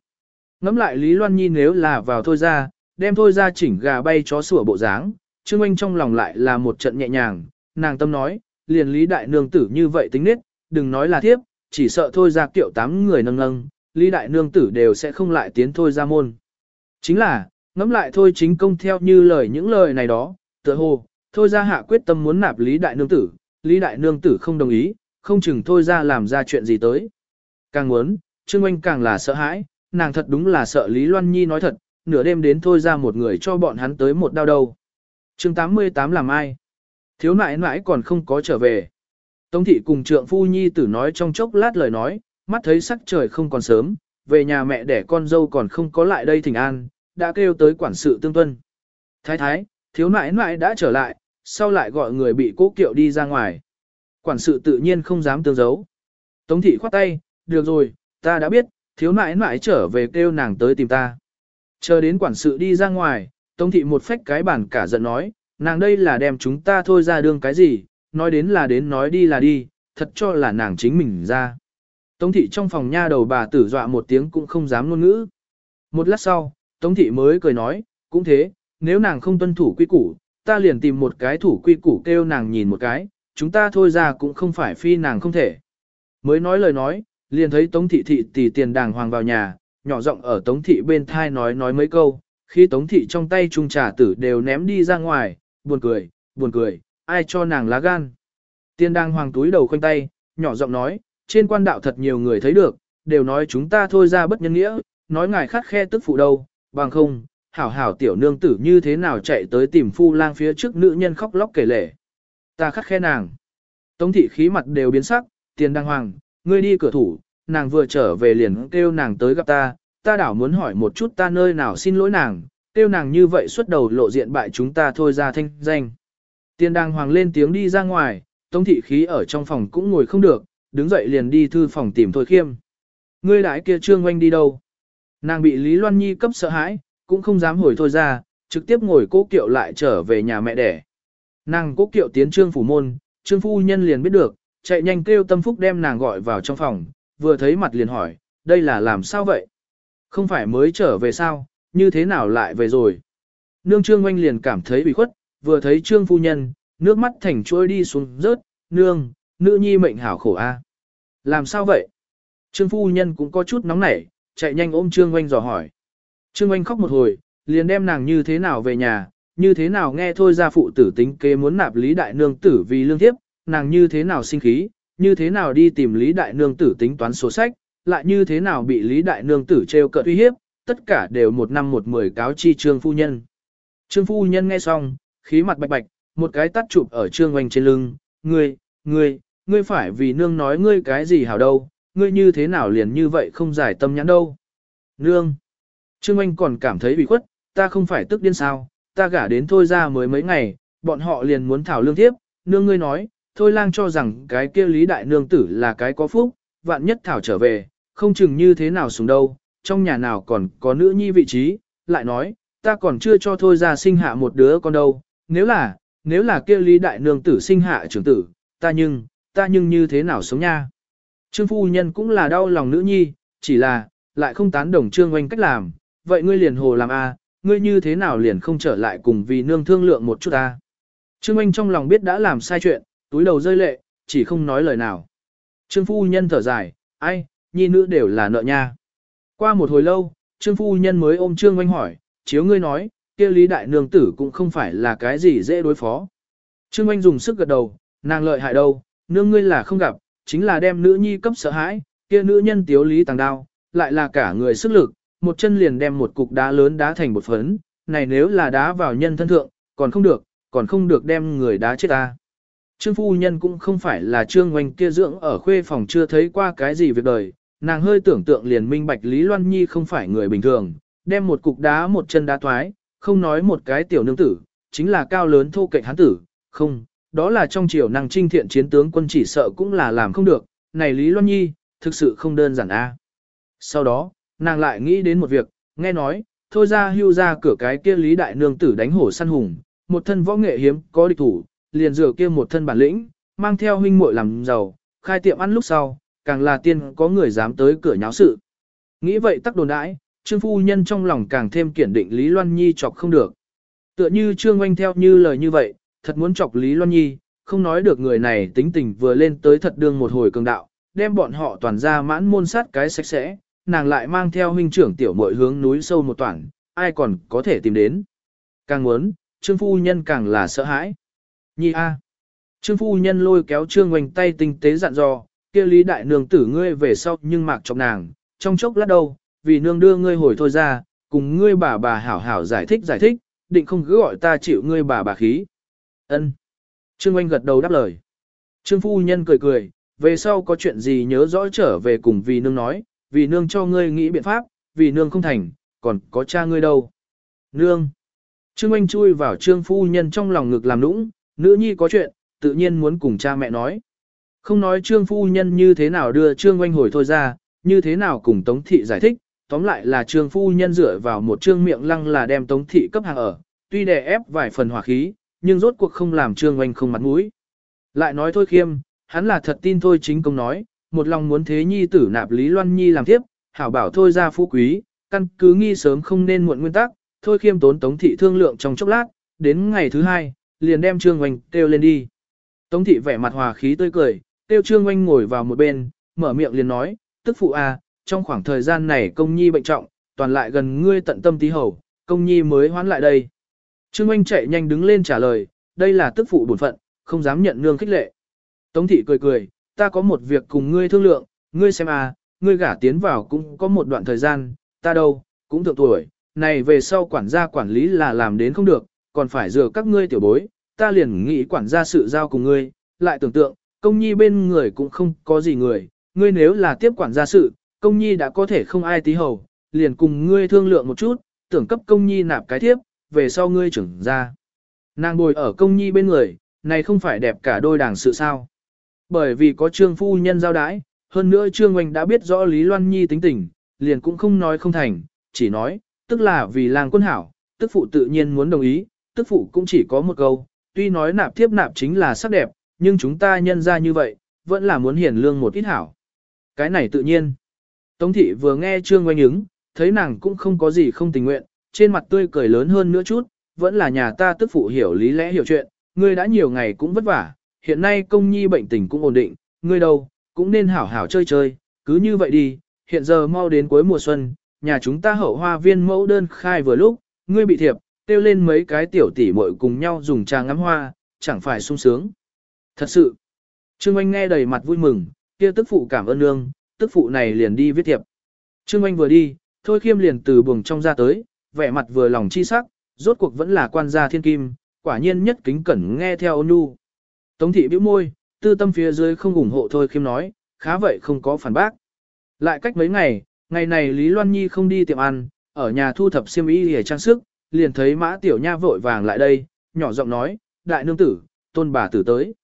[SPEAKER 1] Ngắm lại Lý Loan Nhi nếu là vào thôi ra, đem thôi ra chỉnh gà bay chó sủa bộ dáng, Trương Anh trong lòng lại là một trận nhẹ nhàng, nàng tâm nói, liền Lý Đại Nương tử như vậy tính nết, đừng nói là thiếp, chỉ sợ thôi ra kiệu tám người nâng nâng, Lý Đại Nương tử đều sẽ không lại tiến thôi ra môn. Chính là, ngắm lại thôi chính công theo như lời những lời này đó, tựa hồ, thôi ra hạ quyết tâm muốn nạp Lý Đại Nương tử, Lý Đại Nương tử không đồng ý, không chừng thôi ra làm ra chuyện gì tới. Càng muốn, Trương anh càng là sợ hãi, nàng thật đúng là sợ Lý Loan Nhi nói thật, nửa đêm đến thôi ra một người cho bọn hắn tới một đau đầu. chương 88 làm ai? Thiếu nãi nãi còn không có trở về. Tống thị cùng trượng phu nhi tử nói trong chốc lát lời nói, mắt thấy sắc trời không còn sớm, về nhà mẹ đẻ con dâu còn không có lại đây thỉnh an, đã kêu tới quản sự tương tuân. Thái thái, thiếu nãi nãi đã trở lại, sau lại gọi người bị cố kiệu đi ra ngoài. Quản sự tự nhiên không dám tương giấu. Tống thị khoát tay, được rồi, ta đã biết, thiếu nãi nãi trở về kêu nàng tới tìm ta. Chờ đến quản sự đi ra ngoài, Tống thị một phách cái bản cả giận nói, nàng đây là đem chúng ta thôi ra đương cái gì, nói đến là đến nói đi là đi, thật cho là nàng chính mình ra. Tống thị trong phòng nha đầu bà tử dọa một tiếng cũng không dám ngôn ngữ. Một lát sau, Tống thị mới cười nói, cũng thế, nếu nàng không tuân thủ quy củ, ta liền tìm một cái thủ quy củ kêu nàng nhìn một cái, chúng ta thôi ra cũng không phải phi nàng không thể. Mới nói lời nói, liền thấy Tống thị thị tỷ tiền đàng hoàng vào nhà, nhỏ giọng ở Tống thị bên thai nói nói mấy câu, khi Tống thị trong tay trung trà tử đều ném đi ra ngoài, buồn cười, buồn cười, ai cho nàng lá gan. Tiên đàng hoàng túi đầu khoanh tay, nhỏ giọng nói, trên quan đạo thật nhiều người thấy được, đều nói chúng ta thôi ra bất nhân nghĩa, nói ngài khát khe tức phụ đâu, bằng không, hảo hảo tiểu nương tử như thế nào chạy tới tìm phu lang phía trước nữ nhân khóc lóc kể lể. Ta khắc khe nàng. Tống thị khí mặt đều biến sắc, tiền đăng hoàng, ngươi đi cửa thủ, nàng vừa trở về liền kêu nàng tới gặp ta, ta đảo muốn hỏi một chút ta nơi nào xin lỗi nàng, tiêu nàng như vậy xuất đầu lộ diện bại chúng ta thôi ra thanh danh. Tiên đàng hoàng lên tiếng đi ra ngoài, tống thị khí ở trong phòng cũng ngồi không được, đứng dậy liền đi thư phòng tìm thôi khiêm. Ngươi đãi kia trương oanh đi đâu? Nàng bị Lý Loan Nhi cấp sợ hãi, cũng không dám hồi thôi ra, trực tiếp ngồi cố kiệu lại trở về nhà mẹ đẻ. Nàng cố kiệu tiến trương phủ môn, trương phu nhân liền biết được, chạy nhanh kêu tâm phúc đem nàng gọi vào trong phòng, vừa thấy mặt liền hỏi, đây là làm sao vậy? Không phải mới trở về sao, như thế nào lại về rồi. Nương Trương Oanh liền cảm thấy bị khuất, vừa thấy Trương Phu Nhân, nước mắt thành trôi đi xuống rớt, nương, nữ nhi mệnh hảo khổ a. Làm sao vậy? Trương Phu Nhân cũng có chút nóng nảy, chạy nhanh ôm Trương Oanh dò hỏi. Trương Oanh khóc một hồi, liền đem nàng như thế nào về nhà, như thế nào nghe thôi ra phụ tử tính kế muốn nạp Lý Đại Nương tử vì lương thiếp, nàng như thế nào sinh khí, như thế nào đi tìm Lý Đại Nương tử tính toán sổ sách, lại như thế nào bị Lý Đại Nương tử trêu cợt uy hiếp, tất cả đều một năm một mười cáo chi trương phu nhân. Trương phu nhân nghe xong, khí mặt bạch bạch, một cái tắt chụp ở trương oanh trên lưng, ngươi, ngươi, ngươi phải vì nương nói ngươi cái gì hảo đâu, ngươi như thế nào liền như vậy không giải tâm nhãn đâu. Nương, trương oanh còn cảm thấy bị khuất, ta không phải tức điên sao, ta gả đến thôi ra mới mấy ngày, bọn họ liền muốn thảo lương thiếp, nương ngươi nói, thôi lang cho rằng cái kia lý đại nương tử là cái có phúc, vạn nhất thảo trở về, không chừng như thế nào xuống đâu, trong nhà nào còn có nữ nhi vị trí, lại nói, ta còn chưa cho thôi ra sinh hạ một đứa con đâu, nếu là, nếu là kia lý đại nương tử sinh hạ trưởng tử, ta nhưng, ta nhưng như thế nào sống nha. Trương phu nhân cũng là đau lòng nữ nhi, chỉ là, lại không tán đồng trương oanh cách làm, vậy ngươi liền hồ làm a, ngươi như thế nào liền không trở lại cùng vì nương thương lượng một chút ta. Trương Anh trong lòng biết đã làm sai chuyện, túi đầu rơi lệ, chỉ không nói lời nào. Trương phu nhân thở dài, ai, nhi nữ đều là nợ nha. Qua một hồi lâu, trương phu nhân mới ôm trương Anh hỏi, chiếu ngươi nói, kia lý đại nương tử cũng không phải là cái gì dễ đối phó. Trương Anh dùng sức gật đầu, nàng lợi hại đâu, nương ngươi là không gặp, chính là đem nữ nhi cấp sợ hãi, kia nữ nhân tiếu lý tàng đao, lại là cả người sức lực, một chân liền đem một cục đá lớn đá thành một phấn, này nếu là đá vào nhân thân thượng, còn không được, còn không được đem người đá chết ta. Trương phu nhân cũng không phải là trương oanh kia dưỡng ở khuê phòng chưa thấy qua cái gì việc đời, nàng hơi tưởng tượng liền minh bạch Lý Loan Nhi không phải người bình thường, đem một cục đá một chân đá thoái, không nói một cái tiểu nương tử, chính là cao lớn thô kệch hán tử, không, đó là trong triều năng trinh thiện chiến tướng quân chỉ sợ cũng là làm không được, này Lý Loan Nhi, thực sự không đơn giản a. Sau đó, nàng lại nghĩ đến một việc, nghe nói, thôi ra hưu ra cửa cái kia Lý Đại Nương tử đánh hổ săn hùng, một thân võ nghệ hiếm có địch thủ, liền rửa kia một thân bản lĩnh, mang theo huynh muội làm giàu, khai tiệm ăn lúc sau, càng là tiên có người dám tới cửa nháo sự. Nghĩ vậy tắc đồn đãi, Trương Phu Nhân trong lòng càng thêm kiển định Lý Loan Nhi chọc không được. Tựa như Trương Oanh theo như lời như vậy, thật muốn chọc Lý Loan Nhi, không nói được người này tính tình vừa lên tới thật đương một hồi cường đạo, đem bọn họ toàn ra mãn môn sát cái sạch sẽ, nàng lại mang theo huynh trưởng tiểu muội hướng núi sâu một toàn, ai còn có thể tìm đến. Càng muốn, Trương Phu Nhân càng là sợ hãi. Nhi A. Trương Phu Nhân lôi kéo Trương Hoành tay tinh tế dặn dò, kia lý đại nương tử ngươi về sau nhưng mạc chọc nàng, trong chốc lát đâu, vì nương đưa ngươi hồi thôi ra, cùng ngươi bà bà hảo hảo giải thích giải thích, định không cứ gọi ta chịu ngươi bà bà khí. Ân. Trương Hoành gật đầu đáp lời. Trương Phu Nhân cười cười, về sau có chuyện gì nhớ rõ trở về cùng vì nương nói, vì nương cho ngươi nghĩ biện pháp, vì nương không thành, còn có cha ngươi đâu. Nương. Trương anh chui vào Trương Phu Nhân trong lòng ngực làm nũng, nữ nhi có chuyện, tự nhiên muốn cùng cha mẹ nói. Không nói Trương Phu Nhân như thế nào đưa Trương anh hồi thôi ra, như thế nào cùng Tống Thị giải thích, tóm lại là Trương Phu Nhân dựa vào một trương miệng lăng là đem Tống Thị cấp hàng ở, tuy đè ép vài phần hỏa khí, nhưng rốt cuộc không làm Trương anh không mặt mũi. Lại nói thôi khiêm, hắn là thật tin thôi chính công nói, một lòng muốn thế nhi tử nạp Lý Loan Nhi làm tiếp, hảo bảo thôi ra phú quý, căn cứ nghi sớm không nên muộn nguyên tắc, thôi khiêm tốn Tống Thị thương lượng trong chốc lát, đến ngày thứ hai, liền đem Trương Oanh kêu lên đi. Tống Thị vẻ mặt hòa khí tươi cười, tiêu Trương Oanh ngồi vào một bên, mở miệng liền nói, tức phụ à, trong khoảng thời gian này công nhi bệnh trọng, toàn lại gần ngươi tận tâm tí hầu, công nhi mới hoán lại đây. Trương Oanh chạy nhanh đứng lên trả lời, đây là tức phụ bổn phận, không dám nhận nương khích lệ. Tống thị cười cười, ta có một việc cùng ngươi thương lượng, ngươi xem à, ngươi gả tiến vào cũng có một đoạn thời gian, ta đâu, cũng thượng tuổi, này về sau quản gia quản lý là làm đến không được, còn phải dựa các ngươi tiểu bối, ta liền nghĩ quản gia sự giao cùng ngươi, lại tưởng tượng, công nhi bên người cũng không có gì người, ngươi nếu là tiếp quản gia sự, công nhi đã có thể không ai tí hầu, liền cùng ngươi thương lượng một chút, tưởng cấp công nhi nạp cái tiếp, về sau ngươi trưởng ra. Nàng ngồi ở công nhi bên người, này không phải đẹp cả đôi đảng sự sao. Bởi vì có trương phu nhân giao đái, hơn nữa trương oanh đã biết rõ Lý Loan Nhi tính tình, liền cũng không nói không thành, chỉ nói, tức là vì làng quân hảo, tức phụ tự nhiên muốn đồng ý, tức phụ cũng chỉ có một câu, tuy nói nạp thiếp nạp chính là sắc đẹp, nhưng chúng ta nhân ra như vậy, vẫn là muốn hiển lương một ít hảo. Cái này tự nhiên. Tống thị vừa nghe trương oanh ứng, thấy nàng cũng không có gì không tình nguyện, trên mặt tươi cười lớn hơn nữa chút, vẫn là nhà ta tức phụ hiểu lý lẽ hiểu chuyện, ngươi đã nhiều ngày cũng vất vả, hiện nay công nhi bệnh tình cũng ổn định, ngươi đâu, cũng nên hảo hảo chơi chơi, cứ như vậy đi, hiện giờ mau đến cuối mùa xuân, nhà chúng ta hậu hoa viên mẫu đơn khai vừa lúc, ngươi bị thiệp, tiêu lên mấy cái tiểu tỷ muội cùng nhau dùng trà ngắm hoa, chẳng phải sung sướng. Thật sự, Trương Anh nghe đầy mặt vui mừng, kia tức phụ cảm ơn nương, tức phụ này liền đi viết thiệp. Trương Anh vừa đi, Thôi Khiêm liền từ buồng trong ra tới, vẻ mặt vừa lòng chi sắc, rốt cuộc vẫn là quan gia thiên kim, quả nhiên nhất kính cẩn nghe theo ôn nhu. Tống thị bĩu môi, tư tâm phía dưới không ủng hộ Thôi Khiêm nói, khá vậy không có phản bác. Lại cách mấy ngày, ngày này Lý Loan Nhi không đi tiệm ăn, ở nhà thu thập xiêm y để trang sức, liền thấy mã tiểu nha vội vàng lại đây, nhỏ giọng nói, đại nương tử, tôn bà tử tới.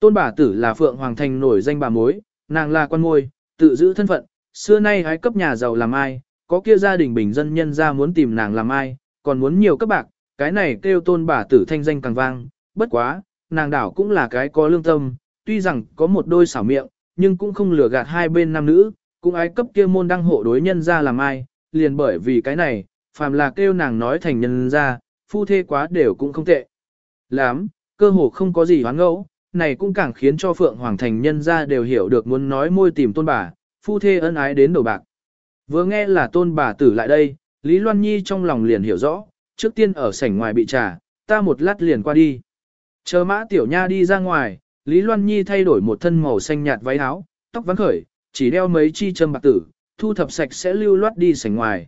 [SPEAKER 1] Tôn bà tử là Phượng Hoàng Thành nổi danh bà mối, nàng là quan môi, tự giữ thân phận, xưa nay hái cấp nhà giàu làm ai, có kia gia đình bình dân nhân ra muốn tìm nàng làm ai, còn muốn nhiều các bạc, cái này kêu tôn bà tử thanh danh càng vang, bất quá, nàng đảo cũng là cái có lương tâm, tuy rằng có một đôi xảo miệng, nhưng cũng không lừa gạt hai bên nam nữ, cũng ái cấp kia môn đăng hộ đối nhân ra làm ai, liền bởi vì cái này, phàm là kêu nàng nói thành nhân ra, phu thê quá đều cũng không tệ. Lắm, cơ hồ không có gì hoán ngẫu, này cũng càng khiến cho Phượng Hoàng Thành nhân ra đều hiểu được muốn nói môi tìm tôn bà, phu thê ân ái đến đổ bạc. Vừa nghe là tôn bà tử lại đây, Lý Loan Nhi trong lòng liền hiểu rõ, trước tiên ở sảnh ngoài bị trà, ta một lát liền qua đi. Chờ mã tiểu nha đi ra ngoài, Lý Loan Nhi thay đổi một thân màu xanh nhạt váy áo, tóc vắn khởi, chỉ đeo mấy chi châm bạc tử, thu thập sạch sẽ lưu loát đi sảnh ngoài.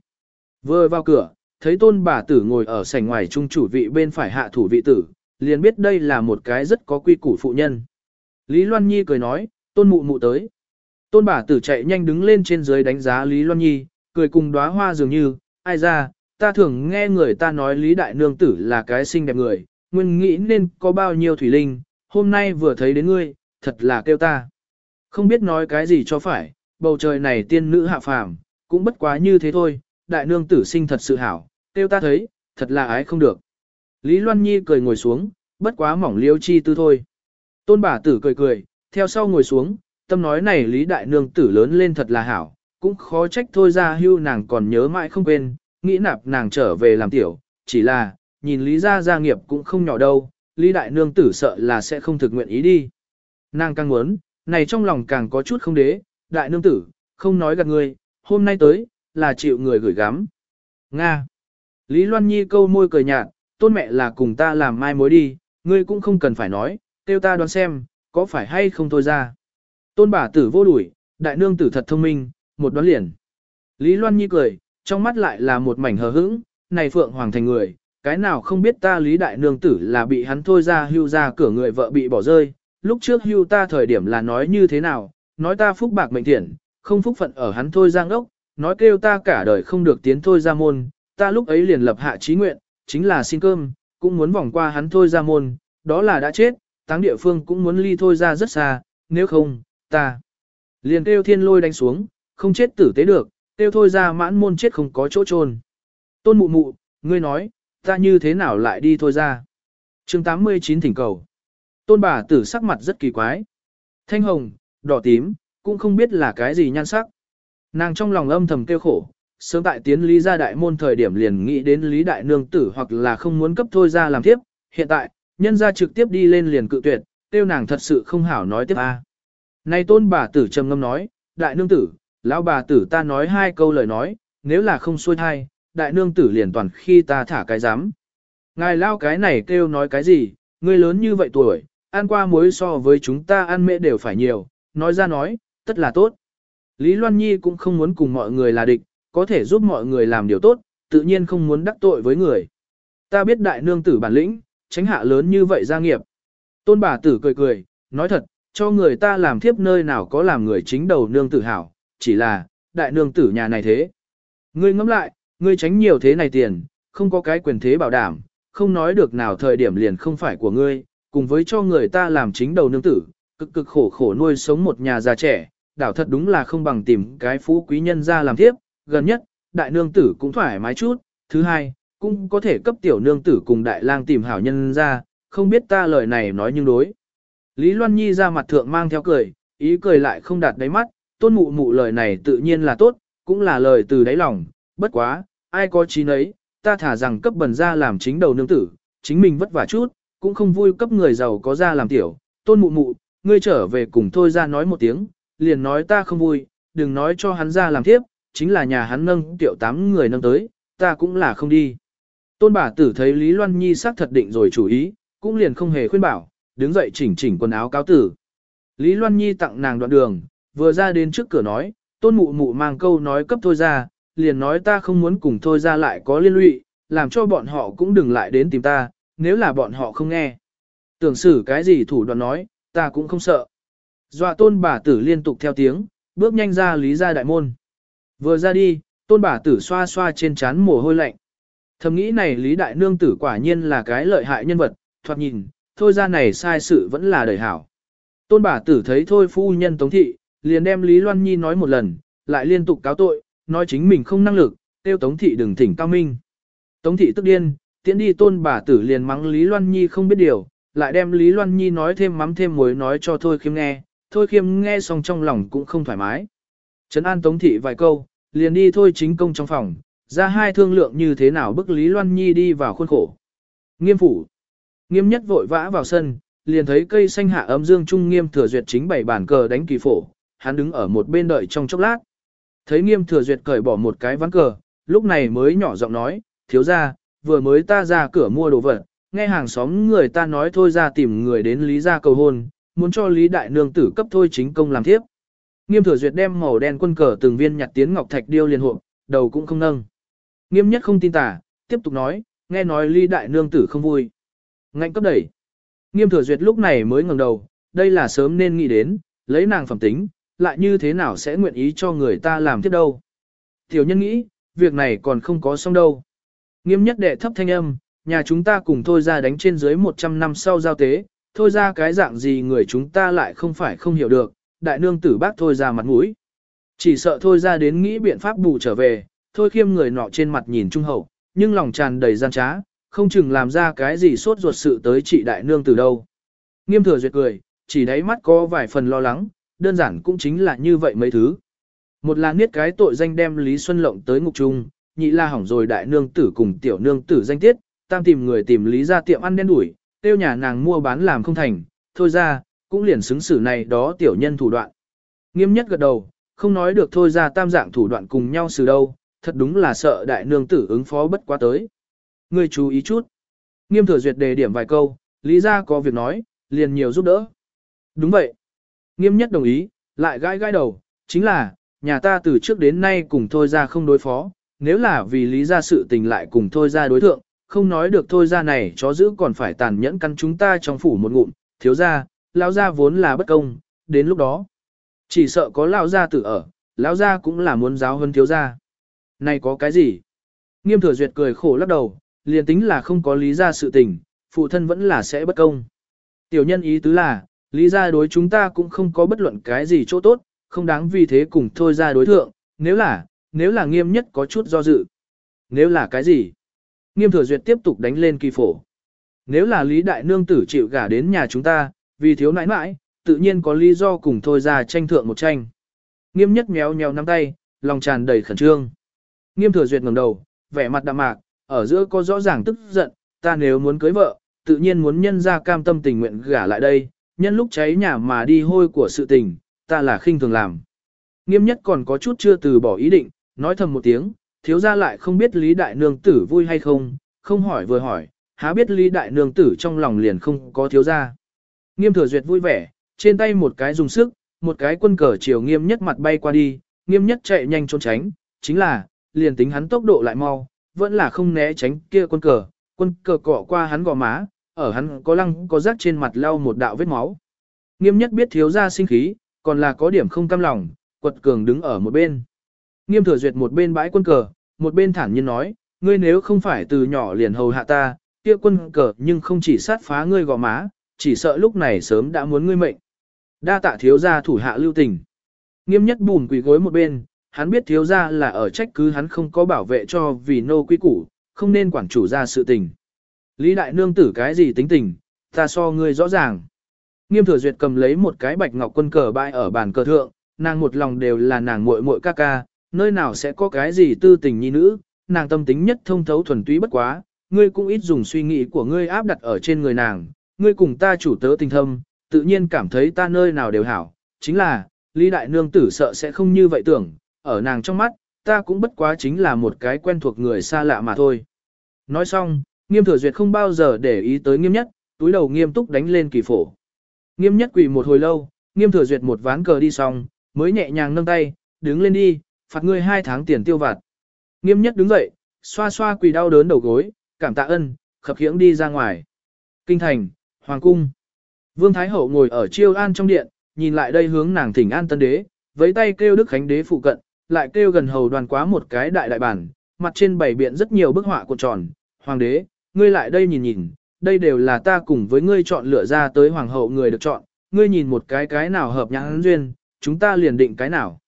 [SPEAKER 1] Vừa vào cửa, thấy tôn bà tử ngồi ở sảnh ngoài trung chủ vị bên phải hạ thủ vị tử, liền biết đây là một cái rất có quy củ phụ nhân. Lý Loan Nhi cười nói, tôn mụ mụ tới. Tôn bà tử chạy nhanh đứng lên trên dưới đánh giá Lý Loan Nhi, cười cùng đóa hoa dường như, ai ra, ta thường nghe người ta nói Lý Đại Nương Tử là cái xinh đẹp người, nguyên nghĩ nên có bao nhiêu thủy linh, hôm nay vừa thấy đến ngươi, thật là kêu ta. Không biết nói cái gì cho phải, bầu trời này tiên nữ hạ phàm, cũng bất quá như thế thôi, Đại Nương Tử sinh thật sự hảo, kêu ta thấy, thật là ái không được. Lý Loan Nhi cười ngồi xuống, bất quá mỏng liêu chi tư thôi. Tôn bà tử cười cười, theo sau ngồi xuống, tâm nói này Lý Đại Nương tử lớn lên thật là hảo, cũng khó trách thôi ra hưu nàng còn nhớ mãi không quên, nghĩ nạp nàng trở về làm tiểu, chỉ là, nhìn Lý gia gia nghiệp cũng không nhỏ đâu, Lý Đại Nương tử sợ là sẽ không thực nguyện ý đi. Nàng càng muốn, này trong lòng càng có chút không đế, Đại Nương tử, không nói gạt người, hôm nay tới, là chịu người gửi gắm. Nga. Lý Loan Nhi câu môi cười nhạt, tôn mẹ là cùng ta làm mai mối đi, ngươi cũng không cần phải nói, tiêu ta đoán xem, có phải hay không thôi ra. Tôn bà tử vô đuổi, đại nương tử thật thông minh, một đoán liền. Lý Loan Nhi cười, trong mắt lại là một mảnh hờ hững, này Phượng Hoàng thành người, cái nào không biết ta Lý Đại Nương Tử là bị hắn thôi ra hưu ra cửa người vợ bị bỏ rơi, lúc trước hưu ta thời điểm là nói như thế nào, nói ta phúc bạc mệnh thiện, không phúc phận ở hắn thôi giang đốc, nói kêu ta cả đời không được tiến thôi ra môn, ta lúc ấy liền lập hạ trí nguyện, chính là xin cơm, cũng muốn vòng qua hắn thôi ra môn, đó là đã chết, táng địa phương cũng muốn ly thôi ra rất xa, nếu không, ta. Liền kêu thiên lôi đánh xuống, không chết tử tế được, kêu thôi ra mãn môn chết không có chỗ trôn. Tôn mụ mụ, ngươi nói, ta như thế nào lại đi thôi ra. chương 89 thỉnh cầu. Tôn bà tử sắc mặt rất kỳ quái. Thanh hồng, đỏ tím, cũng không biết là cái gì nhan sắc. Nàng trong lòng âm thầm kêu khổ, sớm tại tiến lý gia đại môn thời điểm liền nghĩ đến lý đại nương tử hoặc là không muốn cấp thôi ra làm tiếp. Hiện tại, nhân gia trực tiếp đi lên liền cự tuyệt, tiêu nàng thật sự không hảo nói tiếp a. Này tôn bà tử trầm ngâm nói, đại nương tử, lão bà tử ta nói hai câu lời nói, nếu là không xuôi thai, đại nương tử liền toàn khi ta thả cái giám. Ngài lao cái này kêu nói cái gì, người lớn như vậy tuổi, ăn qua muối so với chúng ta ăn mễ đều phải nhiều, nói ra nói, tất là tốt. Lý Loan Nhi cũng không muốn cùng mọi người là địch, có thể giúp mọi người làm điều tốt, tự nhiên không muốn đắc tội với người. Ta biết đại nương tử bản lĩnh, tránh hạ lớn như vậy gia nghiệp. Tôn bà tử cười cười, nói thật, cho người ta làm thiếp nơi nào có làm người chính đầu nương tử hảo, chỉ là, đại nương tử nhà này thế. Ngươi ngẫm lại, ngươi tránh nhiều thế này tiền, không có cái quyền thế bảo đảm, không nói được nào thời điểm liền không phải của ngươi, cùng với cho người ta làm chính đầu nương tử, cực cực khổ khổ nuôi sống một nhà già trẻ, đảo thật đúng là không bằng tìm cái phú quý nhân ra làm thiếp, gần nhất, đại nương tử cũng thoải mái chút, thứ hai, cũng có thể cấp tiểu nương tử cùng đại lang tìm hảo nhân ra, không biết ta lời này nói nhưng đối. Lý Loan Nhi ra mặt thượng mang theo cười, ý cười lại không đạt đáy mắt, tôn mụ mụ lời này tự nhiên là tốt, cũng là lời từ đáy lòng, bất quá, ai có trí nấy, ta thả rằng cấp bần ra làm chính đầu nương tử, chính mình vất vả chút, cũng không vui cấp người giàu có ra làm tiểu, tôn mụ mụ, ngươi trở về cùng thôi ra nói một tiếng, liền nói ta không vui, đừng nói cho hắn ra làm tiếp, chính là nhà hắn nâng tiểu tám người nâng tới, ta cũng là không đi. Tôn bà tử thấy Lý Loan Nhi xác thật định rồi chủ ý, cũng liền không hề khuyên bảo, đứng dậy chỉnh chỉnh quần áo cáo tử. Lý Loan Nhi tặng nàng đoạn đường, vừa ra đến trước cửa nói, tôn mụ mụ mang câu nói cấp thôi ra, liền nói ta không muốn cùng thôi ra lại có liên lụy, làm cho bọn họ cũng đừng lại đến tìm ta, nếu là bọn họ không nghe. Tưởng xử cái gì thủ đoạn nói, ta cũng không sợ. Dọa tôn bà tử liên tục theo tiếng, bước nhanh ra lý ra đại môn. Vừa ra đi, tôn bà tử xoa xoa trên trán mồ hôi lạnh. Thầm nghĩ này lý đại nương tử quả nhiên là cái lợi hại nhân vật, thoạt nhìn, thôi ra này sai sự vẫn là đời hảo. Tôn bà tử thấy thôi phu nhân tống thị, liền đem Lý Loan Nhi nói một lần, lại liên tục cáo tội, nói chính mình không năng lực, tiêu tống thị đừng thỉnh cao minh. Tống thị tức điên, tiễn đi tôn bà tử liền mắng Lý Loan Nhi không biết điều, lại đem Lý Loan Nhi nói thêm mắm thêm muối nói cho Thôi Khiêm nghe, Thôi Khiêm nghe xong trong lòng cũng không thoải mái. Trấn an Tống thị vài câu, liền đi thôi chính công trong phòng, ra hai thương lượng như thế nào bức Lý Loan Nhi đi vào khuôn khổ. Nghiêm phủ. Nghiêm nhất vội vã vào sân, liền thấy cây xanh hạ ấm dương trung nghiêm thừa duyệt chính bảy bản cờ đánh kỳ phổ, hắn đứng ở một bên đợi trong chốc lát. Thấy nghiêm thừa duyệt cởi bỏ một cái ván cờ, lúc này mới nhỏ giọng nói, thiếu ra, vừa mới ta ra cửa mua đồ vật, nghe hàng xóm người ta nói thôi ra tìm người đến lý gia cầu hôn, muốn cho lý đại nương tử cấp thôi chính công làm thiếp. Nghiêm thừa duyệt đem màu đen quân cờ từng viên nhặt tiến ngọc thạch điêu liền hộp, đầu cũng không nâng. Nghiêm nhất không tin tả, tiếp tục nói, nghe nói lý đại nương tử không vui. Ngạnh cấp đẩy. Nghiêm thừa duyệt lúc này mới ngẩng đầu, đây là sớm nên nghĩ đến, lấy nàng phẩm tính, lại như thế nào sẽ nguyện ý cho người ta làm tiếp đâu. Tiểu nhân nghĩ, việc này còn không có xong đâu. Nghiêm nhất đệ thấp thanh âm, nhà chúng ta cùng thôi ra đánh trên dưới 100 năm sau giao tế, thôi ra cái dạng gì người chúng ta lại không phải không hiểu được, đại nương tử bác thôi ra mặt mũi. Chỉ sợ thôi ra đến nghĩ biện pháp bù trở về, thôi khiêm người nọ trên mặt nhìn trung hậu, nhưng lòng tràn đầy gian trá, không chừng làm ra cái gì sốt ruột sự tới chị đại nương tử đâu. Nghiêm thừa duyệt cười, chỉ đáy mắt có vài phần lo lắng, đơn giản cũng chính là như vậy mấy thứ. Một là niết cái tội danh đem Lý Xuân Lộng tới ngục trung, nhị là hỏng rồi đại nương tử cùng tiểu nương tử danh tiết, tam tìm người tìm Lý ra tiệm ăn đen đuổi, tiêu nhà nàng mua bán làm không thành, thôi ra, cũng liền xứng xử này đó tiểu nhân thủ đoạn. Nghiêm nhất gật đầu, không nói được thôi ra tam dạng thủ đoạn cùng nhau xử đâu, thật đúng là sợ đại nương tử ứng phó bất quá tới. Ngươi chú ý chút. Nghiêm thừa duyệt đề điểm vài câu, lý ra có việc nói, liền nhiều giúp đỡ. Đúng vậy. Nghiêm nhất đồng ý, lại gãi gãi đầu, chính là, nhà ta từ trước đến nay cùng thôi ra không đối phó, nếu là vì lý ra sự tình lại cùng thôi ra đối thượng, không nói được thôi ra này chó giữ còn phải tàn nhẫn căn chúng ta trong phủ một ngụm, thiếu ra, lão gia vốn là bất công, đến lúc đó, chỉ sợ có lão gia tử ở, lão gia cũng là muốn giáo hơn thiếu gia. Này có cái gì? Nghiêm thừa duyệt cười khổ lắc đầu, liền tính là không có lý ra sự tình, phụ thân vẫn là sẽ bất công. Tiểu nhân ý tứ là, lý ra đối chúng ta cũng không có bất luận cái gì chỗ tốt, không đáng vì thế cùng thôi ra đối thượng, nếu là, nếu là nghiêm nhất có chút do dự. Nếu là cái gì? Nghiêm thừa duyệt tiếp tục đánh lên kỳ phổ. Nếu là lý đại nương tử chịu gả đến nhà chúng ta, vì thiếu nãi nãi, tự nhiên có lý do cùng thôi ra tranh thượng một tranh. Nghiêm nhất méo nhéo nắm tay, lòng tràn đầy khẩn trương. Nghiêm thừa duyệt ngẩng đầu, vẻ mặt đạm mạc, ở giữa có rõ ràng tức giận, ta nếu muốn cưới vợ, tự nhiên muốn nhân ra cam tâm tình nguyện gả lại đây, nhân lúc cháy nhà mà đi hôi của sự tình, ta là khinh thường làm. Nghiêm nhất còn có chút chưa từ bỏ ý định, nói thầm một tiếng, thiếu ra lại không biết Lý Đại Nương Tử vui hay không, không hỏi vừa hỏi, há biết Lý Đại Nương Tử trong lòng liền không có thiếu ra. Nghiêm thừa duyệt vui vẻ, trên tay một cái dùng sức, một cái quân cờ chiều nghiêm nhất mặt bay qua đi, nghiêm nhất chạy nhanh trốn tránh, chính là, liền tính hắn tốc độ lại mau, vẫn là không né tránh kia quân cờ, quân cờ cọ qua hắn gò má, ở hắn có lăng có rác trên mặt lau một đạo vết máu. Nghiêm nhất biết thiếu ra sinh khí, còn là có điểm không cam lòng, quật cường đứng ở một bên. Nghiêm thừa duyệt một bên bãi quân cờ, một bên thản nhiên nói, ngươi nếu không phải từ nhỏ liền hầu hạ ta, kia quân cờ nhưng không chỉ sát phá ngươi gò má, chỉ sợ lúc này sớm đã muốn ngươi mệnh. Đa tạ thiếu gia thủ hạ lưu tình. Nghiêm nhất bùn quỳ gối một bên, hắn biết thiếu gia là ở trách cứ hắn không có bảo vệ cho vì nô quý củ, không nên quản chủ ra sự tình. Lý đại nương tử cái gì tính tình, ta so ngươi rõ ràng. Nghiêm thừa duyệt cầm lấy một cái bạch ngọc quân cờ bãi ở bàn cờ thượng, nàng một lòng đều là nàng muội muội ca ca, nơi nào sẽ có cái gì tư tình nhi nữ, nàng tâm tính nhất thông thấu thuần túy bất quá, ngươi cũng ít dùng suy nghĩ của ngươi áp đặt ở trên người nàng, ngươi cùng ta chủ tớ tình thâm, tự nhiên cảm thấy ta nơi nào đều hảo, chính là, Lý Đại Nương tử sợ sẽ không như vậy tưởng, ở nàng trong mắt, ta cũng bất quá chính là một cái quen thuộc người xa lạ mà thôi. Nói xong, nghiêm thừa duyệt không bao giờ để ý tới nghiêm nhất, túi đầu nghiêm túc đánh lên kỳ phổ. Nghiêm nhất quỳ một hồi lâu, nghiêm thừa duyệt một ván cờ đi xong, mới nhẹ nhàng nâng tay, đứng lên đi, phạt ngươi hai tháng tiền tiêu vặt. Nghiêm nhất đứng dậy, xoa xoa quỳ đau đớn đầu gối, cảm tạ ân, khập khiễng đi ra ngoài. Kinh thành, Hoàng cung. Vương Thái Hậu ngồi ở chiêu an trong điện, nhìn lại đây hướng nàng thỉnh an tân đế, với tay kêu Đức Khánh đế phụ cận, lại kêu gần hầu đoàn quá một cái đại đại bản, mặt trên bảy biện rất nhiều bức họa cuộn tròn. Hoàng đế, ngươi lại đây nhìn nhìn, đây đều là ta cùng với ngươi chọn lựa ra tới hoàng hậu người được chọn, ngươi nhìn một cái cái nào hợp nhãn duyên, chúng ta liền định cái nào.